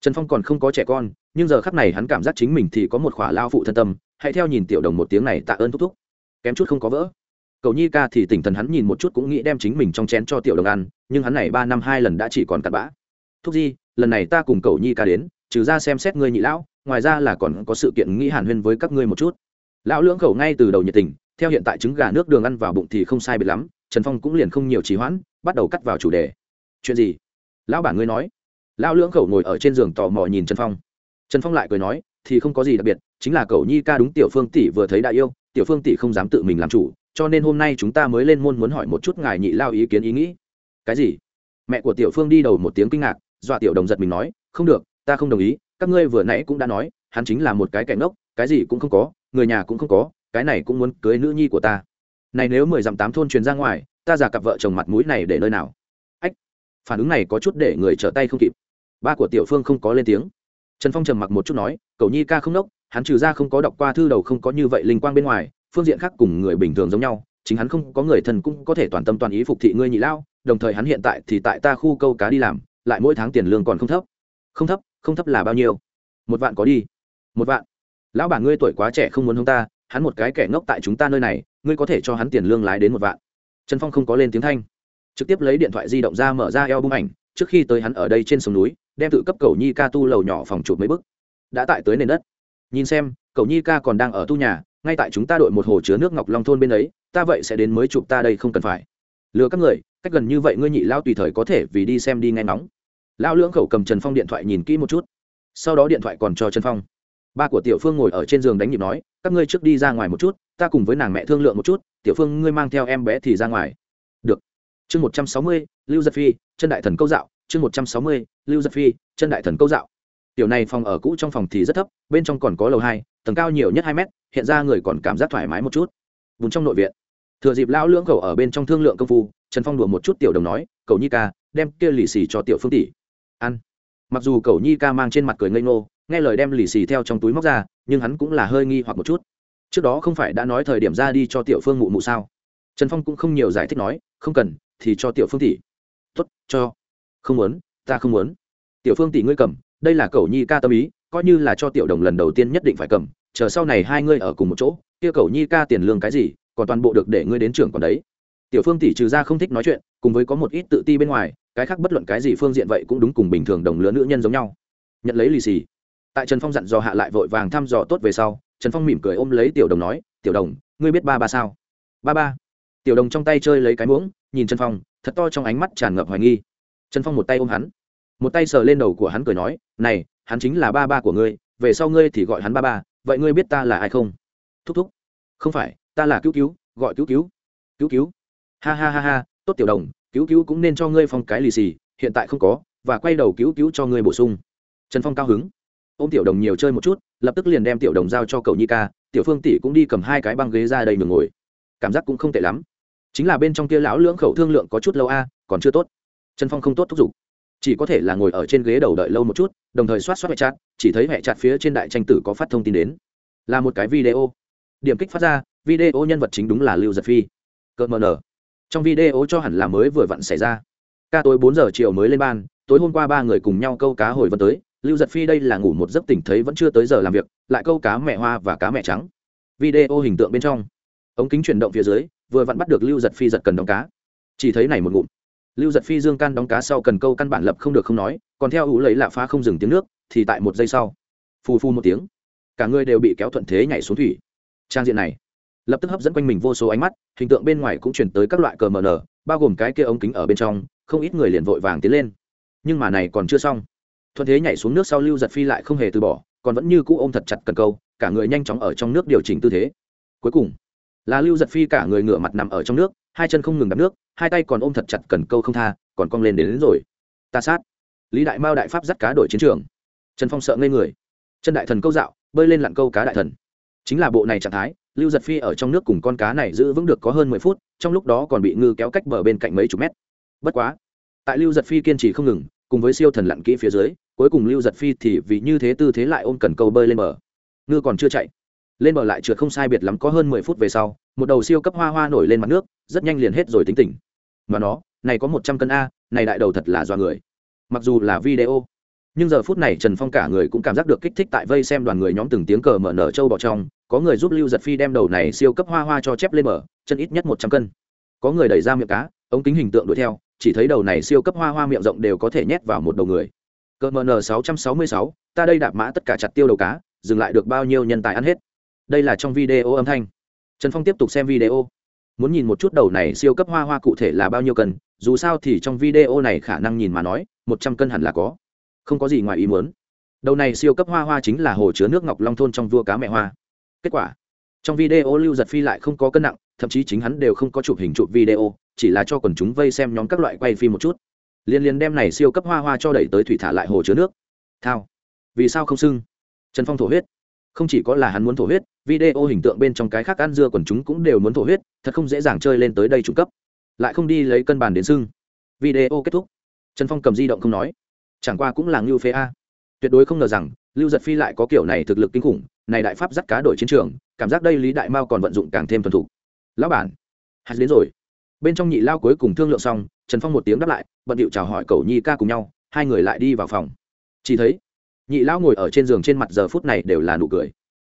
Trần phong còn không có trẻ con, nhưng giờ khắc này hắn cảm giác chính mình thì có một khỏa lao phụ thân tâm, hãy theo nhìn tiểu đồng một tiếng này, tạ ơn thúc thúc. Kém chút không có vỡ. Cậu nhi ca thì tỉnh thần hắn nhìn một chút cũng nghĩ đem chính mình trong chén cho tiểu đồng ăn, nhưng hắn này ba năm hai lần đã chỉ còn cặn bã. Thúc di, lần này ta cùng cậu nhi ca đến, trừ ra xem xét ngươi nhị lão, ngoài ra là còn có sự kiện nghĩ hàn huyên với các ngươi một chút. Lão lưỡng khẩu ngay từ đầu nhiệt tình, theo hiện tại trứng gà nước đường ăn vào bụng thì không sai biệt lắm, trần phong cũng liền không nhiều trì hoãn, bắt đầu cắt vào chủ đề chuyện gì? Lão bản ngươi nói. Lão lưỡng khẩu ngồi ở trên giường tò mò nhìn trần phong. Trần phong lại cười nói, thì không có gì đặc biệt, chính là cậu nhi ca đúng tiểu phương tỷ vừa thấy đại yêu, tiểu phương tỷ không dám tự mình làm chủ, cho nên hôm nay chúng ta mới lên môn muốn hỏi một chút ngài nhị lao ý kiến ý nghĩ. Cái gì? Mẹ của tiểu phương đi đầu một tiếng kinh ngạc, dọa tiểu đồng giật mình nói, không được, ta không đồng ý, các ngươi vừa nãy cũng đã nói, hắn chính là một cái kẻ ngốc, cái gì cũng không có, người nhà cũng không có, cái này cũng muốn cưới nữ nhi của ta. Này nếu mười dặm tám thôn truyền ra ngoài, ta giả cặp vợ chồng mặt mũi này để nơi nào? Phản ứng này có chút để người trở tay không kịp. Ba của tiểu phương không có lên tiếng. Trần phong trầm mặc một chút nói, cậu nhi ca không nốc hắn trừ ra không có đọc qua thư đầu không có như vậy linh quang bên ngoài, phương diện khác cùng người bình thường giống nhau, chính hắn không có người thân cũng có thể toàn tâm toàn ý phục thị ngươi nhị lao, đồng thời hắn hiện tại thì tại ta khu câu cá đi làm, lại mỗi tháng tiền lương còn không thấp. Không thấp không thấp là bao nhiêu? Một vạn có đi. Một vạn? Lão bà ngươi tuổi quá trẻ không muốn hông ta, hắn một cái kẻ ngốc tại chúng ta nơi này, ngươi có thể cho hắn tiền lương lái đến một vạn. Trần phong không có lên tiếng thanh trực tiếp lấy điện thoại di động ra mở ra eo bung ảnh, trước khi tới hắn ở đây trên sông núi, đem tự cấp cầu nhi ca tu lầu nhỏ phòng chụp mấy bức. Đã tại tới nền đất. Nhìn xem, cầu nhi ca còn đang ở tu nhà, ngay tại chúng ta đội một hồ chứa nước ngọc long thôn bên ấy, ta vậy sẽ đến mới chụp ta đây không cần phải. Lừa các người, cách gần như vậy ngươi nhị lao tùy thời có thể vì đi xem đi nghe nóng lao lưỡng khẩu cầm trần phong điện thoại nhìn kỹ một chút. Sau đó điện thoại còn cho trần phong. Ba của tiểu phương ngồi ở trên giường đánh nhịp nói, các ngươi trước đi ra ngoài một chút, ta cùng với nàng mẹ thương lượng một chút, tiểu phương ngươi mang theo em bé thì ra ngoài. Được chương một trăm sáu mươi, lưu giật phi, chân đại thần câu dạo. Chương một trăm sáu mươi, lưu giật phi, chân đại thần câu dạo. Tiểu này phòng ở cũ trong phòng thì rất thấp, bên trong còn có lầu hai, tầng cao nhiều nhất hai mét, hiện ra người còn cảm giác thoải mái một chút. Bùn trong nội viện, thừa dịp lão lưỡng cậu ở bên trong thương lượng công phu, trần phong đùa một chút tiểu đồng nói cầu nhi ca, đem kia lì xì cho tiểu phương tỷ. Ăn. Mặc dù cầu nhi ca mang trên mặt cười ngây ngô, nghe lời đem lì xì theo trong túi móc ra, nhưng hắn cũng là hơi nghi hoặc một chút. Trước đó không phải đã nói thời điểm ra đi cho tiểu phương mụ mụ sao? Trần phong cũng không nhiều giải thích nói, không cần thì cho tiểu phương tỷ. Tốt, cho. Không muốn, ta không muốn. Tiểu phương tỷ ngươi cầm, đây là cầu nhi ca tâm ý, coi như là cho tiểu đồng lần đầu tiên nhất định phải cầm, chờ sau này hai ngươi ở cùng một chỗ, kia cầu nhi ca tiền lương cái gì, còn toàn bộ được để ngươi đến trưởng còn đấy. Tiểu phương tỷ trừ ra không thích nói chuyện, cùng với có một ít tự ti bên ngoài, cái khác bất luận cái gì phương diện vậy cũng đúng cùng bình thường đồng lứa nữ nhân giống nhau. Nhận lấy lì xì. Tại trần phong dặn dò hạ lại vội vàng thăm dò tốt về sau, trần phong mỉm cười ôm lấy tiểu đồng nói, tiểu đồng, ngươi biết ba ba sao? Ba ba. Tiểu đồng trong tay chơi lấy cái muỗng nhìn trần phong, thật to trong ánh mắt tràn ngập hoài nghi. Trần phong một tay ôm hắn, một tay sờ lên đầu của hắn cười nói, này, hắn chính là ba ba của ngươi, về sau ngươi thì gọi hắn ba ba, vậy ngươi biết ta là ai không? Thúc thúc. Không phải, ta là cứu cứu, gọi cứu cứu. Cứu cứu. Ha ha ha ha, tốt tiểu đồng, cứu cứu cũng nên cho ngươi phong cái lì xì, hiện tại không có, và quay đầu cứu cứu cho ngươi bổ sung. Trần phong cao hứng ô m tiểu đồng nhiều chơi một chút, lập tức liền đem tiểu đồng giao cho cậu nhi ca, tiểu phương tỷ cũng đi cầm hai cái băng ghế ra đây đường ngồi. Cảm giác cũng không tệ lắm chính là bên trong kia lão lưỡng khẩu thương lượng có chút lâu a, còn chưa tốt. Trần phong không tốt thúc giục. Chỉ có thể là ngồi ở trên ghế đầu đợi lâu một chút, đồng thời soát soát hệ chặt chỉ thấy hệ chặt phía trên đại tranh tử có phát thông tin đến. Là một cái video. Điểm kích phát ra, video nhân vật chính đúng là lưu giật phi. Cợt mờ nở. Trong video cho hẳn là mới vừa vặn xảy ra. Ca tối bốn giờ chiều mới lên ban, tối hôm qua ba người cùng nhau câu cá hồi vân tới, lưu giật phi đây là ngủ một giấc tỉnh thấy vẫn chưa tới giờ làm việc, lại câu cá mẹ hoa và cá mẹ trắng. Video hình tượng bên trong. Ống kính chuyển động phía dưới vừa vặn bắt được lưu giật phi giật cần đóng cá. Chỉ thấy này một ngụm. Lưu giật phi dương can đóng cá sau cần câu căn bản lập không được không nói, còn theo ủ lấy lạ phá không dừng tiếng nước, thì tại một giây sau, phù phu một tiếng, cả người đều bị kéo thuận thế nhảy xuống thủy. Trang diện này, lập tức hấp dẫn quanh mình vô số ánh mắt, hình tượng bên ngoài cũng chuyển tới các loại cờ mờ nở bao gồm cái kia ống kính ở bên trong, không ít người liền vội vàng tiến lên. Nhưng mà này còn chưa xong. Thuận thế nhảy xuống nước sau lưu giật phi lại không hề từ bỏ, còn vẫn như cũ ôm thật chặt cần câu, cả người nhanh chóng ở trong nước điều chỉnh tư thế. Cuối cùng là lưu giật phi cả người ngửa mặt nằm ở trong nước hai chân không ngừng đắp nước hai tay còn ôm thật chặt cần câu không tha còn cong lên đến, đến rồi. Ta sát. Lý đại mao đại pháp dắt cá đội chiến trường. Trần phong sợ ngây người. Chân đại thần câu dạo bơi lên lặn câu cá đại thần. Chính là bộ này trạng thái lưu giật phi ở trong nước cùng con cá này giữ vững được có hơn mười phút trong lúc đó còn bị ngư kéo cách bờ bên cạnh mấy chục mét. Bất quá tại lưu giật phi kiên trì không ngừng cùng với siêu thần lặn kỹ phía dưới cuối cùng lưu giật phi thì vì như thế tư thế lại ôm cần câu bơi lên bờ. Ngư còn chưa chạy lên bờ lại trượt không sai biệt lắm có hơn mười phút về sau, một đầu siêu cấp hoa hoa nổi lên mặt nước, rất nhanh liền hết rồi tính tỉnh mà nó, này có một trăm cân a, này đại đầu thật là do người. Mặc dù là video, nhưng giờ phút này trần phong cả người cũng cảm giác được kích thích tại vây xem đoàn người nhóm từng tiếng cờ mở nở trâu bọ trong, có người giúp lưu giật phi đem đầu này siêu cấp hoa hoa cho chép lên mở chân ít nhất một trăm cân. Có người đẩy ra miệng cá, ống kính hình tượng đuổi theo, chỉ thấy đầu này siêu cấp hoa hoa miệng rộng đều có thể nhét vào một đầu người. Cờ mn sáu trăm sáu mươi sáu, ta đây đạp mã tất cả chặt tiêu đầu cá, dừng lại được bao nhiêu nhân tài ăn hết đây là trong video âm thanh. Trần phong tiếp tục xem video. Muốn nhìn một chút đầu này siêu cấp hoa hoa cụ thể là bao nhiêu cân, dù sao thì trong video này khả năng nhìn mà nói, một trăm cân hẳn là có. Không có gì ngoài ý muốn. Đầu này siêu cấp hoa hoa chính là hồ chứa nước ngọc long thôn trong vua cá mẹ hoa. Kết quả, trong video lưu giật phi lại không có cân nặng, thậm chí chính hắn đều không có chụp hình chụp video, chỉ là cho quần chúng vây xem nhóm các loại quay phim một chút. Liên liên đem này siêu cấp hoa hoa cho đẩy tới thủy thả lại hồ chứa nước. Thao. Vì sao không sưng? Trần phong thổ huyết không chỉ có là hắn muốn thổ huyết, video hình tượng bên trong cái khác ăn dưa quần chúng cũng đều muốn thổ huyết, thật không dễ dàng chơi lên tới đây trung cấp. Lại không đi lấy cân bàn đến sưng. Video kết thúc. Trần phong cầm di động không nói. Chẳng qua cũng là ngưu phế a. Tuyệt đối không ngờ rằng, lưu giật phi lại có kiểu này thực lực kinh khủng, này đại pháp dắt cá đổi chiến trường, cảm giác đây lý đại mao còn vận dụng càng thêm thuần thục. Lão bản hạt đến rồi. Bên trong nhị lao cuối cùng thương lượng xong, trần phong một tiếng đáp lại, bận điệu chào hỏi cầu nhi ca cùng nhau, hai người lại đi vào phòng. Chỉ thấy nhị lão ngồi ở trên giường trên mặt giờ phút này đều là nụ cười.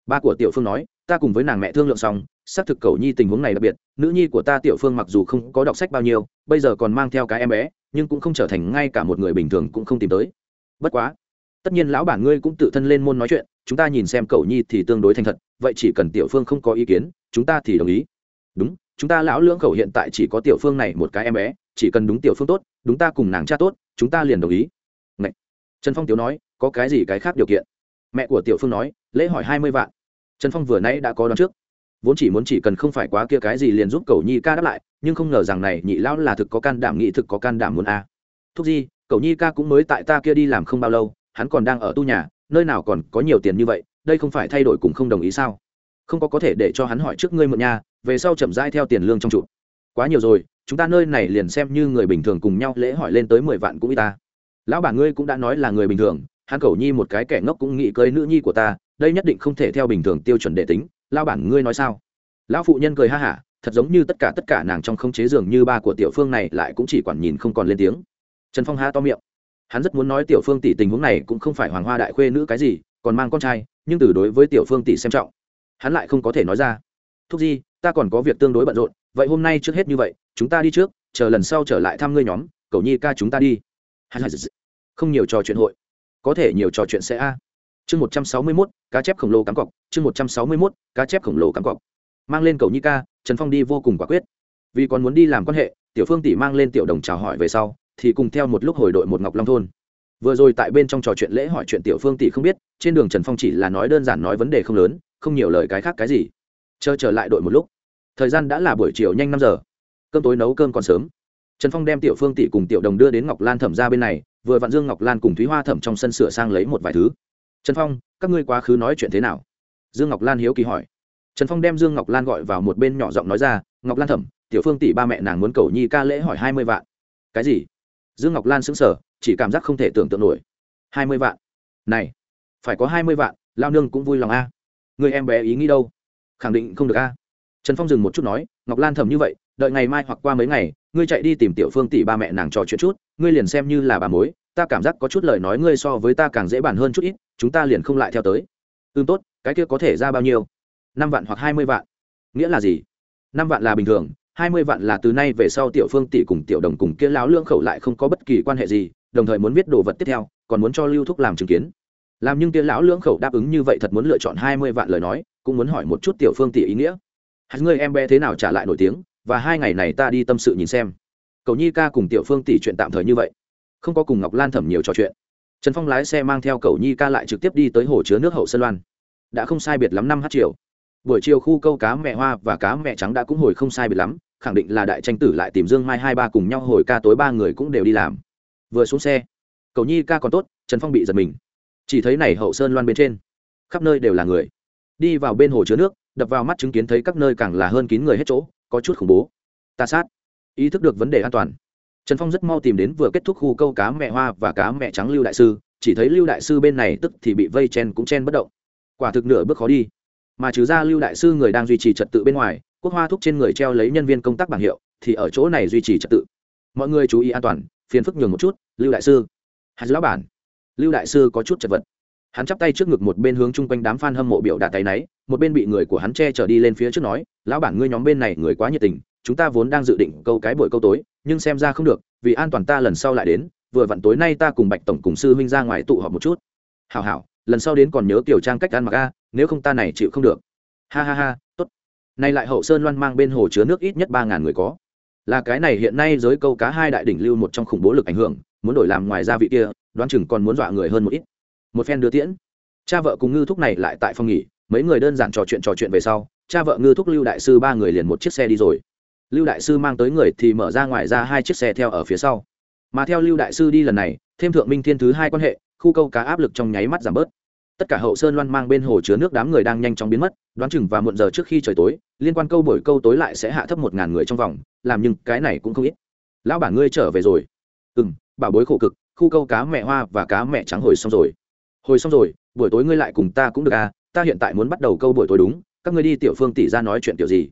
Ba của tiểu phương nói, ta cùng với nàng mẹ thương lượng xong, xác thực cầu nhi tình huống này đặc biệt, nữ nhi của ta tiểu phương mặc dù không có đọc sách bao nhiêu, bây giờ còn mang theo cái em bé, nhưng cũng không trở thành ngay cả một người bình thường cũng không tìm tới. Bất quá, tất nhiên lão bản ngươi cũng tự thân lên môn nói chuyện, chúng ta nhìn xem cầu nhi thì tương đối thành thật, vậy chỉ cần tiểu phương không có ý kiến, chúng ta thì đồng ý. Đúng, chúng ta lão lưỡng khẩu hiện tại chỉ có tiểu phương này một cái em bé, chỉ cần đúng tiểu phương tốt, đúng ta cùng nàng cha tốt, chúng ta liền đồng ý. Ngậy. trần phong tiểu nói có cái gì cái khác điều kiện? Mẹ của tiểu phương nói, lễ hỏi hai mươi vạn. Trần phong vừa nãy đã có đón trước. Vốn chỉ muốn chỉ cần không phải quá kia cái gì liền giúp cầu nhi ca đáp lại, nhưng không ngờ rằng này, nhị lão là thực có can đảm, nghị thực có can đảm muốn a. À. thúc di cầu nhi ca cũng mới tại ta kia đi làm không bao lâu, hắn còn đang ở tu nhà, nơi nào còn có nhiều tiền như vậy, đây không phải thay đổi cũng không đồng ý sao? Không có có thể để cho hắn hỏi trước ngươi mượn nhà, về sau chậm rãi theo tiền lương trong trụ. Quá nhiều rồi, chúng ta nơi này liền xem như người bình thường cùng nhau lễ hỏi lên tới mười vạn cũng y ta. Lão bà ngươi cũng đã nói là người bình thường hắn cầu nhi một cái kẻ ngốc cũng nghĩ cưới nữ nhi của ta, đây nhất định không thể theo bình thường tiêu chuẩn để tính lao bản ngươi nói sao? Lão phụ nhân cười ha hả, thật giống như tất cả tất cả nàng trong không chế giường như ba của tiểu phương này lại cũng chỉ quản nhìn không còn lên tiếng. Trần phong ha to miệng. Hắn rất muốn nói tiểu phương tỷ tình huống này cũng không phải hoàng hoa đại khuê nữ cái gì, còn mang con trai, nhưng từ đối với tiểu phương tỷ xem trọng, hắn lại không có thể nói ra. Thúc di, ta còn có việc tương đối bận rộn, vậy hôm nay trước hết như vậy, chúng ta đi trước, chờ lần sau trở lại thăm ngươi nhóm, cầu nhi ca chúng ta đi. Không nhiều trò chuyện hội có thể nhiều trò chuyện sẽ a. Chương một trăm sáu mươi mốt, cá chép khổng lồ cắm cọc, chương một trăm sáu mươi mốt, cá chép khổng lồ cắm cọc. Mang lên cầu nhi ca, trần phong đi vô cùng quả quyết. Vì còn muốn đi làm quan hệ, tiểu phương tỷ mang lên tiểu đồng chào hỏi về sau, thì cùng theo một lúc hồi đội một ngọc long thôn. Vừa rồi tại bên trong trò chuyện lễ hỏi chuyện tiểu phương tỷ không biết, trên đường trần phong chỉ là nói đơn giản nói vấn đề không lớn, không nhiều lời cái khác cái gì. Chờ trở lại đội một lúc. Thời gian đã là buổi chiều nhanh năm giờ. Cơm tối nấu cơm còn sớm. Trần phong đem tiểu phương tỷ cùng tiểu đồng đưa đến ngọc lan thẩm ra bên này vừa vặn dương ngọc lan cùng thúy hoa thẩm trong sân sửa sang lấy một vài thứ. Trần phong, các ngươi quá khứ nói chuyện thế nào? Dương ngọc lan hiếu kỳ hỏi. Trần phong đem dương ngọc lan gọi vào một bên nhỏ giọng nói ra, ngọc lan thẩm, tiểu phương tỷ ba mẹ nàng muốn cầu nhi ca lễ hỏi hai mươi vạn. Cái gì? Dương ngọc lan sững sờ, chỉ cảm giác không thể tưởng tượng nổi. Hai mươi vạn? Này, phải có hai mươi vạn, lao nương cũng vui lòng a. Người em bé ý nghĩ đâu? Khẳng định không được a. Trần phong dừng một chút nói, ngọc lan thầm như vậy, đợi ngày mai hoặc qua mấy ngày, ngươi chạy đi tìm tiểu phương tỷ ba mẹ nàng trò chuyện chút ngươi liền xem như là bà mối, ta cảm giác có chút lời nói ngươi so với ta càng dễ bàn hơn chút ít, chúng ta liền không lại theo tới. Ưm tốt, cái kia có thể ra bao nhiêu? Năm vạn hoặc hai mươi vạn. Nghĩa là gì? Năm vạn là bình thường, hai mươi vạn là từ nay về sau tiểu phương tỷ cùng tiểu đồng cùng kia láo lương khẩu lại không có bất kỳ quan hệ gì, đồng thời muốn viết đồ vật tiếp theo, còn muốn cho lưu thúc làm chứng kiến. Làm nhưng kia lão lưỡng khẩu đáp ứng như vậy thật muốn lựa chọn hai mươi vạn lời nói, cũng muốn hỏi một chút tiểu phương tỷ ý nghĩa. Hai người em bé thế nào trả lại nổi tiếng, và hai ngày này ta đi tâm sự nhìn xem cầu nhi ca cùng tiểu phương tỷ chuyện tạm thời như vậy. Không có cùng ngọc lan thẩm nhiều trò chuyện. Trần phong lái xe mang theo cầu nhi ca lại trực tiếp đi tới hồ chứa nước hậu sơn loan. Đã không sai biệt lắm năm h chiều buổi chiều khu câu cá mẹ hoa và cá mẹ trắng đã cũng hồi không sai biệt lắm, khẳng định là đại tranh tử lại tìm dương mai hai ba cùng nhau hồi ca tối ba người cũng đều đi làm. Vừa xuống xe, cầu nhi ca còn tốt, trần phong bị giật mình. Chỉ thấy này hậu sơn loan bên trên, khắp nơi đều là người. Đi vào bên hồ chứa nước, đập vào mắt chứng kiến thấy các nơi càng là hơn kín người hết chỗ, có chút khủng bố. Ta sát ý thức được vấn đề an toàn. Trần phong rất mau tìm đến vừa kết thúc khu câu cá mẹ hoa và cá mẹ trắng lưu đại sư, chỉ thấy lưu đại sư bên này tức thì bị vây chen cũng chen bất động. Quả thực nửa bước khó đi. Mà trừ ra lưu đại sư người đang duy trì trật tự bên ngoài, quốc hoa thúc trên người treo lấy nhân viên công tác bảng hiệu, thì ở chỗ này duy trì trật tự. Mọi người chú ý an toàn, phiền phức nhường một chút, lưu đại sư. Hạt lão bản. Lưu đại sư có chút chật vật hắn chắp tay trước ngực một bên hướng chung quanh đám f a n hâm mộ biểu đạt tay náy, một bên bị người của hắn che trở đi lên phía trước nói, lão bản ngươi nhóm bên này người quá nhiệt tình, chúng ta vốn đang dự định câu cái buổi câu tối, nhưng xem ra không được, vì an toàn ta lần sau lại đến, vừa vặn tối nay ta cùng bạch tổng cùng sư huynh ra ngoài tụ họp một chút. Hảo hảo, lần sau đến còn nhớ kiểu trang cách ăn mặc a, nếu không ta này chịu không được. Ha ha ha, tốt. Nay lại hậu sơn loan mang bên hồ chứa nước ít nhất ba ngàn người có. Là cái này hiện nay giới câu cá hai đại đỉnh lưu một trong khủng bố lực ảnh hưởng, muốn đổi làm ngoài ra vị kia, đoán chừng còn muốn dọa người hơn một ít một phen đưa tiễn. Cha vợ cùng ngư thúc này lại tại phòng nghỉ, mấy người đơn giản trò chuyện trò chuyện về sau, cha vợ ngư thúc lưu đại sư ba người liền một chiếc xe đi rồi. Lưu đại sư mang tới người thì mở ra ngoài ra hai chiếc xe theo ở phía sau. Mà theo lưu đại sư đi lần này, thêm thượng minh thiên thứ hai quan hệ, khu câu cá áp lực trong nháy mắt giảm bớt. Tất cả hậu sơn loan mang bên hồ chứa nước đám người đang nhanh chóng biến mất, đoán chừng và muộn giờ trước khi trời tối, liên quan câu buổi câu tối lại sẽ hạ thấp một ngàn người trong vòng, làm nhưng cái này cũng không ít. Lão bản ngươi trở về rồi. Ừ m bảo bối khổ cực, khu câu cá mẹ hoa và cá mẹ trắng hồi xong rồi hồi xong rồi, buổi tối ngươi lại cùng ta cũng được à? Ta hiện tại muốn bắt đầu câu buổi tối đúng. Các ngươi đi tiểu phương tỷ ra nói chuyện tiểu gì?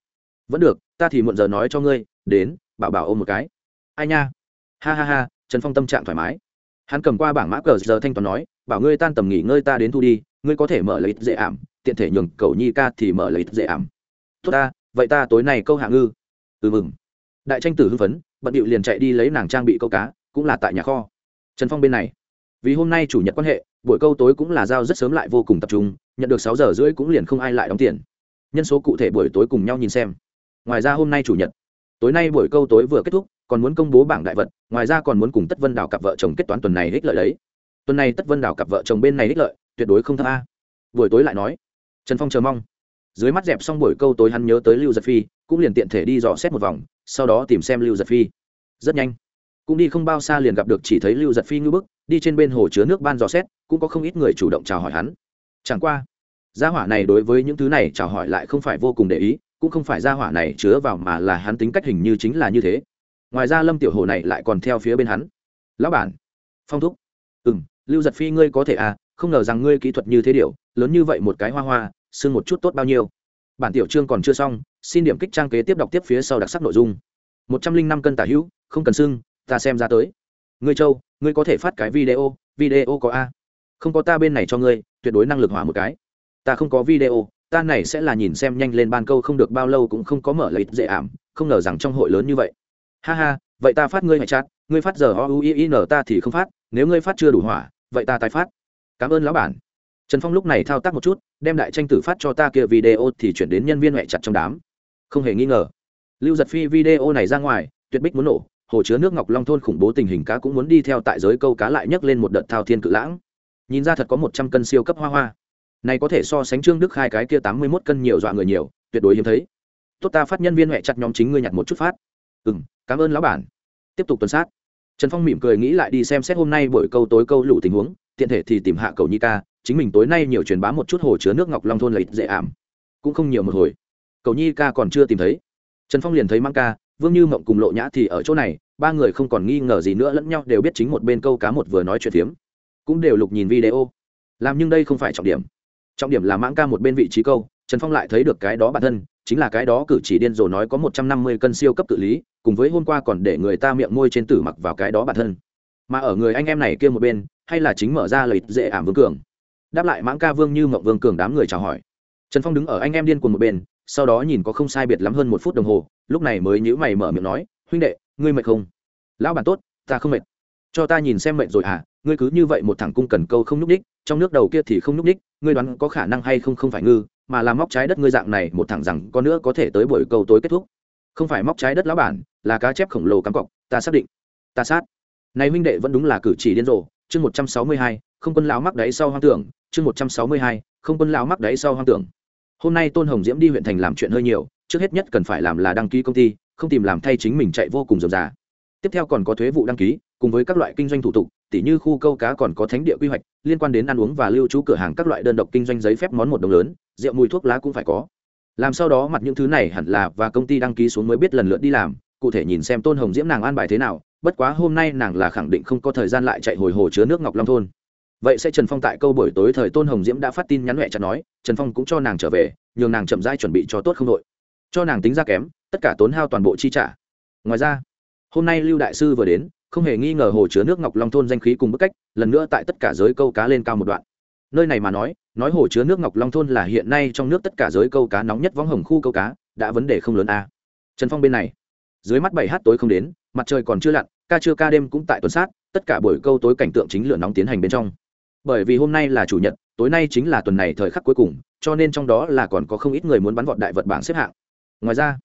Vẫn được, ta thì muộn giờ nói cho ngươi. Đến, bảo bảo ôm một cái. Ai nha? Ha ha ha, trần phong tâm trạng thoải mái. Hắn cầm qua bảng mã cờ giờ thanh toán nói, bảo ngươi tan tầm nghỉ ngơi ta đến thu đi, ngươi có thể mở lấy dễ ảm, tiện thể nhường cầu nhi ca thì mở lấy dễ ảm. Tốt ta, vậy ta tối nay câu hạ ngư. Ừ mừng. Đại tranh tử hưng phấn, bận điệu liền chạy đi lấy nàng trang bị câu cá, cũng là tại nhà kho. Trần phong bên này vì hôm nay chủ nhật quan hệ, buổi câu tối cũng là giao rất sớm lại vô cùng tập trung, nhận được sáu giờ rưỡi cũng liền không ai lại đóng tiền. Nhân số cụ thể buổi tối cùng nhau nhìn xem. Ngoài ra hôm nay chủ nhật, tối nay buổi câu tối vừa kết thúc, còn muốn công bố bảng đại vật, ngoài ra còn muốn cùng tất vân đào cặp vợ chồng kết toán tuần này ích lợi đấy. Tuần này tất vân đào cặp vợ chồng bên này ích lợi, tuyệt đối không thấp a. Buổi tối lại nói, trần phong chờ mong. Dưới mắt dẹp xong buổi câu tối hắn nhớ tới lưu giật phi, cũng liền tiện thể đi dò xét một vòng, sau đó tìm xem lưu giật phi. Rất nhanh. Cũng đi không bao xa liền gặp được chỉ thấy lưu giật phi ngưỡng bức đi trên bên hồ chứa nước ban dò xét, cũng có không ít người chủ động chào hỏi hắn. Chẳng qua, gia hỏa này đối với những thứ này chào hỏi lại không phải vô cùng để ý, cũng không phải gia hỏa này chứa vào mà là hắn tính cách hình như chính là như thế. Ngoài ra lâm tiểu hồ này lại còn theo phía bên hắn. Lão bản, phong thúc. Ừ m lưu giật phi ngươi có thể à không ngờ rằng ngươi kỹ thuật như thế điều lớn như vậy một cái hoa hoa sưng một chút tốt bao nhiêu. Bản tiểu chương còn chưa xong, xin điểm kích trang kế tiếp đọc tiếp phía sau đặc sắc nội dung. Một trăm linh năm cân tả hữu, không cần sưng ta xem ra tới ngươi châu, ngươi có thể phát cái video video có a. Không có ta bên này cho ngươi, tuyệt đối năng lực hỏa một cái. Ta không có video, ta này sẽ là nhìn xem nhanh lên ban câu không được bao lâu cũng không có mở lấy dễ ảm, không ngờ rằng trong hội lớn như vậy. Ha ha, vậy ta phát ngươi hay chat ngươi phát giờ o u i n ta thì không phát, nếu ngươi phát chưa đủ hỏa, vậy ta tái phát. Cảm ơn lão bản. Trần phong lúc này thao tác một chút, đem đại tranh tử phát cho ta kia video thì chuyển đến nhân viên huệ chặt trong đám. Không hề nghi ngờ. Lưu giật phi video này ra ngoài, tuyệt bích muốn nổ hồ chứa nước ngọc long thôn khủng bố tình hình cá cũng muốn đi theo tại giới câu cá lại nhấc lên một đợt thao thiên cự lãng. Nhìn ra thật có một trăm cân siêu cấp hoa hoa. Này có thể so sánh trương đức khai cái kia tám mươi mốt cân nhiều dọa người nhiều, tuyệt đối hiếm thấy. Tốt ta phát nhân viên huệ chặt nhóm chính ngươi nhặt một chút phát. Ừ m cảm ơn lão bản. Tiếp tục tuần sát. Trần phong mỉm cười nghĩ lại đi xem xét hôm nay buổi câu tối câu lụ tình huống, tiện thể thì tìm hạ cầu nhi ca, chính mình tối nay nhiều truyền bá một chút hồ chứa nước ngọc long thôn lợi dễ ảm. Cũng không nhiều một hồi. Cầu nhi ca còn chưa tìm thấy. Trần phong liền thấy mang ca vương như mộng cùng lộ nhã thì ở chỗ này, ba người không còn nghi ngờ gì nữa lẫn nhau đều biết chính một bên câu cá một vừa nói chuyện phiếm. Cũng đều lục nhìn video. Làm nhưng đây không phải trọng điểm. Trọng điểm là mãng ca một bên vị trí câu, trần phong lại thấy được cái đó bản thân, chính là cái đó cử chỉ điên rồ nói có một trăm năm mươi cân siêu cấp tự lý, cùng với hôm qua còn để người ta miệng môi trên tử mặc vào cái đó bản thân. Mà ở người anh em này kia một bên, hay là chính mở ra lời dễ ảm vương cường. Đáp lại mãng ca vương như mộng vương cường đám người chào hỏi. Trần phong đứng ở anh em điên cùng một bên sau đó nhìn có không sai biệt lắm hơn một phút đồng hồ, lúc này mới nhữ mày mở miệng nói, huynh đệ, ngươi mệt không? Lão bản tốt, ta không mệt. Cho ta nhìn xem mệt rồi à ngươi cứ như vậy một thằng cung cần câu không nhúc ních trong nước đầu kia thì không nhúc ních ngươi đoán có khả năng hay không không phải ngư, mà là móc trái đất ngươi dạng này, một thằng rằng có nữa có thể tới buổi câu tối kết thúc. Không phải móc trái đất lão bản, là cá chép khổng lồ cắm cọc, ta xác định. Ta sát. Này huynh đệ vẫn đúng là cử chỉ điên rồ. Chương một trăm sáu mươi hai, không quân lão mắc đáy sau hoang tưởng, chương một trăm sáu mươi hai, không quân lão mắc đáy sau hoang tưởng hôm nay tôn hồng diễm đi huyện thành làm chuyện hơi nhiều, trước hết nhất cần phải làm là đăng ký công ty, không tìm làm thay chính mình chạy vô cùng dườm già tiếp theo còn có thuế vụ đăng ký, cùng với các loại kinh doanh thủ tục, tỉ như khu câu cá còn có thánh địa quy hoạch, liên quan đến ăn uống và lưu trú cửa hàng các loại đơn độc kinh doanh giấy phép món một đồng lớn, rượu, mùi thuốc lá cũng phải có. Làm sau đó mặt những thứ này hẳn là và công ty đăng ký xuống mới biết lần lượt đi làm, cụ thể nhìn xem tôn hồng diễm nàng an bài thế nào, bất quá hôm nay nàng là khẳng định không có thời gian lại chạy hồi hồ chứa nước ngọc long thôn vậy sẽ trần phong tại câu buổi tối thời tôn hồng diễm đã phát tin nhắn huệ chặt nói, trần phong cũng cho nàng trở về, nhường nàng chậm rãi chuẩn bị cho tốt không đội. Cho nàng tính ra kém, tất cả tốn hao toàn bộ chi trả. Ngoài ra, hôm nay lưu đại sư vừa đến, không hề nghi ngờ hồ chứa nước ngọc long thôn danh khí cùng bức cách, lần nữa tại tất cả giới câu cá lên cao một đoạn. Nơi này mà nói nói hồ chứa nước ngọc long thôn là hiện nay trong nước tất cả giới câu cá nóng nhất võng hồng khu câu cá, đã vấn đề không lớn a. Trần phong bên này, dưới mắt bảy h tối không đến, mặt trời còn chưa lặn, ca chưa ca đêm cũng tại tuần sát, tất cả buổi câu tối cảnh tượng chính lửa nóng tiến hành bên trong bởi vì hôm nay là chủ nhật, tối nay chính là tuần này thời khắc cuối cùng, cho nên trong đó là còn có không ít người muốn bắn vọt đại vật bảng xếp hạng. Ngoài ra,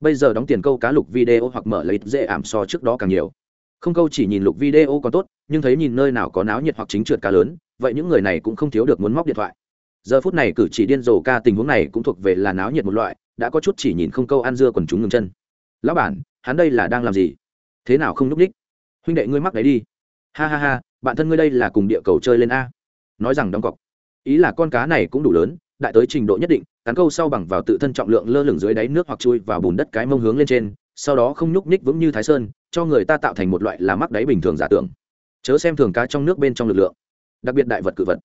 bây giờ đóng tiền câu cá lục video hoặc mở lấy dễ ảm so trước đó càng nhiều. Không câu chỉ nhìn lục video còn tốt, nhưng thấy nhìn nơi nào có náo nhiệt hoặc chính trượt cá lớn, vậy những người này cũng không thiếu được muốn móc điện thoại. Giờ phút này cử chỉ điên rồ ca tình huống này cũng thuộc về là náo nhiệt một loại, đã có chút chỉ nhìn không câu ăn dưa còn chúng ngừng chân. Lão bản, hắn đây là đang làm gì? Thế nào không n ú c ních huynh đệ ngươi mắc đấy đi. Ha ha ha bạn thân ngươi đây là cùng địa cầu chơi lên a? Nói rằng đóng cọc. Ý là con cá này cũng đủ lớn, đại tới trình độ nhất định, cắn câu sau bằng vào tự thân trọng lượng lơ lửng dưới đáy nước hoặc chui vào bùn đất cái mông hướng lên trên, sau đó không nhúc nhích vững như thái sơn, cho người ta tạo thành một loại là mắc đáy bình thường giả tưởng. Chớ xem thường cá trong nước bên trong lực lượng, đặc biệt đại vật cự vật.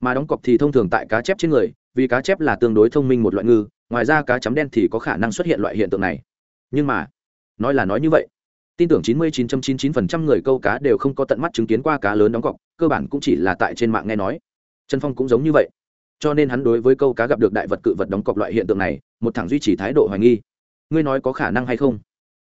Mà đóng cọc thì thông thường tại cá chép trên người, vì cá chép là tương đối thông minh một loại ngư, ngoài ra cá chấm đen thì có khả năng xuất hiện loại hiện tượng này. Nhưng mà, nói là nói như vậy tin tưởng 99.99% người câu cá đều không có tận mắt chứng kiến qua cá lớn đóng cọc, cơ bản cũng chỉ là tại trên mạng nghe nói. Trần phong cũng giống như vậy. Cho nên hắn đối với câu cá gặp được đại vật cự vật đóng cọc loại hiện tượng này, một thẳng duy trì thái độ hoài nghi. Ngươi nói có khả năng hay không?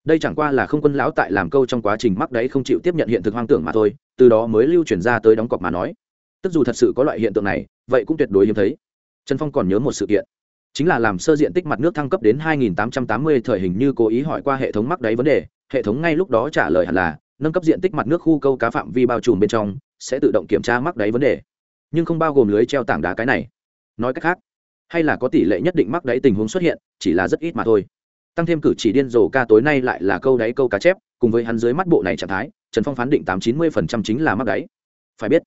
Đây chẳng qua là không quân lão tại làm câu trong quá trình mắc đấy không chịu tiếp nhận hiện thực hoang tưởng mà thôi, từ đó mới lưu chuyển ra tới đóng cọc mà nói. Tức dù thật sự có loại hiện tượng này, vậy cũng tuyệt đối hiếm thấy. Trần phong còn nhớ một sự kiện. Chính là làm sơ diện tích mặt nước thăng cấp đến 2880 thời hình như cố ý hỏi qua hệ thống mắc đáy vấn đề hệ thống ngay lúc đó trả lời hẳn là, nâng cấp diện tích mặt nước khu câu cá phạm vi bao trùm bên trong, sẽ tự động kiểm tra mắc đáy vấn đề. Nhưng không bao gồm lưới treo tảng đá cái này. Nói cách khác, hay là có tỷ lệ nhất định mắc đáy tình huống xuất hiện, chỉ là rất ít mà thôi. Tăng thêm cử chỉ điên rồ ca tối nay lại là câu đáy câu cá chép, cùng với hắn dưới mắt bộ này trạng thái, trần phong phán định tám chín mươi phần trăm chính là mắc đáy. Phải biết,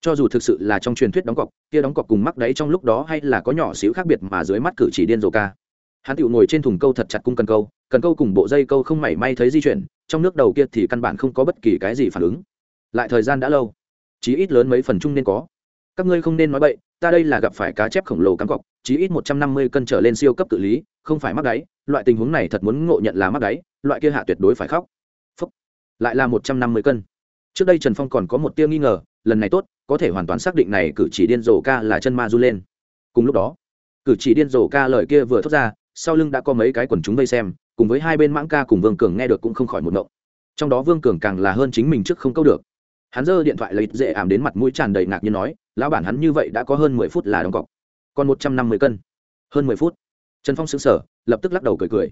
cho dù thực sự là trong truyền thuyết đóng cọc, kia đóng cọc cùng mắc đáy trong lúc đó hay là có nhỏ xíu khác biệt mà dưới mắt cử chỉ điên rồ ca hắn tựu ngồi trên thùng câu thật chặt cung cần câu cần câu cùng bộ dây câu không mảy may thấy di chuyển, trong nước đầu kia thì căn bản không có bất kỳ cái gì phản ứng. Lại thời gian đã lâu, chí ít lớn mấy phần chung nên có. Các ngươi không nên nói bậy, ta đây là gặp phải cá chép khổng lồ cắm cọc, chí ít một trăm năm mươi cân trở lên siêu cấp tự lý, không phải mắc đáy, loại tình huống này thật muốn ngộ nhận là mắc đáy, loại kia hạ tuyệt đối phải khóc. Phúc. lại là một trăm năm mươi cân. Trước đây trần phong còn có một tia nghi ngờ, lần này tốt, có thể hoàn toàn xác định này cử chỉ điên rồ ca là chân ma du lên. Cùng lúc đó, cử chỉ điên rồ ca lời kia vừa thốt ra sau lưng đã có mấy cái quần chúng vây xem, cùng với hai bên mãng ca cùng vương cường nghe được cũng không khỏi một ngộng. Trong đó vương cường càng là hơn chính mình trước không câu được. Hắn giơ điện thoại lấy dễ ảm đến mặt mũi tràn đầy ngạc nhiên nói, lão bản hắn như vậy đã có hơn mười phút là đóng cọc, còn một trăm năm mươi cân. Hơn mười phút? Trần phong xứng sở lập tức lắc đầu cười cười.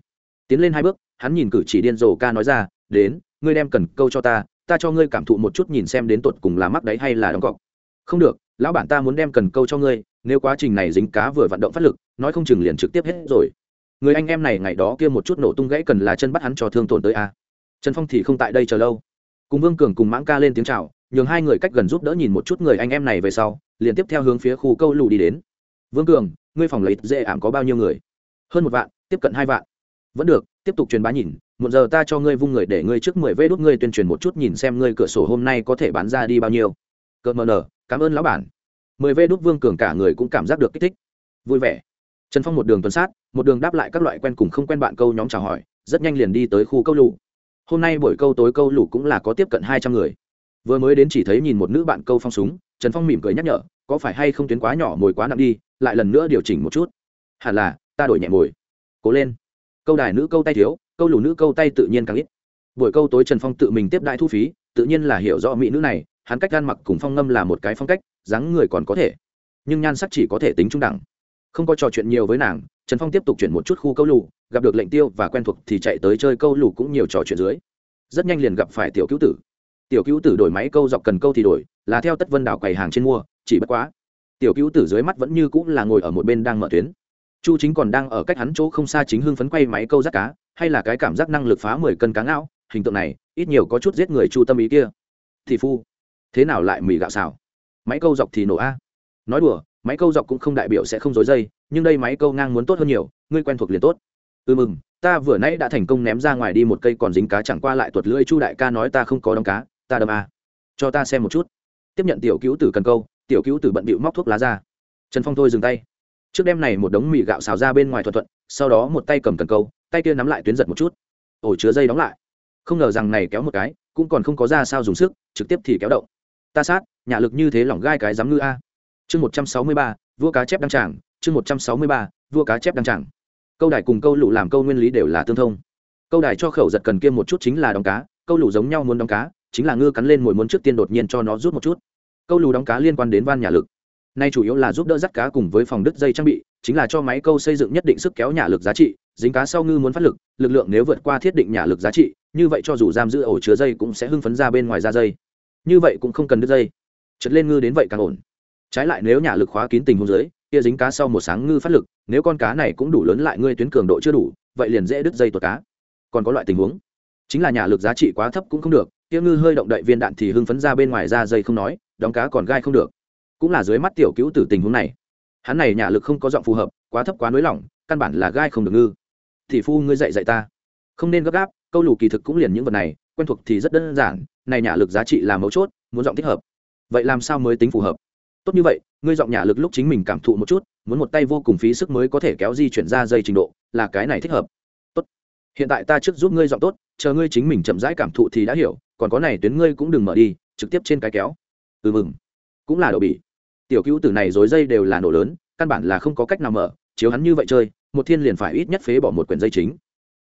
Tiến lên hai bước, hắn nhìn cử chỉ điên rồ ca nói ra, đến, ngươi đem cần câu cho ta ta cho ngươi cảm thụ một chút nhìn xem đến tột cùng là mắc đấy hay là đóng cọc. Không được, lão bản ta muốn đem cần câu cho ngươi, nếu quá trình này dính cá vừa vận động phát lực, nói không chừng liền trực tiếp hết rồi người anh em này ngày đó kia một chút nổ tung gãy cần là chân bắt hắn cho thương tổn tới a. Trần phong thì không tại đây chờ lâu. Cùng vương cường cùng mãng ca lên tiếng c h à o nhường hai người cách gần giúp đỡ nhìn một chút người anh em này về sau, liền tiếp theo hướng phía khu câu lù đi đến. Vương cường, ngươi phòng lấy dễ ảm có bao nhiêu người? Hơn một vạn, tiếp cận hai vạn. Vẫn được, tiếp tục truyền bá nhìn một giờ ta cho ngươi vung người để ngươi trước mười vê đốt ngươi tuyên truyền một chút nhìn xem ngươi cửa sổ hôm nay có thể bán ra đi bao nhiêu. Cợt mờ nở, cảm ơn lão bản. Mười vê đốt vương cường cả người cũng cảm giác được kích thích. Vui vẻ trần phong một đường tuần sát, một đường đáp lại các loại quen cùng không quen bạn câu nhóm chào hỏi, rất nhanh liền đi tới khu câu lụ hôm nay buổi câu tối câu lụ cũng là có tiếp cận hai trăm người. Vừa mới đến chỉ thấy nhìn một nữ bạn câu phong súng, trần phong mỉm cười nhắc nhở, có phải hay không tuyến quá nhỏ mồi quá nặng đi, lại lần nữa điều chỉnh một chút? Hẳn là, ta đổi nhẹ mồi. Cố lên. Câu đài nữ câu tay thiếu, câu lù nữ câu tay tự nhiên càng ít. Buổi câu tối trần phong tự mình tiếp đại thu phí, tự nhiên là hiểu rõ mỹ nữ này, hắn cách gan mặc cùng phong ngâm là một cái phong cách, dáng người còn có thể, nhưng nhan sắc chỉ có thể tính trung đẳng không có trò chuyện nhiều với nàng, trần phong tiếp tục chuyển một chút khu câu lù, gặp được lệnh tiêu và quen thuộc thì chạy tới chơi câu lù cũng nhiều trò chuyện dưới. Rất nhanh liền gặp phải tiểu cứu tử. Tiểu cứu tử đổi máy câu dọc cần câu thì đổi, là theo tất vân đảo quầy hàng trên mua, chỉ bất quá. Tiểu cứu tử dưới mắt vẫn như cũng là ngồi ở một bên đang mở tuyến. Chu chính còn đang ở cách hắn chỗ không xa chính hưng phấn quay máy câu rắt cá, hay là cái cảm giác năng lực phá mười cân cá ngao, hình tượng này, ít nhiều có chút giết người chu tâm ý kia. Thì phu, thế nào lại mì gạo xào? Máy câu dọc thì nổ a. Nói đùa máy câu dọc cũng không đại biểu sẽ không dối dây, nhưng đây máy câu ngang muốn tốt hơn nhiều, ngươi quen thuộc liền tốt. Ừ mừng, ta vừa nãy đã thành công ném ra ngoài đi một cây còn dính cá chẳng qua lại tuột lưỡi chu đại ca nói ta không có đóng cá, ta đâm a. Cho ta xem một chút. Tiếp nhận tiểu cứu tử cần câu, tiểu cứu tử bận bịu móc thuốc lá ra. Trần phong thôi dừng tay. Trước đêm này một đống mì gạo xào ra bên ngoài thuận thuận, sau đó một tay cầm cần câu, tay kia nắm lại tuyến giật một chút. Ổ chứa dây đóng lại. Không ngờ rằng này kéo một cái, cũng còn không có ra sao dùng sức, trực tiếp thì kéo động. Ta sát nhà lực như thế lỏng gai cái dám ngư a chương một trăm sáu mươi ba, vua cá chép đăng tràng. Chương một trăm sáu mươi ba, vua cá chép đăng tràng. Câu đài cùng câu lụ làm câu nguyên lý đều là tương thông. Câu đài cho khẩu giật cần kiêm một chút chính là đóng cá. Câu lụ giống nhau muốn đóng cá, chính là ngư cắn lên mồi muốn trước tiên đột nhiên cho nó rút một chút. Câu lù đóng cá liên quan đến van nhà lực. Nay chủ yếu là giúp đỡ dắt cá cùng với phòng đứt dây trang bị, chính là cho máy câu xây dựng nhất định sức kéo nhà lực giá trị, dính cá sau ngư muốn phát lực lực lượng nếu vượt qua thiết định nhà lực giá trị, như vậy cho dù giam giữ ổ chứa dây cũng sẽ hưng phấn ra bên ngoài ra dây. Như vậy cũng không cần đứt dây. Chật lên ngư đến vậy càng ổn trái lại nếu nhà lực khóa kín tình hôn dưới, kia dính cá sau một sáng ngư phát lực, nếu con cá này cũng đủ lớn lại ngươi tuyến cường độ chưa đủ, vậy liền dễ đứt dây tuột cá. Còn có loại tình huống, chính là nhà lực giá trị quá thấp cũng không được, kia ngư hơi động đậy viên đạn thì hưng phấn ra bên ngoài ra dây không nói, đóng cá còn gai không được. Cũng là dưới mắt tiểu cứu tử tình huống này. Hắn này nhà lực không có giọng phù hợp, quá thấp quá nới lỏng, căn bản là gai không được ngư. Thì phu ngươi dạy dạy ta. Không nên gấp gáp, câu lù kỳ thực cũng liền những vật này, quen thuộc thì rất đơn giản, này nhà lực giá trị là mấu chốt, muốn giọng thích hợp. Vậy làm sao mới tính phù hợp? Tốt như vậy, ngươi giọng nhà lực lúc chính mình cảm thụ một chút, muốn một tay vô cùng phí sức mới có thể kéo di chuyển ra dây trình độ, là cái này thích hợp. Tốt. Hiện tại ta trước giúp ngươi giọng tốt, chờ ngươi chính mình chậm rãi cảm thụ thì đã hiểu, còn có này tuyến ngươi cũng đừng mở đi, trực tiếp trên cái kéo. Ừ mừng. Cũng là đậu bỉ. Tiểu cứu tử này dối dây đều là nổ lớn, căn bản là không có cách nào mở, chiếu hắn như vậy chơi, một thiên liền phải ít nhất phế bỏ một quyển dây chính.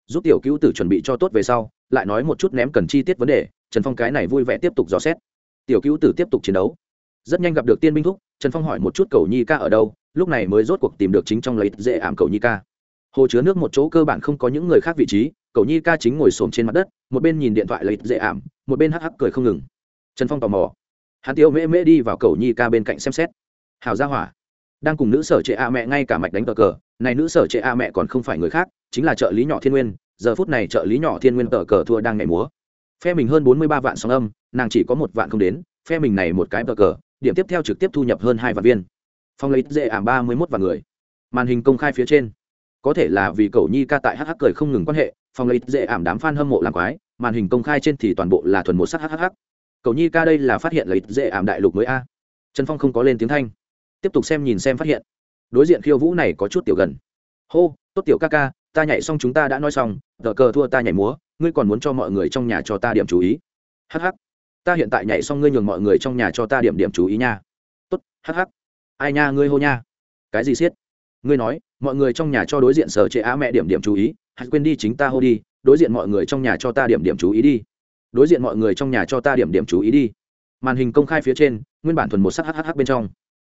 Giúp tiểu cứu tử chuẩn bị cho tốt về sau, lại nói một chút ném cần chi tiết vấn đề, trần phong cái này vui vẻ tiếp tục dò xét. Tiểu cứu tử tiếp tục chiến đấu rất nhanh gặp được tiên binh thúc, trần phong hỏi một chút cầu nhi ca ở đâu, lúc này mới rốt cuộc tìm được chính trong lấy dễ ảm cầu nhi ca. Hồ chứa nước một chỗ cơ bản không có những người khác vị trí, cầu nhi ca chính ngồi xổm trên mặt đất, một bên nhìn điện thoại lấy dễ ảm, một bên hắc hắc cười không ngừng. Trần phong tò mò. Hắn tiêu mễ mễ đi vào cầu nhi ca bên cạnh xem xét. Hào gia hỏa. Đang cùng nữ sở trệ a mẹ ngay cả mạch đánh cờ cờ, này nữ sở trệ a mẹ còn không phải người khác, chính là trợ lý nhỏ thiên nguyên, giờ phút này trợ lý nhỏ thiên nguyên cờ cờ thua đang nhảy múa. Phe mình hơn bốn mươi ba vạn sóng âm, nàng chỉ có một vạn không đến, phe mình này một cái cờ cờ điểm tiếp theo trực tiếp thu nhập hơn hai vạn viên. Phong lấy dễ ảm ba mươi mốt vạn người. Màn hình công khai phía trên. Có thể là vì cầu nhi ca tại hh cười không ngừng quan hệ, phong lấy dễ ảm đám f a n hâm mộ làm quái, màn hình công khai trên thì toàn bộ là thuần một sắc hh cầu nhi ca đây là phát hiện lấy dễ ảm đại lục mới a. Trần phong không có lên tiếng thanh. Tiếp tục xem nhìn xem phát hiện. Đối diện khiêu vũ này có chút tiểu gần. Hô, tốt tiểu ca ca, ta nhảy xong chúng ta đã nói xong, tờ cờ thua ta nhảy múa, ngươi còn muốn cho mọi người trong nhà cho ta điểm chú ý. Hh ta hiện tại nhảy xong ngươi nhường mọi người trong nhà cho ta điểm điểm chú ý nha. Tốt hh ai nha, ngươi hô nha. Cái gì siết ngươi nói, mọi người trong nhà cho đối diện sở chế á mẹ điểm điểm chú ý, hãy quên đi chính ta hô đi, đối diện mọi người trong nhà cho ta điểm điểm chú ý đi. Đối diện mọi người trong nhà cho ta điểm điểm chú ý đi. Màn hình công khai phía trên, nguyên bản thuần một sắc hhh bên trong.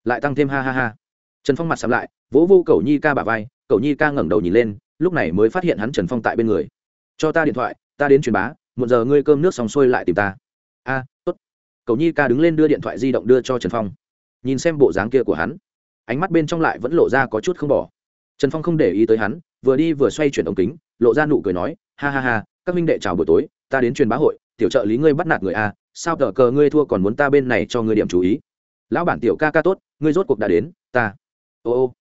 Lại tăng thêm ha ha ha. Trần phong mặt sắm lại, vỗ vô cầu nhi ca bà vai cầu nhi ca ngẩng đầu nhìn lên, lúc này mới phát hiện hắn trần phong tại bên người. Cho ta điện thoại, ta đến truyền bá một giờ ngươi cơm nước xong xuôi lại tìm ta a, tốt. Cầu nhi ca đứng lên đưa điện thoại di động đưa cho trần phong. Nhìn xem bộ dáng kia của hắn, ánh mắt bên trong lại vẫn lộ ra có chút không bỏ. Trần phong không để ý tới hắn, vừa đi vừa xoay chuyển ống kính, lộ ra nụ cười nói, ha ha ha, các minh đệ chào buổi tối, ta đến truyền bá hội, tiểu trợ lý ngươi bắt nạt người a, sao tờ cờ ngươi thua còn muốn ta bên này cho ngươi điểm chú ý? Lão bản tiểu ca ca tốt, ngươi rốt cuộc đã đến, ta. Ô ô.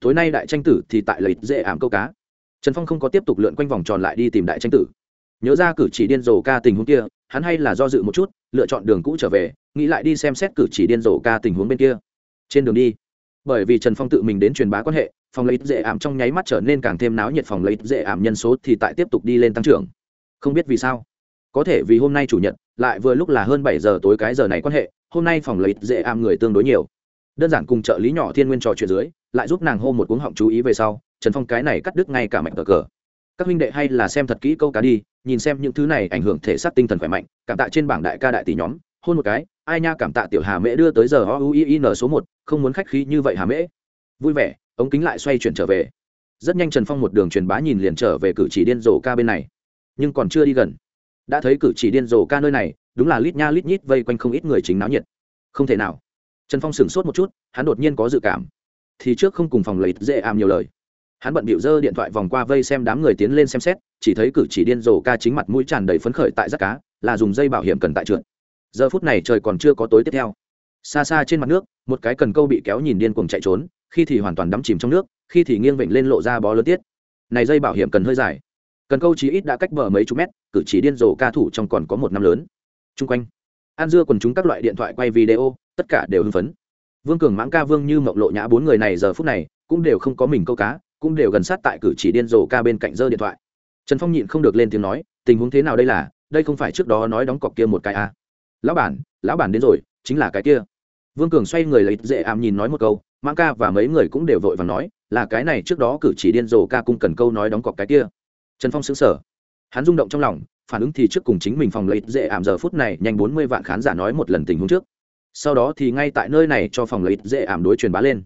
Tối nay đại tranh tử thì tại lợi dễ ảm câu cá. Trần phong không có tiếp tục lượn quanh vòng tròn lại đi tìm đại tranh tử nhớ ra cử chỉ điên rồ ca tình huống kia, hắn hay là do dự một chút, lựa chọn đường cũ trở về, nghĩ lại đi xem xét cử chỉ điên rồ ca tình huống bên kia. Trên đường đi, bởi vì trần phong tự mình đến truyền bá quan hệ, phòng lấy dễ ảm trong nháy mắt trở nên càng thêm náo nhiệt, phòng lấy dễ ảm nhân số thì tại tiếp tục đi lên tăng trưởng. Không biết vì sao, có thể vì hôm nay chủ nhật, lại vừa lúc là hơn bảy giờ tối cái giờ này quan hệ, hôm nay phòng lấy dễ ảm người tương đối nhiều. Đơn giản cùng trợ lý nhỏ thiên nguyên trò chuyện dưới, lại giúp nàng hô một cuống họng chú ý về sau, trần phong cái này cắt đứt ngay cả mạch cờ cờ các huynh đệ hay là xem thật kỹ câu cá đi, nhìn xem những thứ này ảnh hưởng thể xác tinh thần khỏe mạnh, cảm tạ trên bảng đại ca đại tỷ nhóm, hôn một cái, ai nha cảm tạ tiểu hà mễ đưa tới giờ o u i n số một, không muốn khách khí như vậy hà mễ. Vui vẻ, ống kính lại xoay chuyển trở về. Rất nhanh trần phong một đường truyền bá nhìn liền trở về cử chỉ điên rồ ca bên này. Nhưng còn chưa đi gần. Đã thấy cử chỉ điên rồ ca nơi này, đúng là lít nha lít nhít vây quanh không ít người chính náo nhiệt. Không thể nào. Trần phong sửng sốt một chút, hắn đột nhiên có dự cảm. Thì trước không cùng phòng lấy dễ ảm nhiều lời hắn bận bịu dơ điện thoại vòng qua vây xem đám người tiến lên xem xét, chỉ thấy cử chỉ điên rồ ca chính mặt mũi tràn đầy phấn khởi tại rắt cá, là dùng dây bảo hiểm cần tại trượt. Giờ phút này trời còn chưa có tối tiếp theo. Xa xa trên mặt nước, một cái cần câu bị kéo nhìn điên cuồng chạy trốn, khi thì hoàn toàn đắm chìm trong nước, khi thì nghiêng vịnh lên lộ ra bó lớn tiết. Này dây bảo hiểm cần hơi dài. Cần câu chí ít đã cách bờ mấy chục mét, cử chỉ điên rồ ca thủ trong còn có một năm lớn. Chung quanh an dưa quần chúng các loại điện thoại quay video, tất cả đều hưng phấn. Vương cường, mãng ca vương như mộng lộ nhã bốn người này giờ phút này, cũng đều không có mình câu cá cũng đều gần sát tại cử chỉ điên rồ ca bên cạnh giơ điện thoại. Trần phong nhịn không được lên tiếng nói, tình huống thế nào đây là? Đây không phải trước đó nói đóng cọc kia một cái à. lão bản lão bản đến rồi, chính là cái kia. Vương cường xoay người lấy dễ ảm nhìn nói một câu mang ca và mấy người cũng đều vội và nói, là cái này trước đó cử chỉ điên rồ ca cung cần câu nói đóng cọc cái kia. Trần phong xứng sở hắn rung động trong lòng, phản ứng thì trước cùng chính mình phòng lấy dễ ảm giờ phút này nhanh bốn mươi vạn khán giả nói một lần tình huống trước. Sau đó thì ngay tại nơi này cho phòng lấy dễ ảm đối truyền bá lên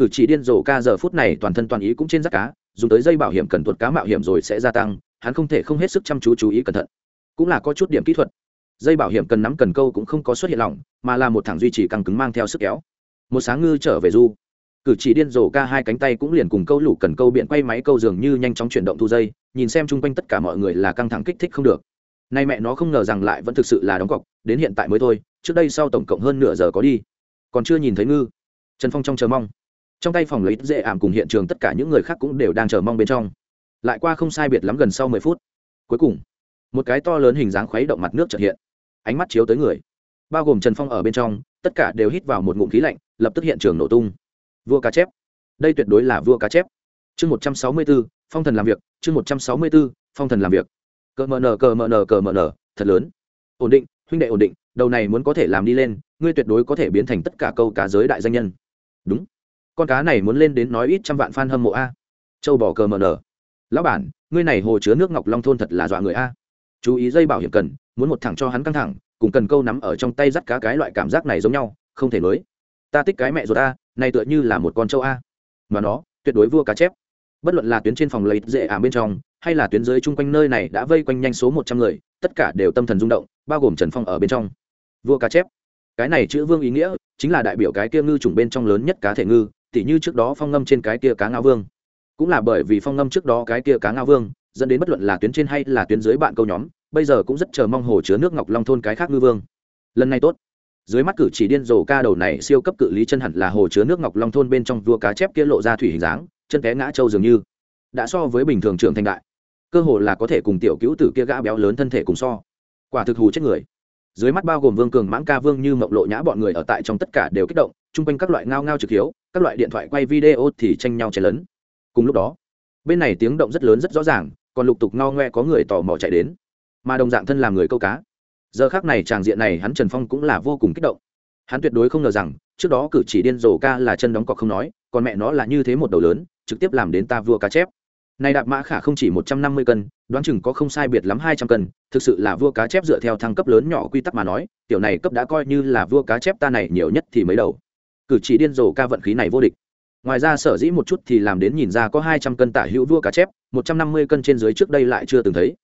cử chỉ điên rồ ca giờ phút này toàn thân toàn ý cũng trên rác cá, dùng tới dây bảo hiểm cần thuật cá mạo hiểm rồi sẽ gia tăng, hắn không thể không hết sức chăm chú chú ý cẩn thận. Cũng là có chút điểm kỹ thuật. Dây bảo hiểm cần nắm cần câu cũng không có xuất hiện lỏng, mà là một thẳng duy trì căng cứng mang theo sức kéo. Một sáng ngư trở về du. Cử chỉ điên rồ ca hai cánh tay cũng liền cùng câu lủ cần câu biện quay máy câu dường như nhanh chóng chuyển động thu dây, nhìn xem chung quanh tất cả mọi người là căng thẳng kích thích không được. Nay mẹ nó không ngờ rằng lại vẫn thực sự là đóng cọc, đến hiện tại mới thôi, trước đây sau tổng cộng hơn nửa giờ có đi. Còn chưa nhìn thấy ngư. Trần phong trong chờ mong trong tay phòng lấy dễ ảm cùng hiện trường tất cả những người khác cũng đều đang chờ mong bên trong. Lại qua không sai biệt lắm gần sau mười phút. Cuối cùng, một cái to lớn hình dáng khuấy động mặt nước trật hiện. Ánh mắt chiếu tới người. Bao gồm trần phong ở bên trong, tất cả đều hít vào một ngụm khí lạnh, lập tức hiện trường nổ tung. Vua cá chép. Đây tuyệt đối là vua cá chép. Chương một trăm sáu mươi b ố phong thần làm việc. Chương một trăm sáu mươi b ố phong thần làm việc. Cờ mờ nờ, cờ mờ nờ, cờ mờ nờ, thật lớn. Ổn định, huynh đệ ổn định, đầu này muốn có thể làm đi lên, ngươi tuyệt đối có thể biến thành tất cả câu cá giới đại danh nhân. Đúng con cá này muốn lên đến nói ít trăm vạn f a n hâm mộ a. Châu bò cờ mờ nở. Lão bản, ngươi này hồ chứa nước ngọc long thôn thật là dọa người a. Chú ý dây bảo hiểm cần, muốn một thẳng cho hắn căng thẳng, cùng cần câu nắm ở trong tay dắt cá cái loại cảm giác này giống nhau, không thể mới. Ta thích cái mẹ ruột a, này tựa như là một con châu a. Mà nó, tuyệt đối vua cá chép. Bất luận là tuyến trên phòng lấy dễ ảm bên trong, hay là tuyến dưới chung quanh nơi này đã vây quanh nhanh số một trăm người, tất cả đều tâm thần rung động, bao gồm trần phong ở bên trong. Vua cá chép. Cái này chữ vương ý nghĩa, chính là đại biểu cái kia ngư chủng bên trong lớn nhất cá thể ngư tỉ như trước đó phong ngâm trên cái kia cá ngao vương. Cũng là bởi vì phong ngâm trước đó cái kia cá ngao vương, dẫn đến bất luận là tuyến trên hay là tuyến dưới bạn câu nhóm, bây giờ cũng rất chờ mong hồ chứa nước ngọc long thôn cái khác ngư vương. Lần này tốt. Dưới mắt cử chỉ điên rồ ca đầu này siêu cấp cự lý chân hẳn là hồ chứa nước ngọc long thôn bên trong vua cá chép kia lộ ra thủy hình dáng, chân té ngã trâu dường như. Đã so với bình thường trưởng thành đại, cơ hồ là có thể cùng tiểu cứu tử kia gã béo lớn thân thể cùng so. Quả thực hù chết người dưới mắt bao gồm vương cường, mãng ca vương như mộng lộ nhã, bọn người ở tại trong tất cả đều kích động, chung quanh các loại ngao ngao trực hiếu, các loại điện thoại quay video thì tranh nhau chen lấn. Cùng lúc đó, bên này tiếng động rất lớn rất rõ ràng, còn lục tục ngao ngoe có người tò mò chạy đến. Mà đồng dạng thân làm người câu cá. Giờ khác này tràng diện này hắn trần phong cũng là vô cùng kích động. Hắn tuyệt đối không ngờ rằng, trước đó cử chỉ điên rồ ca là chân đóng cọc không nói, còn mẹ nó là như thế một đầu lớn, trực tiếp làm đến ta vua cá chép. Này đạp mã khả không chỉ một trăm năm mươi cân đoán chừng có không sai biệt lắm hai trăm cân thực sự là vua cá chép dựa theo thăng cấp lớn nhỏ quy tắc mà nói tiểu này cấp đã coi như là vua cá chép ta này nhiều nhất thì mấy đầu. Cử chỉ điên rồ ca vận khí này vô địch. Ngoài ra sở dĩ một chút thì làm đến nhìn ra có hai trăm cân tả hữu vua cá chép một trăm năm mươi cân trên dưới trước đây lại chưa từng thấy.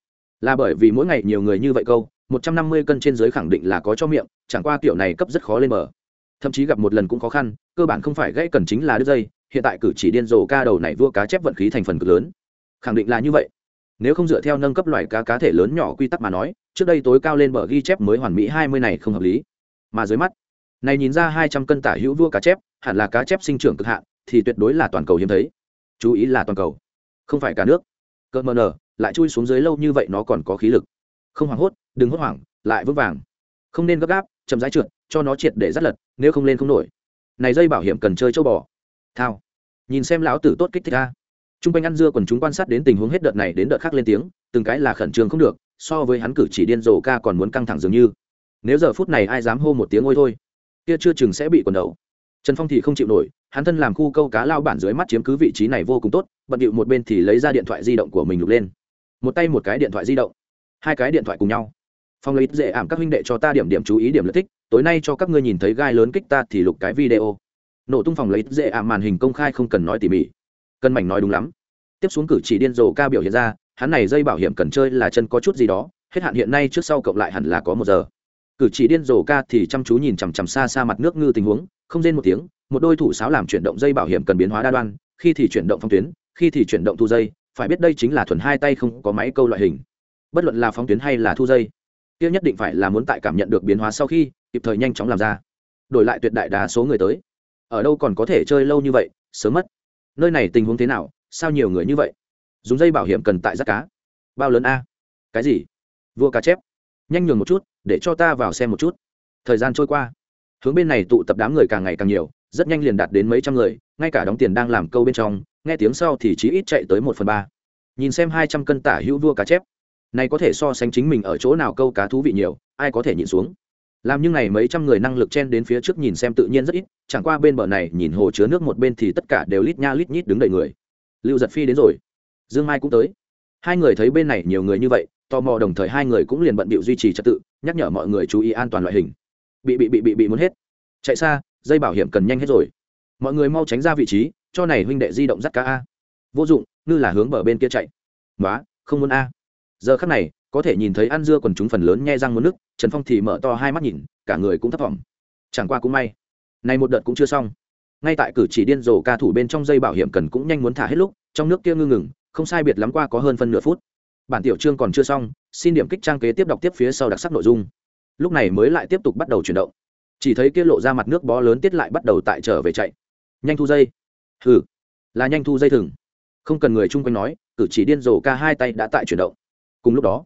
Là bởi vì mỗi ngày nhiều người như vậy câu một trăm năm mươi cân trên dưới khẳng định là có cho miệng chẳng qua kiểu này cấp rất khó lên mở, thậm chí gặp một lần cũng khó khăn cơ bản không phải gãy cần chính là đứt dây hiện tại cử chỉ điên rồ ca đầu này vua cá chép vận khí thành phần cực lớn. Khẳng định là như vậy nếu không dựa theo nâng cấp loài cá cá thể lớn nhỏ quy tắc mà nói, trước đây tối cao lên bờ ghi chép mới hoàn mỹ hai mươi này không hợp lý. Mà dưới mắt, này nhìn ra hai trăm cân tả hữu vua cá chép, hẳn là cá chép sinh trưởng cực hạn, thì tuyệt đối là toàn cầu hiếm thấy. Chú ý là toàn cầu, không phải cả nước. Cỡ mờ nở lại chui xuống dưới lâu như vậy nó còn có khí lực. Không hoảng hốt, đừng hốt hoảng, lại vững vàng. Không nên gấp gáp, chậm rãi trượt, cho nó triệt để rắt lật, nếu không lên không nổi. Này dây bảo hiểm cần chơi châu bò. Thao. Nhìn xem lão tử tốt kích thích a t r u n g quanh ăn dưa còn chúng quan sát đến tình huống hết đợt này đến đợt khác lên tiếng, từng cái là khẩn trương không được, so với hắn cử chỉ điên rồ ca còn muốn căng thẳng dường như. Nếu giờ phút này ai dám hô một tiếng ôi thôi, kia chưa chừng sẽ bị quần đầu. Trần phong thì không chịu nổi, hắn thân làm khu câu cá lao bản dưới mắt chiếm cứ vị trí này vô cùng tốt, bận điệu một bên thì lấy ra điện thoại di động của mình lục lên. Một tay một cái điện thoại di động, hai cái điện thoại cùng nhau. Phong lấy dễ ảm các huynh đệ cho ta điểm điểm chú ý điểm lợi thích, tối nay cho các ngươi nhìn thấy gai lớn kích ta thì lục cái video. Nổ tung phòng lấy dễ ảm màn hình công khai không cần nói tỉ mỉ cân mảnh nói đúng lắm. Tiếp xuống cử chỉ điên rồ ca biểu hiện ra, hắn này dây bảo hiểm cần chơi là chân có chút gì đó, hết hạn hiện nay trước sau cộng lại hẳn là có một giờ. Cử chỉ điên rồ ca thì chăm chú nhìn chằm chằm xa xa mặt nước ngư tình huống, không rên một tiếng, một đôi thủ sáo làm chuyển động dây bảo hiểm cần biến hóa đa đoan, khi thì chuyển động phong tuyến, khi thì chuyển động thu dây, phải biết đây chính là thuần hai tay không có máy câu loại hình. Bất luận là phóng tuyến hay là thu dây tiêu nhất định phải là muốn tại cảm nhận được biến hóa sau khi, kịp thời nhanh chóng làm ra. Đổi lại tuyệt đại đa số người tới. Ở đâu còn có thể chơi lâu như vậy, sớm mất nơi này tình huống thế nào, sao nhiều người như vậy? Dùng dây bảo hiểm cần tại rắt cá. Bao lớn a? Cái gì? Vua cá chép. Nhanh nhường một chút, để cho ta vào xem một chút. Thời gian trôi qua. Hướng bên này tụ tập đám người càng ngày càng nhiều, rất nhanh liền đạt đến mấy trăm người, ngay cả đóng tiền đang làm câu bên trong, nghe tiếng sau thì chí ít chạy tới một phần ba. Nhìn xem hai trăm cân tả hữu vua cá chép. Này có thể so sánh chính mình ở chỗ nào câu cá thú vị nhiều, ai có thể nhịn xuống? Làm như này mấy trăm người năng lực chen đến phía trước nhìn xem tự nhiên rất ít, chẳng qua bên bờ này nhìn hồ chứa nước một bên thì tất cả đều lít nha lít nhít đứng đầy người. Lưu giật phi đến rồi. Dương mai cũng tới. Hai người thấy bên này nhiều người như vậy, tò mò đồng thời hai người cũng liền bận bịu duy trì trật tự, nhắc nhở mọi người chú ý an toàn loại hình. Bị bị bị bị bị muốn hết. Chạy xa, dây bảo hiểm cần nhanh hết rồi. Mọi người mau tránh ra vị trí, cho này huynh đệ di động dắt cá a. Vô dụng, ngư là hướng bờ bên kia chạy. Nói không muốn a. Giờ khắc này có thể nhìn thấy ăn dưa còn chúng phần lớn nhe răng muốn nước, trần phong thì mở to hai mắt nhìn, cả người cũng thấp thỏm. Chẳng qua cũng may. Này một đợt cũng chưa xong. Ngay tại cử chỉ điên rồ ca thủ bên trong dây bảo hiểm cần cũng nhanh muốn thả hết lúc, trong nước kia ngưng ngừng, không sai biệt lắm qua có hơn phân nửa phút. Bản tiểu chương còn chưa xong, xin điểm kích trang kế tiếp đọc tiếp phía sau đặc sắc nội dung. Lúc này mới lại tiếp tục bắt đầu chuyển động. Chỉ thấy kia lộ ra mặt nước bó lớn tiết lại bắt đầu tại trở về chạy. Nhanh thu dây. Ừ là nhanh thu dây thừng. Không cần người chung quanh nói, cử chỉ điên rồ ca hai tay đã tại chuyển động. Cùng lúc đó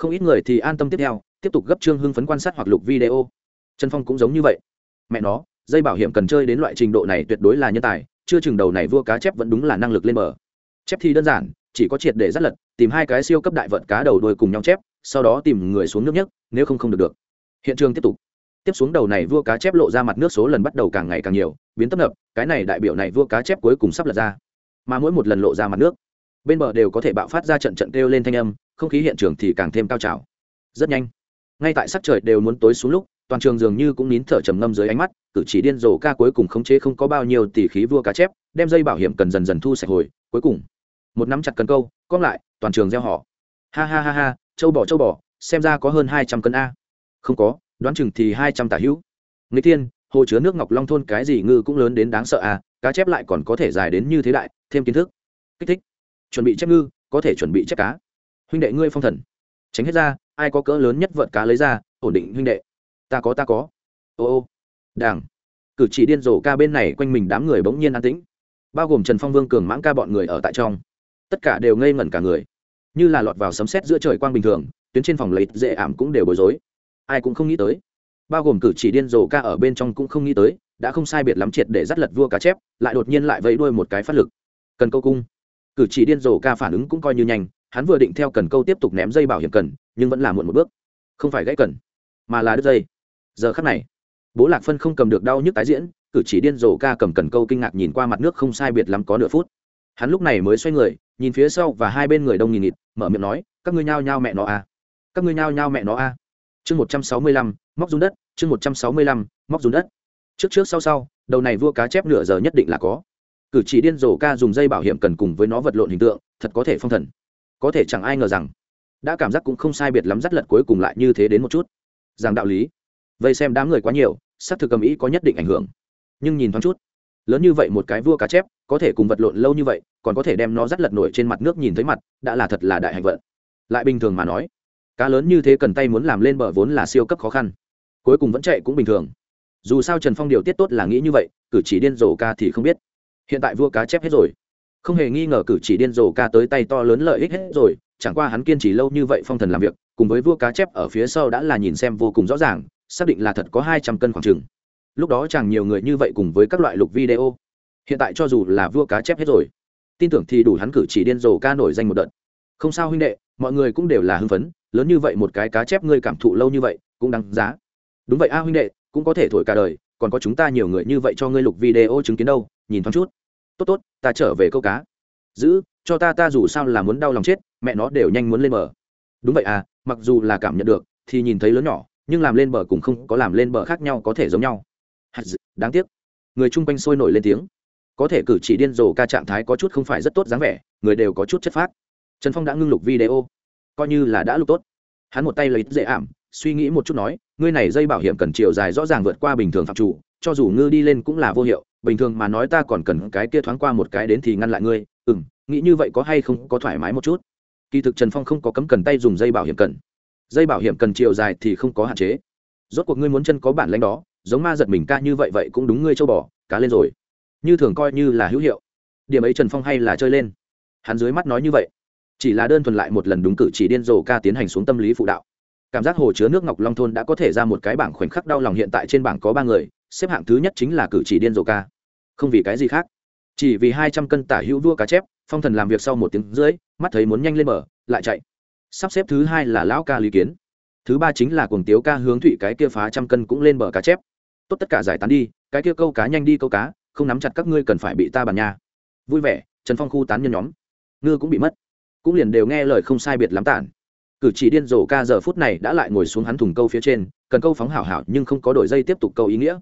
không ít người thì an tâm tiếp theo, tiếp tục gấp trương hưng phấn quan sát hoặc lục video. Trần phong cũng giống như vậy. Mẹ nó, dây bảo hiểm cần chơi đến loại trình độ này tuyệt đối là nhân tài, chưa chừng đầu này vua cá chép vẫn đúng là năng lực lên bờ. Chép thì đơn giản, chỉ có triệt để rất lật, tìm hai cái siêu cấp đại vận cá đầu đuôi cùng nhau chép, sau đó tìm người xuống nước nhất, nếu không không được được. Hiện trường tiếp tục. Tiếp xuống đầu này vua cá chép lộ ra mặt nước số lần bắt đầu càng ngày càng nhiều, biến tấp nập, cái này đại biểu này vua cá chép cuối cùng sắp lật ra. Mà mỗi một lần lộ ra mặt nước, bên bờ đều có thể bạo phát ra trận trận kêu lên thanh âm không khí hiện trường thì càng thêm cao trào. Rất nhanh ngay tại sắc trời đều muốn tối xuống lúc toàn trường dường như cũng nín thở trầm ngâm dưới ánh mắt cử chỉ điên rồ ca cuối cùng khống chế không có bao nhiêu tỷ khí vua cá chép đem dây bảo hiểm cần dần dần thu sạch hồi cuối cùng một nắm chặt cần câu cong lại toàn trường gieo họ. Ha ha ha ha châu bò châu bò xem ra có hơn hai trăm cân a. Không có đoán chừng thì hai trăm tả hữu. Người thiên hồ chứa nước ngọc long thôn cái gì ngư cũng lớn đến đáng sợ à, cá chép lại còn có thể dài đến như thế đại thêm kiến thức. Kích thích. Chuẩn bị chép ngư có thể chuẩn bị chép cá huynh đệ ngươi phong thần. Tránh hết ra, ai có cỡ lớn nhất vợt cá lấy ra, ổn định huynh đệ. Ta có ta có. Ô ô. Đảng cử chỉ điên rồ ca bên này quanh mình đám người bỗng nhiên an tĩnh. Bao gồm trần phong vương, cường mãng ca bọn người ở tại trong. Tất cả đều ngây ngẩn cả người. Như là lọt vào sấm sét giữa trời quang bình thường, tuyến trên phòng lấy dễ ảm cũng đều bối rối. Ai cũng không nghĩ tới. Bao gồm cử chỉ điên rồ ca ở bên trong cũng không nghĩ tới, đã không sai biệt lắm triệt để dắt lật vua cá chép, lại đột nhiên lại vẫy đuôi một cái phát lực. Cần câu cung. Cử chỉ điên rồ ca phản ứng cũng coi như nhanh hắn vừa định theo cần câu tiếp tục ném dây bảo hiểm cần, nhưng vẫn là muộn một bước. Không phải gãy cần, mà là đứt dây. Giờ khắc này, bố lạc phân không cầm được đau nhức tái diễn, cử chỉ điên rồ ca cầm cần câu kinh ngạc nhìn qua mặt nước không sai biệt lắm có nửa phút. Hắn lúc này mới xoay người, nhìn phía sau và hai bên người đông nghìn nghịt, mở miệng nói, các ngươi nhao nhao mẹ nó à. các ngươi nhao nhao mẹ nó à. chương một trăm sáu mươi lăm, móc run đất, chương một trăm sáu mươi lăm, móc run đất. Trước trước sau sau, đầu này vua cá chép nửa giờ nhất định là có. Cử chỉ điên rồ ca dùng dây bảo hiểm cần cùng với nó vật lộn hình tượng, thật có thể phong thần có thể chẳng ai ngờ rằng, đã cảm giác cũng không sai biệt lắm dắt lật cuối cùng lại như thế đến một chút. Rằng đạo lý vậy xem đám người quá nhiều, xác thực cầm ý có nhất định ảnh hưởng. Nhưng nhìn thoáng chút, lớn như vậy một cái vua cá chép, có thể cùng vật lộn lâu như vậy, còn có thể đem nó dắt lật nổi trên mặt nước nhìn thấy mặt, đã là thật là đại hạnh vận. Lại bình thường mà nói, cá lớn như thế cần tay muốn làm lên bờ vốn là siêu cấp khó khăn, cuối cùng vẫn chạy cũng bình thường. Dù sao trần phong điều tiết tốt là nghĩ như vậy, cử chỉ điên rồ ca thì không biết. Hiện tại vua cá chép hết rồi không hề nghi ngờ cử chỉ điên rồ ca tới tay to lớn lợi ích hết rồi, chẳng qua hắn kiên trì lâu như vậy phong thần làm việc, cùng với vua cá chép ở phía sau đã là nhìn xem vô cùng rõ ràng, xác định là thật có hai trăm cân khoảng chừng. Lúc đó chẳng nhiều người như vậy cùng với các loại lục video. Hiện tại cho dù là vua cá chép hết rồi, tin tưởng thì đủ hắn cử chỉ điên rồ ca nổi danh một đợt. Không sao huynh đệ, mọi người cũng đều là hưng phấn, lớn như vậy một cái cá chép ngươi cảm thụ lâu như vậy, cũng đáng giá. Đúng vậy a huynh đệ, cũng có thể thổi cả đời, còn có chúng ta nhiều người như vậy cho ngươi lục video chứng kiến đâu, nhìn thoáng chút tốt tốt, ta trở về câu cá. Giữ, cho ta ta dù sao là muốn đau lòng chết, mẹ nó đều nhanh muốn lên bờ. Đúng vậy à mặc dù là cảm nhận được, thì nhìn thấy lớn nhỏ, nhưng làm lên bờ cũng không có làm lên bờ khác nhau có thể giống nhau. Đáng tiếc. Người chung quanh sôi nổi lên tiếng. Có thể cử chỉ điên rồ ca trạng thái có chút không phải rất tốt dáng vẻ, người đều có chút chất phát. trần phong đã ngưng lục video. Coi như là đã lục tốt. Hắn một tay lấy dễ ảm, suy nghĩ một chút nói, ngươi này dây bảo hiểm cần chiều dài rõ ràng vượt qua bình thường phạm chủ, cho dù ngư đi lên cũng là vô hiệu bình thường mà nói ta còn cần cái kia thoáng qua một cái đến thì ngăn lại ngươi. Ừ m nghĩ như vậy có hay không có thoải mái một chút? Kỳ thực trần phong không có cấm cần tay dùng dây bảo hiểm cần. Dây bảo hiểm cần chiều dài thì không có hạn chế. Rốt cuộc ngươi muốn chân có bản lãnh đó, giống ma giật mình ca như vậy vậy cũng đúng ngươi châu bò, cá lên rồi. Như thường coi như là hữu hiệu. Điểm ấy trần phong hay là chơi lên. Hắn dưới mắt nói như vậy. Chỉ là đơn thuần lại một lần đúng cử chỉ điên rồ ca tiến hành xuống tâm lý phụ đạo. Cảm giác hồ chứa nước ngọc long thôn đã có thể ra một cái bảng khoảnh khắc đau lòng hiện tại trên bảng có ba người xếp hạng thứ nhất chính là cử chỉ điên rồ ca. Không vì cái gì khác. Chỉ vì hai trăm cân tả hữu vua cá chép, phong thần làm việc sau một tiếng rưỡi, mắt thấy muốn nhanh lên mở lại chạy. Sắp xếp thứ hai là lão ca lý kiến. Thứ ba chính là cuồng tiếu ca hướng thụy cái kia phá trăm cân cũng lên bờ cá chép. Tốt tất cả giải tán đi, cái kia câu cá nhanh đi câu cá, không nắm chặt các ngươi cần phải bị ta bàn nha. Vui vẻ, trần phong khu tán nhân nhóm. Ngư cũng bị mất. Cũng liền đều nghe lời không sai biệt lắm tản. Cử chỉ điên rồ ca giờ phút này đã lại ngồi xuống hắn thùng câu phía trên, cần câu phóng hảo hảo nhưng không có đổi dây tiếp tục câu ý nghĩa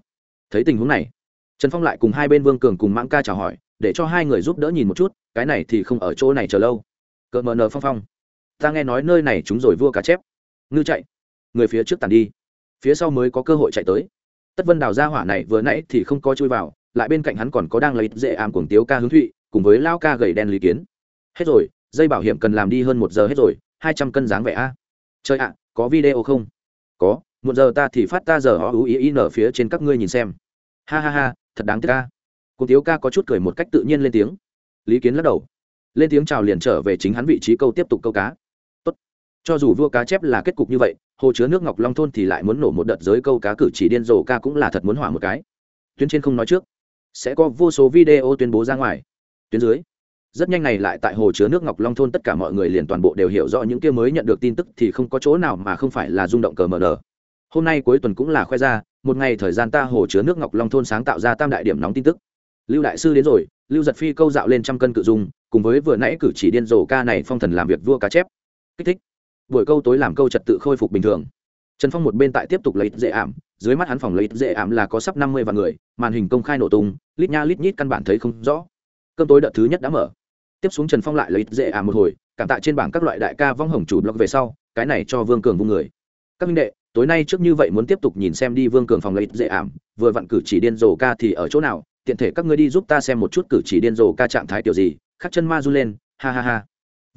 thấy tình huống này, trần phong lại cùng hai bên vương cường cùng mãng ca chào hỏi, để cho hai người giúp đỡ nhìn một chút, cái này thì không ở chỗ này chờ lâu. Cỡ mờ nờ phong phong, ta nghe nói nơi này chúng rồi vua cá chép. Ngư chạy, người phía trước tàn đi, phía sau mới có cơ hội chạy tới. Tất vân đào ra hỏa này vừa nãy thì không có chui vào, lại bên cạnh hắn còn có đang lấy dễ ảm cuồng tiếu ca hướng thụy, cùng với lao ca gầy đen lý kiến. Hết rồi, dây bảo hiểm cần làm đi hơn một giờ hết rồi, hai trăm cân dáng vẻ a. Chơi ạ, có video không? Có một giờ ta thì phát ta giờ họ ú ý ý nở phía trên các ngươi nhìn xem. Ha ha ha, thật đáng tiếc ca cô tiếu ca có chút cười một cách tự nhiên lên tiếng. Lý kiến lắc đầu. Lên tiếng chào liền trở về chính hắn vị trí câu tiếp tục câu cá. Tốt. cho dù vua cá chép là kết cục như vậy, hồ chứa nước ngọc long thôn thì lại muốn nổ một đợt giới câu cá cử chỉ điên rồ ca cũng là thật muốn hỏa một cái. Tuyến trên không nói trước. Sẽ có vô số video tuyên bố ra ngoài. Tuyến dưới. Rất nhanh này lại tại hồ chứa nước ngọc long thôn tất cả mọi người liền toàn bộ đều hiểu rõ những kia mới nhận được tin tức thì không có chỗ nào mà không phải là rung động cờ mờ nờ hôm nay cuối tuần cũng là khoe ra, một ngày thời gian ta hồ chứa nước ngọc long thôn sáng tạo ra tam đại điểm nóng tin tức. Lưu đại sư đến rồi, lưu giật phi câu dạo lên trăm cân cự dung, cùng với vừa nãy cử chỉ điên rồ ca này phong thần làm việc vua cá chép. Kích thích. Buổi câu tối làm câu trật tự khôi phục bình thường. Trần phong một bên tại tiếp tục lấy dễ ảm, dưới mắt hắn phòng lấy dễ ảm là có sắp năm mươi vạn người, màn hình công khai nổ tung, lít nha lít nhít căn bản thấy không rõ. Cơm tối đợt thứ nhất đã mở. Tiếp xuống trần phong lại lấy dễ ảm một hồi, cảm tạ trên bảng các loại đại ca vong hồng chủ blog về sau, cái này cho vương cường vung người. Các minh đệ tối nay trước như vậy muốn tiếp tục nhìn xem đi vương cường phòng lấy dễ ảm, vừa vặn cử chỉ điên rồ ca thì ở chỗ nào, tiện thể các ngươi đi giúp ta xem một chút cử chỉ điên rồ ca trạng thái kiểu gì, khắc chân ma run lên, ha ha ha.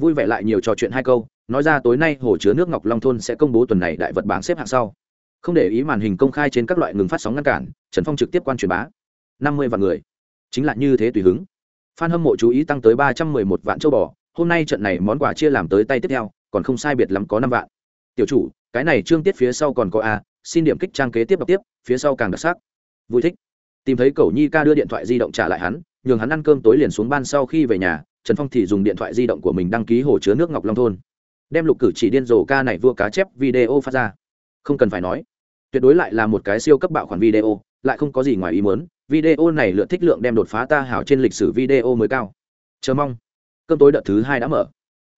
Vui vẻ lại nhiều trò chuyện hai câu, nói ra tối nay hồ chứa nước ngọc long thôn sẽ công bố tuần này đại vật bảng xếp hạng sau. Không để ý màn hình công khai trên các loại ngừng phát sóng ngăn cản, trần phong trực tiếp quan truyền bá. Năm mươi vạn người. Chính là như thế tùy hứng. Phan hâm mộ chú ý tăng tới ba trăm mười một vạn châu bò, hôm nay trận này món quà chia làm tới tay tiếp theo, còn không sai biệt lắm có năm vạn. Tiểu chủ cái này trương tiết phía sau còn có a, xin điểm kích trang kế tiếp đọc tiếp, phía sau càng đặc sắc. Vui thích. Tìm thấy cẩu nhi ca đưa điện thoại di động trả lại hắn, nhường hắn ăn cơm tối liền xuống ban sau khi về nhà, trần phong thì dùng điện thoại di động của mình đăng ký hồ chứa nước ngọc long thôn. Đem lục cử chỉ điên rồ ca này vua cá chép video phát ra. Không cần phải nói. Tuyệt đối lại là một cái siêu cấp bạo khoản video, lại không có gì ngoài ý muốn, video này lượt thích lượng đem đột phá ta hảo trên lịch sử video mới cao. Chờ mong. Cơm tối đợt thứ hai đã mở.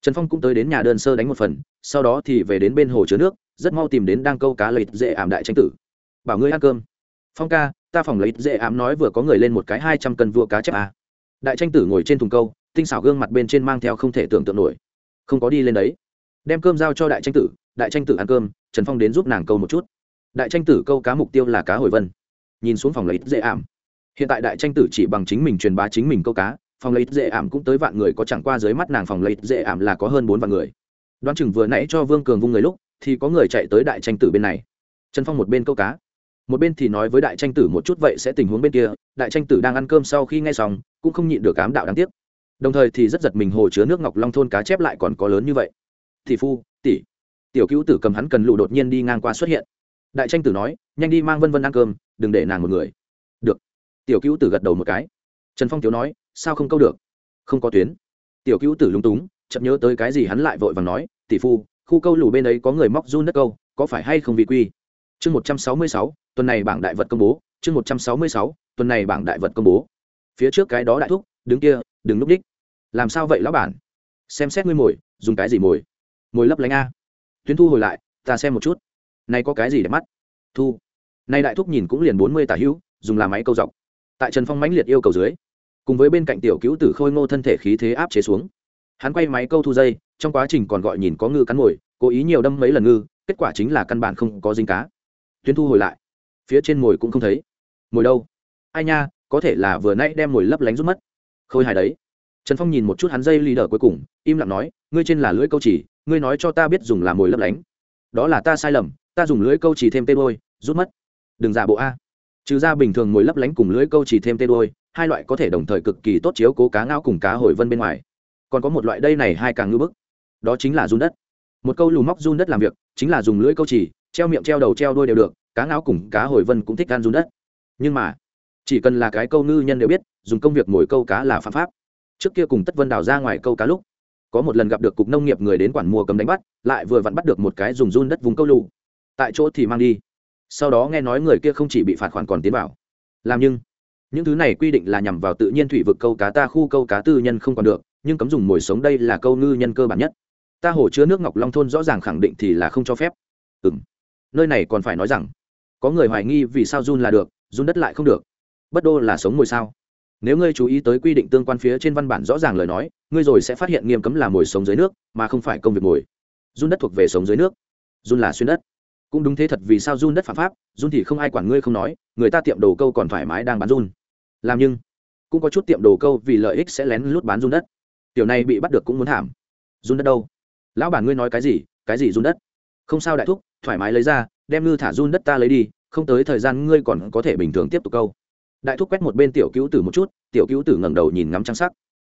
Trần phong cũng tới đến nhà đơn sơ đánh một phần, sau đó thì về đến bên hồ chứa nước rất mau tìm đến đang câu cá lợi dễ ảm đại tranh tử. Bảo ngươi ăn cơm. Phong ca, ta phòng lấy dễ ảm nói vừa có người lên một cái hai trăm cân vua cá chép à. đại tranh tử ngồi trên thùng câu, tinh xảo gương mặt bên trên mang theo không thể tưởng tượng nổi. Không có đi lên đấy. Đem cơm giao cho đại tranh tử, đại tranh tử ăn cơm, trần phong đến giúp nàng câu một chút. Đại tranh tử câu cá mục tiêu là cá hồi vân. Nhìn xuống phòng lấy dễ ảm. Hiện tại đại tranh tử chỉ bằng chính mình truyền bá chính mình câu cá, phòng lấy dễ ảm cũng tới vạn người có chẳng qua dưới mắt nàng phòng lấy dễ ảm là có hơn bốn vạn người. Đoán chừng vừa nãy cho vương cường vung người lúc thì có người chạy tới đại tranh tử bên này. Trần phong một bên câu cá. Một bên thì nói với đại tranh tử một chút vậy sẽ tình huống bên kia, đại tranh tử đang ăn cơm sau khi nghe xong, cũng không nhịn được cám đạo đáng tiếc. Đồng thời thì rất giật mình hồ chứa nước ngọc long thôn cá chép lại còn có lớn như vậy. Thì phu, tỷ. Tiểu cứu tử cầm hắn cần lụ đột nhiên đi ngang qua xuất hiện. Đại tranh tử nói, nhanh đi mang vân vân ăn cơm, đừng để nàng một người. Được. Tiểu cứu tử gật đầu một cái. Trần phong tiếu nói, sao không câu được? Không có tuyến. Tiểu cứu tử lúng túng chậm nhớ tới cái gì hắn lại vội và nói, tỷ phu khu câu lù bên ấy có người móc run đất câu, có phải hay không vị quy? Chương một trăm sáu mươi sáu, tuần này bảng đại vật công bố, chương một trăm sáu mươi sáu, tuần này bảng đại vật công bố. Phía trước cái đó đại thúc, đứng kia, đừng núp đích. Làm sao vậy lão bản? Xem xét ngươi mồi, dùng cái gì mồi? Mồi lấp lánh a. Tuyến thu hồi lại, ta xem một chút. Này có cái gì để mắt? Thu. Nay đại thúc nhìn cũng liền bốn mươi tả hữu, dùng làm máy câu dọc. Tại trần phong mãnh liệt yêu cầu dưới, cùng với bên cạnh tiểu cứu tử khôi ngô thân thể khí thế áp chế xuống hắn quay máy câu thu dây, trong quá trình còn gọi nhìn có ngư cắn mồi, cố ý nhiều đâm mấy lần ngư, kết quả chính là căn bản không có dính cá. Tuyến thu hồi lại. Phía trên mồi cũng không thấy. Mồi đâu? Ai nha, có thể là vừa nãy đem mồi lấp lánh rút mất. Khôi hài đấy. Trần phong nhìn một chút hắn dây lì đờ cuối cùng, im lặng nói, ngươi trên là lưỡi câu chỉ, ngươi nói cho ta biết dùng làm mồi lấp lánh. Đó là ta sai lầm, ta dùng lưỡi câu chỉ thêm tê đôi rút mất. Đừng giả bộ a. Trừ ra bình thường mồi lấp lánh cùng lưỡi câu chỉ thêm tê đôi hai loại có thể đồng thời cực kỳ tốt chiếu cố cá ngao cùng cá hồi vân bên ngoài còn có một loại đây này hai càng ngư bức. Đó chính là run đất. Một câu lù móc run đất làm việc, chính là dùng lưỡi câu chỉ, treo miệng treo đầu treo đuôi đều được, cá ngáo cùng cá hồi vân cũng thích ăn run đất. Nhưng mà, chỉ cần là cái câu ngư nhân đều biết, dùng công việc mồi câu cá là phạm pháp. Trước kia cùng tất vân đào ra ngoài câu cá lúc, có một lần gặp được cục nông nghiệp người đến quản mua cầm đánh bắt, lại vừa vặn bắt được một cái dùng run đất vùng câu lù. Tại chỗ thì mang đi. Sau đó nghe nói người kia không chỉ bị phạt khoản còn tiến vào. Làm nhưng, những thứ này quy định là nhằm vào tự nhiên thủy vực câu cá ta, khu câu cá tư nhân không còn được nhưng cấm dùng mồi sống đây là câu ngư nhân cơ bản nhất. Ta hồ chứa nước ngọc long thôn rõ ràng khẳng định thì là không cho phép. Ừ m nơi này còn phải nói rằng, có người hoài nghi vì sao run là được run đất lại không được. Bất đô là sống mồi sao? Nếu ngươi chú ý tới quy định tương quan phía trên văn bản rõ ràng lời nói, ngươi rồi sẽ phát hiện nghiêm cấm là mồi sống dưới nước, mà không phải công việc mồi. Run đất thuộc về sống dưới nước. Run là xuyên đất. Cũng đúng thế thật vì sao run đất phạm pháp run thì không ai quản ngươi không nói, người ta tiệm đồ câu còn thoải mái đang bán run làm nhưng, cũng có chút tiệm đồ câu vì lợi ích sẽ lén lút bán run đất tiểu này bị bắt được cũng muốn thảm. Run đất đâu? Lão bản ngươi nói cái gì? Cái gì run đất? Không sao đại thúc, thoải mái lấy ra, đem ngư thả run đất ta lấy đi, không tới thời gian ngươi còn có thể bình thường tiếp tục câu. Đại thúc quét một bên tiểu cứu tử một chút, tiểu cứu tử ngẩng đầu nhìn ngắm trang sắc.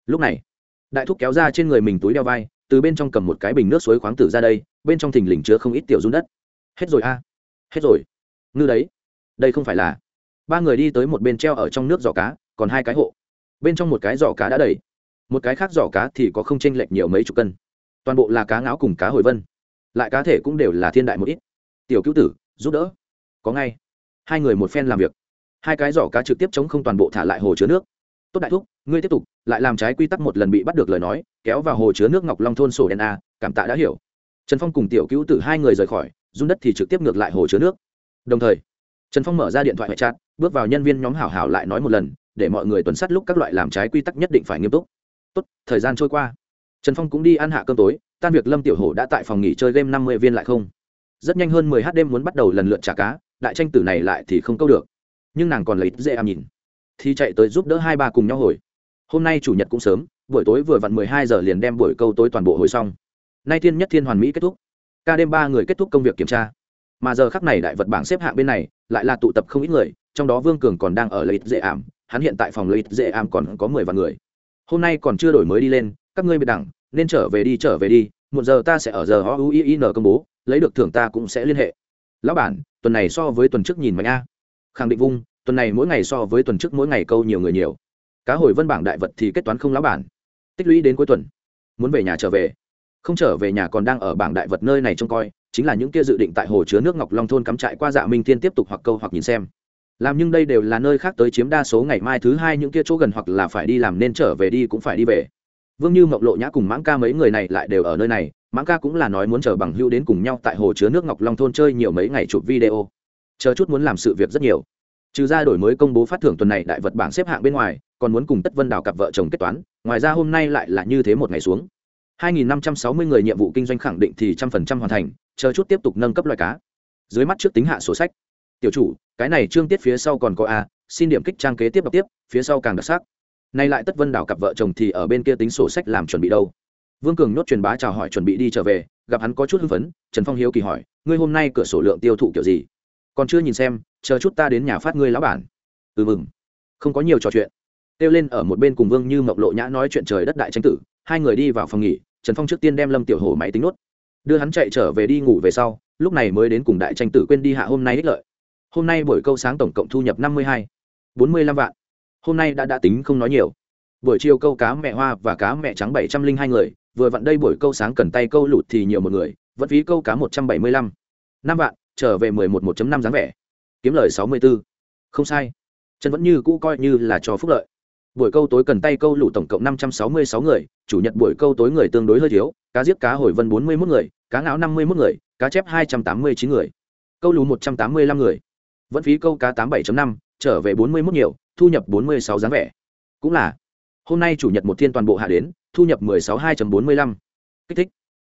Lúc này, đại thúc kéo ra trên người mình túi đeo vai, từ bên trong cầm một cái bình nước suối khoáng tử ra đây, bên trong thình lình chứa không ít tiểu run đất. Hết rồi a. Hết rồi. Ngư đấy. Đây không phải là. Ba người đi tới một bên treo ở trong nước giỏ cá, còn hai cái hộ. Bên trong một cái giỏ cá đã đầy một cái khác giỏ cá thì có không chênh lệch nhiều mấy chục cân. Toàn bộ là cá ngáo cùng cá hồi vân. Lại cá thể cũng đều là thiên đại một ít. Tiểu cứu tử, giúp đỡ. Có ngay. Hai người một phen làm việc. Hai cái giỏ cá trực tiếp chống không toàn bộ thả lại hồ chứa nước. Tốt đại thúc, ngươi tiếp tục, lại làm trái quy tắc một lần bị bắt được lời nói, kéo vào hồ chứa nước ngọc long thôn sổ đen a, cảm tạ đã hiểu. Trần phong cùng tiểu cứu tử hai người rời khỏi, run đất thì trực tiếp ngược lại hồ chứa nước. Đồng thời, trần phong mở ra điện thoại chặn chat, bước vào nhân viên nhóm hảo hảo lại nói một lần, để mọi người tuần sát lúc các loại làm trái quy tắc nhất định phải nghiêm túc tốt, thời gian trôi qua. Trần phong cũng đi ăn hạ cơm tối, tan việc lâm tiểu hổ đã tại phòng nghỉ chơi game năm mươi viên lại không. Rất nhanh hơn mười h đêm muốn bắt đầu lần lượt trả cá, đại tranh tử này lại thì không câu được. Nhưng nàng còn lấy dễ am nhìn. Thì chạy tới giúp đỡ hai ba cùng nhau hồi. Hôm nay chủ nhật cũng sớm, buổi tối vừa vặn mười hai giờ liền đem buổi câu tối toàn bộ hồi xong. Nay thiên nhất thiên hoàn mỹ kết thúc. Ca đêm ba người kết thúc công việc kiểm tra. Mà giờ khắc này đại vật bảng xếp hạng bên này, lại là tụ tập không ít người, trong đó vương cường còn đang ở lợi ích dễ ảm, hắn hiện tại phòng lợi ích dễ ảm còn có mười vạn người hôm nay còn chưa đổi mới đi lên, các ngươi biệt đẳng, nên trở về đi, trở về đi một giờ ta sẽ ở giờ o u i n công bố, lấy được thưởng ta cũng sẽ liên hệ. Lão bản, tuần này so với tuần trước nhìn mạnh a. Khẳng định vung, tuần này mỗi ngày so với tuần trước mỗi ngày câu nhiều người nhiều. Cá hồi vân bảng đại vật thì kết toán không lão bản. Tích lũy đến cuối tuần. Muốn về nhà trở về. Không trở về nhà còn đang ở bảng đại vật nơi này trông coi, chính là những kia dự định tại hồ chứa nước ngọc long thôn cắm trại qua dạ minh thiên tiếp tục hoặc câu hoặc nhìn xem làm nhưng đây đều là nơi khác tới chiếm đa số ngày mai thứ hai những kia chỗ gần hoặc là phải đi làm nên trở về đi cũng phải đi về. Vương như mộng lộ nhã cùng mãng ca mấy người này lại đều ở nơi này, mãng ca cũng là nói muốn chờ bằng hưu đến cùng nhau tại hồ chứa nước ngọc long thôn chơi nhiều mấy ngày chụp video. Chờ chút muốn làm sự việc rất nhiều. Trừ ra đổi mới công bố phát thưởng tuần này đại vật bảng xếp hạng bên ngoài, còn muốn cùng tất vân đào cặp vợ chồng kết toán, ngoài ra hôm nay lại là như thế một ngày xuống. 2.560 người nhiệm vụ kinh doanh khẳng định thì trăm phần trăm hoàn thành, chờ chút tiếp tục nâng cấp loài cá. Dưới mắt trước tính hạ sổ sách tiểu chủ, cái này trương tiết phía sau còn có a, xin điểm kích trang kế tiếp đọc tiếp, phía sau càng đặc sắc. Nay lại tất vân đảo cặp vợ chồng thì ở bên kia tính sổ sách làm chuẩn bị đâu. Vương cường nhốt truyền bá chào hỏi chuẩn bị đi trở về, gặp hắn có chút hưng phấn, trần phong hiếu kỳ hỏi, ngươi hôm nay cửa sổ lượng tiêu thụ kiểu gì? Còn chưa nhìn xem, chờ chút ta đến nhà phát ngươi lão bản. Ừ mừng. Không có nhiều trò chuyện. Kêu lên ở một bên cùng vương như mộc lộ nhã nói chuyện trời đất đại tranh tử, hai người đi vào phòng nghỉ, trần phong trước tiên đem lâm tiểu hổ máy tính nốt. Đưa hắn chạy trở về đi ngủ về sau, lúc này mới đến cùng đại tranh tử quên đi hạ hôm nay ích lợi hôm nay buổi câu sáng tổng cộng thu nhập năm mươi hai, bốn mươi lăm vạn. Hôm nay đã đã tính không nói nhiều. Buổi chiều câu cá mẹ hoa và cá mẹ trắng bảy trăm linh hai người, vừa vặn đây buổi câu sáng cần tay câu lụt thì nhiều một người, vẫn phí câu cá một trăm bảy mươi lăm. Năm vạn, trở về mười một một năm dáng vẻ. Kiếm lời sáu mươi b ố không sai. Chân vẫn như cũ coi như là cho phúc lợi. Buổi câu tối cần tay câu lụ tổng cộng năm trăm sáu mươi sáu người, chủ nhật buổi câu tối người tương đối hơi thiếu, cá giết cá hồi vân bốn mươi một người, cá ngáo năm mươi một người, cá chép hai trăm tám mươi chín người. Câu lù một trăm tám mươi lăm người vẫn phí câu cá tám bảy năm, trở về bốn mươi một nhiều, thu nhập bốn mươi sáu dáng vẻ. Cũng là, hôm nay chủ nhật một thiên toàn bộ hạ đến, thu nhập mười sáu hai bốn mươi lăm. Kích thích.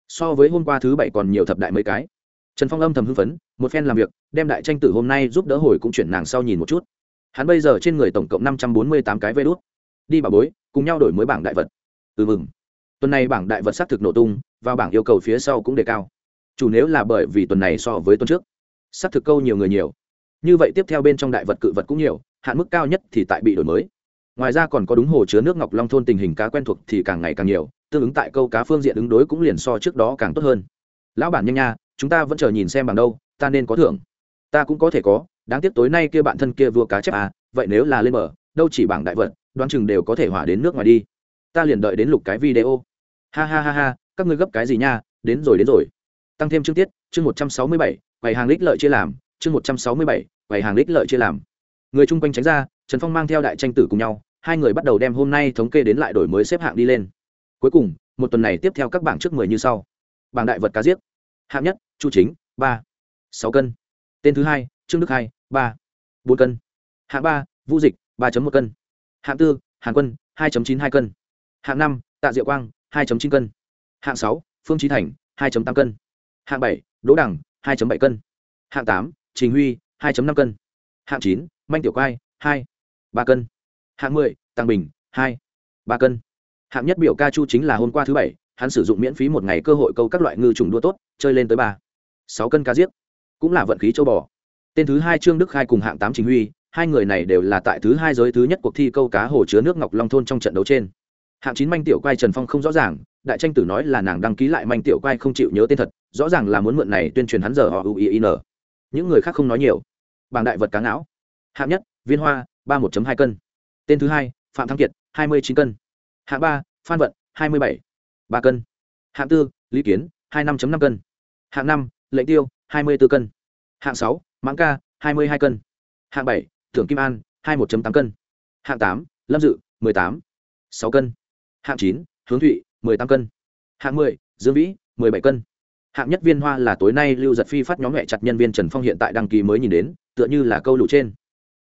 So với hôm qua thứ bảy còn nhiều thập đại mấy cái. Trần phong âm thầm hưng phấn, một phen làm việc, đem đại tranh tử hôm nay giúp đỡ hồi cũng chuyển nàng sau nhìn một chút. Hắn bây giờ trên người tổng cộng năm trăm bốn mươi tám cái vê đốt đi bà bối, cùng nhau đổi mới bảng đại vật. Ừ mừng. Tuần này bảng đại vật xác thực nổ tung, vào bảng yêu cầu phía sau cũng đề cao. Chủ nếu là bởi vì tuần này so với tuần trước, xác thực câu nhiều người nhiều như vậy tiếp theo bên trong đại vật cự vật cũng nhiều, hạn mức cao nhất thì tại bị đổi mới. Ngoài ra còn có đúng hồ chứa nước ngọc long thôn tình hình cá quen thuộc thì càng ngày càng nhiều, tương ứng tại câu cá phương diện ứng đối cũng liền so trước đó càng tốt hơn. Lão bản nhanh nha, chúng ta vẫn chờ nhìn xem bằng đâu, ta nên có thưởng. Ta cũng có thể có, đáng tiếc tối nay kia bạn thân kia vua cá chép à vậy nếu là lên bờ, đâu chỉ bảng đại vật, đoán chừng đều có thể hỏa đến nước ngoài đi. Ta liền đợi đến lục cái video. Ha ha ha ha, các ngươi gấp cái gì nha, đến rồi đến rồi. Tăng thêm chương tiết, chương một trăm sáu mươi bảy, quầy hàng lích lợi chia làm, chương một trăm sáu mươi bảy quầy hàng lích lợi chia làm. Người chung quanh tránh ra, trần phong mang theo đại tranh tử cùng nhau, hai người bắt đầu đem hôm nay thống kê đến lại đổi mới xếp hạng đi lên. Cuối cùng, một tuần này tiếp theo các bảng trước mười như sau. Bảng đại vật cá diếc hạng nhất, chu chính, ba. Sáu cân. Tên thứ hai, trương đức hai, ba. Bốn cân. Hạng ba, vũ dịch, ba một cân. Hạng tư, hàn quân, hai chín hai cân. Hạng năm, tạ diệu quang, hai chín cân. Hạng sáu, phương trí thành, hai tám cân. Hạng bảy, đỗ đẳng hai bảy cân. Hạng tám, trình huy hai năm cân. Hạng chín, manh tiểu quai, hai, ba cân. Hạng mười, tăng bình, hai, ba cân. Hạng nhất biểu ca chu chính là hôm qua thứ bảy, hắn sử dụng miễn phí một ngày cơ hội câu các loại ngư trùng đua tốt, chơi lên tới ba, sáu cân cá giết cũng là vận khí châu bò. Tên thứ hai trương đức khai cùng hạng tám chính huy, hai người này đều là tại thứ hai giới thứ nhất cuộc thi câu cá hồ chứa nước ngọc long thôn trong trận đấu trên. Hạng chín manh tiểu quay trần phong không rõ ràng, đại tranh tử nói là nàng đăng ký lại manh tiểu quay không chịu nhớ tên thật, rõ ràng là muốn mượn này tuyên truyền hắn giờ họ uin những người khác không nói nhiều. Bảng đại vật cá não hạng nhất, viên hoa, ba một hai cân. Tên thứ hai, phạm thăng kiệt, hai mươi chín cân. Hạng ba, phan vận, hai mươi bảy, ba cân. Hạng tư, lý kiến, hai năm năm cân. Hạng năm, lệnh tiêu, hai mươi bốn cân. Hạng sáu, mãng ca, hai mươi hai cân. Hạng bảy, thưởng kim an, hai một tám cân. Hạng tám, lâm dự, mười tám, sáu cân. Hạng chín, hướng thụy, mười tám cân. Hạng mười, dương vĩ, mười bảy cân hạng nhất viên hoa là tối nay lưu giật phi phát nhóm mẹ chặt nhân viên trần phong hiện tại đăng ký mới nhìn đến, tựa như là câu lụ trên.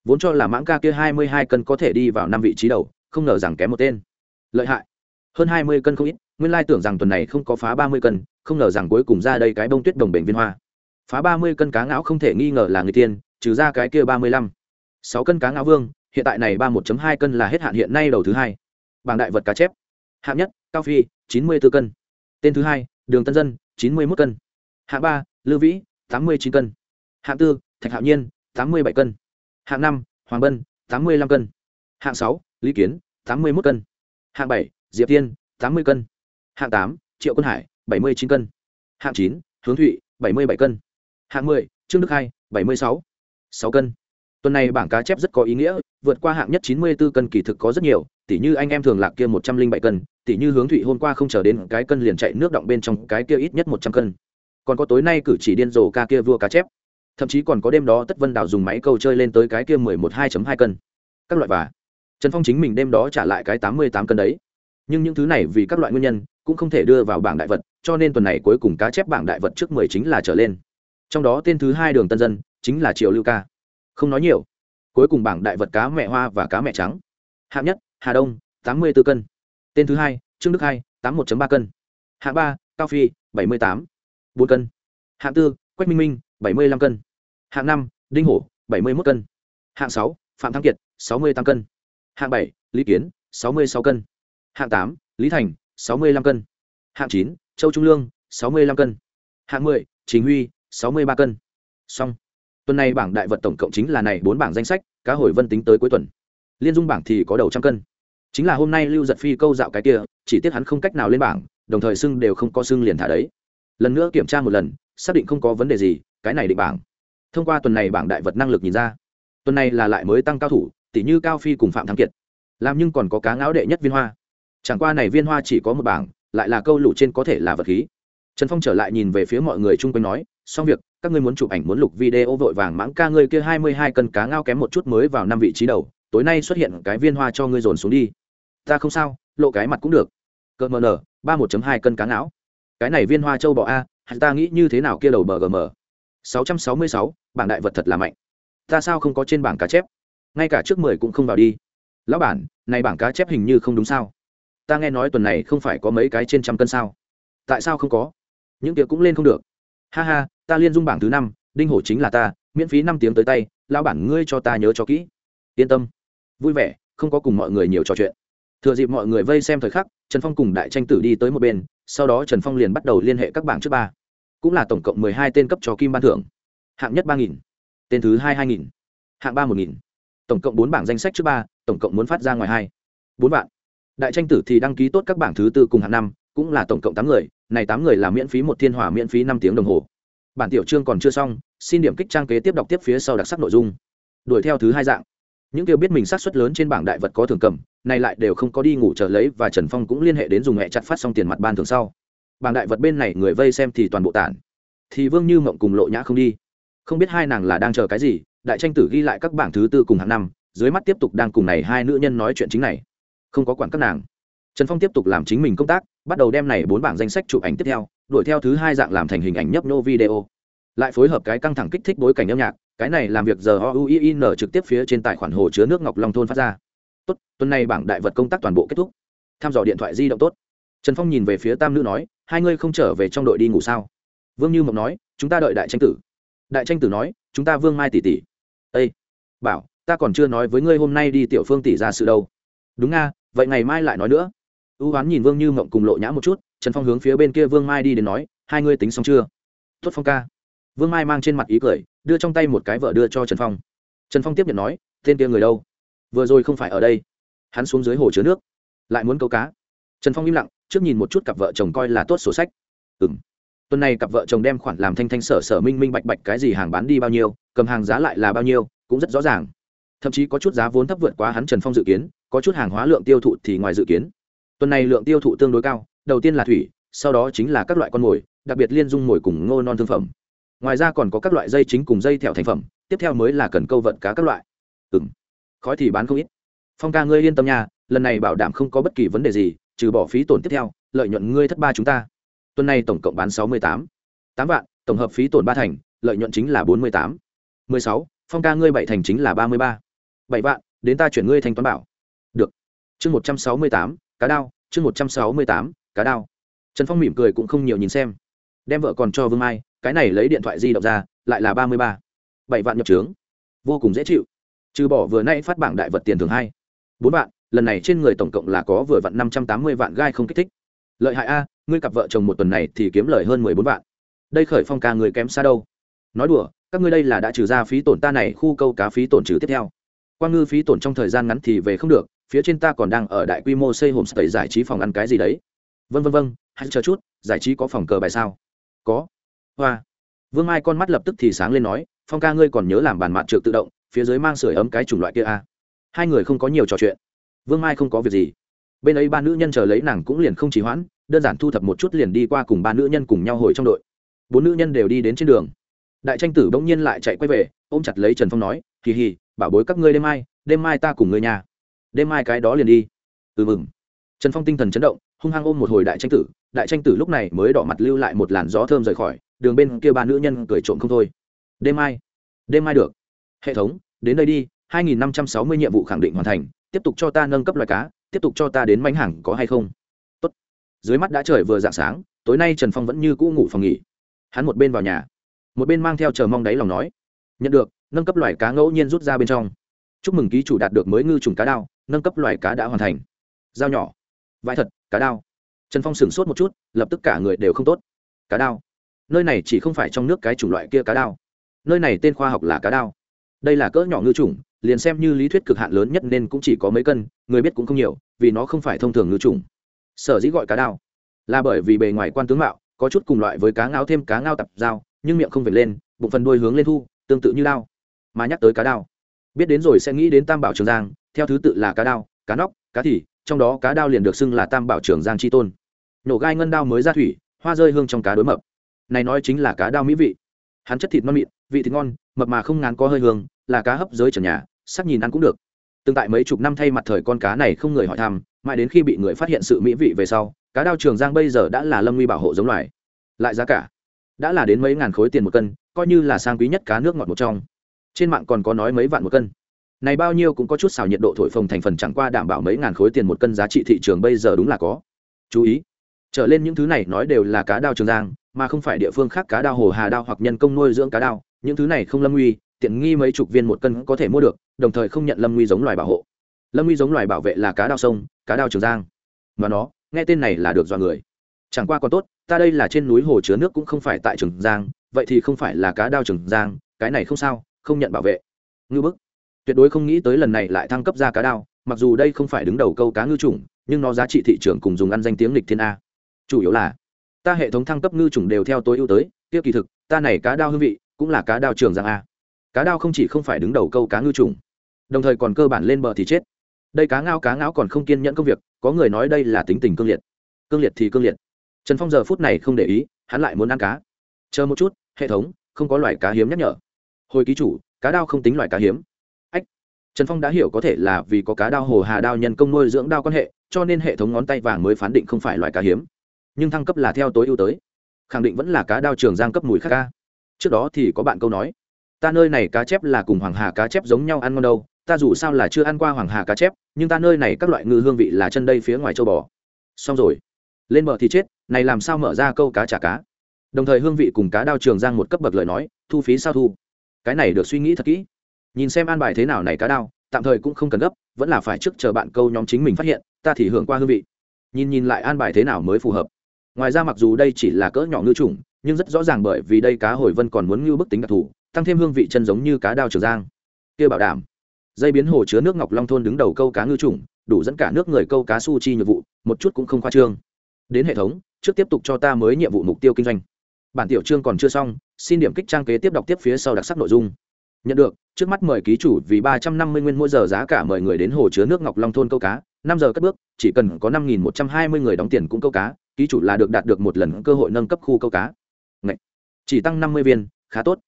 Vốn cho là mãng ca kia hai mươi hai cân có thể đi vào năm vị trí đầu, không ngờ rằng kém một tên. Lợi hại. Hơn hai mươi cân không ít, nguyên lai tưởng rằng tuần này không có phá ba mươi cân, không ngờ rằng cuối cùng ra đây cái bông tuyết đồng bệnh viên hoa. Phá ba mươi cân cá ngão không thể nghi ngờ là người tiên, trừ ra cái kia ba mươi lăm. Sáu cân cá ngão vương, hiện tại này ba một hai cân là hết hạn hiện nay đầu thứ hai. Bảng đại vật cá chép. Hạng nhất, cao phi, chín mươi b ố cân. Tên thứ hai, đường tân dân chín mươi một cân. Hạng ba, lưu vĩ, tám mươi chín cân. Hạng tư, thạch hạo nhiên, tám mươi bảy cân. Hạng năm, hoàng bân, tám mươi năm cân. Hạng sáu, lý kiến, tám mươi một cân. Hạng bảy, diệp tiên tám mươi cân. Hạng tám, triệu quân hải, bảy mươi chín cân. Hạng chín, hướng thụy, bảy mươi bảy cân. Hạng mười, trương đức hai, bảy mươi sáu sáu cân. Tuần này bảng cá chép rất có ý nghĩa, vượt qua hạng nhất chín mươi 94 cân kỳ thực có rất nhiều tỷ như anh em thường lạc kia một trăm linh bảy cân tỷ như hướng thụy hôm qua không chờ đến cái cân liền chạy nước động bên trong cái kia ít nhất một trăm cân. Còn có tối nay cử chỉ điên rồ ca kia vua cá chép. Thậm chí còn có đêm đó tất vân đào dùng máy câu chơi lên tới cái kia mười một hai hai cân. Các loại và. Trần phong chính mình đêm đó trả lại cái tám mươi tám cân đấy. Nhưng những thứ này vì các loại nguyên nhân, cũng không thể đưa vào bảng đại vật, cho nên tuần này cuối cùng cá chép bảng đại vật trước mười chính là trở lên. Trong đó tên thứ hai đường tân dân, chính là triệu lưu ca. Không nói nhiều. Cuối cùng bảng đại vật cá mẹ hoa và cá mẹ trắng. Hạng nhất, hà đông, tám mươi b ố cân tên thứ hai, trương đức hai, tám một ba cân. Hạng ba, cao phi, bảy mươi tám, bốn cân. Hạng tư, quách minh minh, bảy mươi năm cân. Hạng năm, đinh hổ, bảy mươi một cân. Hạng sáu, phạm thăng kiệt, sáu mươi tám cân. Hạng bảy, lý kiến, sáu mươi sáu cân. Hạng tám, lý thành, sáu mươi năm cân. Hạng chín, châu trung lương, sáu mươi năm cân. Hạng mười chính huy, sáu mươi ba cân. Xong. Tuần này bảng đại vật tổng cộng chính là này bốn bảng danh sách, cá hồi vân tính tới cuối tuần. Liên dung bảng thì có đầu trăm cân chính là hôm nay lưu giật phi câu dạo cái kia, chỉ tiếc hắn không cách nào lên bảng, đồng thời xưng đều không có xưng liền thả đấy. Lần nữa kiểm tra một lần, xác định không có vấn đề gì, cái này định bảng. Thông qua tuần này bảng đại vật năng lực nhìn ra, tuần này là lại mới tăng cao thủ tỷ như cao phi cùng phạm thắng kiệt. Làm nhưng còn có cá ngáo đệ nhất viên hoa. Chẳng qua này viên hoa chỉ có một bảng, lại là câu lụ trên có thể là vật khí. Trần phong trở lại nhìn về phía mọi người chung quanh nói, xong việc, các ngươi muốn chụp ảnh muốn lục video vội vàng mãng ca ngươi kia hai mươi hai cân cá ngao kém một chút mới vào năm vị trí đầu, tối nay xuất hiện cái viên hoa cho ngươi dồn xuống đi ta không sao, lộ cái mặt cũng được. Cờ mờ nở, ba một hai cân cá não. cái này viên hoa châu bọ a hắn ta nghĩ như thế nào kia đầu bờ gm sáu trăm sáu mươi sáu, bảng đại vật thật là mạnh. Ta sao không có trên bảng cá chép? Ngay cả trước mười cũng không vào đi. Lão bản, này bảng cá chép hình như không đúng sao? Ta nghe nói tuần này không phải có mấy cái trên trăm cân sao? Tại sao không có? Những tiệc cũng lên không được. Ha ha, ta liên dung bảng thứ năm, đinh hổ chính là ta, miễn phí năm tiếng tới tay, lão bản ngươi cho ta nhớ cho kỹ. Yên tâm. Vui vẻ, không có cùng mọi người nhiều trò chuyện thừa dịp mọi người vây xem thời khắc, trần phong cùng đại tranh tử đi tới một bên, sau đó trần phong liền bắt đầu liên hệ các bảng trước ba. Cũng là tổng cộng mười hai tên cấp cho kim ban thưởng. Hạng nhất ba nghìn, tên thứ hai hai nghìn, hạng ba một nghìn. Tổng cộng bốn bảng danh sách trước ba, tổng cộng muốn phát ra ngoài hai. Bốn vạn. Đại tranh tử thì đăng ký tốt các bảng thứ tư cùng hạng năm, cũng là tổng cộng tám người, này tám người là miễn phí một thiên hỏa miễn phí năm tiếng đồng hồ. Bản tiểu chương còn chưa xong, xin điểm kích trang kế tiếp đọc tiếp phía sau đặc sắc nội dung. Đuổi theo thứ hai dạng. Những kêu biết mình sát xuất lớn trên bảng đại vật có thường cầm này lại đều không có đi ngủ chờ lấy và trần phong cũng liên hệ đến dùng hẹ chặt phát xong tiền mặt ban thường sau. Bảng đại vật bên này người vây xem thì toàn bộ tản. Thì vương như mộng cùng lộ nhã không đi. Không biết hai nàng là đang chờ cái gì, đại tranh tử ghi lại các bảng thứ tư cùng hàng năm, dưới mắt tiếp tục đang cùng này hai nữ nhân nói chuyện chính này. Không có quản các nàng. Trần phong tiếp tục làm chính mình công tác, bắt đầu đem này bốn bảng danh sách chụp ảnh tiếp theo, đuổi theo thứ hai dạng làm thành hình ảnh nhấp nô video. Lại phối hợp cái căng thẳng kích thích bối cảnh âm nhạc, cái này làm việc giờ o u i n trực tiếp phía trên tài khoản hồ chứa nước ngọc long thôn phát ra tốt, tuần này bảng đại vật công tác toàn bộ kết thúc. Tham dò điện thoại di động tốt. Trần phong nhìn về phía tam nữ nói, hai ngươi không trở về trong đội đi ngủ sao? Vương như mộng nói, chúng ta đợi đại tranh tử. Đại tranh tử nói, chúng ta vương mai tỷ tỷ. Â bảo, ta còn chưa nói với ngươi hôm nay đi tiểu phương tỷ ra sự đâu. Đúng nga vậy ngày mai lại nói nữa. Ưu hoán nhìn vương như mộng cùng lộ nhã một chút, trần phong hướng phía bên kia vương mai đi đến nói, hai ngươi tính xong chưa? Tuất phong ca. Vương mai mang trên mặt ý cười, đưa trong tay một cái vợ đưa cho trần phong. Trần phong tiếp nhận nói, tên kia người đâu? Vừa rồi không phải ở đây. Hắn xuống dưới hồ chứa nước, lại muốn câu cá. Trần phong im lặng, trước nhìn một chút cặp vợ chồng coi là tốt sổ sách. Ừ m tuần này cặp vợ chồng đem khoản làm thanh thanh sở sở minh minh bạch bạch cái gì hàng bán đi bao nhiêu, cầm hàng giá lại là bao nhiêu, cũng rất rõ ràng. Thậm chí có chút giá vốn thấp vượt quá hắn trần phong dự kiến, có chút hàng hóa lượng tiêu thụ thì ngoài dự kiến. Tuần này lượng tiêu thụ tương đối cao, đầu tiên là thủy, sau đó chính là các loại con mồi, đặc biệt liên dung mồi cùng ngô non thương phẩm. Ngoài ra còn có các loại dây chính cùng dây thẹo thành phẩm, tiếp theo mới là cần câu vận cá các loại. Ừ m khói thì bán không ít. Phong ca ngươi yên tâm nhà, lần này bảo đảm không có bất kỳ vấn đề gì trừ bỏ phí tổn tiếp theo lợi nhuận ngươi thất ba chúng ta. Tuần này tổng cộng bán sáu mươi tám. Tám vạn tổng hợp phí tổn ba thành lợi nhuận chính là bốn mươi tám. mười sáu phong ca ngươi bảy thành chính là ba mươi ba. Bảy vạn đến ta chuyển ngươi thanh toán bảo. Được. Chương một trăm sáu mươi tám cá đao chương một trăm sáu mươi tám cá đao. Trần phong mỉm cười cũng không nhiều nhìn xem. Đem vợ còn cho vương mai cái này lấy điện thoại di động ra lại là ba mươi ba. Bảy vạn nhập trướng. Vô cùng dễ chịu trừ bỏ vừa nay phát bảng đại vật tiền thường hai, bốn vạn, lần này trên người tổng cộng là có vừa vặn năm trăm tám mươi vạn gai không kích thích. Lợi hại a, ngươi cặp vợ chồng một tuần này thì kiếm lời hơn mười bốn vạn. Đây khởi phong ca người kém xa đâu. Nói đùa, các ngươi đây là đã trừ ra phí tổn ta này, khu câu cá phí tổn trừ tiếp theo. Quan ngư phí tổn trong thời gian ngắn thì về không được, phía trên ta còn đang ở đại quy mô xây homestay giải trí phòng ăn cái gì đấy. Vân vân vân hãy chờ chút, giải trí có phòng cờ bài sao? Có. Hoa. Vương mai con mắt lập tức thì sáng lên nói, phong ca ngươi còn nhớ làm bàn mạn trượt tự động phía dưới mang sưởi ấm cái chủng loại kia a. À? hai người không có nhiều trò chuyện. Vương mai không có việc gì. Bên ấy ba nữ nhân chờ lấy nàng cũng liền không trì hoãn, đơn giản thu thập một chút liền đi qua cùng ba nữ nhân cùng nhau hồi trong đội. Bốn nữ nhân đều đi đến trên đường. Đại tranh tử bỗng nhiên lại chạy quay về, ôm chặt lấy trần phong nói, kỳ hì, bảo bối các ngươi đêm mai đêm mai ta cùng người nhà. Đêm mai cái đó liền đi. Ừ mừng. Trần phong tinh thần chấn động, hung hăng ôm một hồi đại tranh tử. Đại tranh tử lúc này mới đỏ mặt lưu lại một làn gió thơm rời khỏi, đường bên kia ba nữ nhân cười trộm không thôi. Đêm mai đêm mai được. Hệ thống đến đây đi 2560 nhiệm vụ khẳng định hoàn thành, tiếp tục cho ta nâng cấp loài cá, tiếp tục cho ta đến mánh hàng có hay không? Tốt. dưới mắt đã trời vừa dạng sáng, tối nay trần phong vẫn như cũ ngủ phòng nghỉ. Hắn một bên vào nhà, một bên mang theo chờ mong đáy lòng nói, nhận được, nâng cấp loài cá ngẫu nhiên rút ra bên trong. Chúc mừng ký chủ đạt được mới ngư trùng cá đao, nâng cấp loài cá đã hoàn thành. Dao nhỏ. Vãi thật, cá đao. Trần phong sửng sốt một chút, lập tức cả người đều không tốt. Cá đao? Nơi này chỉ không phải trong nước cái chủng loại kia cá đao. Nơi này tên khoa học là cá đao đây là cỡ nhỏ ngư chủng, liền xem như lý thuyết cực hạn lớn nhất nên cũng chỉ có mấy cân, người biết cũng không nhiều, vì nó không phải thông thường ngư chủng. Sở dĩ gọi cá đao là bởi vì bề ngoài quan tướng mạo, có chút cùng loại với cá ngao thêm cá ngao tập dao nhưng miệng không vệt lên, bụng phần đuôi hướng lên thu, tương tự như đao. Mà nhắc tới cá đao, biết đến rồi sẽ nghĩ đến tam bảo trường giang, theo thứ tự là cá đao, cá nóc, cá thì, trong đó cá đao liền được xưng là tam bảo trường giang chi tôn. Nổ gai ngân đao mới ra thủy, hoa rơi hương trong cá đối mập. Này nói chính là cá đao mỹ vị. Hắn chất thịt non mịn vị thịt ngon, mập mà không ngán có hơi hương, là cá hấp giới trần nhà, sắc nhìn ăn cũng được. Tương tại mấy chục năm thay mặt thời con cá này không người hỏi thăm, mãi đến khi bị người phát hiện sự mỹ vị về sau, cá đao trường giang bây giờ đã là lâm nguy bảo hộ giống loài. Lại giá cả, đã là đến mấy ngàn khối tiền một cân, coi như là sang quý nhất cá nước ngọt một trong. Trên mạng còn có nói mấy vạn một cân. Này bao nhiêu cũng có chút xào nhiệt độ thổi phồng thành phần chẳng qua đảm bảo mấy ngàn khối tiền một cân giá trị thị trường bây giờ đúng là có. Chú ý, trở lên những thứ này nói đều là cá đao trường giang, mà không phải địa phương khác cá đao hồ hà đao hoặc nhân công nuôi dưỡng cá đao những thứ này không lâm nguy, tiện nghi mấy chục viên một cân có thể mua được, đồng thời không nhận lâm nguy giống loài bảo hộ. Lâm nguy giống loài bảo vệ là cá đao sông, cá đao trường giang. Mà nó, nghe tên này là được dọa người. Chẳng qua còn tốt, ta đây là trên núi hồ chứa nước cũng không phải tại trường giang, vậy thì không phải là cá đao trường giang, cái này không sao, không nhận bảo vệ. Ngư bức. Tuyệt đối không nghĩ tới lần này lại thăng cấp ra cá đao, mặc dù đây không phải đứng đầu câu cá ngư chủng, nhưng nó giá trị thị trường cùng dùng ăn danh tiếng lịch thiên a. Chủ yếu là, ta hệ thống thăng cấp ngư chủng đều theo tối ưu tới, kia kỳ thực, ta này cá đao hương vị cũng là cá đao trường giang a. Cá đao không chỉ không phải đứng đầu câu cá ngư trùng, đồng thời còn cơ bản lên bờ thì chết. Đây cá ngao cá ngáo còn không kiên nhẫn công việc, có người nói đây là tính tình cương liệt. Cương liệt thì cương liệt. Trần phong giờ phút này không để ý, hắn lại muốn ăn cá. Chờ một chút, hệ thống, không có loài cá hiếm nhắc nhở. Hồi ký chủ, cá đao không tính loài cá hiếm. Ách. Trần phong đã hiểu có thể là vì có cá đao hồ hà đao nhân công nuôi dưỡng đao quan hệ, cho nên hệ thống ngón tay vàng mới phán định không phải loài cá hiếm. Nhưng thăng cấp là theo tối ưu tới. Khẳng định vẫn là cá đao trường giang cấp mùi khác ca trước đó thì có bạn câu nói, ta nơi này cá chép là cùng hoàng hà cá chép giống nhau ăn ngon đâu, ta dù sao là chưa ăn qua hoàng hà cá chép, nhưng ta nơi này các loại ngư hương vị là chân đây phía ngoài châu bò. Xong rồi, lên bờ thì chết, này làm sao mở ra câu cá trả cá? Đồng thời hương vị cùng cá đao trường giang một cấp bậc lời nói, thu phí sao thu? Cái này được suy nghĩ thật kỹ. Nhìn xem an bài thế nào này cá đao, tạm thời cũng không cần gấp, vẫn là phải trước chờ bạn câu nhóm chính mình phát hiện, ta thì hưởng qua hương vị. Nhìn nhìn lại an bài thế nào mới phù hợp. Ngoài ra mặc dù đây chỉ là cỡ nhỏ ngư trùng nhưng rất rõ ràng bởi vì đây cá hồi vân còn muốn ngưu bức tính đặc thù, tăng thêm hương vị chân giống như cá đao trường giang. Kia bảo đảm. Dây biến hồ chứa nước ngọc long thôn đứng đầu câu cá ngư trùng đủ dẫn cả nước người câu cá su chi nhiệm vụ, một chút cũng không khoa trương. Đến hệ thống, trước tiếp tục cho ta mới nhiệm vụ mục tiêu kinh doanh. Bản tiểu chương còn chưa xong, xin điểm kích trang kế tiếp đọc tiếp phía sau đặc sắc nội dung. Nhận được, trước mắt mời ký chủ vì ba trăm năm mươi nguyên mỗi giờ giá cả mời người đến hồ chứa nước ngọc long thôn câu cá, năm giờ cất bước, chỉ cần có năm nghìn một trăm hai mươi người đóng tiền cũng câu cá, ký chủ là được đạt được một lần cơ hội nâng cấp khu câu cá chỉ tăng năm mươi viên, khá tốt.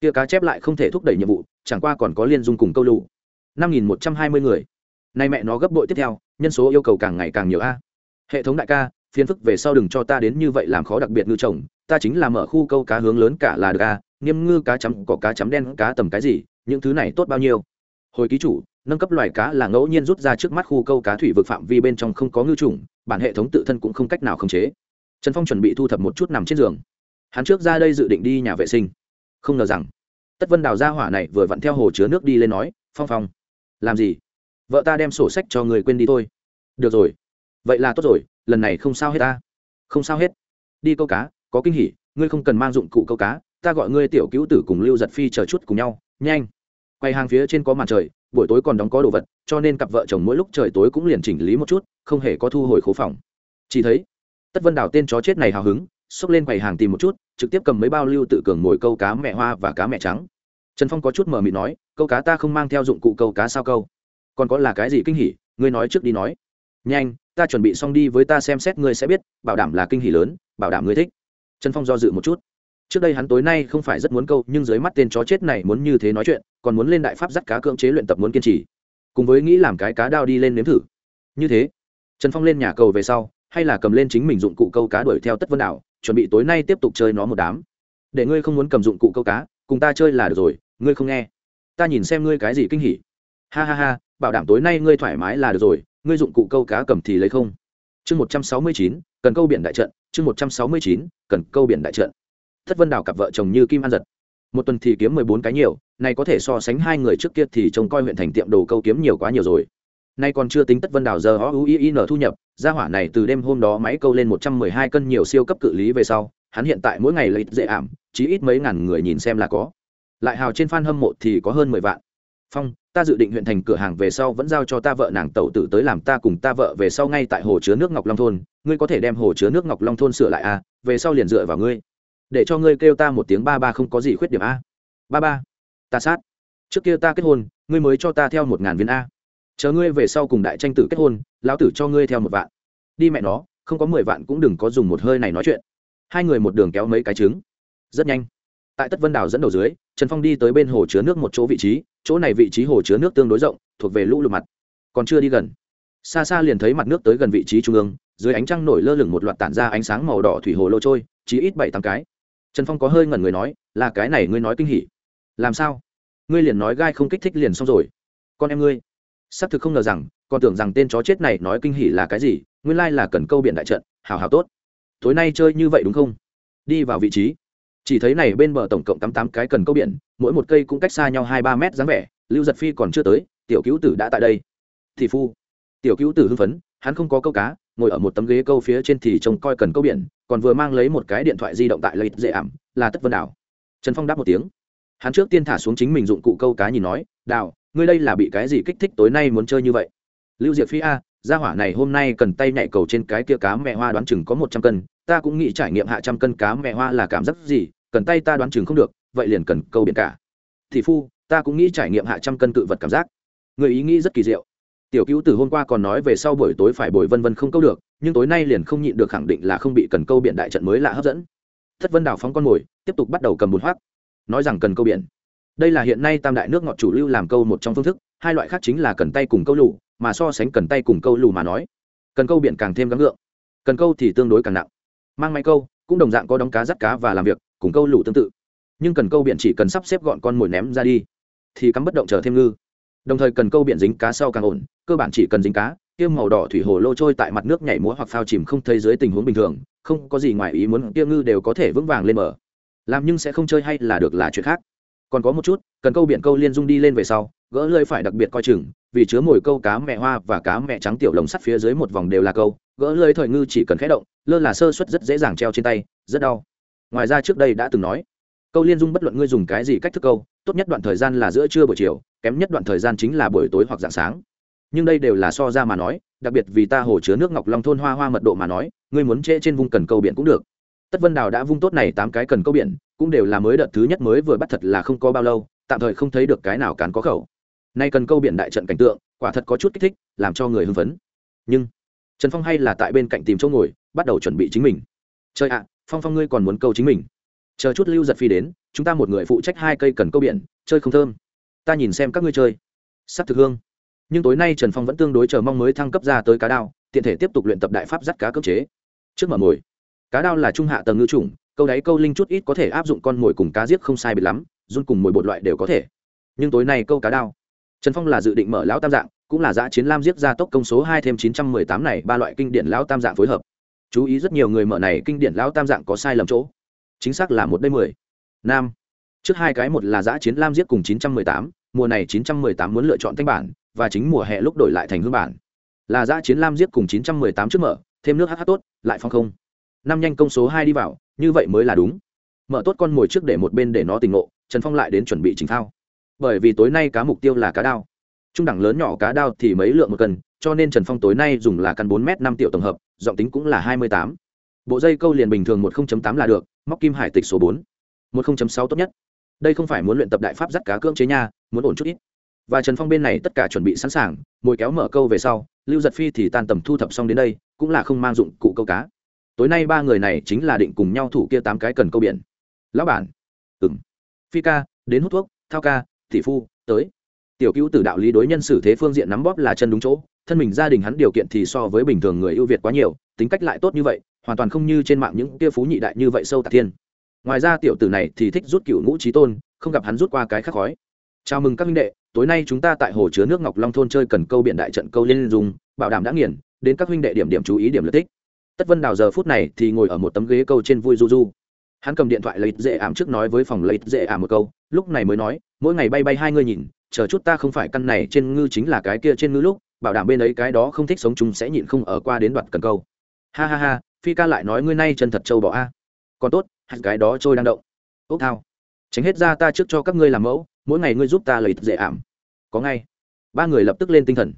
Kia cá chép lại không thể thúc đẩy nhiệm vụ, chẳng qua còn có liên dung cùng câu lụ năm nghìn một trăm hai mươi người. Nay mẹ nó gấp bội tiếp theo, nhân số yêu cầu càng ngày càng nhiều a. Hệ thống đại ca, phiền phức về sau đừng cho ta đến như vậy làm khó đặc biệt ngư trồng ta chính là mở khu câu cá hướng lớn cả là được a, nghiêm ngư cá chấm có cá chấm đen, cá tầm cái gì, những thứ này tốt bao nhiêu. Hồi ký chủ, nâng cấp loài cá là ngẫu nhiên rút ra trước mắt khu câu cá thủy vực phạm vi bên trong không có ngư trùng bản hệ thống tự thân cũng không cách nào khống chế. Trần phong chuẩn bị thu thập một chút nằm trên giường hắn trước ra đây dự định đi nhà vệ sinh. Không ngờ rằng, tất vân đào ra hỏa này vừa vặn theo hồ chứa nước đi lên nói, phong phong, làm gì? Vợ ta đem sổ sách cho người quên đi thôi. Được rồi. Vậy là tốt rồi, lần này không sao hết ta. Không sao hết. Đi câu cá, có kinh hỉ, ngươi không cần mang dụng cụ câu cá, ta gọi ngươi tiểu cứu tử cùng lưu giật phi chờ chút cùng nhau. Nhanh. Quay hàng phía trên có màn trời, buổi tối còn đóng có đồ vật, cho nên cặp vợ chồng mỗi lúc trời tối cũng liền chỉnh lý một chút, không hề có thu hồi khố phòng. Chỉ thấy, tất vân đào tên chó chết này hào hứng xốc lên quầy hàng tìm một chút, trực tiếp cầm mấy bao lưu tự cường mồi câu cá mẹ hoa và cá mẹ trắng. Trần phong có chút mờ mịt nói, câu cá ta không mang theo dụng cụ câu cá sao câu? Còn có là cái gì kinh hỉ? Ngươi nói trước đi nói. Nhanh, ta chuẩn bị xong đi với ta xem xét ngươi sẽ biết, bảo đảm là kinh hỉ lớn, bảo đảm ngươi thích. Trần phong do dự một chút. Trước đây hắn tối nay không phải rất muốn câu, nhưng dưới mắt tên chó chết này muốn như thế nói chuyện, còn muốn lên đại pháp dắt cá cưỡng chế luyện tập muốn kiên trì. Cùng với nghĩ làm cái cá đao đi lên nếm thử. Như thế, trần phong lên nhà cầu về sau hay là cầm lên chính mình dụng cụ câu cá đuổi theo tất vân đảo, chuẩn bị tối nay tiếp tục chơi nó một đám. Để ngươi không muốn cầm dụng cụ câu cá, cùng ta chơi là được rồi, ngươi không nghe. Ta nhìn xem ngươi cái gì kinh hỉ. Ha ha ha, bảo đảm tối nay ngươi thoải mái là được rồi, ngươi dụng cụ câu cá cầm thì lấy không. Chương một trăm sáu mươi chín, cần câu biển đại trận, chương một trăm sáu mươi chín, cần câu biển đại trận. Thất vân đào cặp vợ chồng như kim an giật. Một tuần thì kiếm mười bốn cái nhiều, này có thể so sánh hai người trước kia thì trông coi huyện thành tiệm đồ câu kiếm nhiều quá nhiều rồi nay còn chưa tính tất vân đào giờ o u i n thu nhập, gia hỏa này từ đêm hôm đó máy câu lên một trăm mười hai cân nhiều siêu cấp cự lý về sau, hắn hiện tại mỗi ngày lấy dễ ảm, chí ít mấy ngàn người nhìn xem là có. Lại hào trên f hâm mộ thì có hơn mười vạn. Phong, ta dự định huyện thành cửa hàng về sau vẫn giao cho ta vợ nàng tẩu tử tới làm ta cùng ta vợ về sau ngay tại hồ chứa nước ngọc long thôn. Ngươi có thể đem hồ chứa nước ngọc long thôn sửa lại à? Về sau liền dựa vào ngươi. Để cho ngươi kêu ta một tiếng ba ba không có gì khuyết điểm a. Ba ba, ta sát. Trước kia ta kết hôn, ngươi mới cho ta theo một ngàn viên a chờ ngươi về sau cùng đại tranh tử kết hôn, lão tử cho ngươi theo một vạn. Đi mẹ nó, không có mười vạn cũng đừng có dùng một hơi này nói chuyện. Hai người một đường kéo mấy cái trứng. Rất nhanh. Tại tất vân đảo dẫn đầu dưới, trần phong đi tới bên hồ chứa nước một chỗ vị trí, chỗ này vị trí hồ chứa nước tương đối rộng, thuộc về lũ lụt mặt. Còn chưa đi gần. Xa xa liền thấy mặt nước tới gần vị trí trung ương, dưới ánh trăng nổi lơ lửng một loạt tản ra ánh sáng màu đỏ thủy hồ lô trôi, chỉ ít bảy tám cái. Trần phong có hơi ngẩn người nói, là cái này ngươi nói kinh hỉ. Làm sao? Ngươi liền nói gai không kích thích liền xong rồi. Con em ngươi xác thực không ngờ rằng, còn tưởng rằng tên chó chết này nói kinh hỉ là cái gì, nguyên lai là cần câu biện đại trận, hào hào tốt. Tối nay chơi như vậy đúng không? Đi vào vị trí. Chỉ thấy này bên bờ tổng cộng tám tám cái cần câu biển, mỗi một cây cũng cách xa nhau hai ba mét dáng vẻ, lưu giật phi còn chưa tới, tiểu cứu tử đã tại đây. Thì phu, tiểu cứu tử hưng phấn, hắn không có câu cá, ngồi ở một tấm ghế câu phía trên thì trông coi cần câu biển, còn vừa mang lấy một cái điện thoại di động tại lợi dễ ảm, là tất vân đảo trần phong đáp một tiếng. Hắn trước tiên thả xuống chính mình dụng cụ câu cá nhìn nói, đào ngươi đây là bị cái gì kích thích tối nay muốn chơi như vậy? Lưu diệp phi a, gia hỏa này hôm nay cần tay nhảy cầu trên cái kia cá mẹ hoa đoán chừng có một trăm cân, ta cũng nghĩ trải nghiệm hạ trăm cân cá mẹ hoa là cảm giác gì, cần tay ta đoán chừng không được, vậy liền cần câu biển cả. Thì phu, ta cũng nghĩ trải nghiệm hạ trăm cân cự vật cảm giác. Người ý nghĩ rất kỳ diệu. Tiểu cứu từ hôm qua còn nói về sau buổi tối phải bồi vân vân không câu được, nhưng tối nay liền không nhịn được khẳng định là không bị cần câu biển đại trận mới lạ hấp dẫn. Thất vân đào phóng con mồi tiếp tục bắt đầu cầm bùn hoác nói rằng cần câu biển đây là hiện nay tam đại nước ngọt chủ lưu làm câu một trong phương thức, hai loại khác chính là cần tay cùng câu lù, mà so sánh cần tay cùng câu lù mà nói, cần câu biển càng thêm gắng ngượng cần câu thì tương đối càng nặng. Mang máy câu, cũng đồng dạng có đóng cá dắt cá và làm việc, cùng câu lù tương tự. Nhưng cần câu biển chỉ cần sắp xếp gọn con mồi ném ra đi, thì cắm bất động chờ thêm ngư. Đồng thời cần câu biển dính cá sau càng ổn, cơ bản chỉ cần dính cá tiêm màu đỏ thủy hồ lô trôi tại mặt nước nhảy múa hoặc phao chìm không thấy dưới tình huống bình thường, không có gì ngoài ý muốn tiêm ngư đều có thể vững vàng lên mở. làm nhưng sẽ không chơi hay là được là chuyện khác còn có một chút, cần câu biển câu liên dung đi lên về sau, gỡ lưới phải đặc biệt coi chừng, vì chứa mồi câu cá mẹ hoa và cá mẹ trắng tiểu lồng sắt phía dưới một vòng đều là câu, gỡ lưới thời ngư chỉ cần khẽ động, lơ là sơ suất rất dễ dàng treo trên tay, rất đau. Ngoài ra trước đây đã từng nói, câu liên dung bất luận ngươi dùng cái gì cách thức câu, tốt nhất đoạn thời gian là giữa trưa buổi chiều, kém nhất đoạn thời gian chính là buổi tối hoặc dạng sáng. Nhưng đây đều là so ra mà nói, đặc biệt vì ta hồ chứa nước ngọc long thôn hoa hoa mật độ mà nói, ngươi muốn trễ trên vùng cần câu biển cũng được. Tất vân đào đã vung tốt này tám cái cần câu biển cũng đều là mới đợt thứ nhất mới vừa bắt thật là không có bao lâu, tạm thời không thấy được cái nào cán có khẩu. Nay cần câu biển đại trận cảnh tượng, quả thật có chút kích thích, làm cho người hưng phấn. Nhưng, trần phong hay là tại bên cạnh tìm chỗ ngồi, bắt đầu chuẩn bị chính mình. Chơi ạ, phong phong ngươi còn muốn câu chính mình. Chờ chút lưu giật phi đến, chúng ta một người phụ trách hai cây cần câu biển, chơi không thơm. Ta nhìn xem các ngươi chơi. Sắp thực hương. Nhưng tối nay trần phong vẫn tương đối chờ mong mới thăng cấp ra tới cá đao, tiện thể tiếp tục luyện tập đại pháp dắt cá cấp chế. Trước mở mồi. Cá đao là trung hạ tầng ngư chủng câu đáy câu linh chút ít có thể áp dụng con mồi cùng cá giết không sai biệt lắm, run cùng mồi bột loại đều có thể. Nhưng tối nay câu cá đao. Trần phong là dự định mở lão tam dạng, cũng là giã chiến lam giết ra tốc công số hai thêm chín trăm mười tám này, ba loại kinh điển lão tam dạng phối hợp. Chú ý rất nhiều người mở này kinh điển lão tam dạng có sai lầm chỗ. Chính xác là một đây mười. Nam. Trước hai cái một là giã chiến lam giết cùng chín trăm mười tám, mùa này chín trăm mười tám muốn lựa chọn thanh bản, và chính mùa hè lúc đổi lại thành hương bản. Là giã chiến lam giết cùng chín trăm mười tám trước mở, thêm nước hh tốt, lại phong không. Năm nhanh công số hai đi vào như vậy mới là đúng. Mở tốt con mồi trước để một bên để nó tình ngộ, trần phong lại đến chuẩn bị trình thao bởi vì tối nay cá mục tiêu là cá đao. Trung đẳng lớn nhỏ cá đao thì mấy lượng một cân, cho nên trần phong tối nay dùng là căn bốn m năm tiểu tổng hợp, giọng tính cũng là hai mươi tám. Bộ dây câu liền bình thường một tám là được, móc kim hải tịch số bốn. Một sáu tốt nhất. Đây không phải muốn luyện tập đại pháp dắt cá cưỡng chế nha, muốn ổn chút ít. Và trần phong bên này tất cả chuẩn bị sẵn sàng, mồi kéo mở câu về sau, lưu giật phi thì tan tầm thu thập xong đến đây, cũng là không mang dụng cụ câu cá tối nay ba người này chính là định cùng nhau thủ kia tám cái cần câu biển. Lão bản. Ừng phi ca đến hút thuốc thao ca thị phu tới. Tiểu cứu tử đạo lý đối nhân xử thế phương diện nắm bóp là chân đúng chỗ. Thân mình gia đình hắn điều kiện thì so với bình thường người ưu việt quá nhiều tính cách lại tốt như vậy hoàn toàn không như trên mạng những kia phú nhị đại như vậy sâu tạc thiên. Ngoài ra tiểu tử này thì thích rút cựu ngũ trí tôn không gặp hắn rút qua cái khắc khói. Chào mừng các minh đệ tối nay chúng ta tại hồ chứa nước ngọc long thôn chơi cần câu biển đại trận câu liên dung, bảo đảm đã nghiền đến các huynh đệ điểm điểm chú ý điểm lợi tích tất vân đào giờ phút này thì ngồi ở một tấm ghế câu trên vui du du. Hắn cầm điện thoại lấy dễ ảm trước nói với phòng lấy dễ ảm một câu, lúc này mới nói, mỗi ngày bay bay hai người nhìn, chờ chút ta không phải căn này trên ngư chính là cái kia trên ngư lúc, bảo đảm bên ấy cái đó không thích sống chúng sẽ nhịn không ở qua đến đoạt cần câu. Ha ha ha, phi ca lại nói ngươi nay chân thật trâu bỏ a. Còn tốt, hạt cái đó trôi đang động. Ốc thao, tránh hết ra ta trước cho các ngươi làm mẫu, mỗi ngày ngươi giúp ta lấy dễ ảm. Có ngay. Ba người lập tức lên tinh thần.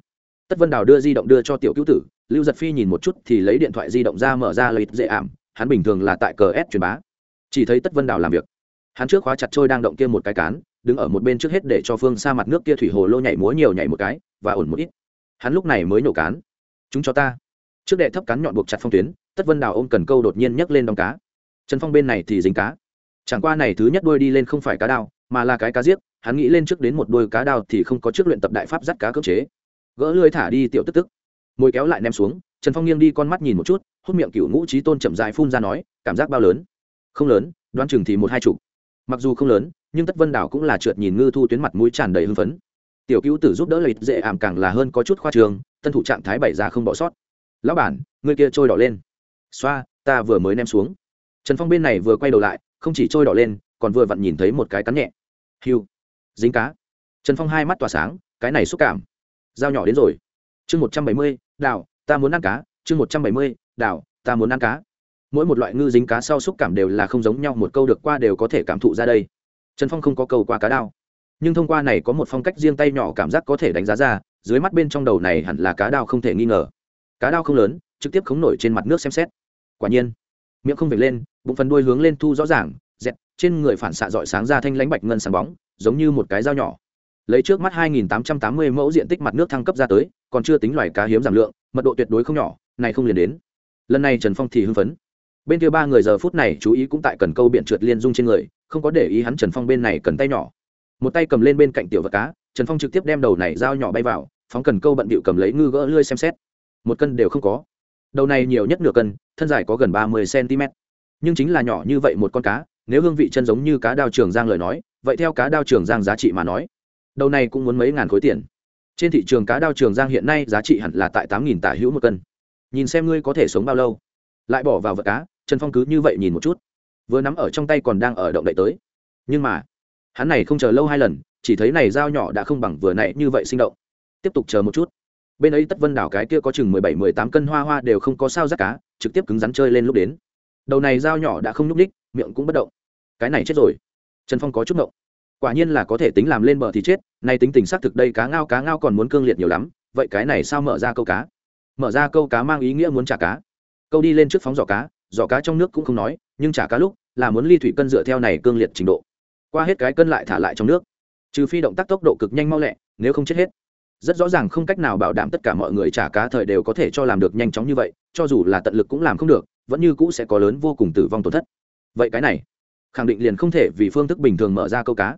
Tất vân đào đưa di động đưa cho tiểu cứu tử lưu giật phi nhìn một chút thì lấy điện thoại di động ra mở ra lấy dễ ảm, hắn bình thường là tại cờ s truyền bá. Chỉ thấy tất vân đào làm việc. Hắn trước khóa chặt trôi đang động kia một cái cán, đứng ở một bên trước hết để cho phương xa mặt nước kia thủy hồ lô nhảy múa nhiều nhảy một cái, và ổn một ít. Hắn lúc này mới nhổ cán. Chúng cho ta. Trước đệ thấp cán nhọn buộc chặt phong tuyến, tất vân đào ôm cần câu đột nhiên nhấc lên đóng cá. Trần phong bên này thì dính cá. Chẳng qua này thứ nhất đôi đi lên không phải cá đao, mà là cái cá giết, hắn nghĩ lên trước đến một đôi cá đao thì không có trước luyện tập đại pháp dắt cá cưỡng chế. Gỡ lưới thả đi, tiểu tức tức mồi kéo lại ném xuống, trần phong nghiêng đi con mắt nhìn một chút hút miệng cựu ngũ trí tôn chậm dài phun ra nói, cảm giác bao lớn? Không lớn, đoán chừng thì một hai chục. Mặc dù không lớn, nhưng tất vân đảo cũng là trượt nhìn ngư thu tuyến mặt mũi tràn đầy hưng phấn. Tiểu cứu tử giúp đỡ lấy dễ ảm càng là hơn có chút khoa trường tân thủ trạng thái bảy ra không bỏ sót. Lão bản, người kia trôi đỏ lên. Xoa, ta vừa mới ném xuống. Trần phong bên này vừa quay đầu lại, không chỉ trôi đỏ lên, còn vừa vặn nhìn thấy một cái cắn nhẹ. Hiu dính cá. Trần phong hai mắt tỏa sáng, cái này xúc cảm. Dao nhỏ đến rồi chương một trăm bảy mươi, đào, ta muốn ăn cá, chương một trăm bảy mươi, đào, ta muốn ăn cá. Mỗi một loại ngư dính cá sau xúc cảm đều là không giống nhau, một câu được qua đều có thể cảm thụ ra đây. Trần phong không có câu qua cá đao. Nhưng thông qua này có một phong cách riêng tay nhỏ cảm giác có thể đánh giá ra, dưới mắt bên trong đầu này hẳn là cá đao không thể nghi ngờ. Cá đao không lớn, trực tiếp khống nổi trên mặt nước xem xét. Quả nhiên, miệng không vệt lên, bụng phần đuôi hướng lên thu rõ ràng, dẹt, trên người phản xạ dọi sáng ra thanh lãnh bạch ngân sáng bóng, giống như một cái dao nhỏ lấy trước mắt 2.880 mẫu diện tích mặt nước thăng cấp ra tới, còn chưa tính loài cá hiếm giảm lượng, mật độ tuyệt đối không nhỏ, này không liền đến. Lần này trần phong thì hưng phấn. Bên kia ba người giờ phút này chú ý cũng tại cần câu biện trượt liên dung trên người, không có để ý hắn trần phong bên này cần tay nhỏ. Một tay cầm lên bên cạnh tiểu vật cá, trần phong trực tiếp đem đầu này dao nhỏ bay vào, phóng cần câu bận bịu cầm lấy ngư gỡ lươi xem xét. Một cân đều không có. Đầu này nhiều nhất nửa cân, thân dài có gần ba mươi cm nhưng chính là nhỏ như vậy một con cá, nếu hương vị chân giống như cá đao trường giang lời nói, vậy theo cá đao trường giang giá trị mà nói đầu này cũng muốn mấy ngàn khối tiền. Trên thị trường cá đao trường giang hiện nay giá trị hẳn là tại tám nghìn tả hữu một cân. Nhìn xem ngươi có thể sống bao lâu. Lại bỏ vào vật cá, trần phong cứ như vậy nhìn một chút. Vừa nắm ở trong tay còn đang ở động đậy tới. Nhưng mà, hắn này không chờ lâu hai lần, chỉ thấy này dao nhỏ đã không bằng vừa nãy như vậy sinh động. Tiếp tục chờ một chút. Bên ấy tất vân đảo cái kia có chừng mười bảy, mười tám cân hoa hoa đều không có sao rắc cá, trực tiếp cứng rắn chơi lên lúc đến. Đầu này dao nhỏ đã không nhúc ních miệng cũng bất động. Cái này chết rồi. Trần phong có chút động quả nhiên là có thể tính làm lên bờ thì chết, nay tính tình xác thực đây cá ngao cá ngao còn muốn cương liệt nhiều lắm, vậy cái này sao mở ra câu cá? Mở ra câu cá mang ý nghĩa muốn trả cá. Câu đi lên trước phóng giỏ cá giỏ cá trong nước cũng không nói, nhưng trả cá lúc là muốn ly thủy cân dựa theo này cương liệt trình độ. Qua hết cái cân lại thả lại trong nước. Trừ phi động tác tốc độ cực nhanh mau lẹ, nếu không chết hết. Rất rõ ràng không cách nào bảo đảm tất cả mọi người trả cá thời đều có thể cho làm được nhanh chóng như vậy, cho dù là tận lực cũng làm không được, vẫn như cũ sẽ có lớn vô cùng tử vong tổn thất. Vậy cái này, khẳng định liền không thể vì phương thức bình thường mở ra câu cá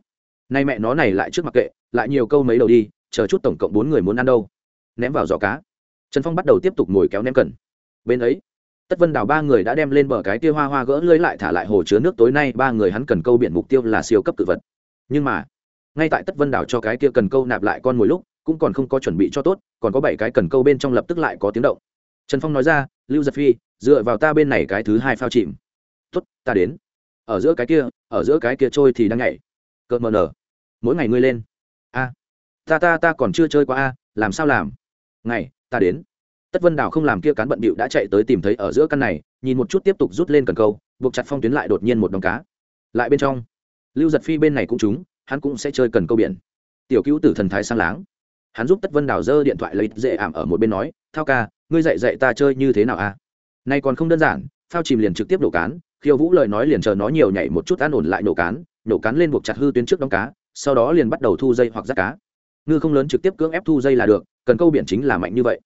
nay mẹ nó này lại trước mặt kệ, lại nhiều câu mấy đầu đi, chờ chút tổng cộng bốn người muốn ăn đâu. Ném vào giỏ cá. Trần phong bắt đầu tiếp tục ngồi kéo ném cần. Bên ấy, tất vân đào ba người đã đem lên bờ cái tia hoa hoa gỡ lưới lại thả lại hồ chứa nước tối nay ba người hắn cần câu biển mục tiêu là siêu cấp tự vật. Nhưng mà, ngay tại tất vân đào cho cái kia cần câu nạp lại con mồi lúc, cũng còn không có chuẩn bị cho tốt, còn có bảy cái cần câu bên trong lập tức lại có tiếng động. Trần phong nói ra, lưu giật phi, dựa vào ta bên này cái thứ hai phao chìm. Tốt, ta đến. Ở giữa cái kia, ở giữa cái kia trôi thì đang nhảy. Cợt mờ nở mỗi ngày ngươi lên. A, ta ta ta còn chưa chơi qua a, làm sao làm? Ngày, ta đến. Tất vân đào không làm kia cán bận bịu đã chạy tới tìm thấy ở giữa căn này, nhìn một chút tiếp tục rút lên cần câu, buộc chặt phong tuyến lại đột nhiên một đống cá. Lại bên trong, lưu giật phi bên này cũng trúng, hắn cũng sẽ chơi cần câu biển. Tiểu cứu tử thần thái sang láng. Hắn giúp tất vân đào giơ điện thoại lấy dễ ảm ở một bên nói, thao ca, ngươi dạy dạy ta chơi như thế nào a? Nay còn không đơn giản, phao chìm liền trực tiếp nổ cán, khiêu vũ lời nói liền chờ nó nhiều nhảy một chút an ổn lại nổ cán nổ cán lên buộc chặt hư tuyến trước đóng cá sau đó liền bắt đầu thu dây hoặc rắt cá. Ngư không lớn trực tiếp cưỡng ép thu dây là được, cần câu biển chính là mạnh như vậy.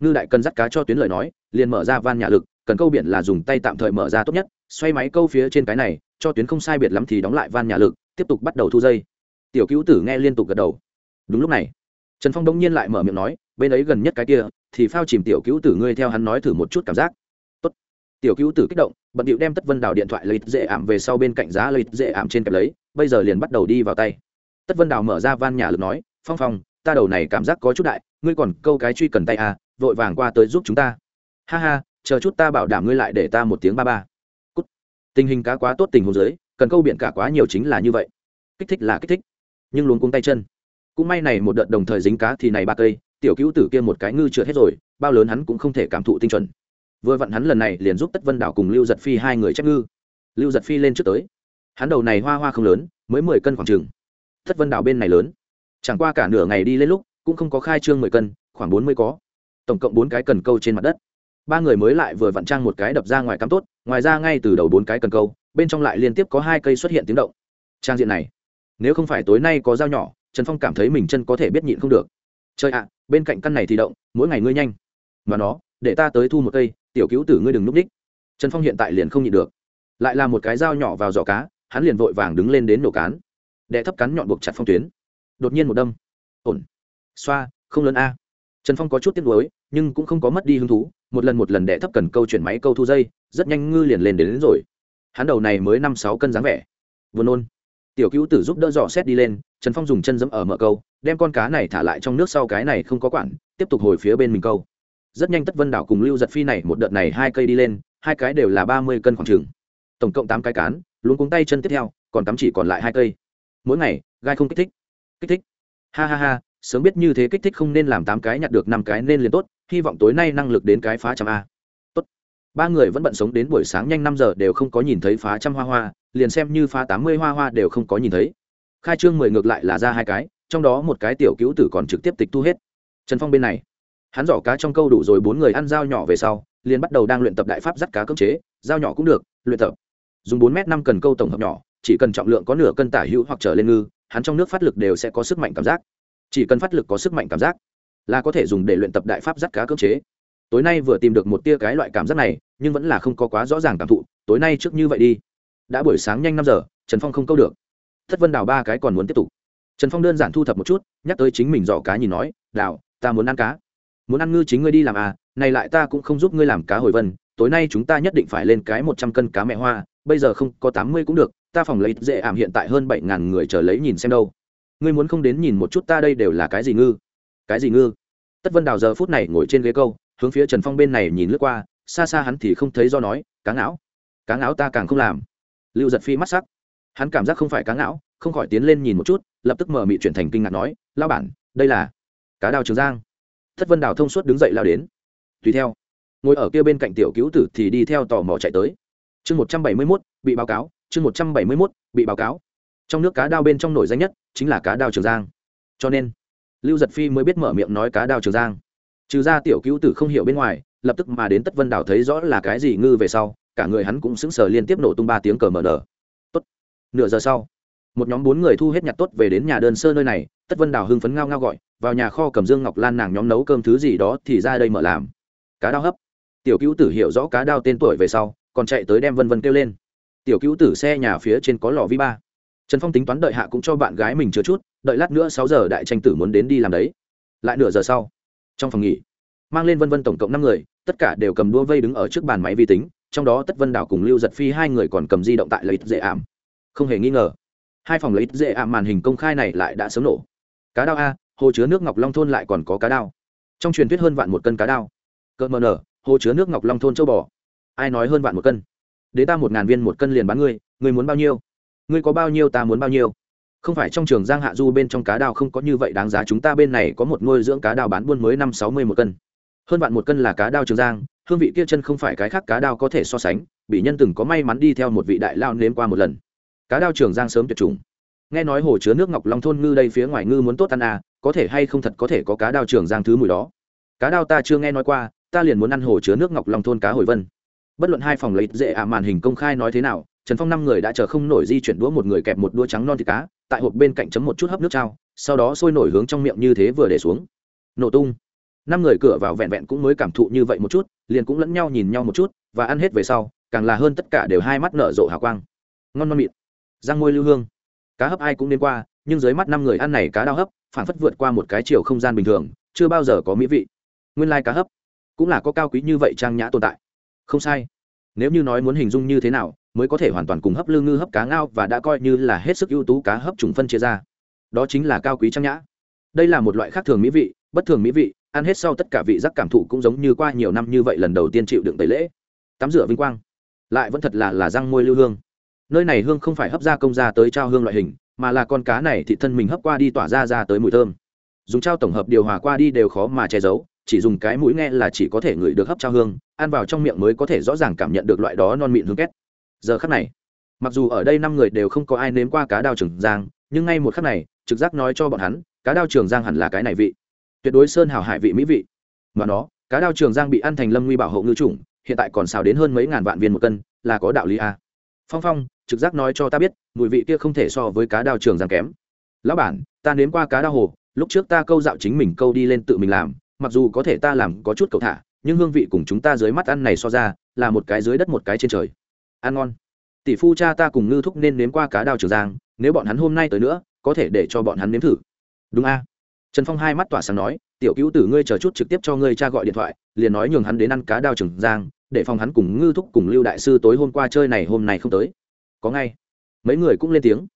Ngư đại cần dắt cá cho tuyến lời nói, liền mở ra van nhà lực, cần câu biển là dùng tay tạm thời mở ra tốt nhất, xoay máy câu phía trên cái này, cho tuyến không sai biệt lắm thì đóng lại van nhà lực, tiếp tục bắt đầu thu dây. Tiểu cứu tử nghe liên tục gật đầu. Đúng lúc này, trần phong đông nhiên lại mở miệng nói, bên ấy gần nhất cái kia, thì phao chìm tiểu cứu tử ngươi theo hắn nói thử một chút cảm giác. Tốt. tiểu cứu tử kích động, bận điệu đem tất vân đào điện thoại lấy dễ ảm về sau bên cạnh giá lấy dễ ảm trên kẹp lấy, bây giờ liền bắt đầu đi vào tay tất vân đào mở ra van nhà lực nói, phong phong, ta đầu này cảm giác có chút đại, ngươi còn câu cái truy cần tay à vội vàng qua tới giúp chúng ta. Ha ha, chờ chút ta bảo đảm ngươi lại để ta một tiếng ba ba. Cút. tình hình cá quá tốt tình huống dưới, cần câu biển cả quá nhiều chính là như vậy. Kích thích là kích thích, nhưng luống cuống tay chân. Cũng may này một đợt đồng thời dính cá thì này ba cây, tiểu cứu tử kia một cái ngư trượt hết rồi, bao lớn hắn cũng không thể cảm thụ tinh chuẩn. Vừa vặn hắn lần này liền giúp tất vân đảo cùng lưu giật phi hai người chép ngư. Lưu giật phi lên trước tới. Hắn đầu này hoa hoa không lớn, mới mười cân khoảng chừng. Thất vân đảo bên này lớn. Chẳng qua cả nửa ngày đi lên lúc, cũng không có khai trương mười cân, khoảng bốn mươi có. Tổng cộng bốn cái cần câu trên mặt đất. Ba người mới lại vừa vặn trang một cái đập ra ngoài cắm tốt, ngoài ra ngay từ đầu bốn cái cần câu, bên trong lại liên tiếp có hai cây xuất hiện tiếng động. Trang diện này, nếu không phải tối nay có dao nhỏ, trần phong cảm thấy mình chân có thể biết nhịn không được. Trời ạ, bên cạnh căn này thì động, mỗi ngày ngươi nhanh. Mà nó, để ta tới thu một cây, tiểu cứu tử ngươi đừng núp đích. Trần phong hiện tại liền không nhịn được. Lại là một cái dao nhỏ vào giỏ cá, hắn liền vội vàng đứng lên đến nổ cán đệ thấp cắn nhọn buộc chặt phong tuyến. Đột nhiên một đâm. Ổn. Xoa không lớn a. Trần phong có chút tiếc nuối nhưng cũng không có mất đi hứng thú một lần một lần đệ thấp cần câu chuyển máy câu thu dây rất nhanh ngư liền lên đến, đến rồi. Hắn đầu này mới năm sáu cân dáng vẻ. Vừa nôn. Tiểu cứu tử giúp đỡ dò xét đi lên trần phong dùng chân dẫm ở mở câu đem con cá này thả lại trong nước sau cái này không có quản tiếp tục hồi phía bên mình câu. Rất nhanh tất vân đảo cùng lưu giật phi này một đợt này hai cây đi lên hai cái đều là ba mươi cân khoảng trừng tổng cộng tám cái cán luôn cuống tay chân tiếp theo còn tắm chỉ còn lại hai cây mỗi ngày, gai không kích thích. Kích thích. Ha ha ha, sớm biết như thế kích thích không nên làm tám cái nhặt được năm cái nên liền tốt, hy vọng tối nay năng lực đến cái phá trăm a. Tốt. Ba người vẫn bận sống đến buổi sáng nhanh năm giờ đều không có nhìn thấy phá trăm hoa hoa, liền xem như phá tám mươi hoa hoa đều không có nhìn thấy. Khai trương mười ngược lại là ra hai cái, trong đó một cái tiểu cứu tử còn trực tiếp tịch thu hết. Trần phong bên này, hắn giỏ cá trong câu đủ rồi bốn người ăn dao nhỏ về sau, liền bắt đầu đang luyện tập đại pháp dắt cá cưỡng chế, dao nhỏ cũng được, luyện tập. Dùng bốn m năm cần câu tổng hợp nhỏ chỉ cần trọng lượng có nửa cân tả hữu hoặc trở lên ngư, hắn trong nước phát lực đều sẽ có sức mạnh cảm giác. Chỉ cần phát lực có sức mạnh cảm giác là có thể dùng để luyện tập đại pháp dắt cá cưỡng chế. Tối nay vừa tìm được một tia cái loại cảm giác này, nhưng vẫn là không có quá rõ ràng cảm thụ, tối nay trước như vậy đi. Đã buổi sáng nhanh năm giờ, trần phong không câu được. Thất vân đào ba cái còn muốn tiếp tục. Trần phong đơn giản thu thập một chút, nhắc tới chính mình dò cá nhìn nói, đào, ta muốn ăn cá. Muốn ăn ngư chính ngươi đi làm à này lại ta cũng không giúp ngươi làm cá hồi vân, tối nay chúng ta nhất định phải lên cái một trăm cân cá mẹ hoa, bây giờ không có tám mươi cũng được ta phòng lấy dễ ảm hiện tại hơn bảy ngàn người chờ lấy nhìn xem đâu. Ngươi muốn không đến nhìn một chút ta đây đều là cái gì ngư? Cái gì ngư? Tất vân đào giờ phút này ngồi trên ghế câu, hướng phía trần phong bên này nhìn lướt qua, xa xa hắn thì không thấy do nói, cá ngáo cá ngáo ta càng không làm. Lưu giật phi mắt sắc. Hắn cảm giác không phải cá ngão không khỏi tiến lên nhìn một chút, lập tức mở mị chuyển thành kinh ngạc nói lao bản, đây là cá đào trường giang. Thất vân đào thông suốt đứng dậy lao đến. Tùy theo, ngồi ở kia bên cạnh tiểu cứu tử thì đi theo tò mò chạy tới. Chương một trăm bảy mươi mốt, bị báo cáo chương một trăm bảy mươi mốt, bị báo cáo. Trong nước cá đao bên trong nổi danh nhất chính là cá đao trường giang. Cho nên, lưu giật phi mới biết mở miệng nói cá đao trường giang. Trừ ra tiểu cứu tử không hiểu bên ngoài, lập tức mà đến tất vân Đảo thấy rõ là cái gì ngư về sau, cả người hắn cũng sững sờ liên tiếp nổ tung ba tiếng cờ mở nở tốt, nửa giờ sau, một nhóm bốn người thu hết nhặt tốt về đến nhà đơn sơ nơi này, tất vân Đảo hưng phấn ngao ngao gọi, vào nhà kho cầm dương ngọc lan nàng nhóm nấu cơm thứ gì đó thì ra đây mở làm. Cá đao hấp. Tiểu cứu tử hiểu rõ cá đao tên tuổi về sau, còn chạy tới đem vân vân kêu lên tiểu cứu tử xe nhà phía trên có lò vi ba. Trần phong tính toán đợi hạ cũng cho bạn gái mình chứa chút, đợi lát nữa sáu giờ đại tranh tử muốn đến đi làm đấy. Lại nửa giờ sau, trong phòng nghỉ, mang lên vân vân tổng cộng năm người, tất cả đều cầm đua vây đứng ở trước bàn máy vi tính, trong đó tất vân đảo cùng lưu giật phi hai người còn cầm di động tại lợi dễ ảm. Không hề nghi ngờ, hai phòng lấy dễ ảm màn hình công khai này lại đã sớm nổ. Cá đao a, hồ chứa nước ngọc long thôn lại còn có cá đao. Trong truyền thuyết hơn vạn một cân cá đao. Cỡ mờ nở, hồ chứa nước ngọc long thôn châu bò. Ai nói hơn vạn một cân? Đến ta một ngàn viên một cân liền bán ngươi ngươi muốn bao nhiêu? Ngươi có bao nhiêu ta muốn bao nhiêu? Không phải trong trường giang hạ du bên trong cá đào không có như vậy đáng giá chúng ta bên này có một nuôi dưỡng cá đào bán buôn mới năm sáu mươi một cân. Hơn vạn một cân là cá đào trường giang, hương vị kia chân không phải cái khác cá đào có thể so sánh, bị nhân từng có may mắn đi theo một vị đại lao nếm qua một lần. Cá đào trường giang sớm tuyệt chủng. Nghe nói hồ chứa nước ngọc long thôn ngư đây phía ngoài ngư muốn tốt ăn à có thể hay không thật có thể có cá đào trường giang thứ mùi đó. Cá đào ta chưa nghe nói qua, ta liền muốn ăn hồ chứa nước ngọc long thôn cá hồi vân bất luận hai phòng lấy dễ ạ màn hình công khai nói thế nào, trần phong năm người đã chờ không nổi di chuyển đũa một người kẹp một đũa trắng non thịt cá, tại hộp bên cạnh chấm một chút hấp nước trao, sau đó sôi nổi hướng trong miệng như thế vừa để xuống. Nổ tung. Năm người cửa vào vẹn vẹn cũng mới cảm thụ như vậy một chút, liền cũng lẫn nhau nhìn nhau một chút, và ăn hết về sau, càng là hơn tất cả đều hai mắt nở rộ hào quang. Ngon non mịn. Răng môi lưu hương. Cá hấp ai cũng nên qua, nhưng dưới mắt năm người ăn này cá đao hấp phản phất vượt qua một cái chiều không gian bình thường, chưa bao giờ có mỹ vị. Nguyên lai cá hấp cũng là có cao quý như vậy trang nhã tồn tại không sai. Nếu như nói muốn hình dung như thế nào, mới có thể hoàn toàn cùng hấp lư ngư hấp cá ngao và đã coi như là hết sức ưu tú cá hấp trùng phân chia ra. Đó chính là cao quý trang nhã. Đây là một loại khác thường mỹ vị, bất thường mỹ vị, ăn hết sau tất cả vị giác cảm thụ cũng giống như qua nhiều năm như vậy lần đầu tiên chịu đựng tẩy lễ. Tắm rửa vinh quang. Lại vẫn thật là là răng môi lưu hương. Nơi này hương không phải hấp ra công ra tới trao hương loại hình, mà là con cá này thì thân mình hấp qua đi tỏa ra ra tới mùi thơm. Dùng trao tổng hợp điều hòa qua đi đều khó mà che giấu chỉ dùng cái mũi nghe là chỉ có thể ngửi được hấp trao hương, ăn vào trong miệng mới có thể rõ ràng cảm nhận được loại đó non mịn hương két. Giờ khắc này, mặc dù ở đây năm người đều không có ai nếm qua cá đao trường giang, nhưng ngay một khắc này, trực giác nói cho bọn hắn, cá đao trường giang hẳn là cái này vị. Tuyệt đối sơn hào hải vị mỹ vị. Mà nó, cá đao trường giang bị ăn thành lâm nguy bảo hộ ngư chủng, hiện tại còn xào đến hơn mấy ngàn vạn viên một cân, là có đạo lý a. Phong phong, trực giác nói cho ta biết, mùi vị kia không thể so với cá đao trường giang kém. Lão bản, ta nếm qua cá đao hồ, lúc trước ta câu dạo chính mình câu đi lên tự mình làm mặc dù có thể ta làm có chút cầu thả, nhưng hương vị cùng chúng ta dưới mắt ăn này so ra, là một cái dưới đất một cái trên trời. Ăn ngon. Tỷ phu cha ta cùng ngư thúc nên nếm qua cá đao trường giang, nếu bọn hắn hôm nay tới nữa, có thể để cho bọn hắn nếm thử. Đúng a. Trần phong hai mắt tỏa sáng nói, tiểu cứu tử ngươi chờ chút trực tiếp cho ngươi cha gọi điện thoại, liền nói nhường hắn đến ăn cá đao trường giang, để phòng hắn cùng ngư thúc cùng lưu đại sư tối hôm qua chơi này hôm nay không tới. Có ngay. Mấy người cũng lên tiếng.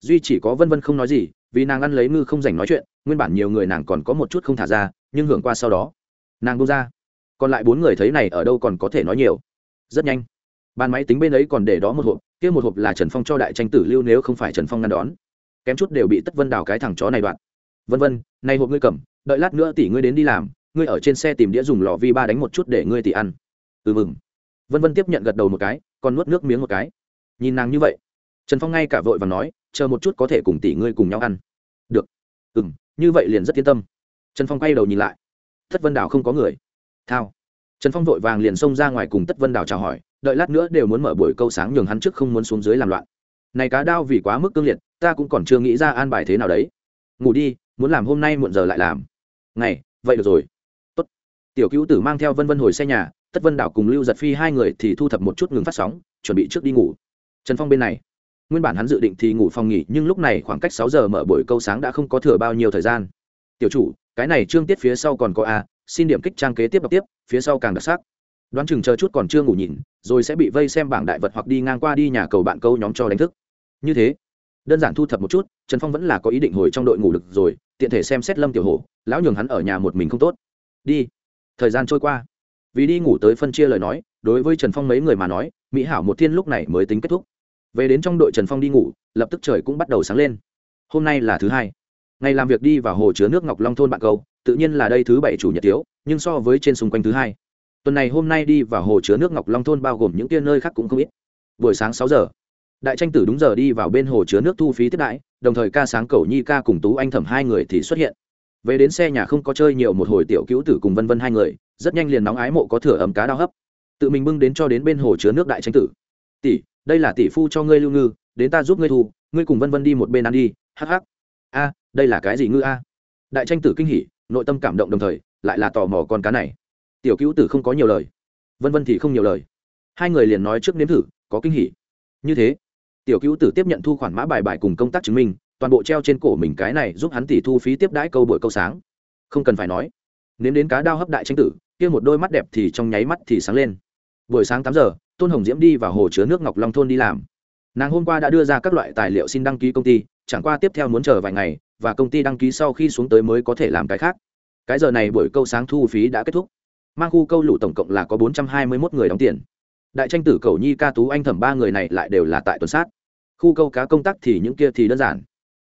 Duy chỉ có vân vân không nói gì, vì nàng ăn lấy ngư không dành nói chuyện, nguyên bản nhiều người nàng còn có một chút không thả ra nhưng hưởng qua sau đó, nàng bông ra. Còn lại bốn người thấy này ở đâu còn có thể nói nhiều. Rất nhanh, bàn máy tính bên ấy còn để đó một hộp, kia một hộp là trần phong cho đại tranh tử lưu nếu không phải trần phong ngăn đón. Kém chút đều bị tất vân đào cái thằng chó này đoạn vân vân nay hộp ngươi cầm, đợi lát nữa tỷ ngươi đến đi làm, ngươi ở trên xe tìm đĩa dùng lò vi ba đánh một chút để ngươi tỷ ăn. Ừ mừng. Vân vân tiếp nhận gật đầu một cái, còn nuốt nước miếng một cái. Nhìn nàng như vậy, trần phong ngay cả vội và nói, chờ một chút có thể cùng tỷ ngươi cùng nhau ăn. Được. Ừ như vậy liền rất yên tâm trần phong quay đầu nhìn lại. Tất vân đào không có người. Thao. Trần phong vội vàng liền xông ra ngoài cùng tất vân đào chào hỏi, đợi lát nữa đều muốn mở buổi câu sáng nhường hắn trước không muốn xuống dưới làm loạn. Này cá đao vì quá mức cương liệt, ta cũng còn chưa nghĩ ra an bài thế nào đấy. Ngủ đi, muốn làm hôm nay muộn giờ lại làm. Ngày vậy được rồi. Tốt. tiểu cứu tử mang theo vân vân hồi xe nhà, tất vân đảo cùng lưu giật phi hai người thì thu thập một chút ngừng phát sóng, chuẩn bị trước đi ngủ. Trần phong bên này. Nguyên bản hắn dự định thì ngủ phòng nghỉ, nhưng lúc này khoảng cách sáu giờ mở buổi câu sáng đã không có thừa bao nhiêu thời gian. Tiểu chủ cái này trương tiết phía sau còn có a, xin điểm kích trang kế tiếp đọc tiếp, phía sau càng đặc sắc. Đoán chừng chờ chút còn chưa ngủ nhìn, rồi sẽ bị vây xem bảng đại vật hoặc đi ngang qua đi nhà cầu bạn câu nhóm cho đánh thức. Như thế, đơn giản thu thập một chút, trần phong vẫn là có ý định hồi trong đội ngủ được rồi, tiện thể xem xét lâm tiểu hổ, lão nhường hắn ở nhà một mình không tốt. Đi. Thời gian trôi qua. Vì đi ngủ tới phân chia lời nói, đối với trần phong mấy người mà nói, mỹ hảo một thiên lúc này mới tính kết thúc. Về đến trong đội trần phong đi ngủ, lập tức trời cũng bắt đầu sáng lên. Hôm nay là thứ hai ngày làm việc đi vào hồ chứa nước ngọc long thôn bạn câu, tự nhiên là đây thứ bảy chủ nhật thiếu, nhưng so với trên xung quanh thứ hai. Tuần này hôm nay đi vào hồ chứa nước ngọc long thôn bao gồm những tia nơi khác cũng không ít. Buổi sáng sáu giờ, đại tranh tử đúng giờ đi vào bên hồ chứa nước thu phí tiếp đãi, đồng thời ca sáng cầu nhi ca cùng tú anh thẩm hai người thì xuất hiện. Về đến xe nhà không có chơi nhiều một hồi tiểu cứu tử cùng vân vân hai người, rất nhanh liền nóng ái mộ có thửa ấm cá đao hấp. Tự mình bưng đến cho đến bên hồ chứa nước đại tranh tử. Tỷ, đây là tỷ phu cho ngươi lưu ngư, đến ta giúp ngươi thu, ngươi cùng vân vân đi một bên ăn đi hh a đây là cái gì ngư a? Đại tranh tử kinh hỉ, nội tâm cảm động đồng thời, lại là tò mò con cá này. Tiểu cứu tử không có nhiều lời. Vân vân thì không nhiều lời. Hai người liền nói trước nếm thử, có kinh hỉ. Như thế, tiểu cứu tử tiếp nhận thu khoản mã bài bài cùng công tác chứng minh, toàn bộ treo trên cổ mình cái này giúp hắn tỷ thu phí tiếp đãi câu buổi câu sáng. Không cần phải nói. Nếm đến cá đao hấp đại tranh tử, kia một đôi mắt đẹp thì trong nháy mắt thì sáng lên. Buổi sáng tám giờ, tôn hồng diễm đi vào hồ chứa nước ngọc long thôn đi làm. Nàng hôm qua đã đưa ra các loại tài liệu xin đăng ký công ty, chẳng qua tiếp theo muốn chờ vài ngày và công ty đăng ký sau khi xuống tới mới có thể làm cái khác. Cái giờ này buổi câu sáng thu phí đã kết thúc. Mang khu câu lụ tổng cộng là có bốn trăm hai mươi một người đóng tiền. Đại tranh tử cầu nhi ca tú anh thẩm ba người này lại đều là tại tuần sát. Khu câu cá công tác thì những kia thì đơn giản.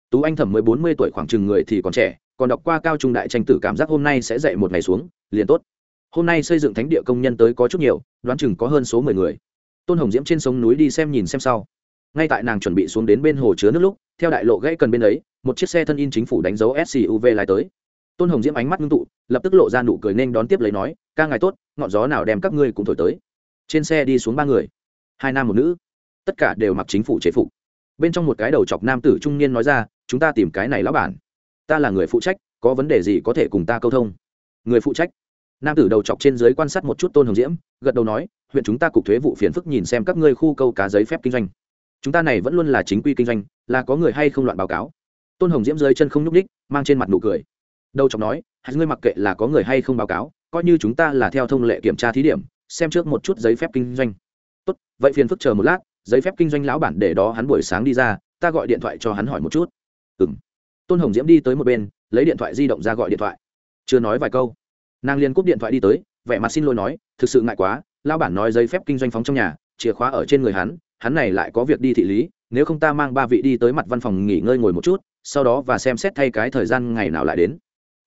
Tú anh thẩm mới bốn mươi tuổi khoảng chừng người thì còn trẻ, còn đọc qua cao trung đại tranh tử cảm giác hôm nay sẽ dậy một ngày xuống, liền tốt. Hôm nay xây dựng thánh địa công nhân tới có chút nhiều, đoán chừng có hơn số mười người. Tôn hồng diễm trên sông núi đi xem nhìn xem sau ngay tại nàng chuẩn bị xuống đến bên hồ chứa nước lúc, theo đại lộ gãy cần bên ấy, một chiếc xe thân in chính phủ đánh dấu suv lái tới. Tôn hồng diễm ánh mắt ngưng tụ, lập tức lộ ra nụ cười nên đón tiếp lấy nói, ca ngài tốt, ngọn gió nào đem các ngươi cùng thổi tới. Trên xe đi xuống ba người. Hai nam một nữ. Tất cả đều mặc chính phủ chế phục. Bên trong một cái đầu chọc nam tử trung niên nói ra, chúng ta tìm cái này lão bản. Ta là người phụ trách, có vấn đề gì có thể cùng ta câu thông. Người phụ trách? Nam tử đầu chọc trên dưới quan sát một chút tôn hồng diễm, gật đầu nói, huyện chúng ta cục thuế vụ phiền phức nhìn xem các ngươi khu câu cá giấy phép kinh doanh chúng ta này vẫn luôn là chính quy kinh doanh, là có người hay không loạn báo cáo. Tôn hồng diễm dưới chân không nhúc ních mang trên mặt nụ cười. Đầu chọc nói hãy ngươi mặc kệ là có người hay không báo cáo, coi như chúng ta là theo thông lệ kiểm tra thí điểm, xem trước một chút giấy phép kinh doanh. Tốt, vậy phiền phức chờ một lát, giấy phép kinh doanh lão bản để đó hắn buổi sáng đi ra, ta gọi điện thoại cho hắn hỏi một chút. Ừ m tôn hồng diễm đi tới một bên, lấy điện thoại di động ra gọi điện thoại. Chưa nói vài câu, nàng liền cúp điện thoại đi tới, vẻ mặt xin lỗi nói, thực sự ngại quá, lão bản nói giấy phép kinh doanh phóng trong nhà, chìa khóa ở trên người hắn hắn này lại có việc đi thị lý, nếu không ta mang ba vị đi tới mặt văn phòng nghỉ ngơi ngồi một chút, sau đó và xem xét thay cái thời gian ngày nào lại đến.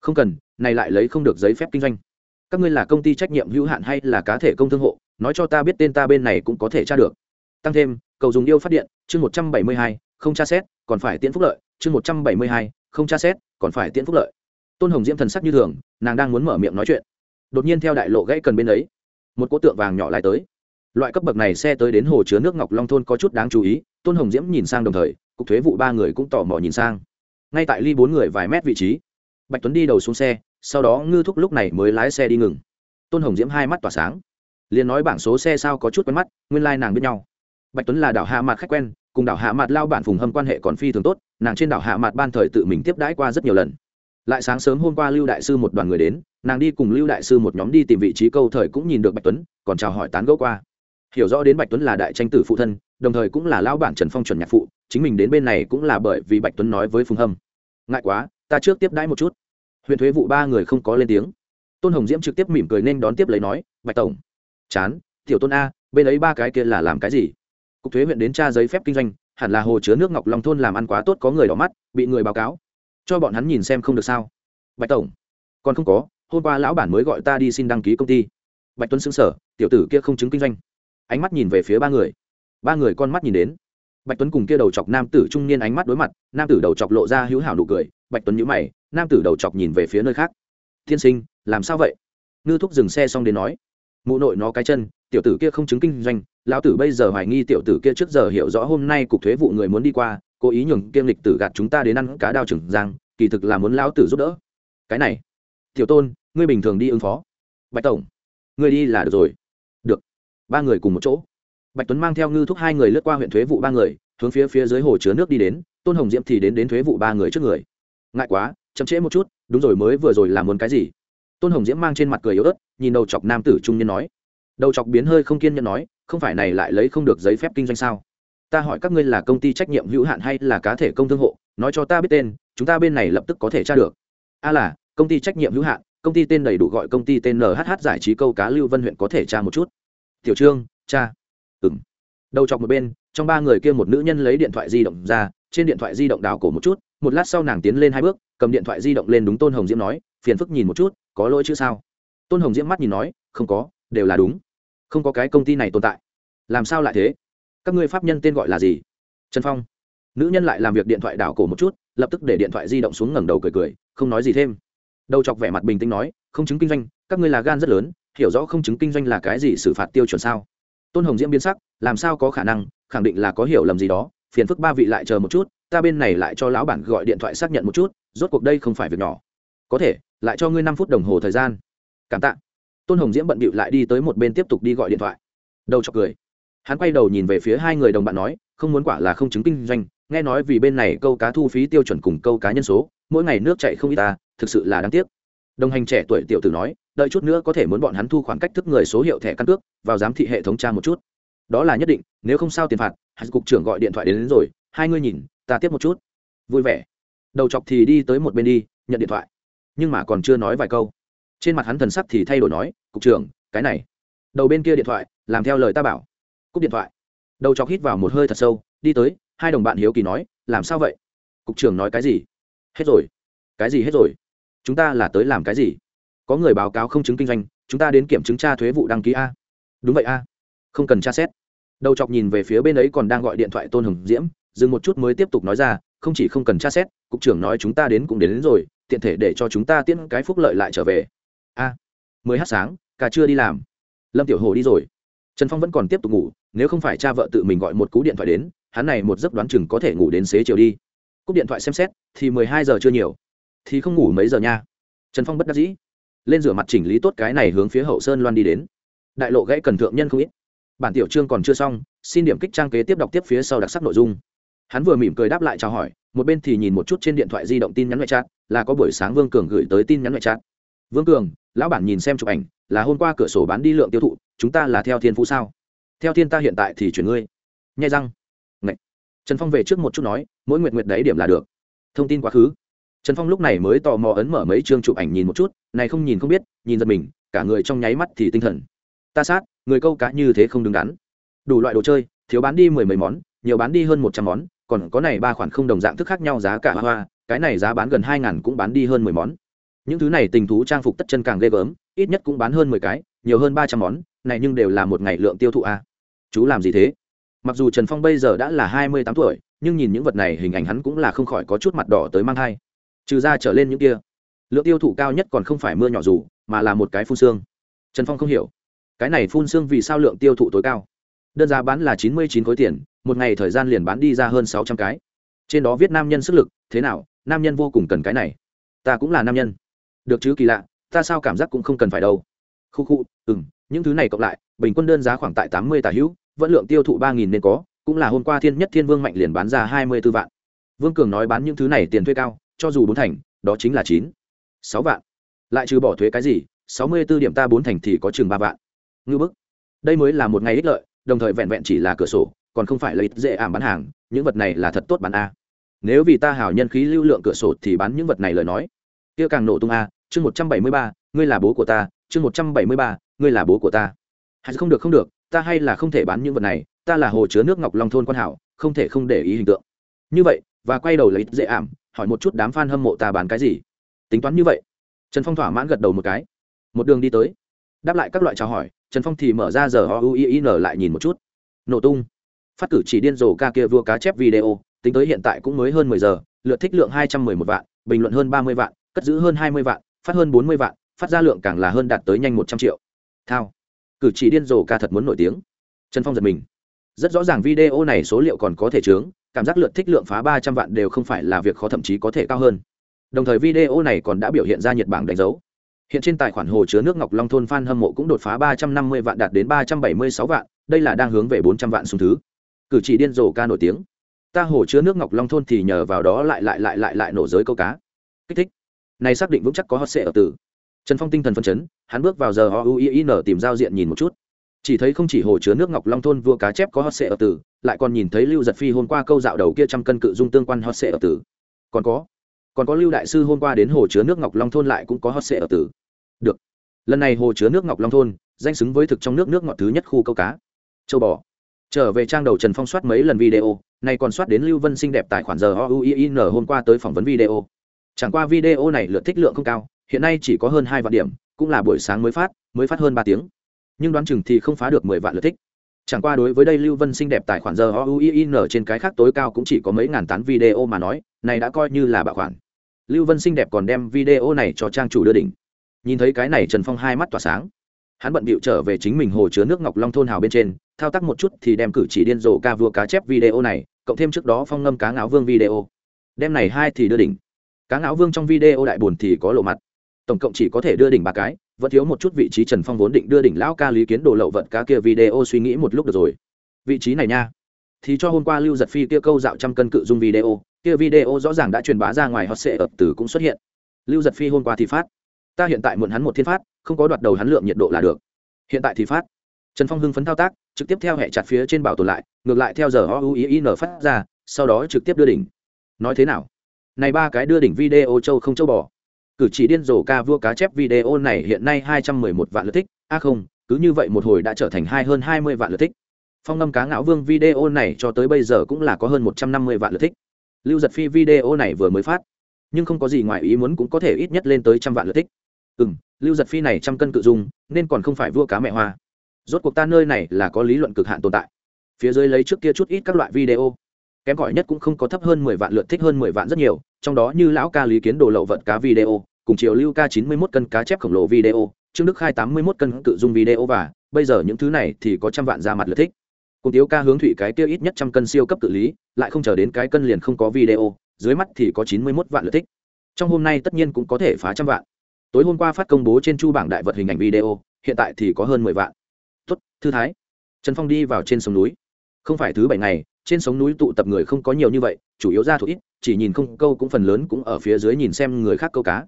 Không cần, này lại lấy không được giấy phép kinh doanh. Các ngươi là công ty trách nhiệm hữu hạn hay là cá thể công thương hộ, nói cho ta biết tên ta bên này cũng có thể tra được. Tăng thêm, cầu dùng yêu phát điện, chương một trăm bảy mươi hai, không tra xét, còn phải tiễn phúc lợi, chương một trăm bảy mươi hai, không tra xét, còn phải tiễn phúc lợi. Tôn hồng diễm thần sắc như thường, nàng đang muốn mở miệng nói chuyện. Đột nhiên theo đại lộ gãy cần bên ấy, một cỗ tượng vàng nhỏ lại tới loại cấp bậc này xe tới đến hồ chứa nước ngọc long thôn có chút đáng chú ý, tôn hồng diễm nhìn sang đồng thời, cục thuế vụ ba người cũng tò mò nhìn sang. Ngay tại ly bốn người vài mét vị trí, bạch tuấn đi đầu xuống xe, sau đó ngư thúc lúc này mới lái xe đi ngừng. Tôn hồng diễm hai mắt tỏa sáng. Liền nói bảng số xe sao có chút quen mắt, nguyên lai、like、nàng biết nhau. Bạch tuấn là đảo hạ mặt khách quen, cùng đảo hạ mặt lao bản phùng hâm quan hệ còn phi thường tốt, nàng trên đảo hạ mặt ban thời tự mình tiếp đãi qua rất nhiều lần. Lại sáng sớm hôm qua lưu đại sư một đoàn người đến, nàng đi cùng lưu đại sư một nhóm đi tìm vị trí câu thời cũng nhìn được bạch tuấn, còn chào hỏi tán gẫu qua hiểu rõ đến bạch tuấn là đại tranh tử phụ thân, đồng thời cũng là lão bản trần phong chuẩn nhạc phụ, chính mình đến bên này cũng là bởi vì bạch tuấn nói với phùng hâm. Ngại quá, ta trước tiếp đãi một chút. Huyện thuế vụ ba người không có lên tiếng. Tôn hồng diễm trực tiếp mỉm cười nên đón tiếp lấy nói, bạch tổng, chán, tiểu tôn a, bên ấy ba cái kia là làm cái gì? Cục thuế huyện đến tra giấy phép kinh doanh, hẳn là hồ chứa nước ngọc long thôn làm ăn quá tốt có người đỏ mắt, bị người báo cáo. Cho bọn hắn nhìn xem không được sao. Bạch tổng, còn không có, hôm qua lão bản mới gọi ta đi xin đăng ký công ty. Bạch tuấn xứng sở tiểu tử kia không chứng kinh doanh ánh mắt nhìn về phía ba người. Ba người con mắt nhìn đến. Bạch tuấn cùng kia đầu chọc nam tử trung niên ánh mắt đối mặt, nam tử đầu chọc lộ ra hữu hảo nụ cười, bạch tuấn nhíu mày, nam tử đầu chọc nhìn về phía nơi khác. Tiên sinh, làm sao vậy? Ngư thúc dừng xe xong đến nói. Mụ nội nó cái chân, tiểu tử kia không chứng kinh doanh, lão tử bây giờ hoài nghi tiểu tử kia trước giờ hiểu rõ hôm nay cục thuế vụ người muốn đi qua, cố ý nhường kiêm lịch tử gạt chúng ta đến ăn cá đao trừng giang, kỳ thực là muốn lão tử giúp đỡ. Cái này, tiểu tôn, ngươi bình thường đi ứng phó. Bạch tổng, ngươi đi là được rồi ba người cùng một chỗ. Bạch tuấn mang theo ngư thúc hai người lướt qua huyện thuế vụ ba người, hướng phía phía dưới hồ chứa nước đi đến, tôn hồng diễm thì đến đến thuế vụ ba người trước người. Ngại quá, chậm trễ một chút, đúng rồi mới vừa rồi làm muốn cái gì? Tôn hồng diễm mang trên mặt cười yếu ớt, nhìn đầu chọc nam tử trung niên nói. Đầu chọc biến hơi không kiên nhẫn nói, không phải này lại lấy không được giấy phép kinh doanh sao? Ta hỏi các ngươi là công ty trách nhiệm hữu hạn hay là cá thể công thương hộ, nói cho ta biết tên, chúng ta bên này lập tức có thể tra được. A là, công ty trách nhiệm hữu hạn, công ty tên đầy đủ gọi công ty tên nhh giải trí câu cá lưu vân huyện có thể tra một chút tiểu trương, cha. Ừng đầu chọc một bên, trong ba người kia một nữ nhân lấy điện thoại di động ra, trên điện thoại di động đào cổ một chút, một lát sau nàng tiến lên hai bước, cầm điện thoại di động lên đúng tôn hồng diễm nói, phiền phức nhìn một chút, có lỗi chứ sao? Tôn hồng diễm mắt nhìn nói, không có, đều là đúng. Không có cái công ty này tồn tại. Làm sao lại thế? Các ngươi pháp nhân tên gọi là gì? Trần phong. Nữ nhân lại làm việc điện thoại đảo cổ một chút, lập tức để điện thoại di động xuống ngẩng đầu cười cười, không nói gì thêm. Đầu chọc vẻ mặt bình tĩnh nói, không chứng kinh doanh, các ngươi là gan rất lớn hiểu rõ không chứng kinh doanh là cái gì xử phạt tiêu chuẩn sao? Tôn hồng diễm biến sắc, làm sao có khả năng, khẳng định là có hiểu lầm gì đó, phiền phức ba vị lại chờ một chút, ta bên này lại cho lão bản gọi điện thoại xác nhận một chút, rốt cuộc đây không phải việc nhỏ. Có thể, lại cho ngươi năm phút đồng hồ thời gian. Cảm tạ. Tôn hồng diễm bận bịu lại đi tới một bên tiếp tục đi gọi điện thoại. Đầu chọc cười. Hắn quay đầu nhìn về phía hai người đồng bạn nói, không muốn quả là không chứng kinh doanh, nghe nói vì bên này câu cá thu phí tiêu chuẩn cùng câu cá nhân số, mỗi ngày nước chạy không ít ta thực sự là đáng tiếc. Đồng hành trẻ tuổi tiểu tử nói đợi chút nữa có thể muốn bọn hắn thu khoản cách thức người số hiệu thẻ căn cước vào giám thị hệ thống tra một chút. Đó là nhất định nếu không sao tiền phạt hạt cục trưởng gọi điện thoại đến, đến rồi hai ngươi nhìn ta tiếp một chút. Vui vẻ. Đầu chọc thì đi tới một bên đi nhận điện thoại. Nhưng mà còn chưa nói vài câu. Trên mặt hắn thần sắc thì thay đổi nói cục trưởng cái này. Đầu bên kia điện thoại làm theo lời ta bảo. Cúp điện thoại. Đầu chọc hít vào một hơi thật sâu đi tới hai đồng bạn hiếu kỳ nói làm sao vậy? Cục trưởng nói cái gì? Hết rồi. Cái gì hết rồi? Chúng ta là tới làm cái gì? Có người báo cáo không chứng kinh doanh chúng ta đến kiểm chứng tra thuế vụ đăng ký a. Đúng vậy a. Không cần tra xét. Đầu chọc nhìn về phía bên ấy còn đang gọi điện thoại tôn hồng diễm dừng một chút mới tiếp tục nói ra không chỉ không cần tra xét cục trưởng nói chúng ta đến cũng đến, đến rồi tiện thể để cho chúng ta tiễn cái phúc lợi lại trở về. A. Mới hát sáng cả chưa đi làm. Lâm tiểu hồ đi rồi. Trần phong vẫn còn tiếp tục ngủ nếu không phải cha vợ tự mình gọi một cú điện thoại đến hắn này một giấc đoán chừng có thể ngủ đến xế chiều đi. Cúp điện thoại xem xét thì mười hai giờ chưa nhiều. Thì không ngủ mấy giờ nha. Trần phong bất đắc dĩ lên rửa mặt chỉnh lý tốt cái này hướng phía hậu sơn loan đi đến. Đại lộ gãy cần thượng nhân không ít. Bản tiểu chương còn chưa xong, xin điểm kích trang kế tiếp đọc tiếp phía sau đặc sắc nội dung. Hắn vừa mỉm cười đáp lại chào hỏi, một bên thì nhìn một chút trên điện thoại di động tin nhắn ngoại trạng là có buổi sáng vương cường gửi tới tin nhắn ngoại trạng vương cường, lão bản nhìn xem chụp ảnh, là hôm qua cửa sổ bán đi lượng tiêu thụ, chúng ta là theo thiên phú sao? Theo thiên ta hiện tại thì chuyển ngươi. Nhai răng. Ngậy. trần phong về trước một chút nói, mỗi nguyệt nguyệt đấy điểm là được. Thông tin quá khứ trần phong lúc này mới tò mò ấn mở mấy chương chụp ảnh nhìn một chút, này không nhìn không biết, nhìn giật mình, cả người trong nháy mắt thì tinh thần. Ta sát, người câu cá như thế không đứng đắn. Đủ loại đồ chơi, thiếu bán đi mười mấy món, nhiều bán đi hơn một trăm món, còn có này ba khoản không đồng dạng thức khác nhau giá cả hoa hoa, cái này giá bán gần hai ngàn cũng bán đi hơn mười món. Những thứ này tình thú trang phục tất chân càng ghê gớm, ít nhất cũng bán hơn mười cái, nhiều hơn ba trăm món, này nhưng đều là một ngày lượng tiêu thụ a. Chú làm gì thế? Mặc dù trần phong bây giờ đã là hai mươi tám tuổi, nhưng nhìn những vật này hình ảnh hắn cũng là không khỏi có chút mặt đỏ tới mang thai trừ ra trở lên những kia. Lượng tiêu thụ cao nhất còn không phải mưa nhỏ dù, mà là một cái phun xương. Trần phong không hiểu, cái này phun xương vì sao lượng tiêu thụ tối cao? Đơn giá bán là chín mươi chín khối tiền, một ngày thời gian liền bán đi ra hơn sáu trăm cái. Trên đó viết nam nhân sức lực, thế nào, nam nhân vô cùng cần cái này. Ta cũng là nam nhân. Được chứ kỳ lạ, ta sao cảm giác cũng không cần phải đâu. Khu khu ừ m những thứ này cộng lại, bình quân đơn giá khoảng tại tám mươi tà hữu, vẫn lượng tiêu thụ ba nghìn nên có, cũng là hôm qua thiên nhất thiên vương mạnh liền bán ra hai mươi b ố vạn. Vương cường nói bán những thứ này tiền thuê cao cho dù bốn thành, đó chính là chín, sáu vạn. Lại trừ bỏ thuế cái gì, sáu mươi b ố điểm ta bốn thành thì có chừng ba vạn. Ngư bức. Đây mới là một ngày ích lợi, đồng thời vẹn vẹn chỉ là cửa sổ, còn không phải là ít dễ ảm bán hàng, những vật này là thật tốt bán a. Nếu vì ta hào nhân khí lưu lượng cửa sổ thì bán những vật này lời nói. Kia càng nổ tung a, chương một trăm bảy mươi ba, ngươi là bố của ta, chương một trăm bảy mươi ba, ngươi là bố của ta. Hay không được không được, ta hay là không thể bán những vật này, ta là hồ chứa nước ngọc long thôn quan hảo, không thể không để ý hình tượng. Như vậy và quay đầu lấy dễ ảm, hỏi một chút đám f a n hâm mộ ta bán cái gì. Tính toán như vậy. Trần phong thỏa mãn gật đầu một cái. Một đường đi tới. Đáp lại các loại chào hỏi, trần phong thì mở ra giờ o u i n lại nhìn một chút. Nổ tung. Phát cử chỉ điên rồ ca kia vua cá chép video, tính tới hiện tại cũng mới hơn mười giờ, lượt thích lượng hai trăm mười một vạn, bình luận hơn ba mươi vạn, cất giữ hơn hai mươi vạn, phát hơn bốn mươi vạn, phát ra lượng càng là hơn đạt tới nhanh một trăm triệu. Thao. Cử chỉ điên rồ ca thật muốn nổi tiếng. Trần phong giật mình. Rất rõ ràng video này số liệu còn có thể chướng cảm giác lượt thích lượng phá ba trăm vạn đều không phải là việc khó, thậm chí có thể cao hơn. Đồng thời video này còn đã biểu hiện ra nhiệt bảng đánh dấu. Hiện trên tài khoản hồ chứa nước ngọc long thôn f hâm mộ cũng đột phá ba trăm năm mươi vạn, đạt đến ba trăm bảy mươi sáu vạn, đây là đang hướng về bốn trăm vạn xuống thứ. Cử chỉ điên rồ ca nổi tiếng. Ta hồ chứa nước ngọc long thôn thì nhờ vào đó lại lại lại lại lại nổ giới câu cá. Kích thích. Này xác định vững chắc có hot sệ ở từ. Trần phong tinh thần phân chấn, hắn bước vào giờ o u i n tìm giao diện nhìn một chút chỉ thấy không chỉ hồ chứa nước ngọc long thôn vua cá chép có hot sệ ở tử, lại còn nhìn thấy lưu giật phi hôm qua câu dạo đầu kia trăm cân cự dung tương quan hot sệ ở tử. Còn có còn có lưu đại sư hôm qua đến hồ chứa nước ngọc long thôn lại cũng có hot sệ ở tử. Được. Lần này hồ chứa nước ngọc long thôn, danh xứng với thực trong nước nước ngọt thứ nhất khu câu cá. Châu bò. Trở về trang đầu trần phong soát mấy lần video, nay còn soát đến lưu vân xinh đẹp tài khoản giờ o u i n hôm qua tới phỏng vấn video. Chẳng qua video này lượt thích lượng không cao, hiện nay chỉ có hơn hai vạn điểm, cũng là buổi sáng mới phát mới phát hơn ba tiếng nhưng đoán chừng thì không phá được mười vạn lượt thích. Chẳng qua đối với đây lưu vân xinh đẹp tài khoản giờ o u i n trên cái khác tối cao cũng chỉ có mấy ngàn tán video mà nói, này đã coi như là bảo khoản. Lưu vân xinh đẹp còn đem video này cho trang chủ đưa đỉnh. Nhìn thấy cái này trần phong hai mắt tỏa sáng. Hắn bận bịu trở về chính mình hồ chứa nước ngọc long thôn hào bên trên, thao tác một chút thì đem cử chỉ điên rồ ca vua cá chép video này, cộng thêm trước đó phong ngâm cá ngáo vương video. Đem này hai thì đưa đỉnh. Cá ngáo vương trong video đại bồn thì có lộ mặt tổng cộng chỉ có thể đưa đỉnh ba cái, vẫn thiếu một chút vị trí trần phong vốn định đưa đỉnh lão ca lý kiến đồ lậu vận cá kia video suy nghĩ một lúc được rồi. Vị trí này nha. Thì cho hôm qua lưu giật phi kia câu dạo trăm cân cự dung video, kia video rõ ràng đã truyền bá ra ngoài hot sệ ập tử cũng xuất hiện. Lưu giật phi hôm qua thì phát. Ta hiện tại muộn hắn một thiên phát, không có đoạt đầu hắn lượng nhiệt độ là được. Hiện tại thì phát. Trần phong hưng phấn thao tác, trực tiếp theo hệ chặt phía trên bảo tồn lại, ngược lại theo giờ o u i n phát ra, sau đó trực tiếp đưa đỉnh. Nói thế nào? Này ba cái đưa đỉnh video châu không châu bò cử chỉ điên rồ ca vua cá chép video này hiện nay hai trăm mười một vạn lượt thích. A à không, cứ như vậy một hồi đã trở thành hai, hơn hai mươi vạn lượt thích. Phong ngâm cá ngạo vương video này cho tới bây giờ cũng là có hơn một trăm năm mươi vạn lượt thích. Lưu giật phi video này vừa mới phát. Nhưng không có gì ngoài ý muốn cũng có thể ít nhất lên tới trăm vạn lượt thích. Ừ m lưu giật phi này trăm cân cự dung, nên còn không phải vua cá mẹ hoa. Rốt cuộc ta nơi này là có lý luận cực hạn tồn tại. Phía dưới lấy trước kia chút ít các loại video. Kém gọi nhất cũng không có thấp hơn mười vạn lượt thích hơn mười vạn rất nhiều trong đó như lão ca lý kiến đồ lậu vận cá video, cùng chiều lưu ca chín mươi 91 cân cá chép khổng lồ video, trương đức khai tám mươi 81 cân cự dung video và, bây giờ những thứ này thì có trăm vạn ra mặt lượt thích. Cùng tiếu ca hướng thủy cái kia ít nhất trăm cân siêu cấp cự lý, lại không chờ đến cái cân liền không có video, dưới mắt thì có chín mươi 91 vạn lượt thích. Trong hôm nay tất nhiên cũng có thể phá trăm vạn. Tối hôm qua phát công bố trên chu bảng đại vật hình ảnh video, hiện tại thì có hơn mười vạn. Tuất thư thái. Trần phong đi vào trên sông núi. Không phải thứ bảy ngày trên sống núi tụ tập người không có nhiều như vậy, chủ yếu ra thuộc ít, chỉ nhìn không, câu cũng phần lớn cũng ở phía dưới nhìn xem người khác câu cá.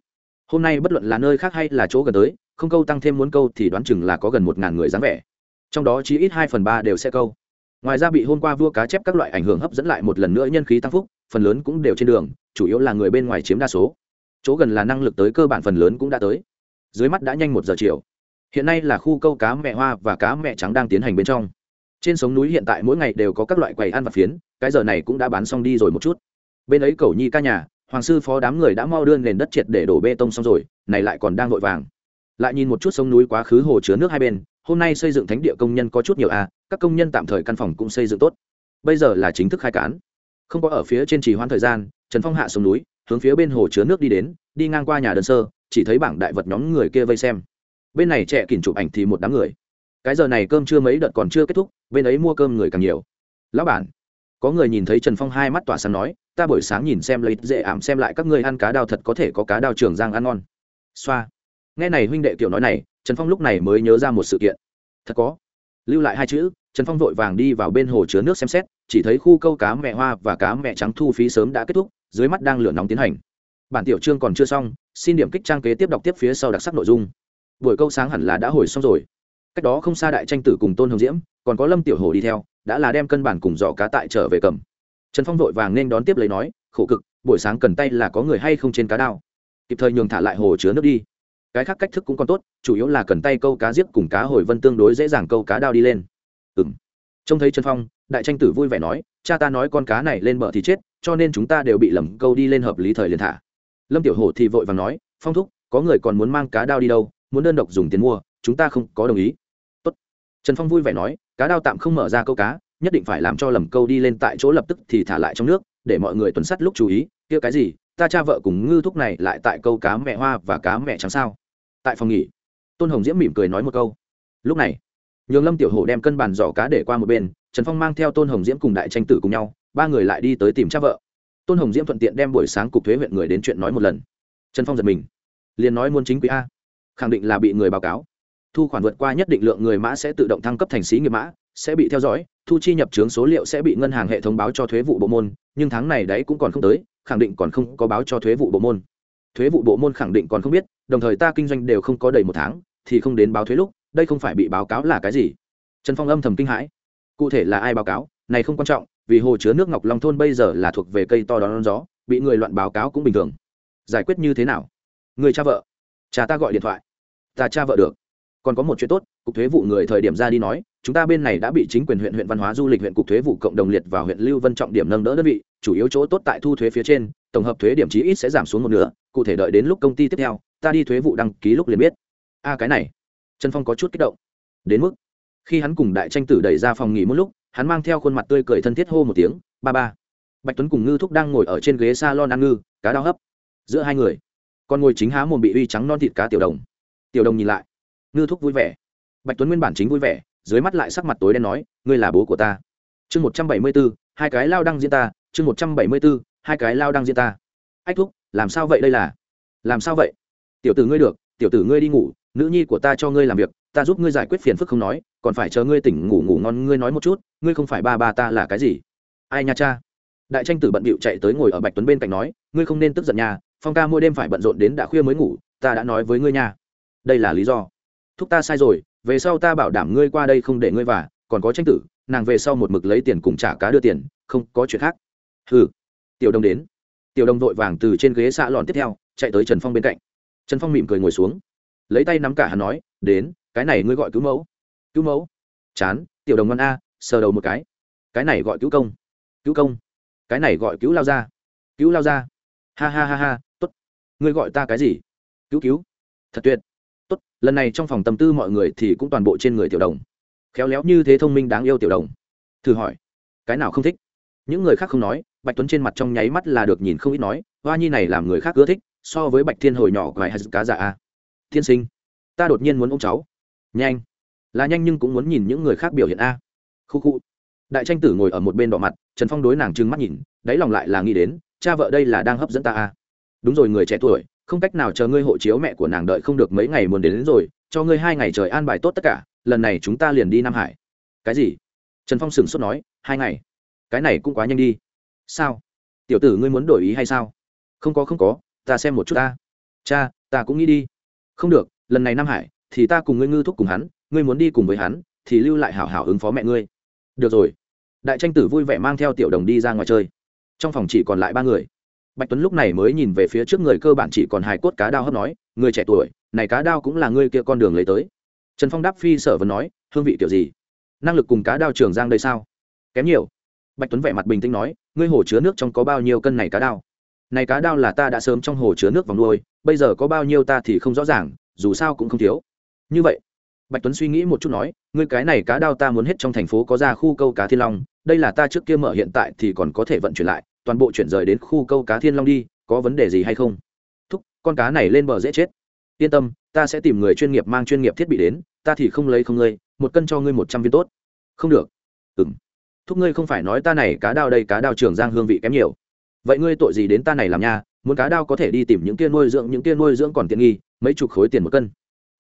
Hôm nay bất luận là nơi khác hay là chỗ gần tới, không câu tăng thêm muốn câu thì đoán chừng là có gần một ngàn người dáng vẻ. Trong đó chỉ ít hai phần ba đều sẽ câu. Ngoài ra bị hôm qua vua cá chép các loại ảnh hưởng hấp dẫn lại một lần nữa nhân khí tăng phúc, phần lớn cũng đều trên đường, chủ yếu là người bên ngoài chiếm đa số. Chỗ gần là năng lực tới cơ bản phần lớn cũng đã tới. Dưới mắt đã nhanh một giờ chiều. Hiện nay là khu câu cá mẹ hoa và cá mẹ trắng đang tiến hành bên trong trên sống núi hiện tại mỗi ngày đều có các loại quầy ăn vặt phiến, cái giờ này cũng đã bán xong đi rồi một chút. Bên ấy cầu nhi ca nhà, hoàng sư phó đám người đã mau đưa nền đất triệt để đổ bê tông xong rồi, này lại còn đang vội vàng. Lại nhìn một chút sông núi quá khứ hồ chứa nước hai bên, hôm nay xây dựng thánh địa công nhân có chút nhiều à các công nhân tạm thời căn phòng cũng xây dựng tốt. Bây giờ là chính thức khai cán. Không có ở phía trên trì hoãn thời gian, trần phong hạ sông núi, hướng phía bên hồ chứa nước đi đến, đi ngang qua nhà đơn sơ, chỉ thấy bảng đại vật nhóm người kia vây xem. Bên này trẻ kìm chụp ảnh thì một đám người cái giờ này cơm chưa mấy đợt còn chưa kết thúc, bên ấy mua cơm người càng nhiều. Lão bản, có người nhìn thấy trần phong hai mắt tỏa sáng nói, ta buổi sáng nhìn xem lấy dễ ảm xem lại các ngươi ăn cá đào thật có thể có cá đào trường giang ăn ngon. Xoa. Nghe này huynh đệ kiểu nói này, trần phong lúc này mới nhớ ra một sự kiện. Thật có. Lưu lại hai chữ, trần phong vội vàng đi vào bên hồ chứa nước xem xét, chỉ thấy khu câu cá mẹ hoa và cá mẹ trắng thu phí sớm đã kết thúc, dưới mắt đang lửa nóng tiến hành. Bản tiểu chương còn chưa xong, xin điểm kích trang kế tiếp đọc tiếp phía sau đặc sắc nội dung. Buổi câu sáng hẳn là đã hồi xong rồi cách đó không xa đại tranh tử cùng tôn hồng diễm, còn có lâm tiểu hồ đi theo, đã là đem cân bản cùng giỏ cá tại trở về cầm. Trần phong vội vàng nên đón tiếp lấy nói, khổ cực, buổi sáng cần tay là có người hay không trên cá đao? Kịp thời nhường thả lại hồ chứa nước đi. Cái khác cách thức cũng còn tốt, chủ yếu là cần tay câu cá giết cùng cá hồi vân tương đối dễ dàng câu cá đao đi lên. Ừ m trông thấy trần phong, đại tranh tử vui vẻ nói, cha ta nói con cá này lên bờ thì chết, cho nên chúng ta đều bị lầm câu đi lên hợp lý thời liền thả. Lâm tiểu hồ thì vội vàng nói, phong thúc, có người còn muốn mang cá đao đi đâu, muốn đơn độc dùng tiền mua, chúng ta không có đồng ý trần phong vui vẻ nói, cá đao tạm không mở ra câu cá, nhất định phải làm cho lầm câu đi lên tại chỗ lập tức thì thả lại trong nước, để mọi người tuần sắt lúc chú ý, kia cái gì, ta cha vợ cùng ngư thúc này lại tại câu cá mẹ hoa và cá mẹ trắng sao? Tại phòng nghỉ, tôn hồng diễm mỉm cười nói một câu. Lúc này, nhường lâm tiểu hổ đem cân bàn giỏ cá để qua một bên, trần phong mang theo tôn hồng diễm cùng đại tranh tử cùng nhau, ba người lại đi tới tìm cha vợ. Tôn hồng diễm thuận tiện đem buổi sáng cục thuế huyện người đến chuyện nói một lần. Trần phong giật mình, liền nói muốn chính quý a, khẳng định là bị người báo cáo thu khoản vượt qua nhất định lượng người mã sẽ tự động thăng cấp thành xí nghiệp mã, sẽ bị theo dõi, thu chi nhập trướng số liệu sẽ bị ngân hàng hệ thống báo cho thuế vụ bộ môn, nhưng tháng này đấy cũng còn không tới, khẳng định còn không có báo cho thuế vụ bộ môn. Thuế vụ bộ môn khẳng định còn không biết, đồng thời ta kinh doanh đều không có đầy một tháng, thì không đến báo thuế lúc, đây không phải bị báo cáo là cái gì? Trần phong âm thầm kinh hãi. Cụ thể là ai báo cáo? Này không quan trọng, vì hồ chứa nước ngọc long thôn bây giờ là thuộc về cây to đón gió, bị người loạn báo cáo cũng bình thường. Giải quyết như thế nào? Người cha vợ. Cha ta gọi điện thoại. Ta cha vợ được còn có một chuyện tốt, cục thuế vụ người thời điểm ra đi nói, chúng ta bên này đã bị chính quyền huyện huyện văn hóa du lịch, huyện cục thuế vụ cộng đồng liệt vào huyện lưu vân trọng điểm nâng đỡ đơn vị, chủ yếu chỗ tốt tại thu thuế phía trên, tổng hợp thuế điểm chí ít sẽ giảm xuống một nửa, cụ thể đợi đến lúc công ty tiếp theo, ta đi thuế vụ đăng ký lúc liền biết. A cái này, trần phong có chút kích động. Đến mức, khi hắn cùng đại tranh tử đẩy ra phòng nghỉ một lúc, hắn mang theo khuôn mặt tươi cười thân thiết hô một tiếng, ba ba. Bạch tuấn cùng ngư thúc đang ngồi ở trên ghế s a lon ăn ngư, cá đao hấp. Giữa hai người, con ngồi chính há mồm bị uy trắng non thịt cá tiểu đồng. Tiểu đồng nhìn lại ngư thúc vui vẻ. Bạch tuấn nguyên bản chính vui vẻ, dưới mắt lại sắc mặt tối đen nói, ngươi là bố của ta. Chương một trăm bảy mươi b ố hai cái lao đăng diễn ta. Chương một trăm bảy mươi b ố hai cái lao đăng diễn ta. Ách thúc, làm sao vậy đây là? Làm sao vậy? Tiểu tử ngươi được, tiểu tử ngươi đi ngủ, nữ nhi của ta cho ngươi làm việc, ta giúp ngươi giải quyết phiền phức không nói, còn phải chờ ngươi tỉnh ngủ ngủ ngon, ngươi nói một chút, ngươi không phải ba ba ta là cái gì? Ai nha cha. Đại tranh tử bận bịu chạy tới ngồi ở bạch tuấn bên cạnh nói, ngươi không nên tức giận nhà phong ca mỗi đêm phải bận rộn đến đã khuya mới ngủ, ta đã nói với ngươi nha. Đây là lý do thúc ta sai rồi, về sau ta bảo đảm ngươi qua đây không để ngươi vả còn có tranh tử, nàng về sau một mực lấy tiền cùng trả cá đưa tiền, không có chuyện khác. Ừ tiểu đồng đến. Tiểu đồng vội vàng từ trên ghế xạ lòn tiếp theo, chạy tới trần phong bên cạnh. Trần phong mỉm cười ngồi xuống. Lấy tay nắm cả hắn nói, đến, cái này ngươi gọi cứu mẫu. Cứu mẫu? Chán, tiểu đồng ngon a, sờ đầu một cái. Cái này gọi cứu công. Cứu công? Cái này gọi cứu lao ra cứu lao ra ha ha ha ha t ố t ngươi gọi ta cái gì? Cứu cứu. Thật tuyệt tốt, lần này trong phòng tâm tư mọi người thì cũng toàn bộ trên người tiểu đồng. Khéo léo như thế thông minh đáng yêu tiểu đồng. Thử hỏi, cái nào không thích? Những người khác không nói, bạch tuấn trên mặt trong nháy mắt là được nhìn không ít nói, hoa nhi này làm người khác ưa thích, so với bạch thiên hồi nhỏ quài hay cá già a thiên sinh, ta đột nhiên muốn ông cháu. Nhanh, là nhanh nhưng cũng muốn nhìn những người khác biểu hiện a. Khu khu. Đại tranh tử ngồi ở một bên đỏ mặt, trần phong đối nàng trừng mắt nhìn, đáy lòng lại là nghĩ đến, cha vợ đây là đang hấp dẫn ta a đúng rồi, người trẻ tuổi không cách nào chờ ngươi hộ chiếu mẹ của nàng đợi không được mấy ngày muốn đến, đến rồi cho ngươi hai ngày trời an bài tốt tất cả lần này chúng ta liền đi nam hải. Cái gì? Trần phong sửng sốt nói hai ngày? Cái này cũng quá nhanh đi. Sao? Tiểu tử ngươi muốn đổi ý hay sao? Không có không có ta xem một chút ta. Cha ta cũng nghĩ đi. Không được lần này nam hải thì ta cùng ngươi ngư thúc cùng hắn ngươi muốn đi cùng với hắn thì lưu lại hảo hảo ứng phó mẹ ngươi. Được rồi. Đại tranh tử vui vẻ mang theo tiểu đồng đi ra ngoài chơi. Trong phòng chỉ còn lại ba người bạch tuấn lúc này mới nhìn về phía trước người cơ bản chỉ còn hài cốt cá đao hấp nói, người trẻ tuổi, này cá đao cũng là ngươi kia con đường lấy tới. Trần phong đáp phi sở vấn nói, hương vị kiểu gì? Năng lực cùng cá đao trường giang đây sao? Kém nhiều. Bạch tuấn vẻ mặt bình tĩnh nói, ngươi hồ chứa nước trong có bao nhiêu cân này cá đao? Này cá đao là ta đã sớm trong hồ chứa nước vòng nuôi, bây giờ có bao nhiêu ta thì không rõ ràng, dù sao cũng không thiếu. Như vậy. Bạch tuấn suy nghĩ một chút nói, ngươi cái này cá đao ta muốn hết trong thành phố có ra khu câu cá thiên long, đây là ta trước kia mở hiện tại thì còn có thể vận chuyển lại toàn bộ chuyển rời đến khu câu cá thiên long đi, có vấn đề gì hay không? Thúc, con cá này lên bờ dễ chết. Yên tâm, ta sẽ tìm người chuyên nghiệp mang chuyên nghiệp thiết bị đến, ta thì không lấy không ngươi, một cân cho ngươi một trăm viên tốt. Không được. Ừng thúc ngươi không phải nói ta này cá đao đây cá đao trường giang hương vị kém nhiều. Vậy ngươi tội gì đến ta này làm nha, muốn cá đao có thể đi tìm những kia nuôi dưỡng, những kia nuôi dưỡng còn tiện nghi, mấy chục khối tiền một cân.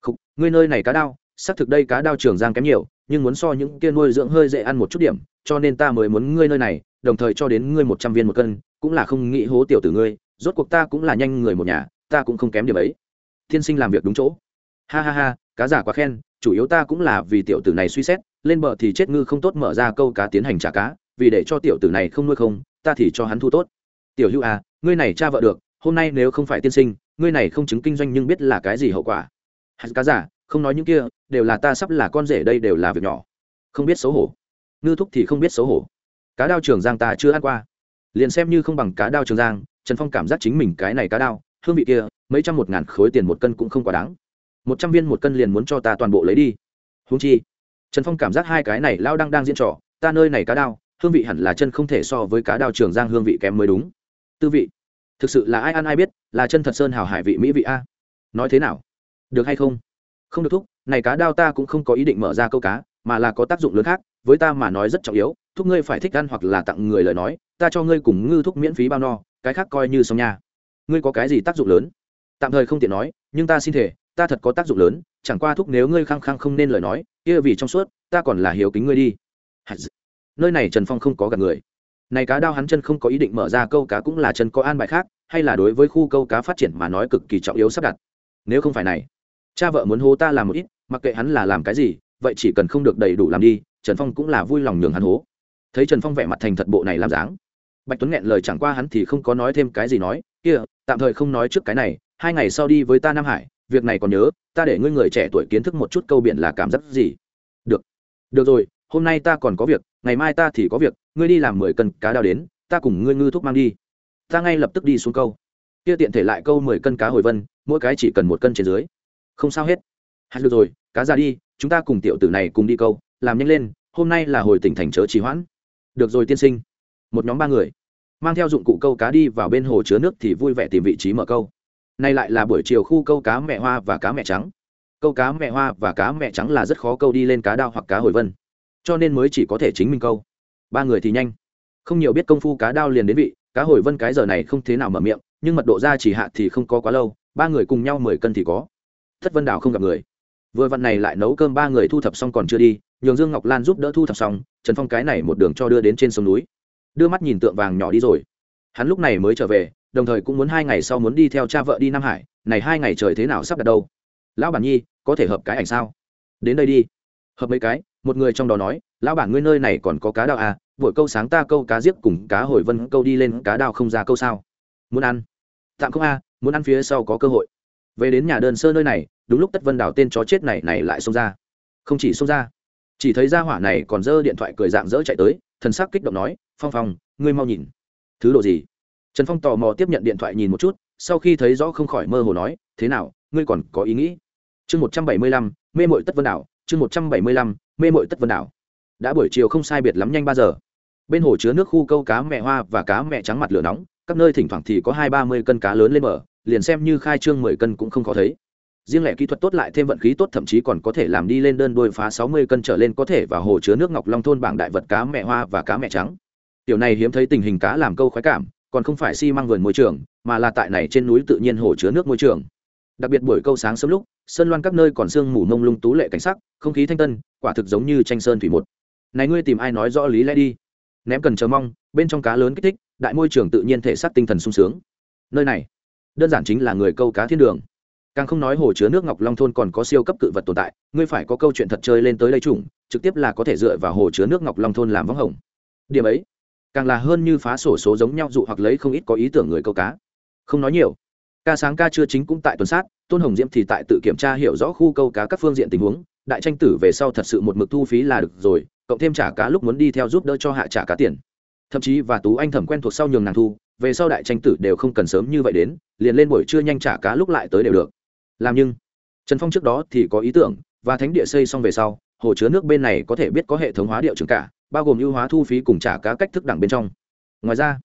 Không ngươi nơi này cá đao, xác thực đây cá đao trường giang kém nhiều, nhưng muốn so những kia nuôi dưỡng hơi dễ ăn một chút điểm, cho nên ta mới muốn ngươi nơi này đồng thời cho đến ngươi một trăm viên một cân, cũng là không nghĩ hố tiểu tử ngươi, rốt cuộc ta cũng là nhanh người một nhà, ta cũng không kém điểm ấy. Tiên sinh làm việc đúng chỗ. Ha ha ha, cá giả quá khen, chủ yếu ta cũng là vì tiểu tử này suy xét, lên bờ thì chết ngư không tốt mở ra câu cá tiến hành trả cá, vì để cho tiểu tử này không nuôi không, ta thì cho hắn thu tốt. Tiểu hữu à ngươi này cha vợ được, hôm nay nếu không phải tiên sinh, ngươi này không chứng kinh doanh nhưng biết là cái gì hậu quả. Hắn cá giả, không nói những kia, đều là ta sắp là con rể đây đều là việc nhỏ. Không biết xấu hổ. Ngư thúc thì không biết xấu hổ cá đao trường giang ta chưa ăn qua. Liền xem như không bằng cá đao trường giang, trần phong cảm giác chính mình cái này cá đao, hương vị kia, mấy trăm một ngàn khối tiền một cân cũng không quá đáng. Một trăm viên một cân liền muốn cho ta toàn bộ lấy đi. Húng chi, trần phong cảm giác hai cái này lao đang đang diễn trò, ta nơi này cá đao, hương vị hẳn là chân không thể so với cá đao trường giang hương vị kém mới đúng. Tư vị, thực sự là ai ăn ai biết, là chân thật sơn hào hải vị mỹ vị a. Nói thế nào? Được hay không? Không được thúc, này cá đao ta cũng không có ý định mở ra câu cá, mà là có tác dụng lớn khác với ta mà nói rất trọng yếu, thúc ngươi phải thích ăn hoặc là tặng người lời nói, ta cho ngươi cùng ngư thúc miễn phí bao no, cái khác coi như xong nha. Ngươi có cái gì tác dụng lớn? Tạm thời không tiện nói, nhưng ta xin thể, ta thật có tác dụng lớn, chẳng qua thúc nếu ngươi khăng khăng không nên lời nói, kia vì trong suốt, ta còn là hiếu kính ngươi đi. Nơi này trần phong không có gặp người. Này cá đao hắn chân không có ý định mở ra, câu cá cũng là chân có an bài khác, hay là đối với khu câu cá phát triển mà nói cực kỳ trọng yếu sắp đặt. Nếu không phải này, cha vợ muốn hô ta làm một ít, mặc kệ hắn là làm cái gì, vậy chỉ cần không được đầy đủ làm đi trần phong cũng là vui lòng nhường hắn hố. Thấy trần phong vẻ mặt thành thật bộ này làm dáng, bạch tuấn nghẹn lời chẳng qua hắn thì không có nói thêm cái gì nói, kia, tạm thời không nói trước cái này, hai ngày sau đi với ta nam hải, việc này còn nhớ, ta để ngươi người trẻ tuổi kiến thức một chút câu biển là cảm giác gì. Được được rồi, hôm nay ta còn có việc, ngày mai ta thì có việc, ngươi đi làm mười cân cá đao đến, ta cùng ngươi ngư thuốc mang đi. Ta ngay lập tức đi xuống câu. Kia tiện thể lại câu mười cân cá hồi vân, mỗi cái chỉ cần một cân trên dưới. Không sao hết. Hạt được rồi, cá ra đi, chúng ta cùng tiểu tử này cùng đi câu làm nhanh lên, hôm nay là hồi tỉnh thành chớ trì hoãn. Được rồi tiên sinh. Một nhóm ba người, mang theo dụng cụ câu cá đi vào bên hồ chứa nước thì vui vẻ tìm vị trí mở câu. Nay lại là buổi chiều khu câu cá mẹ hoa và cá mẹ trắng. Câu cá mẹ hoa và cá mẹ trắng là rất khó câu đi lên cá đao hoặc cá hồi vân. Cho nên mới chỉ có thể chính mình câu. Ba người thì nhanh. Không nhiều biết công phu cá đao liền đến vị, cá hồi vân cái giờ này không thế nào mở miệng, nhưng mật độ ra chỉ hạ thì không có quá lâu, ba người cùng nhau mười cân thì có. Thất vân đào không gặp người. Vừa vặn này lại nấu cơm ba người thu thập xong còn chưa đi nhường dương ngọc lan giúp đỡ thu thập xong, trần phong cái này một đường cho đưa đến trên sông núi. Đưa mắt nhìn tượng vàng nhỏ đi rồi. Hắn lúc này mới trở về, đồng thời cũng muốn hai ngày sau muốn đi theo cha vợ đi nam hải, này hai ngày trời thế nào sắp đặt đâu? Lão bản nhi, có thể hợp cái ảnh sao? Đến đây đi. Hợp mấy cái, một người trong đó nói, lão bản ngươi nơi này còn có cá đào à buổi câu sáng ta câu cá diếc cùng cá hồi vân câu đi lên cá đào không ra câu sao? Muốn ăn? Tạm không a, muốn ăn phía sau có cơ hội. Về đến nhà đơn sơ nơi này, đúng lúc tất vân đào tên chó chết này này lại xông ra. Không chỉ xông ra chỉ thấy ra hỏa này còn giơ điện thoại cười dạng dỡ chạy tới, thần sắc kích động nói, phong phong, ngươi mau nhìn. Thứ đồ gì? Trần phong tò mò tiếp nhận điện thoại nhìn một chút, sau khi thấy rõ không khỏi mơ hồ nói, thế nào, ngươi còn có ý nghĩ? Chương một trăm bảy mươi lăm, mê mội tất vân đảo, chương một trăm bảy mươi lăm, mê mội tất vân đảo. Đã buổi chiều không sai biệt lắm nhanh ba giờ. Bên hồ chứa nước khu câu cá mẹ hoa và cá mẹ trắng mặt lửa nóng, các nơi thỉnh thoảng thì có hai ba mươi cân cá lớn lên mở liền xem như khai trương mười cân cũng không khó thấy riêng lẻ kỹ thuật tốt lại thêm vận khí tốt, thậm chí còn có thể làm đi lên đơn đôi phá sáu mươi cân trở lên có thể vào hồ chứa nước ngọc long thôn bảng đại vật cá mẹ hoa và cá mẹ trắng. Tiểu này hiếm thấy tình hình cá làm câu khoái cảm, còn không phải xi măng vườn môi trường, mà là tại này trên núi tự nhiên hồ chứa nước môi trường. Đặc biệt buổi câu sáng sớm lúc, sơn loan các nơi còn sương mù mông lung tú lệ cảnh sắc, không khí thanh tân, quả thực giống như tranh sơn thủy một. Này ngươi tìm ai nói rõ lý lẽ đi? Ném cần chờ mong, bên trong cá lớn kích thích, đại môi trường tự nhiên thể xác tinh thần sung sướng. Nơi này, đơn giản chính là người câu cá thiên đường càng không nói hồ chứa nước ngọc long thôn còn có siêu cấp cự vật tồn tại, ngươi phải có câu chuyện thật chơi lên tới đây chủng, trực tiếp là có thể dựa vào hồ chứa nước ngọc long thôn làm vắng hồng. Điểm ấy, càng là hơn như phá sổ số giống nhau dụ hoặc lấy không ít có ý tưởng người câu cá. Không nói nhiều. Ca sáng ca chưa chính cũng tại tuần sát, tôn hồng diễm thì tại tự kiểm tra hiểu rõ khu câu cá các phương diện tình huống, đại tranh tử về sau thật sự một mực thu phí là được rồi, cộng thêm trả cá lúc muốn đi theo giúp đỡ cho hạ trả cá tiền. Thậm chí và tú anh thẩm quen thuộc sau nhường nàng thu, về sau đại tranh tử đều không cần sớm như vậy đến, liền lên buổi trưa nhanh trả cá lúc lại tới đều được làm nhưng, trần phong trước đó thì có ý tưởng, và thánh địa xây xong về sau, hồ chứa nước bên này có thể biết có hệ thống hóa điệu trường cả, bao gồm ưu hóa thu phí cùng trả cá cách thức đẳng bên trong. Ngoài ra,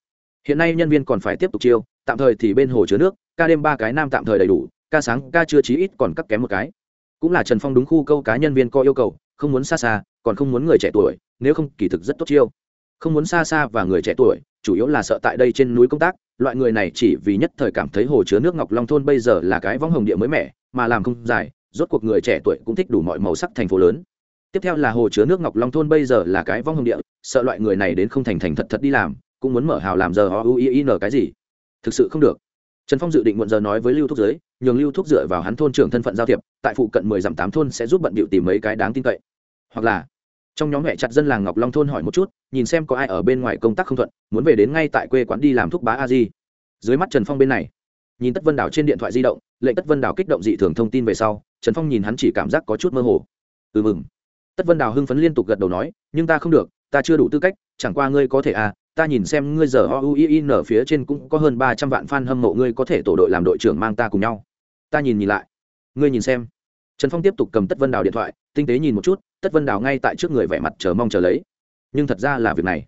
hiện nay nhân viên còn phải tiếp tục chiêu, tạm thời thì bên hồ chứa nước, ca đêm ba cái nam tạm thời đầy đủ, ca sáng, ca chưa chí ít còn cắt kém một cái. Cũng là trần phong đúng khu câu cá nhân viên có yêu cầu, không muốn xa xa, còn không muốn người trẻ tuổi, nếu không kỳ thực rất tốt chiêu. Không muốn xa xa và người trẻ tuổi, chủ yếu là sợ tại đây trên núi công tác loại người này chỉ vì nhất thời cảm thấy hồ chứa nước ngọc long thôn bây giờ là cái võng hồng địa mới mẻ, mà làm không dài, rốt cuộc người trẻ tuổi cũng thích đủ mọi màu sắc thành phố lớn. Tiếp theo là hồ chứa nước ngọc long thôn bây giờ là cái vong hồng địa, sợ loại người này đến không thành thành thật thật đi làm, cũng muốn mở hào làm giờ họ u i n cái gì. Thực sự không được. Trần phong dự định muộn giờ nói với lưu thúc giới, nhường lưu thúc dựa vào hắn thôn trưởng thân phận giao thiệp, tại phụ cận mười dặm tám thôn sẽ giúp bận bịu tìm mấy cái đáng tin cậy. Hoặc là, trong nhóm mẹ chặt dân làng ngọc long thôn hỏi một chút nhìn xem có ai ở bên ngoài công tác không thuận, muốn về đến ngay tại quê quán đi làm thuốc bá a di. Dưới mắt trần phong bên này, nhìn tất vân đảo trên điện thoại di động, lệnh tất vân đảo kích động dị thường thông tin về sau, trần phong nhìn hắn chỉ cảm giác có chút mơ hồ. Ừ mừng. Tất vân đào hưng phấn liên tục gật đầu nói, nhưng ta không được, ta chưa đủ tư cách, chẳng qua ngươi có thể à ta nhìn xem ngươi giờ o u i n phía trên cũng có hơn ba trăm vạn fan hâm mộ, ngươi có thể tổ đội làm đội trưởng mang ta cùng nhau. Ta nhìn nhìn lại. Ngươi nhìn xem. Trần phong tiếp tục cầm tất vân đào điện thoại, tinh tế nhìn một chút, tất vân đào ngay tại trước người vẻ mặt chờ mong chờ lấy nhưng thật ra là việc này.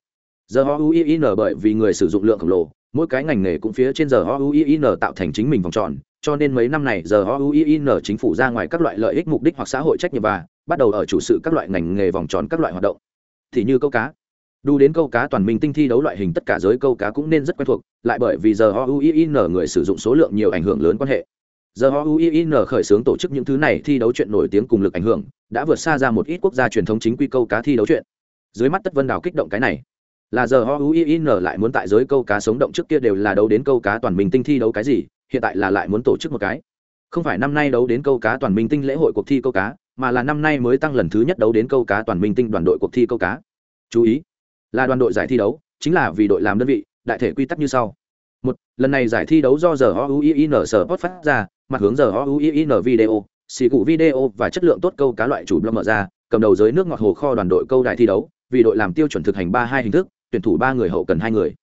Giờ o u i n bởi vì người sử dụng lượng khổng lồ, mỗi cái ngành nghề cũng phía trên giờ o u i n tạo thành chính mình vòng tròn, cho nên mấy năm này giờ o u i n chính phủ ra ngoài các loại lợi ích mục đích hoặc xã hội trách nhiệm và bắt đầu ở chủ sự các loại ngành nghề vòng tròn các loại hoạt động. Thì như câu cá. Đu đến câu cá toàn minh tinh thi đấu loại hình tất cả giới câu cá cũng nên rất quen thuộc, lại bởi vì giờ oin người sử dụng số lượng nhiều ảnh hưởng lớn quan hệ. Giờ oin khởi xướng tổ chức những thứ này thi đấu chuyện nổi tiếng cùng lực ảnh hưởng, đã vượt xa ra một ít quốc gia truyền thống chính quy câu cá thi đấu chuyện dưới mắt tất vân đào kích động cái này. Là giờ ho oin lại muốn tại giới câu cá sống động trước kia đều là đấu đến câu cá toàn minh tinh thi đấu cái gì, hiện tại là lại muốn tổ chức một cái. Không phải năm nay đấu đến câu cá toàn minh tinh lễ hội cuộc thi câu cá, mà là năm nay mới tăng lần thứ nhất đấu đến câu cá toàn minh tinh đoàn đội cuộc thi câu cá. Chú ý, là đoàn đội giải thi đấu, chính là vì đội làm đơn vị, đại thể quy tắc như sau. Một, lần này giải thi đấu do giờ ho u i n sở post phát ra, mặt hướng giờ ho u i n video, xì cụ video và chất lượng tốt câu cá loại chủ blog mở ra, cầm đầu giới nước ngọt hồ kho đoàn đội câu đại thi đấu vì đội làm tiêu chuẩn thực hành ba hai hình thức tuyển thủ ba người hậu cần hai người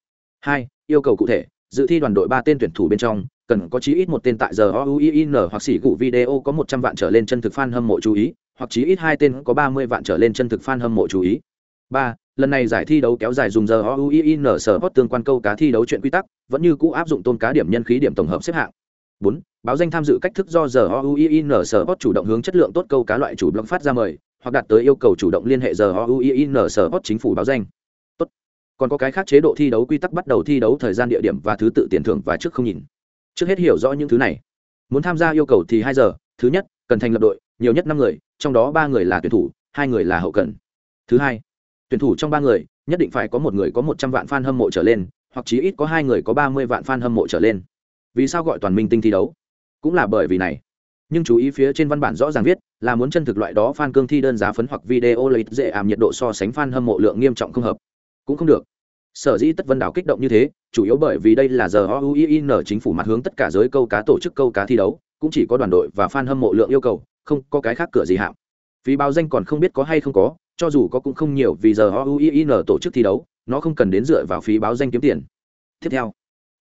hai yêu cầu cụ thể dự thi đoàn đội ba tên tuyển thủ bên trong cần có chí ít một tên tại giờ OUIN hoặc sĩ cụ video có một trăm vạn trở lên chân thực fan hâm mộ chú ý, hoặc chí ít hai tên có ba mươi vạn trở lên chân thực fan hâm mộ chú ý. ba Lần này giải thi đấu kéo dài dùng giờ OUIN sở hot tương quan câu cá thi đấu chuyện quy tắc, vẫn như cũ áp dụng tôn cá điểm nhân khí điểm tổng hợp xếp hạng. bốn Báo danh tham dự cách thức do giờ OUIN sở hot chủ động hướng chất lượng tốt câu cá loại chủ blog phát ra mời, hoặc đạt tới yêu cầu chủ động liên hệ giờ OUIN sở hot chính phủ báo danh. Tốt. Còn có cái khác chế độ thi đấu quy tắc bắt đầu thi đấu thời gian địa điểm và thứ tự tiền thưởng và trước không nhìn. Trước hết hiểu rõ những thứ này. Muốn tham gia yêu cầu thì hai giờ. Thứ nhất, cần thành lập đội, nhiều nhất năm người, trong đó ba người là tuyển thủ, hai người là hậu cần. Thứ hai, tuyển thủ trong ba người, nhất định phải có một người có một trăm vạn f a n hâm mộ trở lên, hoặc chí ít có hai người có ba mươi vạn f a n hâm mộ trở lên. Vì sao gọi toàn minh tinh thi đấu? Cũng là bởi vì này. Nhưng chú ý phía trên văn bản rõ ràng viết là muốn chân thực loại đó f a n cương thi đơn giá phấn hoặc video lấy dễ ảm nhiệt độ so sánh f a n hâm mộ lượng nghiêm trọng không hợp. Cũng không được. Sở dĩ tất vân đảo kích động như thế, chủ yếu bởi vì đây là giờ oin chính phủ mặt hướng tất cả giới câu cá tổ chức câu cá thi đấu, cũng chỉ có đoàn đội và fan hâm mộ lượng yêu cầu, không có cái khác cửa gì hạm phí báo danh còn không biết có hay không có, cho dù có cũng không nhiều vì giờ oin tổ chức thi đấu, nó không cần đến dựa vào phí báo danh kiếm tiền. Tiếp theo,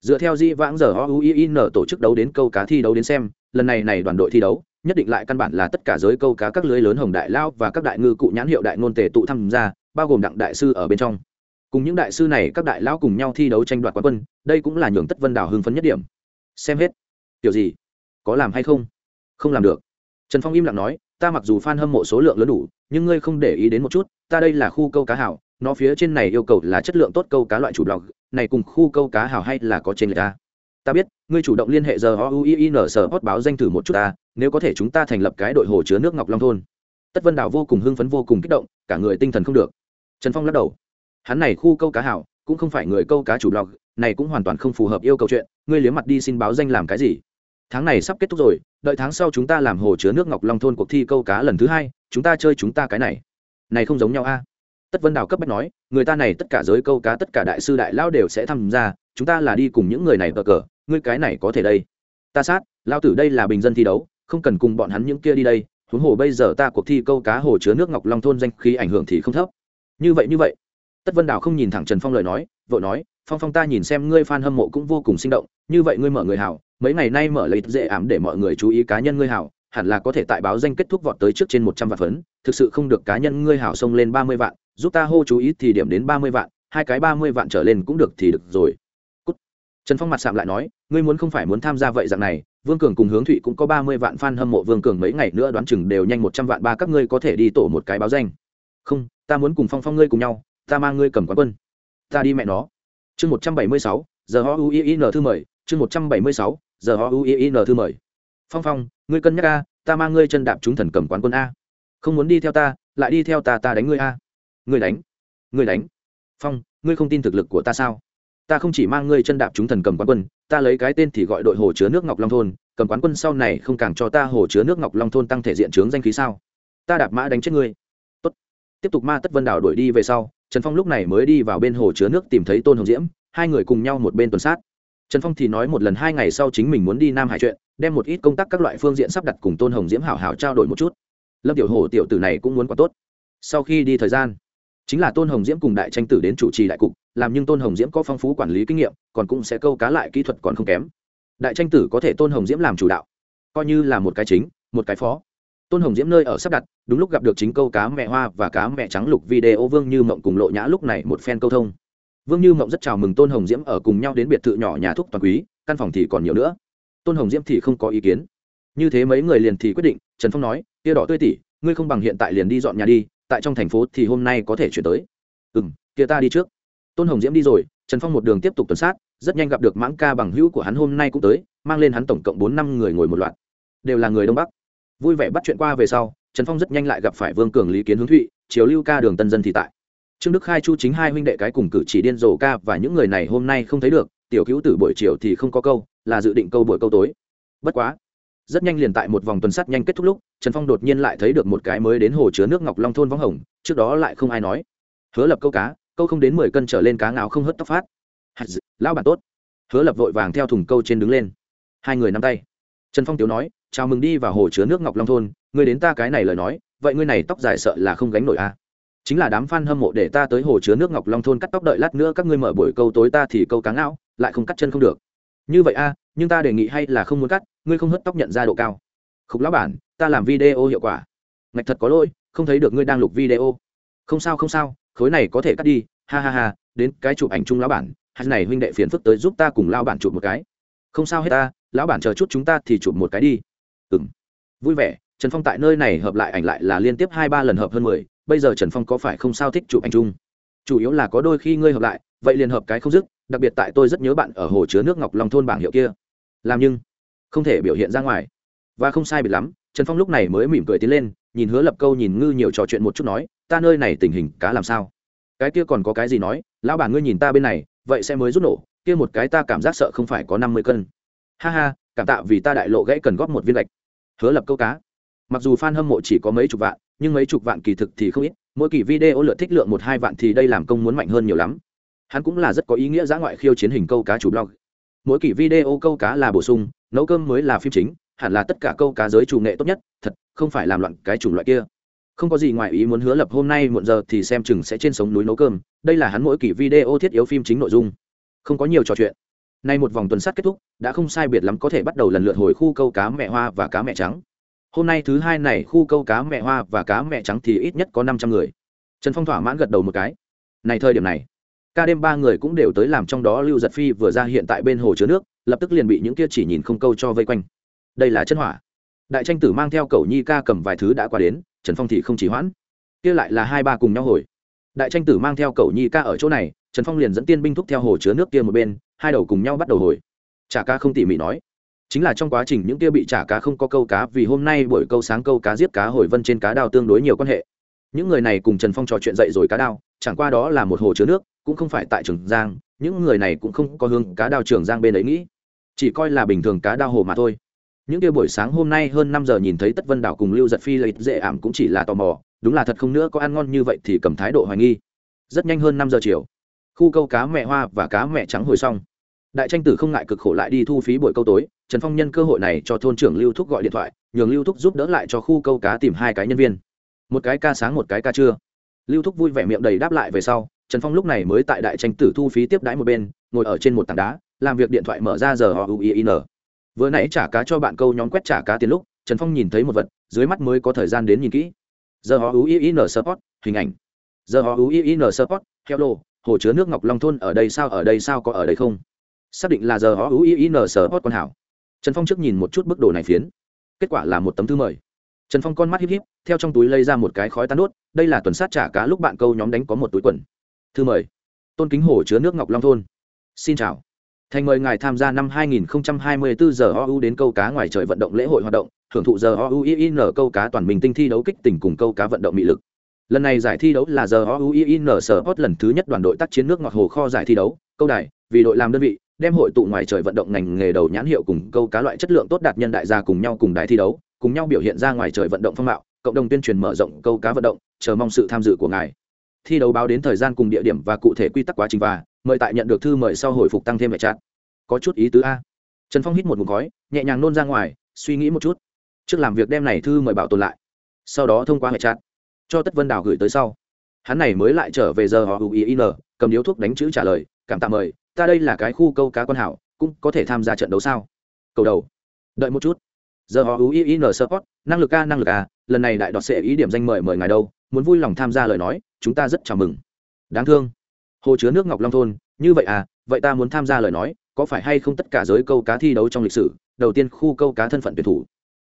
dựa theo di vãng giờ oin tổ chức đấu đến câu cá thi đấu đến xem, lần này này đoàn đội thi đấu nhất định lại căn bản là tất cả giới câu cá các lưới lớn hồng đại lao và các đại ngư cụ nhãn hiệu đại ngôn tề tụ tham gia, bao gồm đặng đại sư ở bên trong. Cùng những đại sư này các đại lão cùng nhau thi đấu tranh đoạt quán quân, đây cũng là nhường tất vân đào hưng phấn nhất điểm. Xem hết. Kiểu gì? Có làm hay không? Không làm được. Trần phong im lặng nói, ta mặc dù f a n hâm mộ số lượng lớn đủ, nhưng ngươi không để ý đến một chút, ta đây là khu câu cá hảo, nó phía trên này yêu cầu là chất lượng tốt câu cá loại chủ blog, này cùng khu câu cá hào hay là có trên người ta? Ta biết ngươi chủ động liên hệ giờ o u i n sở hot báo danh thử một chút ta, nếu có thể chúng ta thành lập cái đội hồ chứa nước ngọc long thôn. Tất vân đào vô cùng hưng phấn vô cùng kích động, cả người tinh thần không được. Trần phong lắc đầu. Hắn này khu câu cá hảo, cũng không phải người câu cá chủ blog, này cũng hoàn toàn không phù hợp yêu cầu chuyện, ngươi liếm mặt đi xin báo danh làm cái gì? Tháng này sắp kết thúc rồi, đợi tháng sau chúng ta làm hồ chứa nước ngọc long thôn cuộc thi câu cá lần thứ hai, chúng ta chơi chúng ta cái này. Này không giống nhau a. Tất vân đào cấp bách nói, người ta này tất cả giới câu cá tất cả đại sư đại lao đều sẽ tham gia, chúng ta là đi cùng những người này cờ cờ ngươi cái này có thể đây. Ta sát, lao tử đây là bình dân thi đấu, không cần cùng bọn hắn những kia đi đây, huống hồ bây giờ ta cuộc thi câu cá hồ chứa nước ngọc long thôn danh khí ảnh hưởng thì không thấp. Như vậy như vậy. Tất vân đào không nhìn thẳng trần phong lời nói, vội nói, phong phong ta nhìn xem ngươi f a n hâm mộ cũng vô cùng sinh động, như vậy ngươi mở người hảo, mấy ngày nay mở lấy dễ ảm để mọi người chú ý cá nhân ngươi hảo, hẳn là có thể tại báo danh kết thúc vọt tới trước trên một trăm vạn phấn, thực sự không được cá nhân ngươi hảo xông lên ba mươi vạn, giúp ta hô chú ý thì điểm đến ba mươi vạn, hai cái ba mươi vạn trở lên cũng được thì được rồi trần phong mặt sạm lại nói, ngươi muốn không phải muốn tham gia vậy dạng này, vương cường cùng hướng thụy cũng có ba mươi vạn f a n hâm mộ, vương cường mấy ngày nữa đoán chừng đều nhanh một trăm vạn, ba các ngươi có thể đi tổ một cái báo danh. Không, ta muốn cùng phong phong ngươi cùng nhau, ta mang ngươi cầm quán quân. Ta đi mẹ nó. Chương một trăm bảy mươi sáu, giờ ho u i n thư mời, chương một trăm bảy mươi sáu, giờ ho u i n thư mời. Phong phong, ngươi cân nhắc a, ta mang ngươi chân đạp chúng thần cầm quán quân a. Không muốn đi theo ta, lại đi theo ta ta đánh ngươi a. Ngươi đánh ngươi đánh. Phong, ngươi không tin thực lực của ta sao? Ta không chỉ mang ngươi chân đạp chúng thần cầm quán quân, ta lấy cái tên thì gọi đội hồ chứa nước ngọc long thôn, cầm quán quân sau này không càng cho ta hồ chứa nước ngọc long thôn tăng thể diện trướng danh khí sao? Ta đạp mã đánh chết ngươi. Tốt. tiếp tục ma tất vân đảo đuổi đi về sau, trần phong lúc này mới đi vào bên hồ chứa nước tìm thấy tôn hồng diễm, hai người cùng nhau một bên tuần sát. Trần phong thì nói một lần hai ngày sau chính mình muốn đi nam hải chuyện, đem một ít công tác các loại phương diện sắp đặt cùng tôn hồng diễm hảo hảo trao đổi một chút. Lâm tiểu hồ tiểu tử này cũng muốn quá tốt. Sau khi đi thời gian, chính là tôn hồng diễm cùng đại tranh tử đến chủ trì đại cục làm nhưng tôn hồng diễm có phong phú quản lý kinh nghiệm, còn cũng sẽ câu cá lại kỹ thuật còn không kém. Đại tranh tử có thể tôn hồng diễm làm chủ đạo, coi như là một cái chính, một cái phó. Tôn hồng diễm nơi ở sắp đặt, đúng lúc gặp được chính câu cá mẹ hoa và cá mẹ trắng lục video vương như mộng cùng lộ nhã lúc này một phen câu thông. Vương như mộng rất chào mừng tôn hồng diễm ở cùng nhau đến biệt thự nhỏ nhà thuốc toàn quý, căn phòng thì còn nhiều nữa. Tôn hồng diễm thì không có ý kiến. Như thế mấy người liền thì quyết định, trần phong nói, tia đỏ tươi tỉ ngươi không bằng hiện tại liền đi dọn nhà đi, tại trong thành phố thì hôm nay có thể chuyển tới. Ừ m kia ta đi trước tôn hồng diễm đi rồi, trần phong một đường tiếp tục tuần sát, rất nhanh gặp được mãng ca bằng hữu của hắn hôm nay cũng tới, mang lên hắn tổng cộng bốn năm người ngồi một loạt. Đều là người đông bắc. Vui vẻ bắt chuyện qua về sau, trần phong rất nhanh lại gặp phải vương cường, lý kiến hướng thụy chiếu lưu ca, đường tân dân thì tại. Trương đức khai, chu chính hai huynh đệ cái cùng cử chỉ điên rồ ca và những người này hôm nay không thấy được, tiểu cứu tử buổi chiều thì không có câu, là dự định câu buổi câu tối. Bất quá, rất nhanh liền tại một vòng tuần sắt nhanh kết thúc lúc, trần phong đột nhiên lại thấy được một cái mới đến hồ chứa nước ngọc long thôn võng hồng, trước đó lại không ai nói. Hứa lập câu cá câu không đến mười cân trở lên cá ngáo không hớt tóc phát. Lão bản tốt. Hứa lập vội vàng theo thùng câu trên đứng lên. Hai người nắm tay. Trần phong tiếu nói chào mừng đi vào hồ chứa nước ngọc long thôn ngươi đến ta cái này lời nói vậy ngươi này tóc dài sợ là không gánh nổi a à? chính là đám f a n hâm mộ để ta tới hồ chứa nước ngọc long thôn cắt tóc đợi lát nữa các ngươi mở buổi câu tối ta thì câu cá ngáo, lại không cắt chân không được. Như vậy a à, nhưng ta đề nghị hay là không muốn cắt ngươi không hớt tóc nhận ra độ cao. Khúc lão bản ta làm video hiệu quả. Ngạch thật có lỗi không thấy được ngươi đang lục video. Không sao không sao khối này có thể cắt đi, ha ha ha, đến cái chụp ảnh chung lão bản hay này huynh đệ phiền phức tới giúp ta cùng lão bản chụp một cái. Không sao hết ta, lão bản chờ chút chúng ta thì chụp một cái đi. Ừng vui vẻ, trần phong tại nơi này hợp lại ảnh lại là liên tiếp hai ba lần hợp hơn mười, bây giờ trần phong có phải không sao thích chụp ảnh chung? Chủ yếu là có đôi khi ngươi hợp lại, vậy liền hợp cái không dứt, đặc biệt tại tôi rất nhớ bạn ở hồ chứa nước ngọc long thôn bảng hiệu kia. Làm nhưng, không thể biểu hiện ra ngoài. Và không sai biệt lắm, trần phong lúc này mới mỉm cười tiến lên, nhìn hứa lập câu nhìn ngư nhiều trò chuyện một chút nói ta nơi này tình hình cá làm sao? Cái kia còn có cái gì nói, lão bà ngươi nhìn ta bên này, vậy sẽ mới rút nổ, kia một cái ta cảm giác sợ không phải có năm mươi cân. Ha ha, cảm tạ vì ta đại lộ gãy cần góp một viên gạch. Hứa lập câu cá. Mặc dù f a n hâm mộ chỉ có mấy chục vạn, nhưng mấy chục vạn kỳ thực thì không ít, mỗi kỳ video lượt thích lượng một hai vạn thì đây làm công muốn mạnh hơn nhiều lắm. Hắn cũng là rất có ý nghĩa giã ngoại khiêu chiến hình câu cá chủ blog. Mỗi kỳ video câu cá là bổ sung, nấu cơm mới là phim chính, hẳn là tất cả câu cá giới chủ nghệ tốt nhất, thật, không phải làm loạn cái chủng loại kia không có gì ngoài ý muốn hứa lập hôm nay muộn giờ thì xem chừng sẽ trên sống núi nấu cơm, đây là hắn mỗi kỳ video thiết yếu phim chính nội dung. Không có nhiều trò chuyện. Nay một vòng tuần sát kết thúc, đã không sai biệt lắm có thể bắt đầu lần lượt hồi khu câu cá mẹ hoa và cá mẹ trắng. Hôm nay thứ hai này khu câu cá mẹ hoa và cá mẹ trắng thì ít nhất có năm trăm người. Trần phong thỏa mãn gật đầu một cái. Này thời điểm này, ca đêm ba người cũng đều tới làm trong đó lưu giật phi vừa ra hiện tại bên hồ chứa nước, lập tức liền bị những kia chỉ nhìn không câu cho vây quanh. Đây là chân hỏa. Đại tranh tử mang theo cầu nhi ca cầm vài thứ đã qua đến trần phong thì không chỉ hoãn. Kia lại là hai ba cùng nhau hồi. Đại tranh tử mang theo cậu nhi ca ở chỗ này, trần phong liền dẫn tiên binh thúc theo hồ chứa nước kia một bên, hai đầu cùng nhau bắt đầu hồi. Chả ca không tỉ mỉ nói. Chính là trong quá trình những kia bị chả cá không có câu cá vì hôm nay buổi câu sáng câu cá giết cá hồi vân trên cá đào tương đối nhiều quan hệ. Những người này cùng trần phong trò chuyện dậy rồi cá đao, chẳng qua đó là một hồ chứa nước, cũng không phải tại trường giang, những người này cũng không có hương cá đao trường giang bên ấy nghĩ. Chỉ coi là bình thường cá đao hồ mà thôi những kia buổi sáng hôm nay hơn năm giờ nhìn thấy tất vân đảo cùng lưu giật phi lợi dễ ảm cũng chỉ là tò mò, đúng là thật không nữa có ăn ngon như vậy thì cầm thái độ hoài nghi. Rất nhanh hơn năm giờ chiều, khu câu cá mẹ hoa và cá mẹ trắng hồi xong. Đại tranh tử không ngại cực khổ lại đi thu phí buổi câu tối, trần phong nhân cơ hội này cho thôn trưởng lưu thúc gọi điện thoại, nhường lưu thúc giúp đỡ lại cho khu câu cá tìm hai cái nhân viên. Một cái ca sáng, một cái ca trưa. Lưu thúc vui vẻ miệng đầy đáp lại về sau, trần phong lúc này mới tại đại tranh tử thu phí tiếp đãi một bên, ngồi ở trên một tảng đá, làm việc điện thoại mở ra giờ họ uin vừa nãy trả cá cho bạn câu nhóm quét trả cá tiền lúc, trần phong nhìn thấy một vật, dưới mắt mới có thời gian đến nhìn kỹ. Giờ họ uin support hình ảnh. Giờ họ uin support hello hồ chứa nước ngọc long thôn ở đây sao, ở đây sao, có ở đây không? Xác định là giờ họ uin support con hảo. Trần phong trước nhìn một chút bức đồ này phiến. Kết quả là một tấm thư mời. Trần phong con mắt híp híp, theo trong túi lấy ra một cái khói tan đốt, đây là tuần sát trả cá lúc bạn câu nhóm đánh có một túi quần. Thư mời. Tôn kính hồ chứa nước ngọc long thôn. Xin chào thành mời ngài tham gia năm 2024 giờ OU đến câu cá ngoài trời vận động lễ hội hoạt động hưởng thụ giờ OUIN câu cá toàn mình tinh thi đấu kích tỉnh cùng câu cá vận động mỹ lực. Lần này giải thi đấu là giờ OUIN Sport lần thứ nhất đoàn đội tác chiến nước ngọt hồ kho giải thi đấu. Câu đài, vì đội làm đơn vị, đem hội tụ ngoài trời vận động ngành nghề đầu nhãn hiệu cùng câu cá loại chất lượng tốt đạt nhân đại gia cùng nhau cùng đài thi đấu, cùng nhau biểu hiện ra ngoài trời vận động phong mạo, cộng đồng tuyên truyền mở rộng câu cá vận động, chờ mong sự tham dự của ngài. Thi đấu báo đến thời gian cùng địa điểm và cụ thể quy tắc quá trình và mời tại nhận được thư mời sau hồi phục tăng thêm hệ trạng có chút ý tứ a. Trần phong hít một mục khói, nhẹ nhàng nôn ra ngoài, suy nghĩ một chút. Trước làm việc đem này thư mời bảo tồn lại. Sau đó thông qua hệ trạng cho tất vân đào gửi tới sau. Hắn này mới lại trở về giờ họ uin cầm điếu thuốc đánh chữ trả lời, cảm tạ mời, ta đây là cái khu câu cá quan hảo, cũng có thể tham gia trận đấu sao? Cầu đầu. Đợi một chút. Giờ họ uin support năng lực a, năng lực a, lần này đại đọt sẽ ý điểm danh mời mời ngài đâu, muốn vui lòng tham gia lời nói, chúng ta rất chào mừng. Đáng thương hồ chứa nước ngọc long thôn, như vậy à vậy ta muốn tham gia lời nói, có phải hay không tất cả giới câu cá thi đấu trong lịch sử, đầu tiên khu câu cá thân phận tuyển thủ.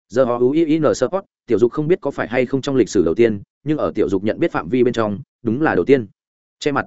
Giờ họ uin support tiểu dục không biết có phải hay không trong lịch sử đầu tiên, nhưng ở tiểu dục nhận biết phạm vi bên trong, đúng là đầu tiên. Che mặt.